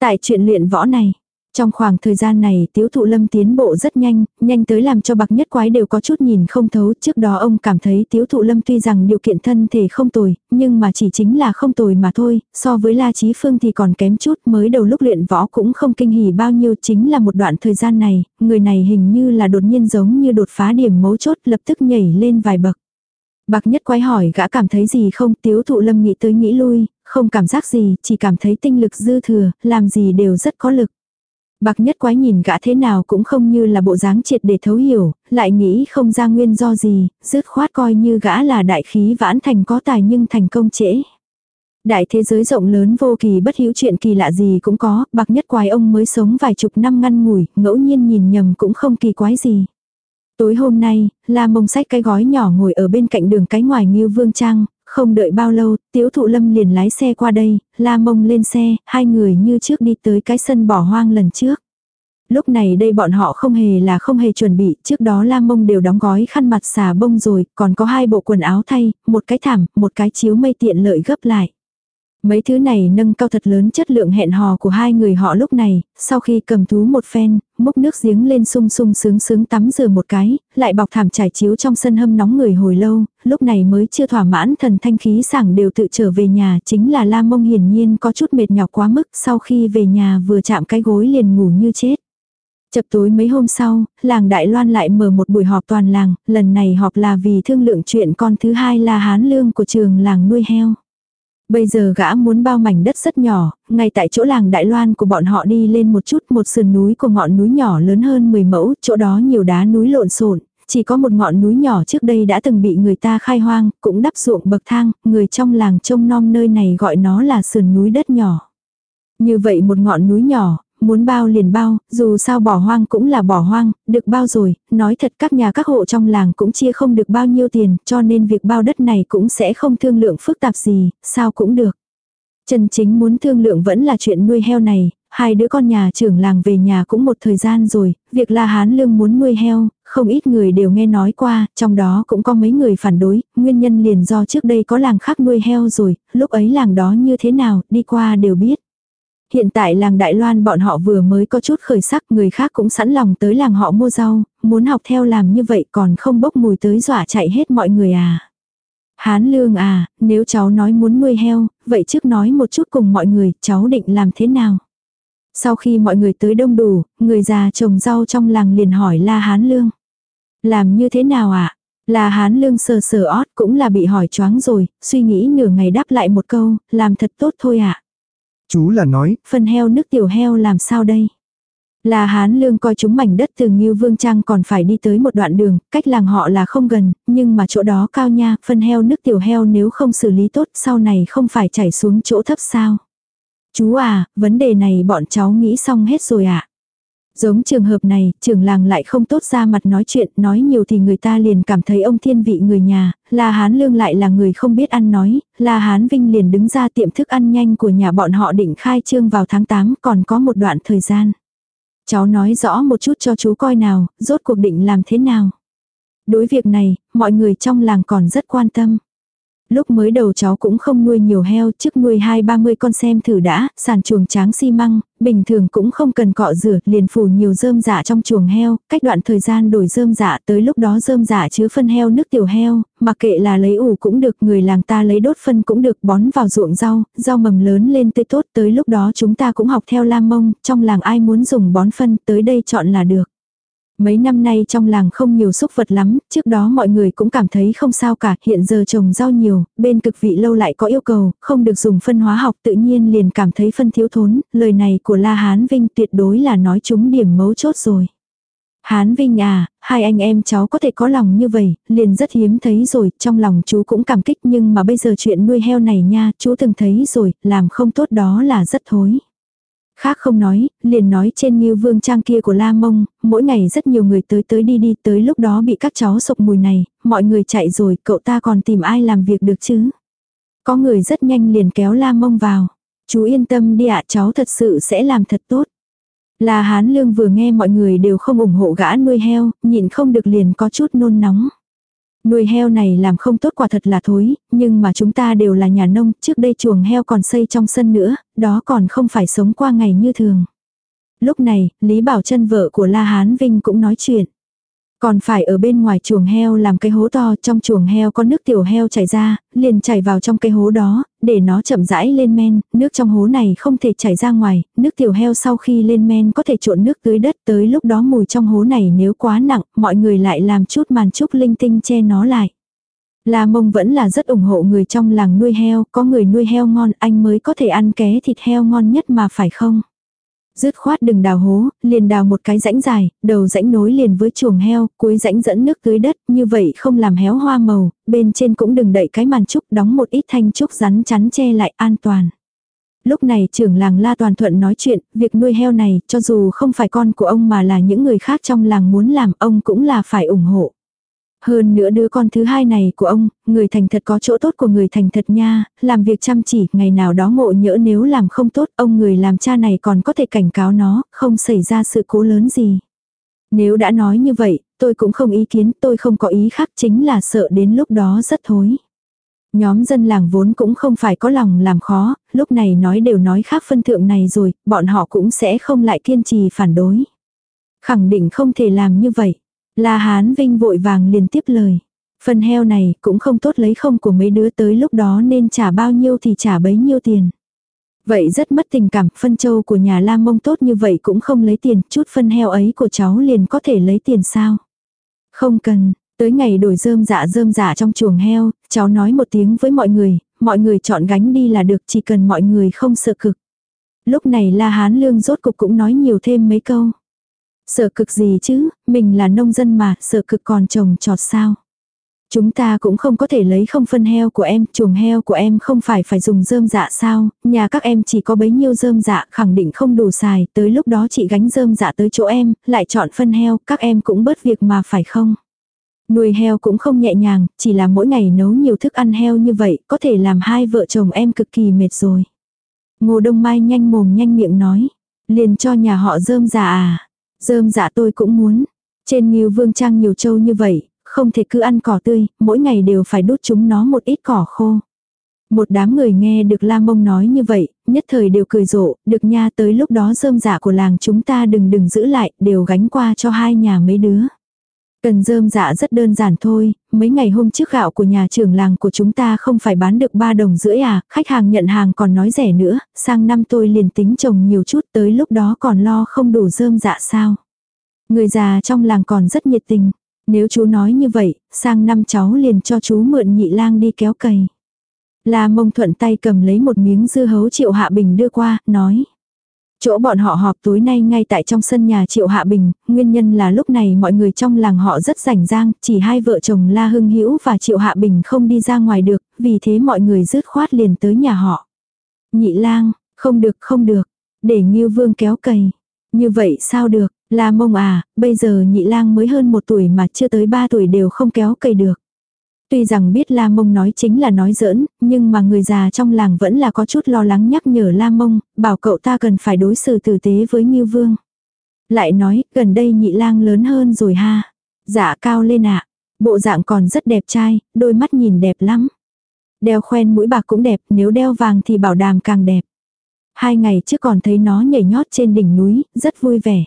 Tại chuyện luyện võ này, trong khoảng thời gian này tiếu thụ lâm tiến bộ rất nhanh, nhanh tới làm cho bạc nhất quái đều có chút nhìn không thấu. Trước đó ông cảm thấy tiếu thụ lâm tuy rằng điều kiện thân thể không tồi, nhưng mà chỉ chính là không tồi mà thôi, so với La Chí Phương thì còn kém chút mới đầu lúc luyện võ cũng không kinh hỉ bao nhiêu chính là một đoạn thời gian này, người này hình như là đột nhiên giống như đột phá điểm mấu chốt lập tức nhảy lên vài bậc. Bạc nhất quái hỏi gã cảm thấy gì không tiếu thụ lâm nghĩ tới nghĩ lui, không cảm giác gì, chỉ cảm thấy tinh lực dư thừa, làm gì đều rất có lực. Bạc nhất quái nhìn gã thế nào cũng không như là bộ dáng triệt để thấu hiểu, lại nghĩ không ra nguyên do gì, dứt khoát coi như gã là đại khí vãn thành có tài nhưng thành công trễ. Đại thế giới rộng lớn vô kỳ bất hữu chuyện kỳ lạ gì cũng có, bạc nhất quái ông mới sống vài chục năm ngăn ngủi, ngẫu nhiên nhìn nhầm cũng không kỳ quái gì. Tối hôm nay, La Mông sách cái gói nhỏ ngồi ở bên cạnh đường cái ngoài như Vương Trang, không đợi bao lâu, tiểu Thụ Lâm liền lái xe qua đây, La Mông lên xe, hai người như trước đi tới cái sân bỏ hoang lần trước. Lúc này đây bọn họ không hề là không hề chuẩn bị, trước đó La Mông đều đóng gói khăn mặt xà bông rồi, còn có hai bộ quần áo thay, một cái thảm, một cái chiếu mây tiện lợi gấp lại. Mấy thứ này nâng cao thật lớn chất lượng hẹn hò của hai người họ lúc này, sau khi cầm thú một phen, múc nước giếng lên sung sung sướng sướng tắm rửa một cái, lại bọc thảm trải chiếu trong sân hâm nóng người hồi lâu, lúc này mới chưa thỏa mãn thần thanh khí sảng đều tự trở về nhà, chính là La Mông hiển nhiên có chút mệt nhọc quá mức, sau khi về nhà vừa chạm cái gối liền ngủ như chết. Chập tối mấy hôm sau, làng Đại Loan lại mở một buổi họp toàn làng, lần này họp là vì thương lượng chuyện con thứ hai là hán lương của trường làng nuôi heo. Bây giờ gã muốn bao mảnh đất rất nhỏ, ngay tại chỗ làng Đại Loan của bọn họ đi lên một chút một sườn núi của ngọn núi nhỏ lớn hơn 10 mẫu, chỗ đó nhiều đá núi lộn xộn chỉ có một ngọn núi nhỏ trước đây đã từng bị người ta khai hoang, cũng đắp ruộng bậc thang, người trong làng trông nom nơi này gọi nó là sườn núi đất nhỏ. Như vậy một ngọn núi nhỏ, muốn bao liền bao, dù sao bỏ hoang cũng là bỏ hoang, được bao rồi, nói thật các nhà các hộ trong làng cũng chia không được bao nhiêu tiền, cho nên việc bao đất này cũng sẽ không thương lượng phức tạp gì, sao cũng được. Trần chính muốn thương lượng vẫn là chuyện nuôi heo này, hai đứa con nhà trưởng làng về nhà cũng một thời gian rồi, việc là hán lương muốn nuôi heo, không ít người đều nghe nói qua, trong đó cũng có mấy người phản đối, nguyên nhân liền do trước đây có làng khác nuôi heo rồi, lúc ấy làng đó như thế nào, đi qua đều biết hiện tại làng Đại Loan bọn họ vừa mới có chút khởi sắc, người khác cũng sẵn lòng tới làng họ mua rau, muốn học theo làm như vậy còn không bốc mùi tới dọa chạy hết mọi người à. Hán lương à, nếu cháu nói muốn nuôi heo, vậy trước nói một chút cùng mọi người, cháu định làm thế nào? Sau khi mọi người tới đông đủ, người già trồng rau trong làng liền hỏi La Hán Lương. Làm như thế nào ạ? À? La Hán Lương sờ sờ ót cũng là bị hỏi choáng rồi, suy nghĩ nửa ngày đáp lại một câu, làm thật tốt thôi ạ. À? Chú là nói. Phần heo nước tiểu heo làm sao đây? Là Hán Lương coi chúng mảnh đất từ Ngưu Vương Trang còn phải đi tới một đoạn đường, cách làng họ là không gần, nhưng mà chỗ đó cao nha, phân heo nước tiểu heo nếu không xử lý tốt sau này không phải chảy xuống chỗ thấp sao. Chú à, vấn đề này bọn cháu nghĩ xong hết rồi ạ. À? Giống trường hợp này, trưởng làng lại không tốt ra mặt nói chuyện, nói nhiều thì người ta liền cảm thấy ông thiên vị người nhà, La Hán Lương lại là người không biết ăn nói, La Hán Vinh liền đứng ra tiệm thức ăn nhanh của nhà bọn họ định khai trương vào tháng 8 còn có một đoạn thời gian. Cháu nói rõ một chút cho chú coi nào, rốt cuộc định làm thế nào. Đối việc này, mọi người trong làng còn rất quan tâm. Lúc mới đầu cháu cũng không nuôi nhiều heo, trước nuôi hai ba mươi con xem thử đã, sàn chuồng tráng xi măng, bình thường cũng không cần cọ rửa, liền phủ nhiều rơm dạ trong chuồng heo, cách đoạn thời gian đổi rơm dạ tới lúc đó rơm dạ chứa phân heo nước tiểu heo, mặc kệ là lấy ủ cũng được, người làng ta lấy đốt phân cũng được, bón vào ruộng rau, rau mầm lớn lên tươi tốt, tới lúc đó chúng ta cũng học theo lam mông, trong làng ai muốn dùng bón phân tới đây chọn là được. Mấy năm nay trong làng không nhiều xúc vật lắm, trước đó mọi người cũng cảm thấy không sao cả, hiện giờ trồng rau nhiều, bên cực vị lâu lại có yêu cầu, không được dùng phân hóa học tự nhiên liền cảm thấy phân thiếu thốn, lời này của La Hán Vinh tuyệt đối là nói chúng điểm mấu chốt rồi. Hán Vinh à, hai anh em cháu có thể có lòng như vậy, liền rất hiếm thấy rồi, trong lòng chú cũng cảm kích nhưng mà bây giờ chuyện nuôi heo này nha, chú từng thấy rồi, làm không tốt đó là rất thối. Khác không nói, liền nói trên như vương trang kia của La Mông, mỗi ngày rất nhiều người tới tới đi đi tới lúc đó bị các cháu sộc mùi này, mọi người chạy rồi, cậu ta còn tìm ai làm việc được chứ. Có người rất nhanh liền kéo La Mông vào. Chú yên tâm đi ạ cháu thật sự sẽ làm thật tốt. La Hán Lương vừa nghe mọi người đều không ủng hộ gã nuôi heo, nhịn không được liền có chút nôn nóng. Nuôi heo này làm không tốt quả thật là thối, nhưng mà chúng ta đều là nhà nông, trước đây chuồng heo còn xây trong sân nữa, đó còn không phải sống qua ngày như thường. Lúc này, Lý Bảo chân vợ của La Hán Vinh cũng nói chuyện. Còn phải ở bên ngoài chuồng heo làm cái hố to, trong chuồng heo có nước tiểu heo chảy ra, liền chảy vào trong cái hố đó, để nó chậm rãi lên men, nước trong hố này không thể chảy ra ngoài, nước tiểu heo sau khi lên men có thể trộn nước tưới đất tới lúc đó mùi trong hố này nếu quá nặng, mọi người lại làm chút màn trúc linh tinh che nó lại. La mông vẫn là rất ủng hộ người trong làng nuôi heo, có người nuôi heo ngon anh mới có thể ăn ké thịt heo ngon nhất mà phải không? Dứt khoát đừng đào hố, liền đào một cái rãnh dài, đầu rãnh nối liền với chuồng heo, cuối rãnh dẫn nước tưới đất, như vậy không làm héo hoa màu, bên trên cũng đừng đậy cái màn trúc, đóng một ít thanh trúc rắn chắn che lại an toàn. Lúc này trưởng làng La Toàn Thuận nói chuyện, việc nuôi heo này, cho dù không phải con của ông mà là những người khác trong làng muốn làm, ông cũng là phải ủng hộ. Hơn nữa đứa con thứ hai này của ông, người thành thật có chỗ tốt của người thành thật nha, làm việc chăm chỉ, ngày nào đó ngộ nhỡ nếu làm không tốt, ông người làm cha này còn có thể cảnh cáo nó, không xảy ra sự cố lớn gì. Nếu đã nói như vậy, tôi cũng không ý kiến, tôi không có ý khác chính là sợ đến lúc đó rất thối. Nhóm dân làng vốn cũng không phải có lòng làm khó, lúc này nói đều nói khác phân thượng này rồi, bọn họ cũng sẽ không lại kiên trì phản đối. Khẳng định không thể làm như vậy. La Hán Vinh vội vàng liền tiếp lời. Phần heo này cũng không tốt lấy không của mấy đứa tới lúc đó nên trả bao nhiêu thì trả bấy nhiêu tiền. Vậy rất mất tình cảm, phân châu của nhà La Mông tốt như vậy cũng không lấy tiền, chút phân heo ấy của cháu liền có thể lấy tiền sao? Không cần, tới ngày đổi rơm dạ rơm dạ trong chuồng heo, cháu nói một tiếng với mọi người, mọi người chọn gánh đi là được chỉ cần mọi người không sợ cực. Lúc này La Hán Lương rốt cục cũng nói nhiều thêm mấy câu. Sợ cực gì chứ, mình là nông dân mà, sợ cực còn trồng trọt sao. Chúng ta cũng không có thể lấy không phân heo của em, chuồng heo của em không phải phải dùng rơm dạ sao, nhà các em chỉ có bấy nhiêu rơm dạ khẳng định không đủ xài, tới lúc đó chị gánh rơm dạ tới chỗ em, lại chọn phân heo, các em cũng bớt việc mà phải không? Nuôi heo cũng không nhẹ nhàng, chỉ là mỗi ngày nấu nhiều thức ăn heo như vậy, có thể làm hai vợ chồng em cực kỳ mệt rồi. Ngô Đông Mai nhanh mồm nhanh miệng nói, liền cho nhà họ rơm dạ à. Dơm dạ tôi cũng muốn. Trên Nghiêu Vương Trang nhiều trâu như vậy, không thể cứ ăn cỏ tươi, mỗi ngày đều phải đút chúng nó một ít cỏ khô. Một đám người nghe được La Mông nói như vậy, nhất thời đều cười rộ, được nha tới lúc đó rơm dạ của làng chúng ta đừng đừng giữ lại, đều gánh qua cho hai nhà mấy đứa. Cần dơm dạ rất đơn giản thôi, mấy ngày hôm trước gạo của nhà trưởng làng của chúng ta không phải bán được 3 đồng rưỡi à, khách hàng nhận hàng còn nói rẻ nữa, sang năm tôi liền tính trồng nhiều chút tới lúc đó còn lo không đủ dơm dạ sao. Người già trong làng còn rất nhiệt tình, nếu chú nói như vậy, sang năm cháu liền cho chú mượn nhị lang đi kéo cày. La mông thuận tay cầm lấy một miếng dưa hấu triệu hạ bình đưa qua, nói. Chỗ bọn họ họp tối nay ngay tại trong sân nhà Triệu Hạ Bình, nguyên nhân là lúc này mọi người trong làng họ rất rảnh rang, chỉ hai vợ chồng La Hưng Hữu và Triệu Hạ Bình không đi ra ngoài được, vì thế mọi người rứt khoát liền tới nhà họ. Nhị lang, không được không được, để Ngưu Vương kéo cày. Như vậy sao được, La Mông à, bây giờ nhị lang mới hơn một tuổi mà chưa tới ba tuổi đều không kéo cày được. Tuy rằng biết La Mông nói chính là nói giỡn, nhưng mà người già trong làng vẫn là có chút lo lắng nhắc nhở La Mông, bảo cậu ta cần phải đối xử tử tế với như Vương. Lại nói, gần đây nhị lang lớn hơn rồi ha. Dạ cao lên ạ. Bộ dạng còn rất đẹp trai, đôi mắt nhìn đẹp lắm. Đeo khoen mũi bạc cũng đẹp, nếu đeo vàng thì bảo đảm càng đẹp. Hai ngày trước còn thấy nó nhảy nhót trên đỉnh núi, rất vui vẻ.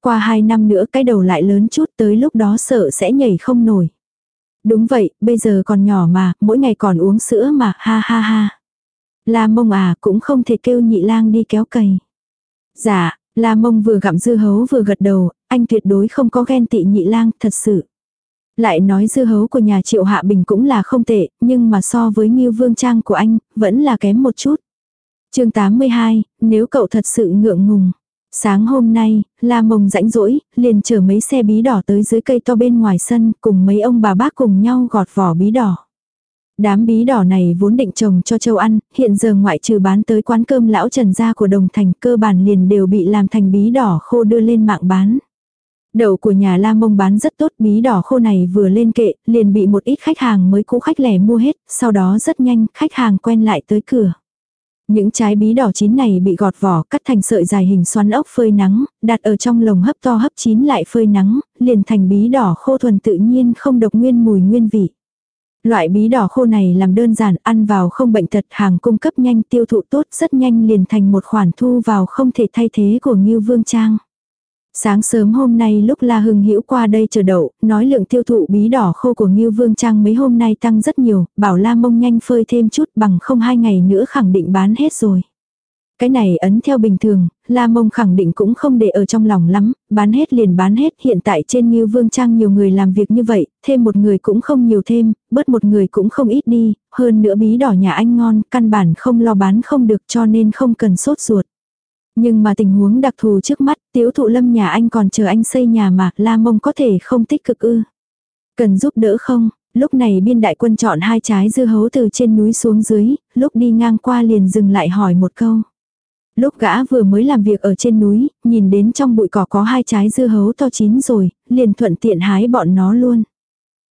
Qua hai năm nữa cái đầu lại lớn chút tới lúc đó sợ sẽ nhảy không nổi. Đúng vậy, bây giờ còn nhỏ mà, mỗi ngày còn uống sữa mà, ha ha ha. La mông à, cũng không thể kêu nhị lang đi kéo cày. Dạ, La mông vừa gặm dưa hấu vừa gật đầu, anh tuyệt đối không có ghen tị nhị lang, thật sự. Lại nói dưa hấu của nhà triệu hạ bình cũng là không tệ, nhưng mà so với nghiêu vương trang của anh, vẫn là kém một chút. chương 82, nếu cậu thật sự ngượng ngùng. Sáng hôm nay, La Mông rãnh rỗi, liền chở mấy xe bí đỏ tới dưới cây to bên ngoài sân, cùng mấy ông bà bác cùng nhau gọt vỏ bí đỏ. Đám bí đỏ này vốn định trồng cho châu ăn, hiện giờ ngoại trừ bán tới quán cơm lão trần gia của đồng thành cơ bản liền đều bị làm thành bí đỏ khô đưa lên mạng bán. Đậu của nhà La Mông bán rất tốt, bí đỏ khô này vừa lên kệ, liền bị một ít khách hàng mới cũ khách lẻ mua hết, sau đó rất nhanh, khách hàng quen lại tới cửa. Những trái bí đỏ chín này bị gọt vỏ, cắt thành sợi dài hình xoắn ốc phơi nắng, đặt ở trong lồng hấp to hấp chín lại phơi nắng, liền thành bí đỏ khô thuần tự nhiên không độc nguyên mùi nguyên vị. Loại bí đỏ khô này làm đơn giản, ăn vào không bệnh tật, hàng cung cấp nhanh tiêu thụ tốt, rất nhanh liền thành một khoản thu vào không thể thay thế của Ngưu Vương Trang. Sáng sớm hôm nay lúc La Hưng Hữu qua đây chờ đậu, nói lượng tiêu thụ bí đỏ khô của Ngưu Vương Trang mấy hôm nay tăng rất nhiều, bảo La Mông nhanh phơi thêm chút bằng không hai ngày nữa khẳng định bán hết rồi. Cái này ấn theo bình thường, La Mông khẳng định cũng không để ở trong lòng lắm, bán hết liền bán hết. Hiện tại trên Ngưu Vương Trang nhiều người làm việc như vậy, thêm một người cũng không nhiều thêm, bớt một người cũng không ít đi, hơn nữa bí đỏ nhà anh ngon, căn bản không lo bán không được cho nên không cần sốt ruột. Nhưng mà tình huống đặc thù trước mắt, tiếu thụ lâm nhà anh còn chờ anh xây nhà mà, la mông có thể không tích cực ư. Cần giúp đỡ không? Lúc này biên đại quân chọn hai trái dưa hấu từ trên núi xuống dưới, lúc đi ngang qua liền dừng lại hỏi một câu. Lúc gã vừa mới làm việc ở trên núi, nhìn đến trong bụi cỏ có hai trái dưa hấu to chín rồi, liền thuận tiện hái bọn nó luôn.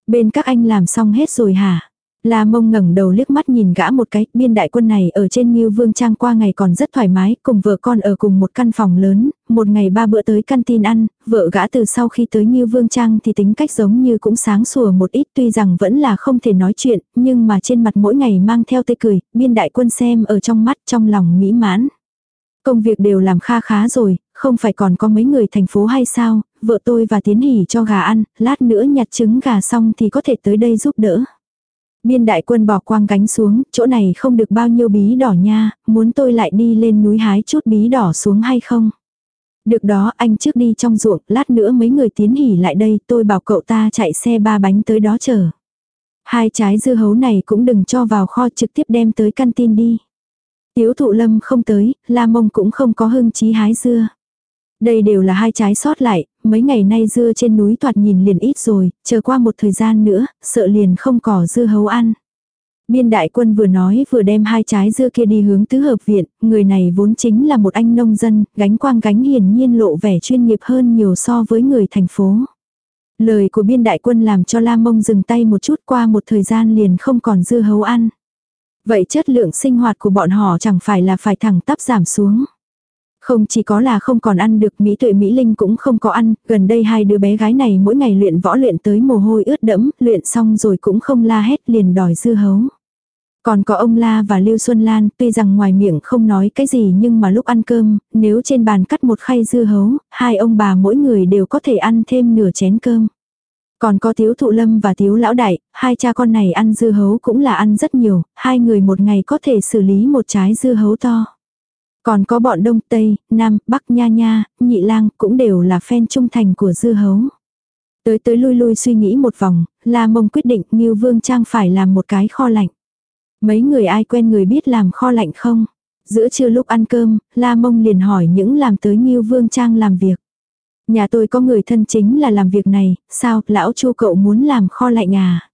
Bên các anh làm xong hết rồi hả? La mông ngẩng đầu liếc mắt nhìn gã một cái, biên đại quân này ở trên Ngưu Vương Trang qua ngày còn rất thoải mái, cùng vợ con ở cùng một căn phòng lớn, một ngày ba bữa tới căn tin ăn, vợ gã từ sau khi tới Ngưu Vương Trang thì tính cách giống như cũng sáng sủa một ít tuy rằng vẫn là không thể nói chuyện, nhưng mà trên mặt mỗi ngày mang theo tê cười, biên đại quân xem ở trong mắt trong lòng mỹ mãn. Công việc đều làm kha khá rồi, không phải còn có mấy người thành phố hay sao, vợ tôi và tiến hỉ cho gà ăn, lát nữa nhặt trứng gà xong thì có thể tới đây giúp đỡ. Biên đại quân bỏ quang gánh xuống, chỗ này không được bao nhiêu bí đỏ nha, muốn tôi lại đi lên núi hái chút bí đỏ xuống hay không? Được đó, anh trước đi trong ruộng, lát nữa mấy người tiến hỉ lại đây, tôi bảo cậu ta chạy xe ba bánh tới đó chờ. Hai trái dưa hấu này cũng đừng cho vào kho trực tiếp đem tới căn tin đi. Tiếu thụ lâm không tới, la mông cũng không có hưng chí hái dưa. Đây đều là hai trái sót lại, mấy ngày nay dưa trên núi toạt nhìn liền ít rồi, chờ qua một thời gian nữa, sợ liền không cỏ dưa hấu ăn. Biên đại quân vừa nói vừa đem hai trái dưa kia đi hướng tứ hợp viện, người này vốn chính là một anh nông dân, gánh quang gánh hiển nhiên lộ vẻ chuyên nghiệp hơn nhiều so với người thành phố. Lời của biên đại quân làm cho La Mông dừng tay một chút qua một thời gian liền không còn dưa hấu ăn. Vậy chất lượng sinh hoạt của bọn họ chẳng phải là phải thẳng tắp giảm xuống. Không chỉ có là không còn ăn được Mỹ tuệ Mỹ Linh cũng không có ăn, gần đây hai đứa bé gái này mỗi ngày luyện võ luyện tới mồ hôi ướt đẫm, luyện xong rồi cũng không la hét liền đòi dưa hấu. Còn có ông La và Lưu Xuân Lan, tuy rằng ngoài miệng không nói cái gì nhưng mà lúc ăn cơm, nếu trên bàn cắt một khay dưa hấu, hai ông bà mỗi người đều có thể ăn thêm nửa chén cơm. Còn có Tiếu Thụ Lâm và Tiếu Lão Đại, hai cha con này ăn dưa hấu cũng là ăn rất nhiều, hai người một ngày có thể xử lý một trái dưa hấu to. Còn có bọn Đông Tây, Nam, Bắc Nha Nha, Nhị Lang cũng đều là fan trung thành của dư hấu. Tới tới lui lui suy nghĩ một vòng, La Mông quyết định Ngưu Vương Trang phải làm một cái kho lạnh. Mấy người ai quen người biết làm kho lạnh không? Giữa trưa lúc ăn cơm, La Mông liền hỏi những làm tới Ngưu Vương Trang làm việc. Nhà tôi có người thân chính là làm việc này, sao, lão chu cậu muốn làm kho lạnh à?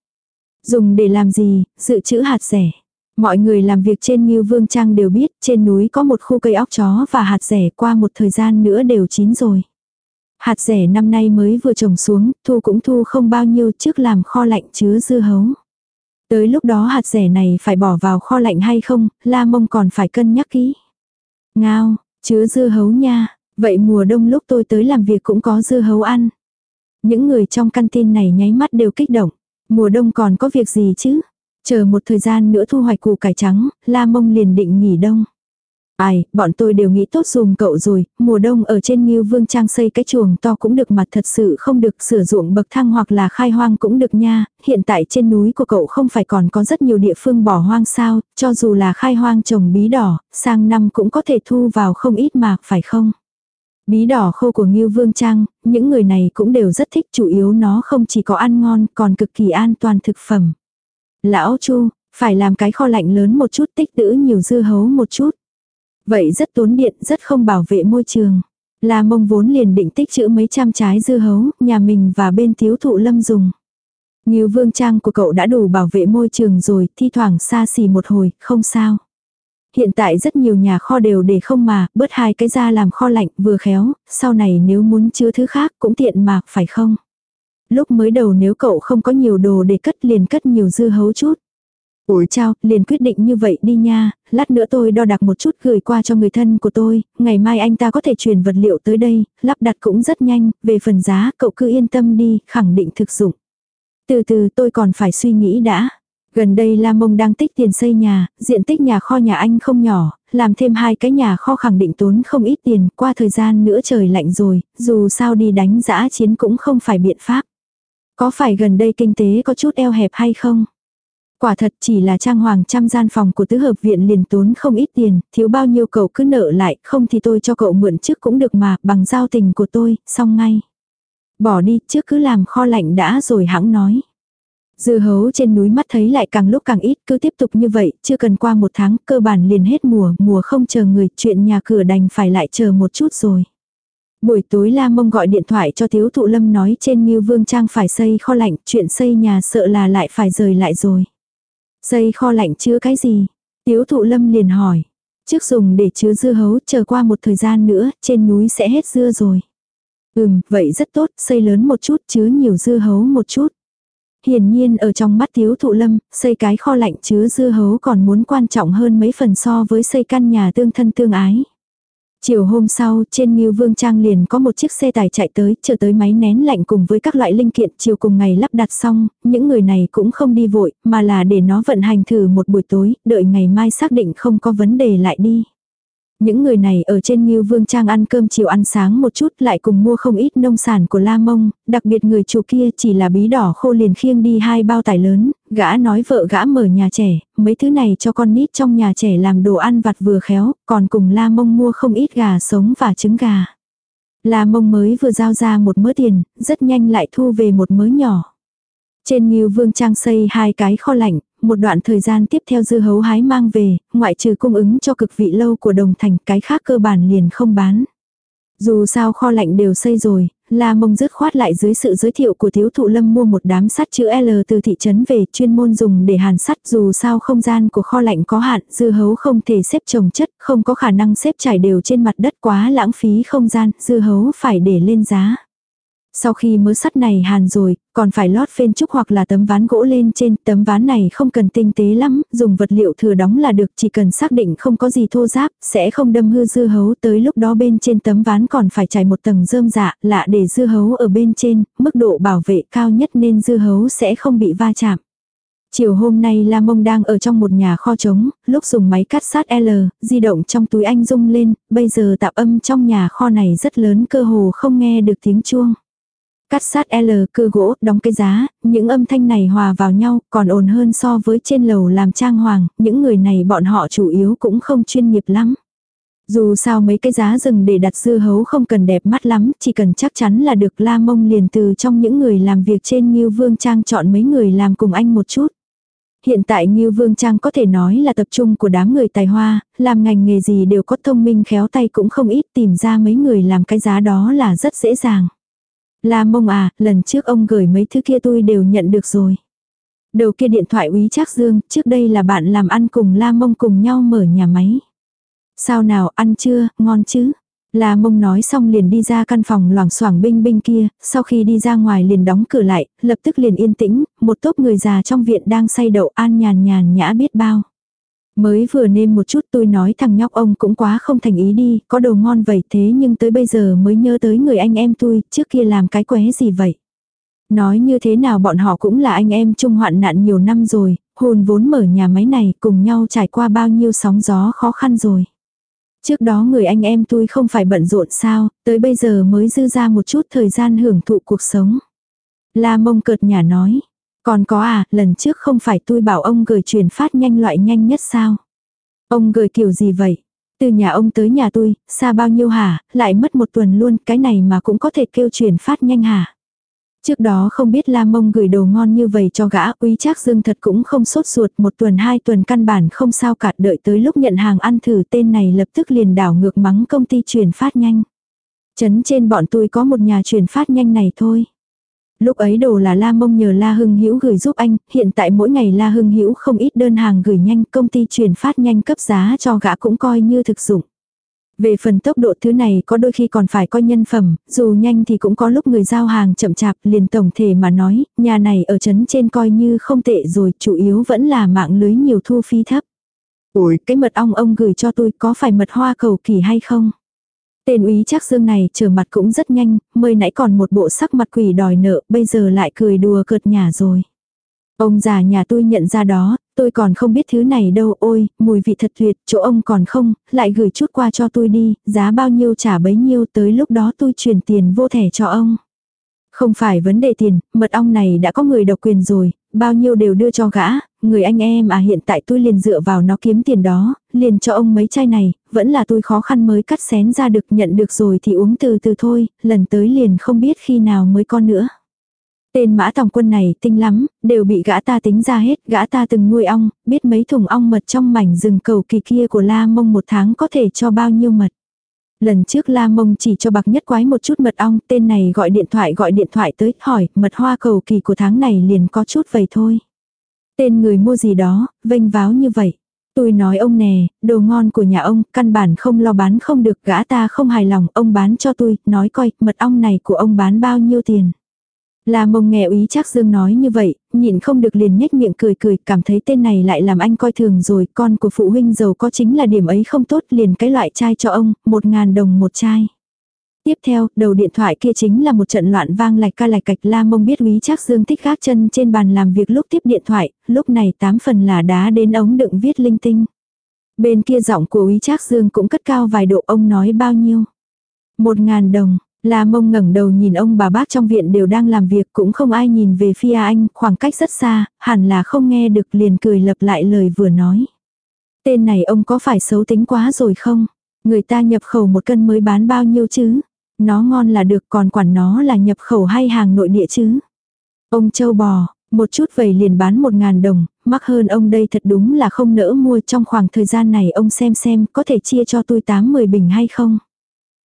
Dùng để làm gì, dự trữ hạt rẻ. Mọi người làm việc trên Ngưu Vương Trang đều biết, trên núi có một khu cây óc chó và hạt rẻ qua một thời gian nữa đều chín rồi. Hạt rẻ năm nay mới vừa trồng xuống, thu cũng thu không bao nhiêu trước làm kho lạnh chứa dưa hấu. Tới lúc đó hạt rẻ này phải bỏ vào kho lạnh hay không, la mông còn phải cân nhắc kỹ. Ngao, chứa dưa hấu nha, vậy mùa đông lúc tôi tới làm việc cũng có dưa hấu ăn. Những người trong căn tin này nháy mắt đều kích động. Mùa đông còn có việc gì chứ? Chờ một thời gian nữa thu hoạch củ cải trắng, la mông liền định nghỉ đông. Ai, bọn tôi đều nghĩ tốt dùm cậu rồi, mùa đông ở trên Ngưu Vương Trang xây cái chuồng to cũng được mà thật sự không được sửa ruộng bậc thang hoặc là khai hoang cũng được nha, hiện tại trên núi của cậu không phải còn có rất nhiều địa phương bỏ hoang sao, cho dù là khai hoang trồng bí đỏ, sang năm cũng có thể thu vào không ít mà, phải không? Bí đỏ khô của Ngưu Vương Trang, những người này cũng đều rất thích chủ yếu nó không chỉ có ăn ngon còn cực kỳ an toàn thực phẩm. Lão Chu, phải làm cái kho lạnh lớn một chút tích trữ nhiều dư hấu một chút. Vậy rất tốn điện, rất không bảo vệ môi trường. La mông vốn liền định tích trữ mấy trăm trái dưa hấu, nhà mình và bên thiếu thụ lâm dùng. Nhiều vương trang của cậu đã đủ bảo vệ môi trường rồi, thi thoảng xa xỉ một hồi, không sao. Hiện tại rất nhiều nhà kho đều để không mà, bớt hai cái ra làm kho lạnh vừa khéo, sau này nếu muốn chứa thứ khác cũng tiện mà, phải không? Lúc mới đầu nếu cậu không có nhiều đồ để cất liền cất nhiều dư hấu chút. Ủi chào, liền quyết định như vậy đi nha, lát nữa tôi đo đạc một chút gửi qua cho người thân của tôi, ngày mai anh ta có thể chuyển vật liệu tới đây, lắp đặt cũng rất nhanh, về phần giá cậu cứ yên tâm đi, khẳng định thực dụng. Từ từ tôi còn phải suy nghĩ đã. Gần đây lam Mông đang tích tiền xây nhà, diện tích nhà kho nhà anh không nhỏ, làm thêm hai cái nhà kho khẳng định tốn không ít tiền, qua thời gian nữa trời lạnh rồi, dù sao đi đánh giã chiến cũng không phải biện pháp. Có phải gần đây kinh tế có chút eo hẹp hay không? Quả thật chỉ là trang hoàng trăm gian phòng của tứ hợp viện liền tốn không ít tiền, thiếu bao nhiêu cậu cứ nợ lại, không thì tôi cho cậu mượn trước cũng được mà, bằng giao tình của tôi, xong ngay. Bỏ đi, trước cứ làm kho lạnh đã rồi hãng nói. Dưa hấu trên núi mắt thấy lại càng lúc càng ít, cứ tiếp tục như vậy, chưa cần qua một tháng, cơ bản liền hết mùa, mùa không chờ người, chuyện nhà cửa đành phải lại chờ một chút rồi. Buổi tối La Mông gọi điện thoại cho Tiếu Thụ Lâm nói trên Ngưu Vương Trang phải xây kho lạnh, chuyện xây nhà sợ là lại phải rời lại rồi. Xây kho lạnh chứa cái gì? Tiếu Thụ Lâm liền hỏi. Trước dùng để chứa dưa hấu, chờ qua một thời gian nữa, trên núi sẽ hết dưa rồi. Ừm, vậy rất tốt, xây lớn một chút, chứa nhiều dưa hấu một chút. Hiển nhiên ở trong mắt Tiếu Thụ Lâm, xây cái kho lạnh chứa dưa hấu còn muốn quan trọng hơn mấy phần so với xây căn nhà tương thân tương ái. Chiều hôm sau, trên Ngưu Vương Trang liền có một chiếc xe tải chạy tới, chờ tới máy nén lạnh cùng với các loại linh kiện chiều cùng ngày lắp đặt xong, những người này cũng không đi vội, mà là để nó vận hành thử một buổi tối, đợi ngày mai xác định không có vấn đề lại đi. Những người này ở trên Ngưu Vương Trang ăn cơm chiều ăn sáng một chút lại cùng mua không ít nông sản của La Mông, đặc biệt người chủ kia chỉ là bí đỏ khô liền khiêng đi hai bao tải lớn, gã nói vợ gã mở nhà trẻ, mấy thứ này cho con nít trong nhà trẻ làm đồ ăn vặt vừa khéo, còn cùng La Mông mua không ít gà sống và trứng gà. La Mông mới vừa giao ra một mớ tiền, rất nhanh lại thu về một mớ nhỏ. Trên Ngưu Vương Trang xây hai cái kho lạnh, một đoạn thời gian tiếp theo dư hấu hái mang về, ngoại trừ cung ứng cho cực vị lâu của đồng thành, cái khác cơ bản liền không bán. Dù sao kho lạnh đều xây rồi, La Mông dứt khoát lại dưới sự giới thiệu của thiếu thụ lâm mua một đám sắt chữ L từ thị trấn về chuyên môn dùng để hàn sắt dù sao không gian của kho lạnh có hạn, dư hấu không thể xếp trồng chất, không có khả năng xếp trải đều trên mặt đất quá lãng phí không gian, dư hấu phải để lên giá. Sau khi mớ sắt này hàn rồi, còn phải lót phên trúc hoặc là tấm ván gỗ lên trên, tấm ván này không cần tinh tế lắm, dùng vật liệu thừa đóng là được, chỉ cần xác định không có gì thô ráp sẽ không đâm hư dưa hấu, tới lúc đó bên trên tấm ván còn phải trải một tầng rơm dạ, lạ để dưa hấu ở bên trên, mức độ bảo vệ cao nhất nên dưa hấu sẽ không bị va chạm. Chiều hôm nay La Mông đang ở trong một nhà kho trống, lúc dùng máy cắt sát L, di động trong túi anh rung lên, bây giờ tạp âm trong nhà kho này rất lớn cơ hồ không nghe được tiếng chuông. Cắt sát L cơ gỗ, đóng cái giá, những âm thanh này hòa vào nhau, còn ồn hơn so với trên lầu làm trang hoàng, những người này bọn họ chủ yếu cũng không chuyên nghiệp lắm. Dù sao mấy cái giá rừng để đặt dưa hấu không cần đẹp mắt lắm, chỉ cần chắc chắn là được la mông liền từ trong những người làm việc trên như Vương Trang chọn mấy người làm cùng anh một chút. Hiện tại Nhiêu Vương Trang có thể nói là tập trung của đám người tài hoa, làm ngành nghề gì đều có thông minh khéo tay cũng không ít tìm ra mấy người làm cái giá đó là rất dễ dàng. La mông à, lần trước ông gửi mấy thứ kia tôi đều nhận được rồi. Đầu kia điện thoại úy Trác Dương, trước đây là bạn làm ăn cùng La mông cùng nhau mở nhà máy. Sao nào, ăn chưa, ngon chứ? La mông nói xong liền đi ra căn phòng loảng xoảng binh binh kia, sau khi đi ra ngoài liền đóng cửa lại, lập tức liền yên tĩnh, một tốp người già trong viện đang say đậu an nhàn nhàn nhã biết bao. Mới vừa nêm một chút tôi nói thằng nhóc ông cũng quá không thành ý đi, có đồ ngon vậy thế nhưng tới bây giờ mới nhớ tới người anh em tôi, trước kia làm cái qué gì vậy. Nói như thế nào bọn họ cũng là anh em chung hoạn nạn nhiều năm rồi, hồn vốn mở nhà máy này cùng nhau trải qua bao nhiêu sóng gió khó khăn rồi. Trước đó người anh em tôi không phải bận rộn sao, tới bây giờ mới dư ra một chút thời gian hưởng thụ cuộc sống. La mông cợt nhà nói, còn có à, lần trước không phải tôi bảo ông gửi truyền phát nhanh loại nhanh nhất sao? Ông gửi kiểu gì vậy? Từ nhà ông tới nhà tôi, xa bao nhiêu hả, lại mất một tuần luôn, cái này mà cũng có thể kêu truyền phát nhanh hả? Trước đó không biết La Mông gửi đồ ngon như vậy cho gã, quý trác dương thật cũng không sốt ruột, một tuần hai tuần căn bản không sao cả, đợi tới lúc nhận hàng ăn thử tên này lập tức liền đảo ngược mắng công ty truyền phát nhanh. Chấn trên bọn tôi có một nhà truyền phát nhanh này thôi. Lúc ấy đồ là La Mông nhờ La Hưng Hữu gửi giúp anh, hiện tại mỗi ngày La Hưng Hữu không ít đơn hàng gửi nhanh, công ty truyền phát nhanh cấp giá cho gã cũng coi như thực dụng. Về phần tốc độ thứ này có đôi khi còn phải coi nhân phẩm, dù nhanh thì cũng có lúc người giao hàng chậm chạp liền tổng thể mà nói, nhà này ở trấn trên coi như không tệ rồi, chủ yếu vẫn là mạng lưới nhiều thu phí thấp. Ủi, cái mật ong ông gửi cho tôi có phải mật hoa cầu kỳ hay không? Tên úy chắc dương này trở mặt cũng rất nhanh, mới nãy còn một bộ sắc mặt quỷ đòi nợ, bây giờ lại cười đùa cợt nhà rồi. Ông già nhà tôi nhận ra đó, tôi còn không biết thứ này đâu, ôi, mùi vị thật tuyệt, chỗ ông còn không, lại gửi chút qua cho tôi đi, giá bao nhiêu trả bấy nhiêu tới lúc đó tôi chuyển tiền vô thẻ cho ông. Không phải vấn đề tiền, mật ong này đã có người độc quyền rồi, bao nhiêu đều đưa cho gã, người anh em à hiện tại tôi liền dựa vào nó kiếm tiền đó, liền cho ông mấy chai này, vẫn là tôi khó khăn mới cắt xén ra được nhận được rồi thì uống từ từ thôi, lần tới liền không biết khi nào mới con nữa. Tên mã tòng quân này tinh lắm, đều bị gã ta tính ra hết, gã ta từng nuôi ong, biết mấy thùng ong mật trong mảnh rừng cầu kỳ kia của La Mông một tháng có thể cho bao nhiêu mật. Lần trước La Mông chỉ cho bạc nhất quái một chút mật ong, tên này gọi điện thoại gọi điện thoại tới, hỏi, mật hoa cầu kỳ của tháng này liền có chút vậy thôi. Tên người mua gì đó, vênh váo như vậy. Tôi nói ông nè, đồ ngon của nhà ông, căn bản không lo bán không được, gã ta không hài lòng, ông bán cho tôi, nói coi, mật ong này của ông bán bao nhiêu tiền. La mông nghe ý chắc Dương nói như vậy, nhịn không được liền nhếch miệng cười cười, cảm thấy tên này lại làm anh coi thường rồi, con của phụ huynh giàu có chính là điểm ấy không tốt, liền cái loại chai cho ông, một ngàn đồng một chai. Tiếp theo, đầu điện thoại kia chính là một trận loạn vang lạch ca lạch cạch la mông biết quý chắc dương thích gác chân trên bàn làm việc lúc tiếp điện thoại, lúc này tám phần là đá đến ống đựng viết linh tinh. Bên kia giọng của quý chắc dương cũng cất cao vài độ ông nói bao nhiêu. Một ngàn đồng, La mông ngẩng đầu nhìn ông bà bác trong viện đều đang làm việc cũng không ai nhìn về phía anh, khoảng cách rất xa, hẳn là không nghe được liền cười lập lại lời vừa nói. Tên này ông có phải xấu tính quá rồi không? Người ta nhập khẩu một cân mới bán bao nhiêu chứ? Nó ngon là được còn quản nó là nhập khẩu hay hàng nội địa chứ? Ông châu bò, một chút vầy liền bán một ngàn đồng, mắc hơn ông đây thật đúng là không nỡ mua trong khoảng thời gian này ông xem xem có thể chia cho tôi 8-10 bình hay không?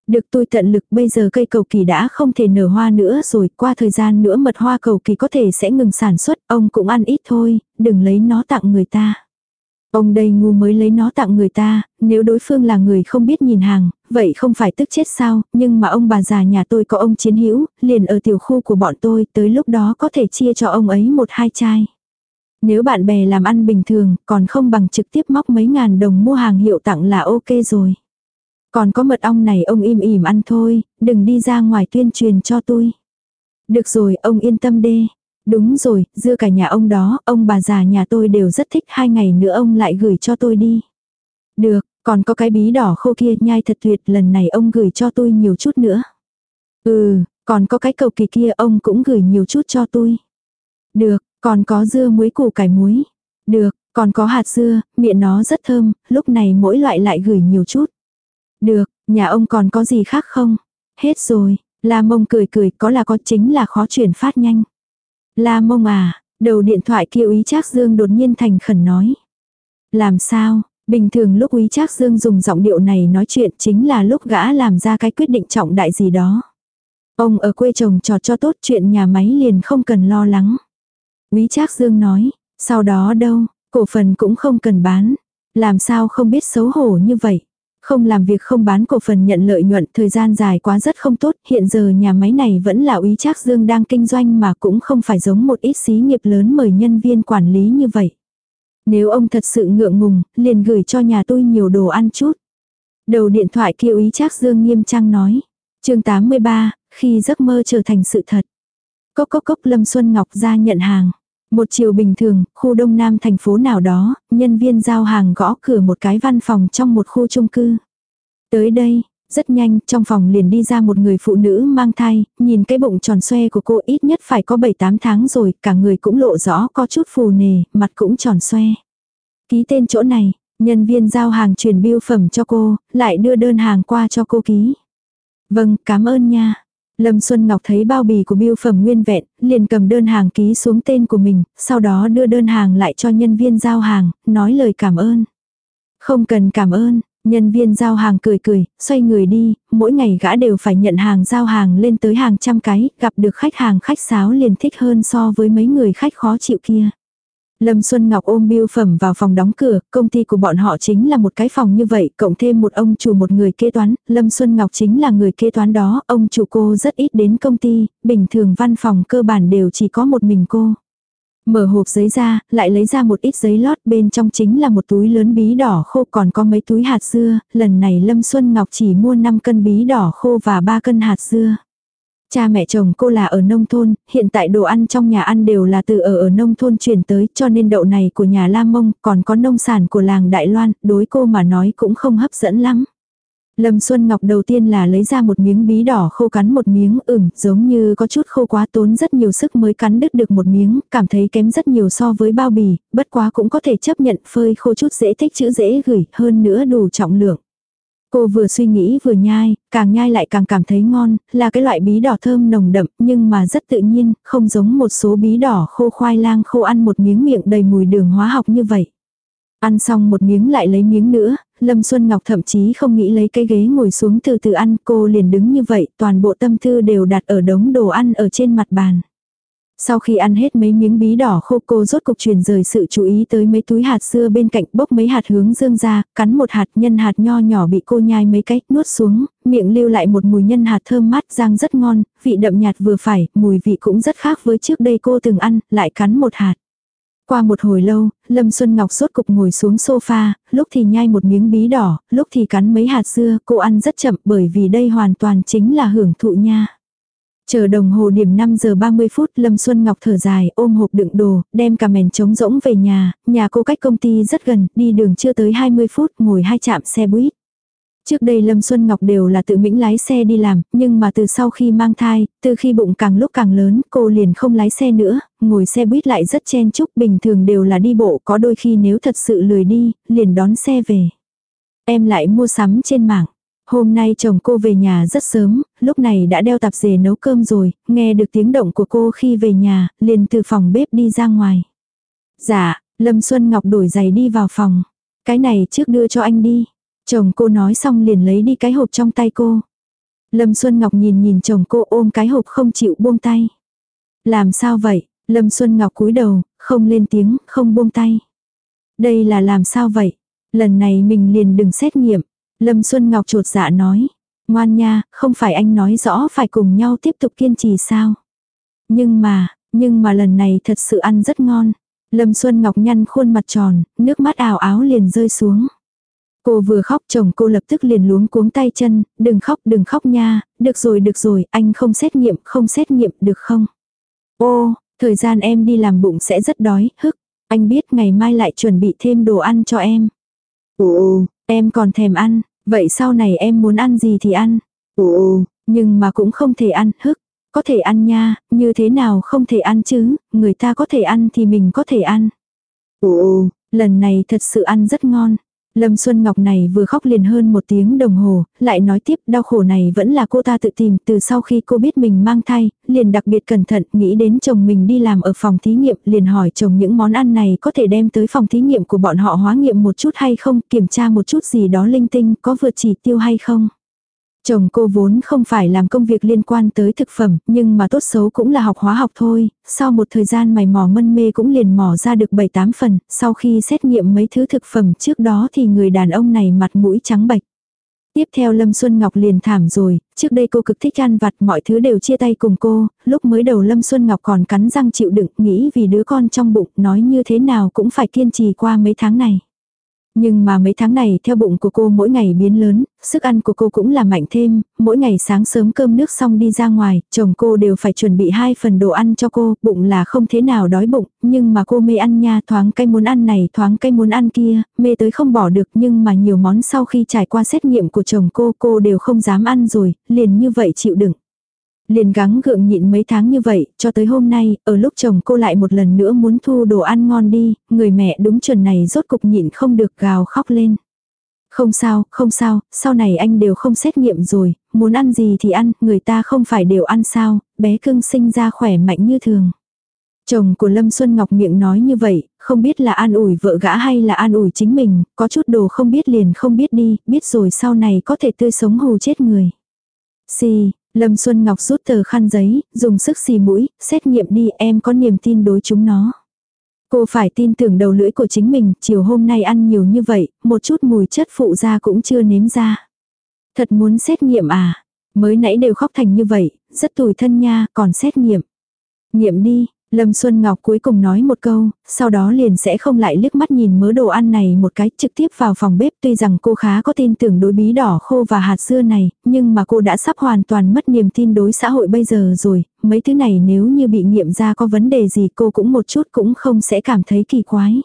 Được tôi tận lực bây giờ cây cầu kỳ đã không thể nở hoa nữa rồi, qua thời gian nữa mật hoa cầu kỳ có thể sẽ ngừng sản xuất, ông cũng ăn ít thôi, đừng lấy nó tặng người ta. Ông đây ngu mới lấy nó tặng người ta, nếu đối phương là người không biết nhìn hàng, vậy không phải tức chết sao, nhưng mà ông bà già nhà tôi có ông chiến hữu liền ở tiểu khu của bọn tôi, tới lúc đó có thể chia cho ông ấy một hai chai. Nếu bạn bè làm ăn bình thường, còn không bằng trực tiếp móc mấy ngàn đồng mua hàng hiệu tặng là ok rồi. Còn có mật ong này ông im ỉm ăn thôi, đừng đi ra ngoài tuyên truyền cho tôi. Được rồi, ông yên tâm đê. Đúng rồi, dưa cả nhà ông đó, ông bà già nhà tôi đều rất thích hai ngày nữa ông lại gửi cho tôi đi. Được, còn có cái bí đỏ khô kia nhai thật tuyệt lần này ông gửi cho tôi nhiều chút nữa. Ừ, còn có cái cầu kỳ kia ông cũng gửi nhiều chút cho tôi. Được, còn có dưa muối củ cải muối. Được, còn có hạt dưa, miệng nó rất thơm, lúc này mỗi loại lại gửi nhiều chút. Được, nhà ông còn có gì khác không? Hết rồi, La Mông cười cười có là có chính là khó chuyển phát nhanh. La Mông à, đầu điện thoại kia úy Trác Dương đột nhiên thành khẩn nói. Làm sao, bình thường lúc úy Trác Dương dùng giọng điệu này nói chuyện chính là lúc gã làm ra cái quyết định trọng đại gì đó. Ông ở quê chồng trò cho tốt chuyện nhà máy liền không cần lo lắng. Úy Trác Dương nói, sau đó đâu, cổ phần cũng không cần bán. Làm sao không biết xấu hổ như vậy. Không làm việc không bán cổ phần nhận lợi nhuận thời gian dài quá rất không tốt, hiện giờ nhà máy này vẫn là úy Trác Dương đang kinh doanh mà cũng không phải giống một ít xí nghiệp lớn mời nhân viên quản lý như vậy. Nếu ông thật sự ngượng ngùng, liền gửi cho nhà tôi nhiều đồ ăn chút. Đầu điện thoại kia úy Trác Dương nghiêm trang nói. chương 83, khi giấc mơ trở thành sự thật. Cốc cốc cốc Lâm Xuân Ngọc ra nhận hàng. Một chiều bình thường, khu đông nam thành phố nào đó, nhân viên giao hàng gõ cửa một cái văn phòng trong một khu chung cư. Tới đây, rất nhanh, trong phòng liền đi ra một người phụ nữ mang thai, nhìn cái bụng tròn xoe của cô ít nhất phải có 7-8 tháng rồi, cả người cũng lộ rõ có chút phù nề, mặt cũng tròn xoe. Ký tên chỗ này, nhân viên giao hàng truyền biêu phẩm cho cô, lại đưa đơn hàng qua cho cô ký. Vâng, cảm ơn nha. Lâm Xuân Ngọc thấy bao bì của biêu phẩm nguyên vẹn, liền cầm đơn hàng ký xuống tên của mình, sau đó đưa đơn hàng lại cho nhân viên giao hàng, nói lời cảm ơn. Không cần cảm ơn, nhân viên giao hàng cười cười, xoay người đi, mỗi ngày gã đều phải nhận hàng giao hàng lên tới hàng trăm cái, gặp được khách hàng khách sáo liền thích hơn so với mấy người khách khó chịu kia. Lâm Xuân Ngọc ôm biêu phẩm vào phòng đóng cửa, công ty của bọn họ chính là một cái phòng như vậy, cộng thêm một ông chủ một người kế toán, Lâm Xuân Ngọc chính là người kế toán đó, ông chủ cô rất ít đến công ty, bình thường văn phòng cơ bản đều chỉ có một mình cô. Mở hộp giấy ra, lại lấy ra một ít giấy lót bên trong chính là một túi lớn bí đỏ khô còn có mấy túi hạt dưa, lần này Lâm Xuân Ngọc chỉ mua 5 cân bí đỏ khô và 3 cân hạt dưa. Cha mẹ chồng cô là ở nông thôn, hiện tại đồ ăn trong nhà ăn đều là từ ở ở nông thôn chuyển tới cho nên đậu này của nhà La Mông còn có nông sản của làng Đại Loan, đối cô mà nói cũng không hấp dẫn lắm. Lâm Xuân Ngọc đầu tiên là lấy ra một miếng bí đỏ khô cắn một miếng ửng, giống như có chút khô quá tốn rất nhiều sức mới cắn đứt được một miếng, cảm thấy kém rất nhiều so với bao bì, bất quá cũng có thể chấp nhận phơi khô chút dễ thích chữ dễ gửi, hơn nữa đủ trọng lượng. Cô vừa suy nghĩ vừa nhai, càng nhai lại càng cảm thấy ngon, là cái loại bí đỏ thơm nồng đậm nhưng mà rất tự nhiên, không giống một số bí đỏ khô khoai lang khô ăn một miếng miệng đầy mùi đường hóa học như vậy. Ăn xong một miếng lại lấy miếng nữa, Lâm Xuân Ngọc thậm chí không nghĩ lấy cái ghế ngồi xuống từ từ ăn, cô liền đứng như vậy, toàn bộ tâm tư đều đặt ở đống đồ ăn ở trên mặt bàn. Sau khi ăn hết mấy miếng bí đỏ khô cô rốt cục truyền rời sự chú ý tới mấy túi hạt dưa bên cạnh bốc mấy hạt hướng dương ra, cắn một hạt nhân hạt nho nhỏ bị cô nhai mấy cách nuốt xuống, miệng lưu lại một mùi nhân hạt thơm mát rang rất ngon, vị đậm nhạt vừa phải, mùi vị cũng rất khác với trước đây cô từng ăn, lại cắn một hạt. Qua một hồi lâu, Lâm Xuân Ngọc rốt cục ngồi xuống sofa, lúc thì nhai một miếng bí đỏ, lúc thì cắn mấy hạt dưa, cô ăn rất chậm bởi vì đây hoàn toàn chính là hưởng thụ nha. Chờ đồng hồ điểm 5 giờ 30 phút Lâm Xuân Ngọc thở dài ôm hộp đựng đồ, đem cả mền trống rỗng về nhà, nhà cô cách công ty rất gần, đi đường chưa tới 20 phút ngồi hai chạm xe buýt. Trước đây Lâm Xuân Ngọc đều là tự mĩnh lái xe đi làm, nhưng mà từ sau khi mang thai, từ khi bụng càng lúc càng lớn, cô liền không lái xe nữa, ngồi xe buýt lại rất chen chúc, bình thường đều là đi bộ, có đôi khi nếu thật sự lười đi, liền đón xe về. Em lại mua sắm trên mạng. Hôm nay chồng cô về nhà rất sớm, lúc này đã đeo tạp dề nấu cơm rồi, nghe được tiếng động của cô khi về nhà, liền từ phòng bếp đi ra ngoài. Dạ, Lâm Xuân Ngọc đổi giày đi vào phòng. Cái này trước đưa cho anh đi. Chồng cô nói xong liền lấy đi cái hộp trong tay cô. Lâm Xuân Ngọc nhìn nhìn chồng cô ôm cái hộp không chịu buông tay. Làm sao vậy? Lâm Xuân Ngọc cúi đầu, không lên tiếng, không buông tay. Đây là làm sao vậy? Lần này mình liền đừng xét nghiệm. Lâm Xuân Ngọc trột dạ nói. Ngoan nha, không phải anh nói rõ phải cùng nhau tiếp tục kiên trì sao? Nhưng mà, nhưng mà lần này thật sự ăn rất ngon. Lâm Xuân Ngọc nhăn khuôn mặt tròn, nước mắt ảo áo liền rơi xuống. Cô vừa khóc chồng cô lập tức liền luống cuống tay chân, đừng khóc đừng khóc nha, được rồi được rồi, anh không xét nghiệm, không xét nghiệm được không? Ô, Thời gian em đi làm bụng sẽ rất đói, hức. Anh biết ngày mai lại chuẩn bị thêm đồ ăn cho em. Ồ, em còn thèm ăn, vậy sau này em muốn ăn gì thì ăn. Ồ, nhưng mà cũng không thể ăn, hức. Có thể ăn nha, như thế nào không thể ăn chứ, người ta có thể ăn thì mình có thể ăn. Ồ, lần này thật sự ăn rất ngon. Lâm Xuân Ngọc này vừa khóc liền hơn một tiếng đồng hồ, lại nói tiếp đau khổ này vẫn là cô ta tự tìm từ sau khi cô biết mình mang thai, liền đặc biệt cẩn thận nghĩ đến chồng mình đi làm ở phòng thí nghiệm liền hỏi chồng những món ăn này có thể đem tới phòng thí nghiệm của bọn họ hóa nghiệm một chút hay không, kiểm tra một chút gì đó linh tinh có vượt chỉ tiêu hay không. Chồng cô vốn không phải làm công việc liên quan tới thực phẩm, nhưng mà tốt xấu cũng là học hóa học thôi, sau một thời gian mày mò mân mê cũng liền mò ra được 7-8 phần, sau khi xét nghiệm mấy thứ thực phẩm trước đó thì người đàn ông này mặt mũi trắng bệch. Tiếp theo Lâm Xuân Ngọc liền thảm rồi, trước đây cô cực thích ăn vặt mọi thứ đều chia tay cùng cô, lúc mới đầu Lâm Xuân Ngọc còn cắn răng chịu đựng nghĩ vì đứa con trong bụng nói như thế nào cũng phải kiên trì qua mấy tháng này. Nhưng mà mấy tháng này theo bụng của cô mỗi ngày biến lớn, sức ăn của cô cũng là mạnh thêm, mỗi ngày sáng sớm cơm nước xong đi ra ngoài, chồng cô đều phải chuẩn bị hai phần đồ ăn cho cô, bụng là không thế nào đói bụng, nhưng mà cô mê ăn nha, thoáng cái muốn ăn này, thoáng cái muốn ăn kia, mê tới không bỏ được, nhưng mà nhiều món sau khi trải qua xét nghiệm của chồng cô, cô đều không dám ăn rồi, liền như vậy chịu đựng. Liền gắng gượng nhịn mấy tháng như vậy, cho tới hôm nay, ở lúc chồng cô lại một lần nữa muốn thu đồ ăn ngon đi, người mẹ đúng chuẩn này rốt cục nhịn không được gào khóc lên. Không sao, không sao, sau này anh đều không xét nghiệm rồi, muốn ăn gì thì ăn, người ta không phải đều ăn sao, bé cưng sinh ra khỏe mạnh như thường. Chồng của Lâm Xuân Ngọc miệng nói như vậy, không biết là an ủi vợ gã hay là an ủi chính mình, có chút đồ không biết liền không biết đi, biết rồi sau này có thể tươi sống hù chết người. Xì, Lâm Xuân Ngọc rút tờ khăn giấy, dùng sức xì mũi, xét nghiệm đi em có niềm tin đối chúng nó. Cô phải tin tưởng đầu lưỡi của chính mình, chiều hôm nay ăn nhiều như vậy, một chút mùi chất phụ ra cũng chưa nếm ra. Thật muốn xét nghiệm à? Mới nãy đều khóc thành như vậy, rất tủi thân nha, còn xét nghiệm. Nghiệm đi, Lâm Xuân Ngọc cuối cùng nói một câu, sau đó liền sẽ không lại liếc mắt nhìn mớ đồ ăn này một cái trực tiếp vào phòng bếp tuy rằng cô khá có tin tưởng đối bí đỏ khô và hạt dưa này, nhưng mà cô đã sắp hoàn toàn mất niềm tin đối xã hội bây giờ rồi, mấy thứ này nếu như bị nghiệm ra có vấn đề gì cô cũng một chút cũng không sẽ cảm thấy kỳ quái.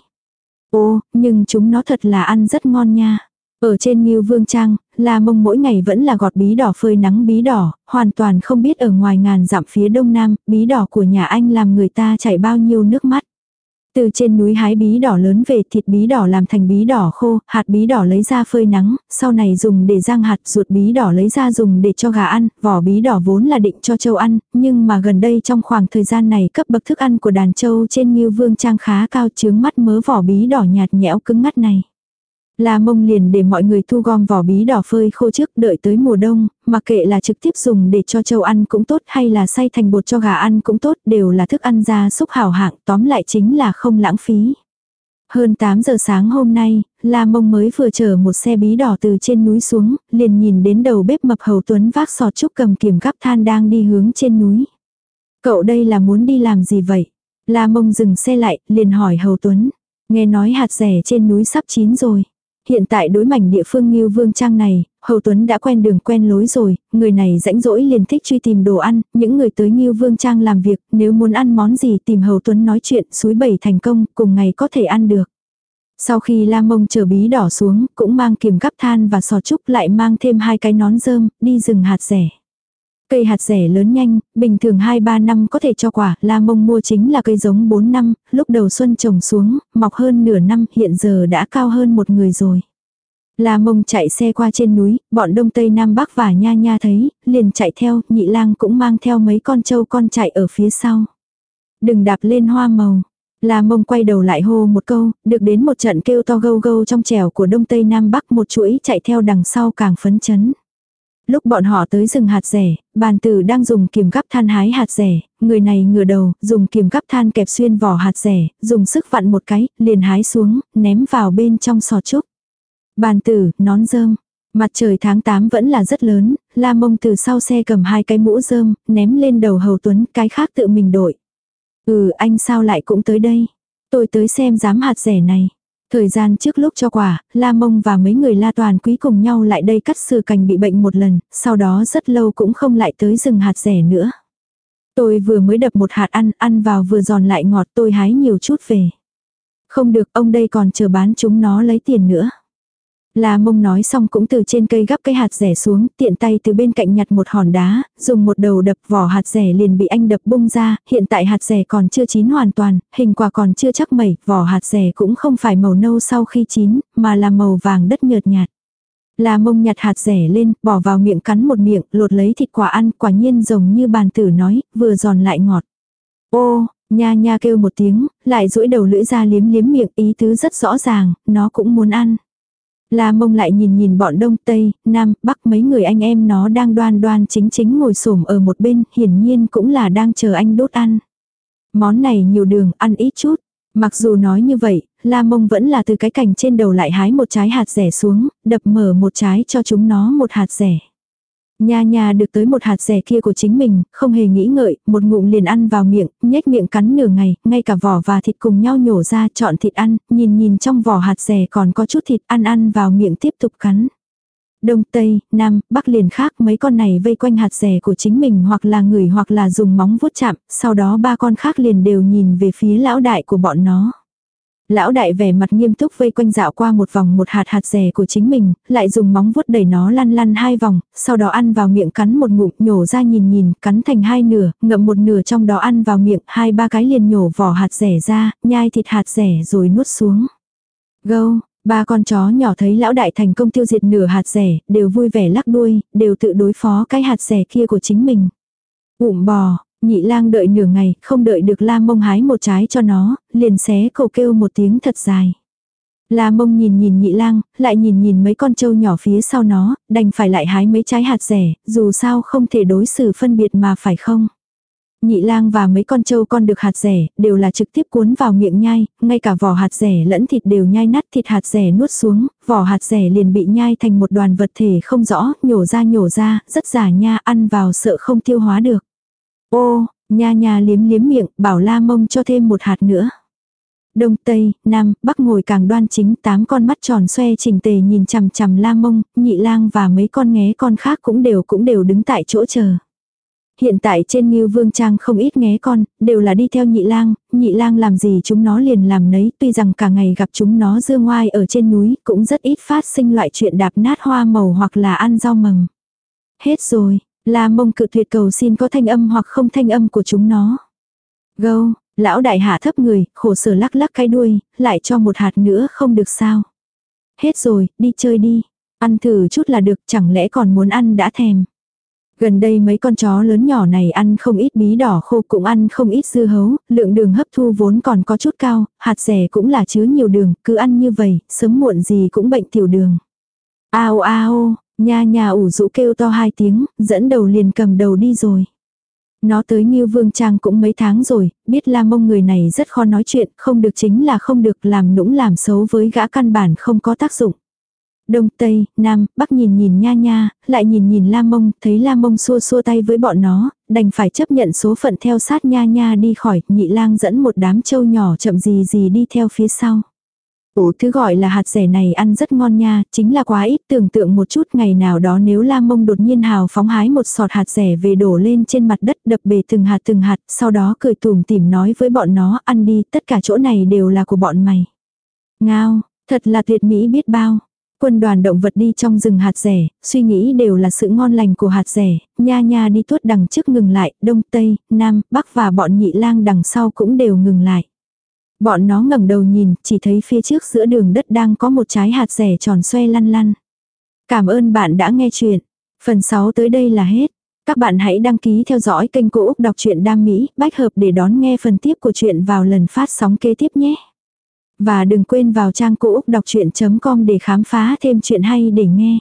Ô, nhưng chúng nó thật là ăn rất ngon nha. Ở trên Ngưu Vương Trang, La Mông mỗi ngày vẫn là gọt bí đỏ phơi nắng bí đỏ, hoàn toàn không biết ở ngoài ngàn dặm phía đông nam, bí đỏ của nhà anh làm người ta chảy bao nhiêu nước mắt. Từ trên núi hái bí đỏ lớn về thịt bí đỏ làm thành bí đỏ khô, hạt bí đỏ lấy ra phơi nắng, sau này dùng để rang hạt, ruột bí đỏ lấy ra dùng để cho gà ăn, vỏ bí đỏ vốn là định cho trâu ăn, nhưng mà gần đây trong khoảng thời gian này cấp bậc thức ăn của đàn trâu trên Ngưu Vương Trang khá cao chướng mắt mớ vỏ bí đỏ nhạt nhẽo cứng ngắt này. La mông liền để mọi người thu gom vỏ bí đỏ phơi khô trước đợi tới mùa đông, mặc kệ là trực tiếp dùng để cho trâu ăn cũng tốt hay là xay thành bột cho gà ăn cũng tốt đều là thức ăn gia súc hảo hạng tóm lại chính là không lãng phí. Hơn 8 giờ sáng hôm nay, La Mông mới vừa chở một xe bí đỏ từ trên núi xuống, liền nhìn đến đầu bếp mập hầu tuấn vác sọt trúc cầm kiềm gắp than đang đi hướng trên núi. Cậu đây là muốn đi làm gì vậy? La Mông dừng xe lại, liền hỏi hầu tuấn. Nghe nói hạt rẻ trên núi sắp chín rồi hiện tại đối mảnh địa phương Ngưu Vương Trang này, Hầu Tuấn đã quen đường quen lối rồi, người này rãnh rỗi liền thích truy tìm đồ ăn, những người tới Ngưu Vương Trang làm việc, nếu muốn ăn món gì tìm Hầu Tuấn nói chuyện, suối bảy thành công, cùng ngày có thể ăn được. Sau khi la mông chờ bí đỏ xuống, cũng mang kiềm gắp than và sò trúc lại mang thêm hai cái nón rơm, đi rừng hạt rẻ. Cây hạt rẻ lớn nhanh, bình thường 2-3 năm có thể cho quả, la mông mua chính là cây giống 4 năm, lúc đầu xuân trồng xuống, mọc hơn nửa năm, hiện giờ đã cao hơn một người rồi. La mông chạy xe qua trên núi, bọn đông tây nam bắc và nha nha thấy, liền chạy theo, nhị lang cũng mang theo mấy con trâu con chạy ở phía sau. Đừng đạp lên hoa màu. La mông quay đầu lại hô một câu, được đến một trận kêu to gâu gâu trong trèo của đông tây nam bắc một chuỗi chạy theo đằng sau càng phấn chấn. Lúc bọn họ tới rừng hạt rẻ, bàn tử đang dùng kiềm gắp than hái hạt rẻ, người này ngửa đầu, dùng kiềm gắp than kẹp xuyên vỏ hạt rẻ, dùng sức vặn một cái, liền hái xuống, ném vào bên trong sò trúc. Bàn tử, nón rơm. Mặt trời tháng 8 vẫn là rất lớn, la mông từ sau xe cầm hai cái mũ rơm, ném lên đầu hầu tuấn, cái khác tự mình đội. Ừ, anh sao lại cũng tới đây? Tôi tới xem dám hạt rẻ này. Thời gian trước lúc cho quả, La Mông và mấy người La Toàn Quý cùng nhau lại đây cắt sư cành bị bệnh một lần, sau đó rất lâu cũng không lại tới rừng hạt rẻ nữa. Tôi vừa mới đập một hạt ăn, ăn vào vừa giòn lại ngọt tôi hái nhiều chút về. Không được, ông đây còn chờ bán chúng nó lấy tiền nữa. La mông nói xong cũng từ trên cây gắp cái hạt rẻ xuống, tiện tay từ bên cạnh nhặt một hòn đá, dùng một đầu đập vỏ hạt rẻ liền bị anh đập bung ra, hiện tại hạt rẻ còn chưa chín hoàn toàn, hình quả còn chưa chắc mẩy, vỏ hạt rẻ cũng không phải màu nâu sau khi chín, mà là màu vàng đất nhợt nhạt. La mông nhặt hạt rẻ lên, bỏ vào miệng cắn một miệng, lột lấy thịt quả ăn, quả nhiên giống như bàn tử nói, vừa giòn lại ngọt. Ô, nha nha kêu một tiếng, lại duỗi đầu lưỡi ra liếm liếm miệng, ý tứ rất rõ ràng, nó cũng muốn ăn. La mông lại nhìn nhìn bọn đông tây, nam, bắc mấy người anh em nó đang đoan đoan chính chính ngồi xổm ở một bên, hiển nhiên cũng là đang chờ anh đốt ăn. Món này nhiều đường, ăn ít chút. Mặc dù nói như vậy, La mông vẫn là từ cái cành trên đầu lại hái một trái hạt rẻ xuống, đập mở một trái cho chúng nó một hạt rẻ. Nha nha được tới một hạt rẻ kia của chính mình, không hề nghĩ ngợi, một ngụm liền ăn vào miệng, nhếch miệng cắn nửa ngày, ngay cả vỏ và thịt cùng nhau nhổ ra chọn thịt ăn, nhìn nhìn trong vỏ hạt rẻ còn có chút thịt ăn ăn vào miệng tiếp tục cắn. Đông Tây, Nam, Bắc liền khác mấy con này vây quanh hạt rẻ của chính mình hoặc là người hoặc là dùng móng vuốt chạm, sau đó ba con khác liền đều nhìn về phía lão đại của bọn nó. Lão đại vẻ mặt nghiêm túc vây quanh dạo qua một vòng một hạt hạt rẻ của chính mình, lại dùng móng vuốt đẩy nó lăn lăn hai vòng, sau đó ăn vào miệng cắn một ngụm, nhổ ra nhìn nhìn, cắn thành hai nửa, ngậm một nửa trong đó ăn vào miệng, hai ba cái liền nhổ vỏ hạt rẻ ra, nhai thịt hạt rẻ rồi nuốt xuống. Gâu, ba con chó nhỏ thấy lão đại thành công tiêu diệt nửa hạt rẻ, đều vui vẻ lắc đuôi, đều tự đối phó cái hạt rẻ kia của chính mình. Ụm bò, Nhị lang đợi nửa ngày, không đợi được la mông hái một trái cho nó, liền xé cầu kêu một tiếng thật dài. La mông nhìn nhìn nhị lang, lại nhìn nhìn mấy con trâu nhỏ phía sau nó, đành phải lại hái mấy trái hạt rẻ, dù sao không thể đối xử phân biệt mà phải không. Nhị lang và mấy con trâu con được hạt rẻ, đều là trực tiếp cuốn vào miệng nhai, ngay cả vỏ hạt rẻ lẫn thịt đều nhai nát thịt hạt rẻ nuốt xuống, vỏ hạt rẻ liền bị nhai thành một đoàn vật thể không rõ, nhổ ra nhổ ra, rất giả nha, ăn vào sợ không tiêu hóa được. Ô, nha nha liếm liếm miệng, bảo la mông cho thêm một hạt nữa. Đông Tây, Nam, Bắc ngồi càng đoan chính tám con mắt tròn xoe chỉnh tề nhìn chằm chằm la mông, nhị lang và mấy con nghé con khác cũng đều cũng đều đứng tại chỗ chờ. Hiện tại trên Ngưu Vương Trang không ít nghé con, đều là đi theo nhị lang, nhị lang làm gì chúng nó liền làm nấy, tuy rằng cả ngày gặp chúng nó dương ngoai ở trên núi, cũng rất ít phát sinh loại chuyện đạp nát hoa màu hoặc là ăn rau mầm. Hết rồi, La mông cự tuyệt cầu xin có thanh âm hoặc không thanh âm của chúng nó. Gâu, lão đại hạ thấp người, khổ sở lắc lắc cái đuôi, lại cho một hạt nữa không được sao. Hết rồi, đi chơi đi. Ăn thử chút là được, chẳng lẽ còn muốn ăn đã thèm. Gần đây mấy con chó lớn nhỏ này ăn không ít bí đỏ khô cũng ăn không ít dưa hấu, lượng đường hấp thu vốn còn có chút cao, hạt rẻ cũng là chứa nhiều đường, cứ ăn như vậy, sớm muộn gì cũng bệnh tiểu đường. Ao ao, Nha nha ủ rũ kêu to hai tiếng, dẫn đầu liền cầm đầu đi rồi. Nó tới Ngưu Vương Trang cũng mấy tháng rồi, biết la mông người này rất khó nói chuyện, không được chính là không được làm nũng làm xấu với gã căn bản không có tác dụng. Đông Tây, Nam, Bắc nhìn nhìn nha nha, lại nhìn nhìn la mông, thấy la mông xua xua tay với bọn nó, đành phải chấp nhận số phận theo sát nha nha đi khỏi, nhị lang dẫn một đám trâu nhỏ chậm gì gì đi theo phía sau. Ủ thứ gọi là hạt rẻ này ăn rất ngon nha, chính là quá ít tưởng tượng một chút ngày nào đó nếu Lam Mông đột nhiên hào phóng hái một sọt hạt rẻ về đổ lên trên mặt đất đập bề từng hạt từng hạt, sau đó cười tùm tìm nói với bọn nó ăn đi, tất cả chỗ này đều là của bọn mày. Ngao, thật là tuyệt mỹ biết bao. Quân đoàn động vật đi trong rừng hạt rẻ, suy nghĩ đều là sự ngon lành của hạt rẻ, nha nha đi tuốt đằng trước ngừng lại, đông tây, nam, bắc và bọn nhị lang đằng sau cũng đều ngừng lại. Bọn nó ngẩng đầu nhìn, chỉ thấy phía trước giữa đường đất đang có một trái hạt rẻ tròn xoay lăn lăn. Cảm ơn bạn đã nghe chuyện. Phần 6 tới đây là hết. Các bạn hãy đăng ký theo dõi kênh Cô Úc Đọc truyện Đam Mỹ, bách hợp để đón nghe phần tiếp của chuyện vào lần phát sóng kế tiếp nhé. Và đừng quên vào trang Cô Úc Đọc Chuyện.com để khám phá thêm chuyện hay để nghe.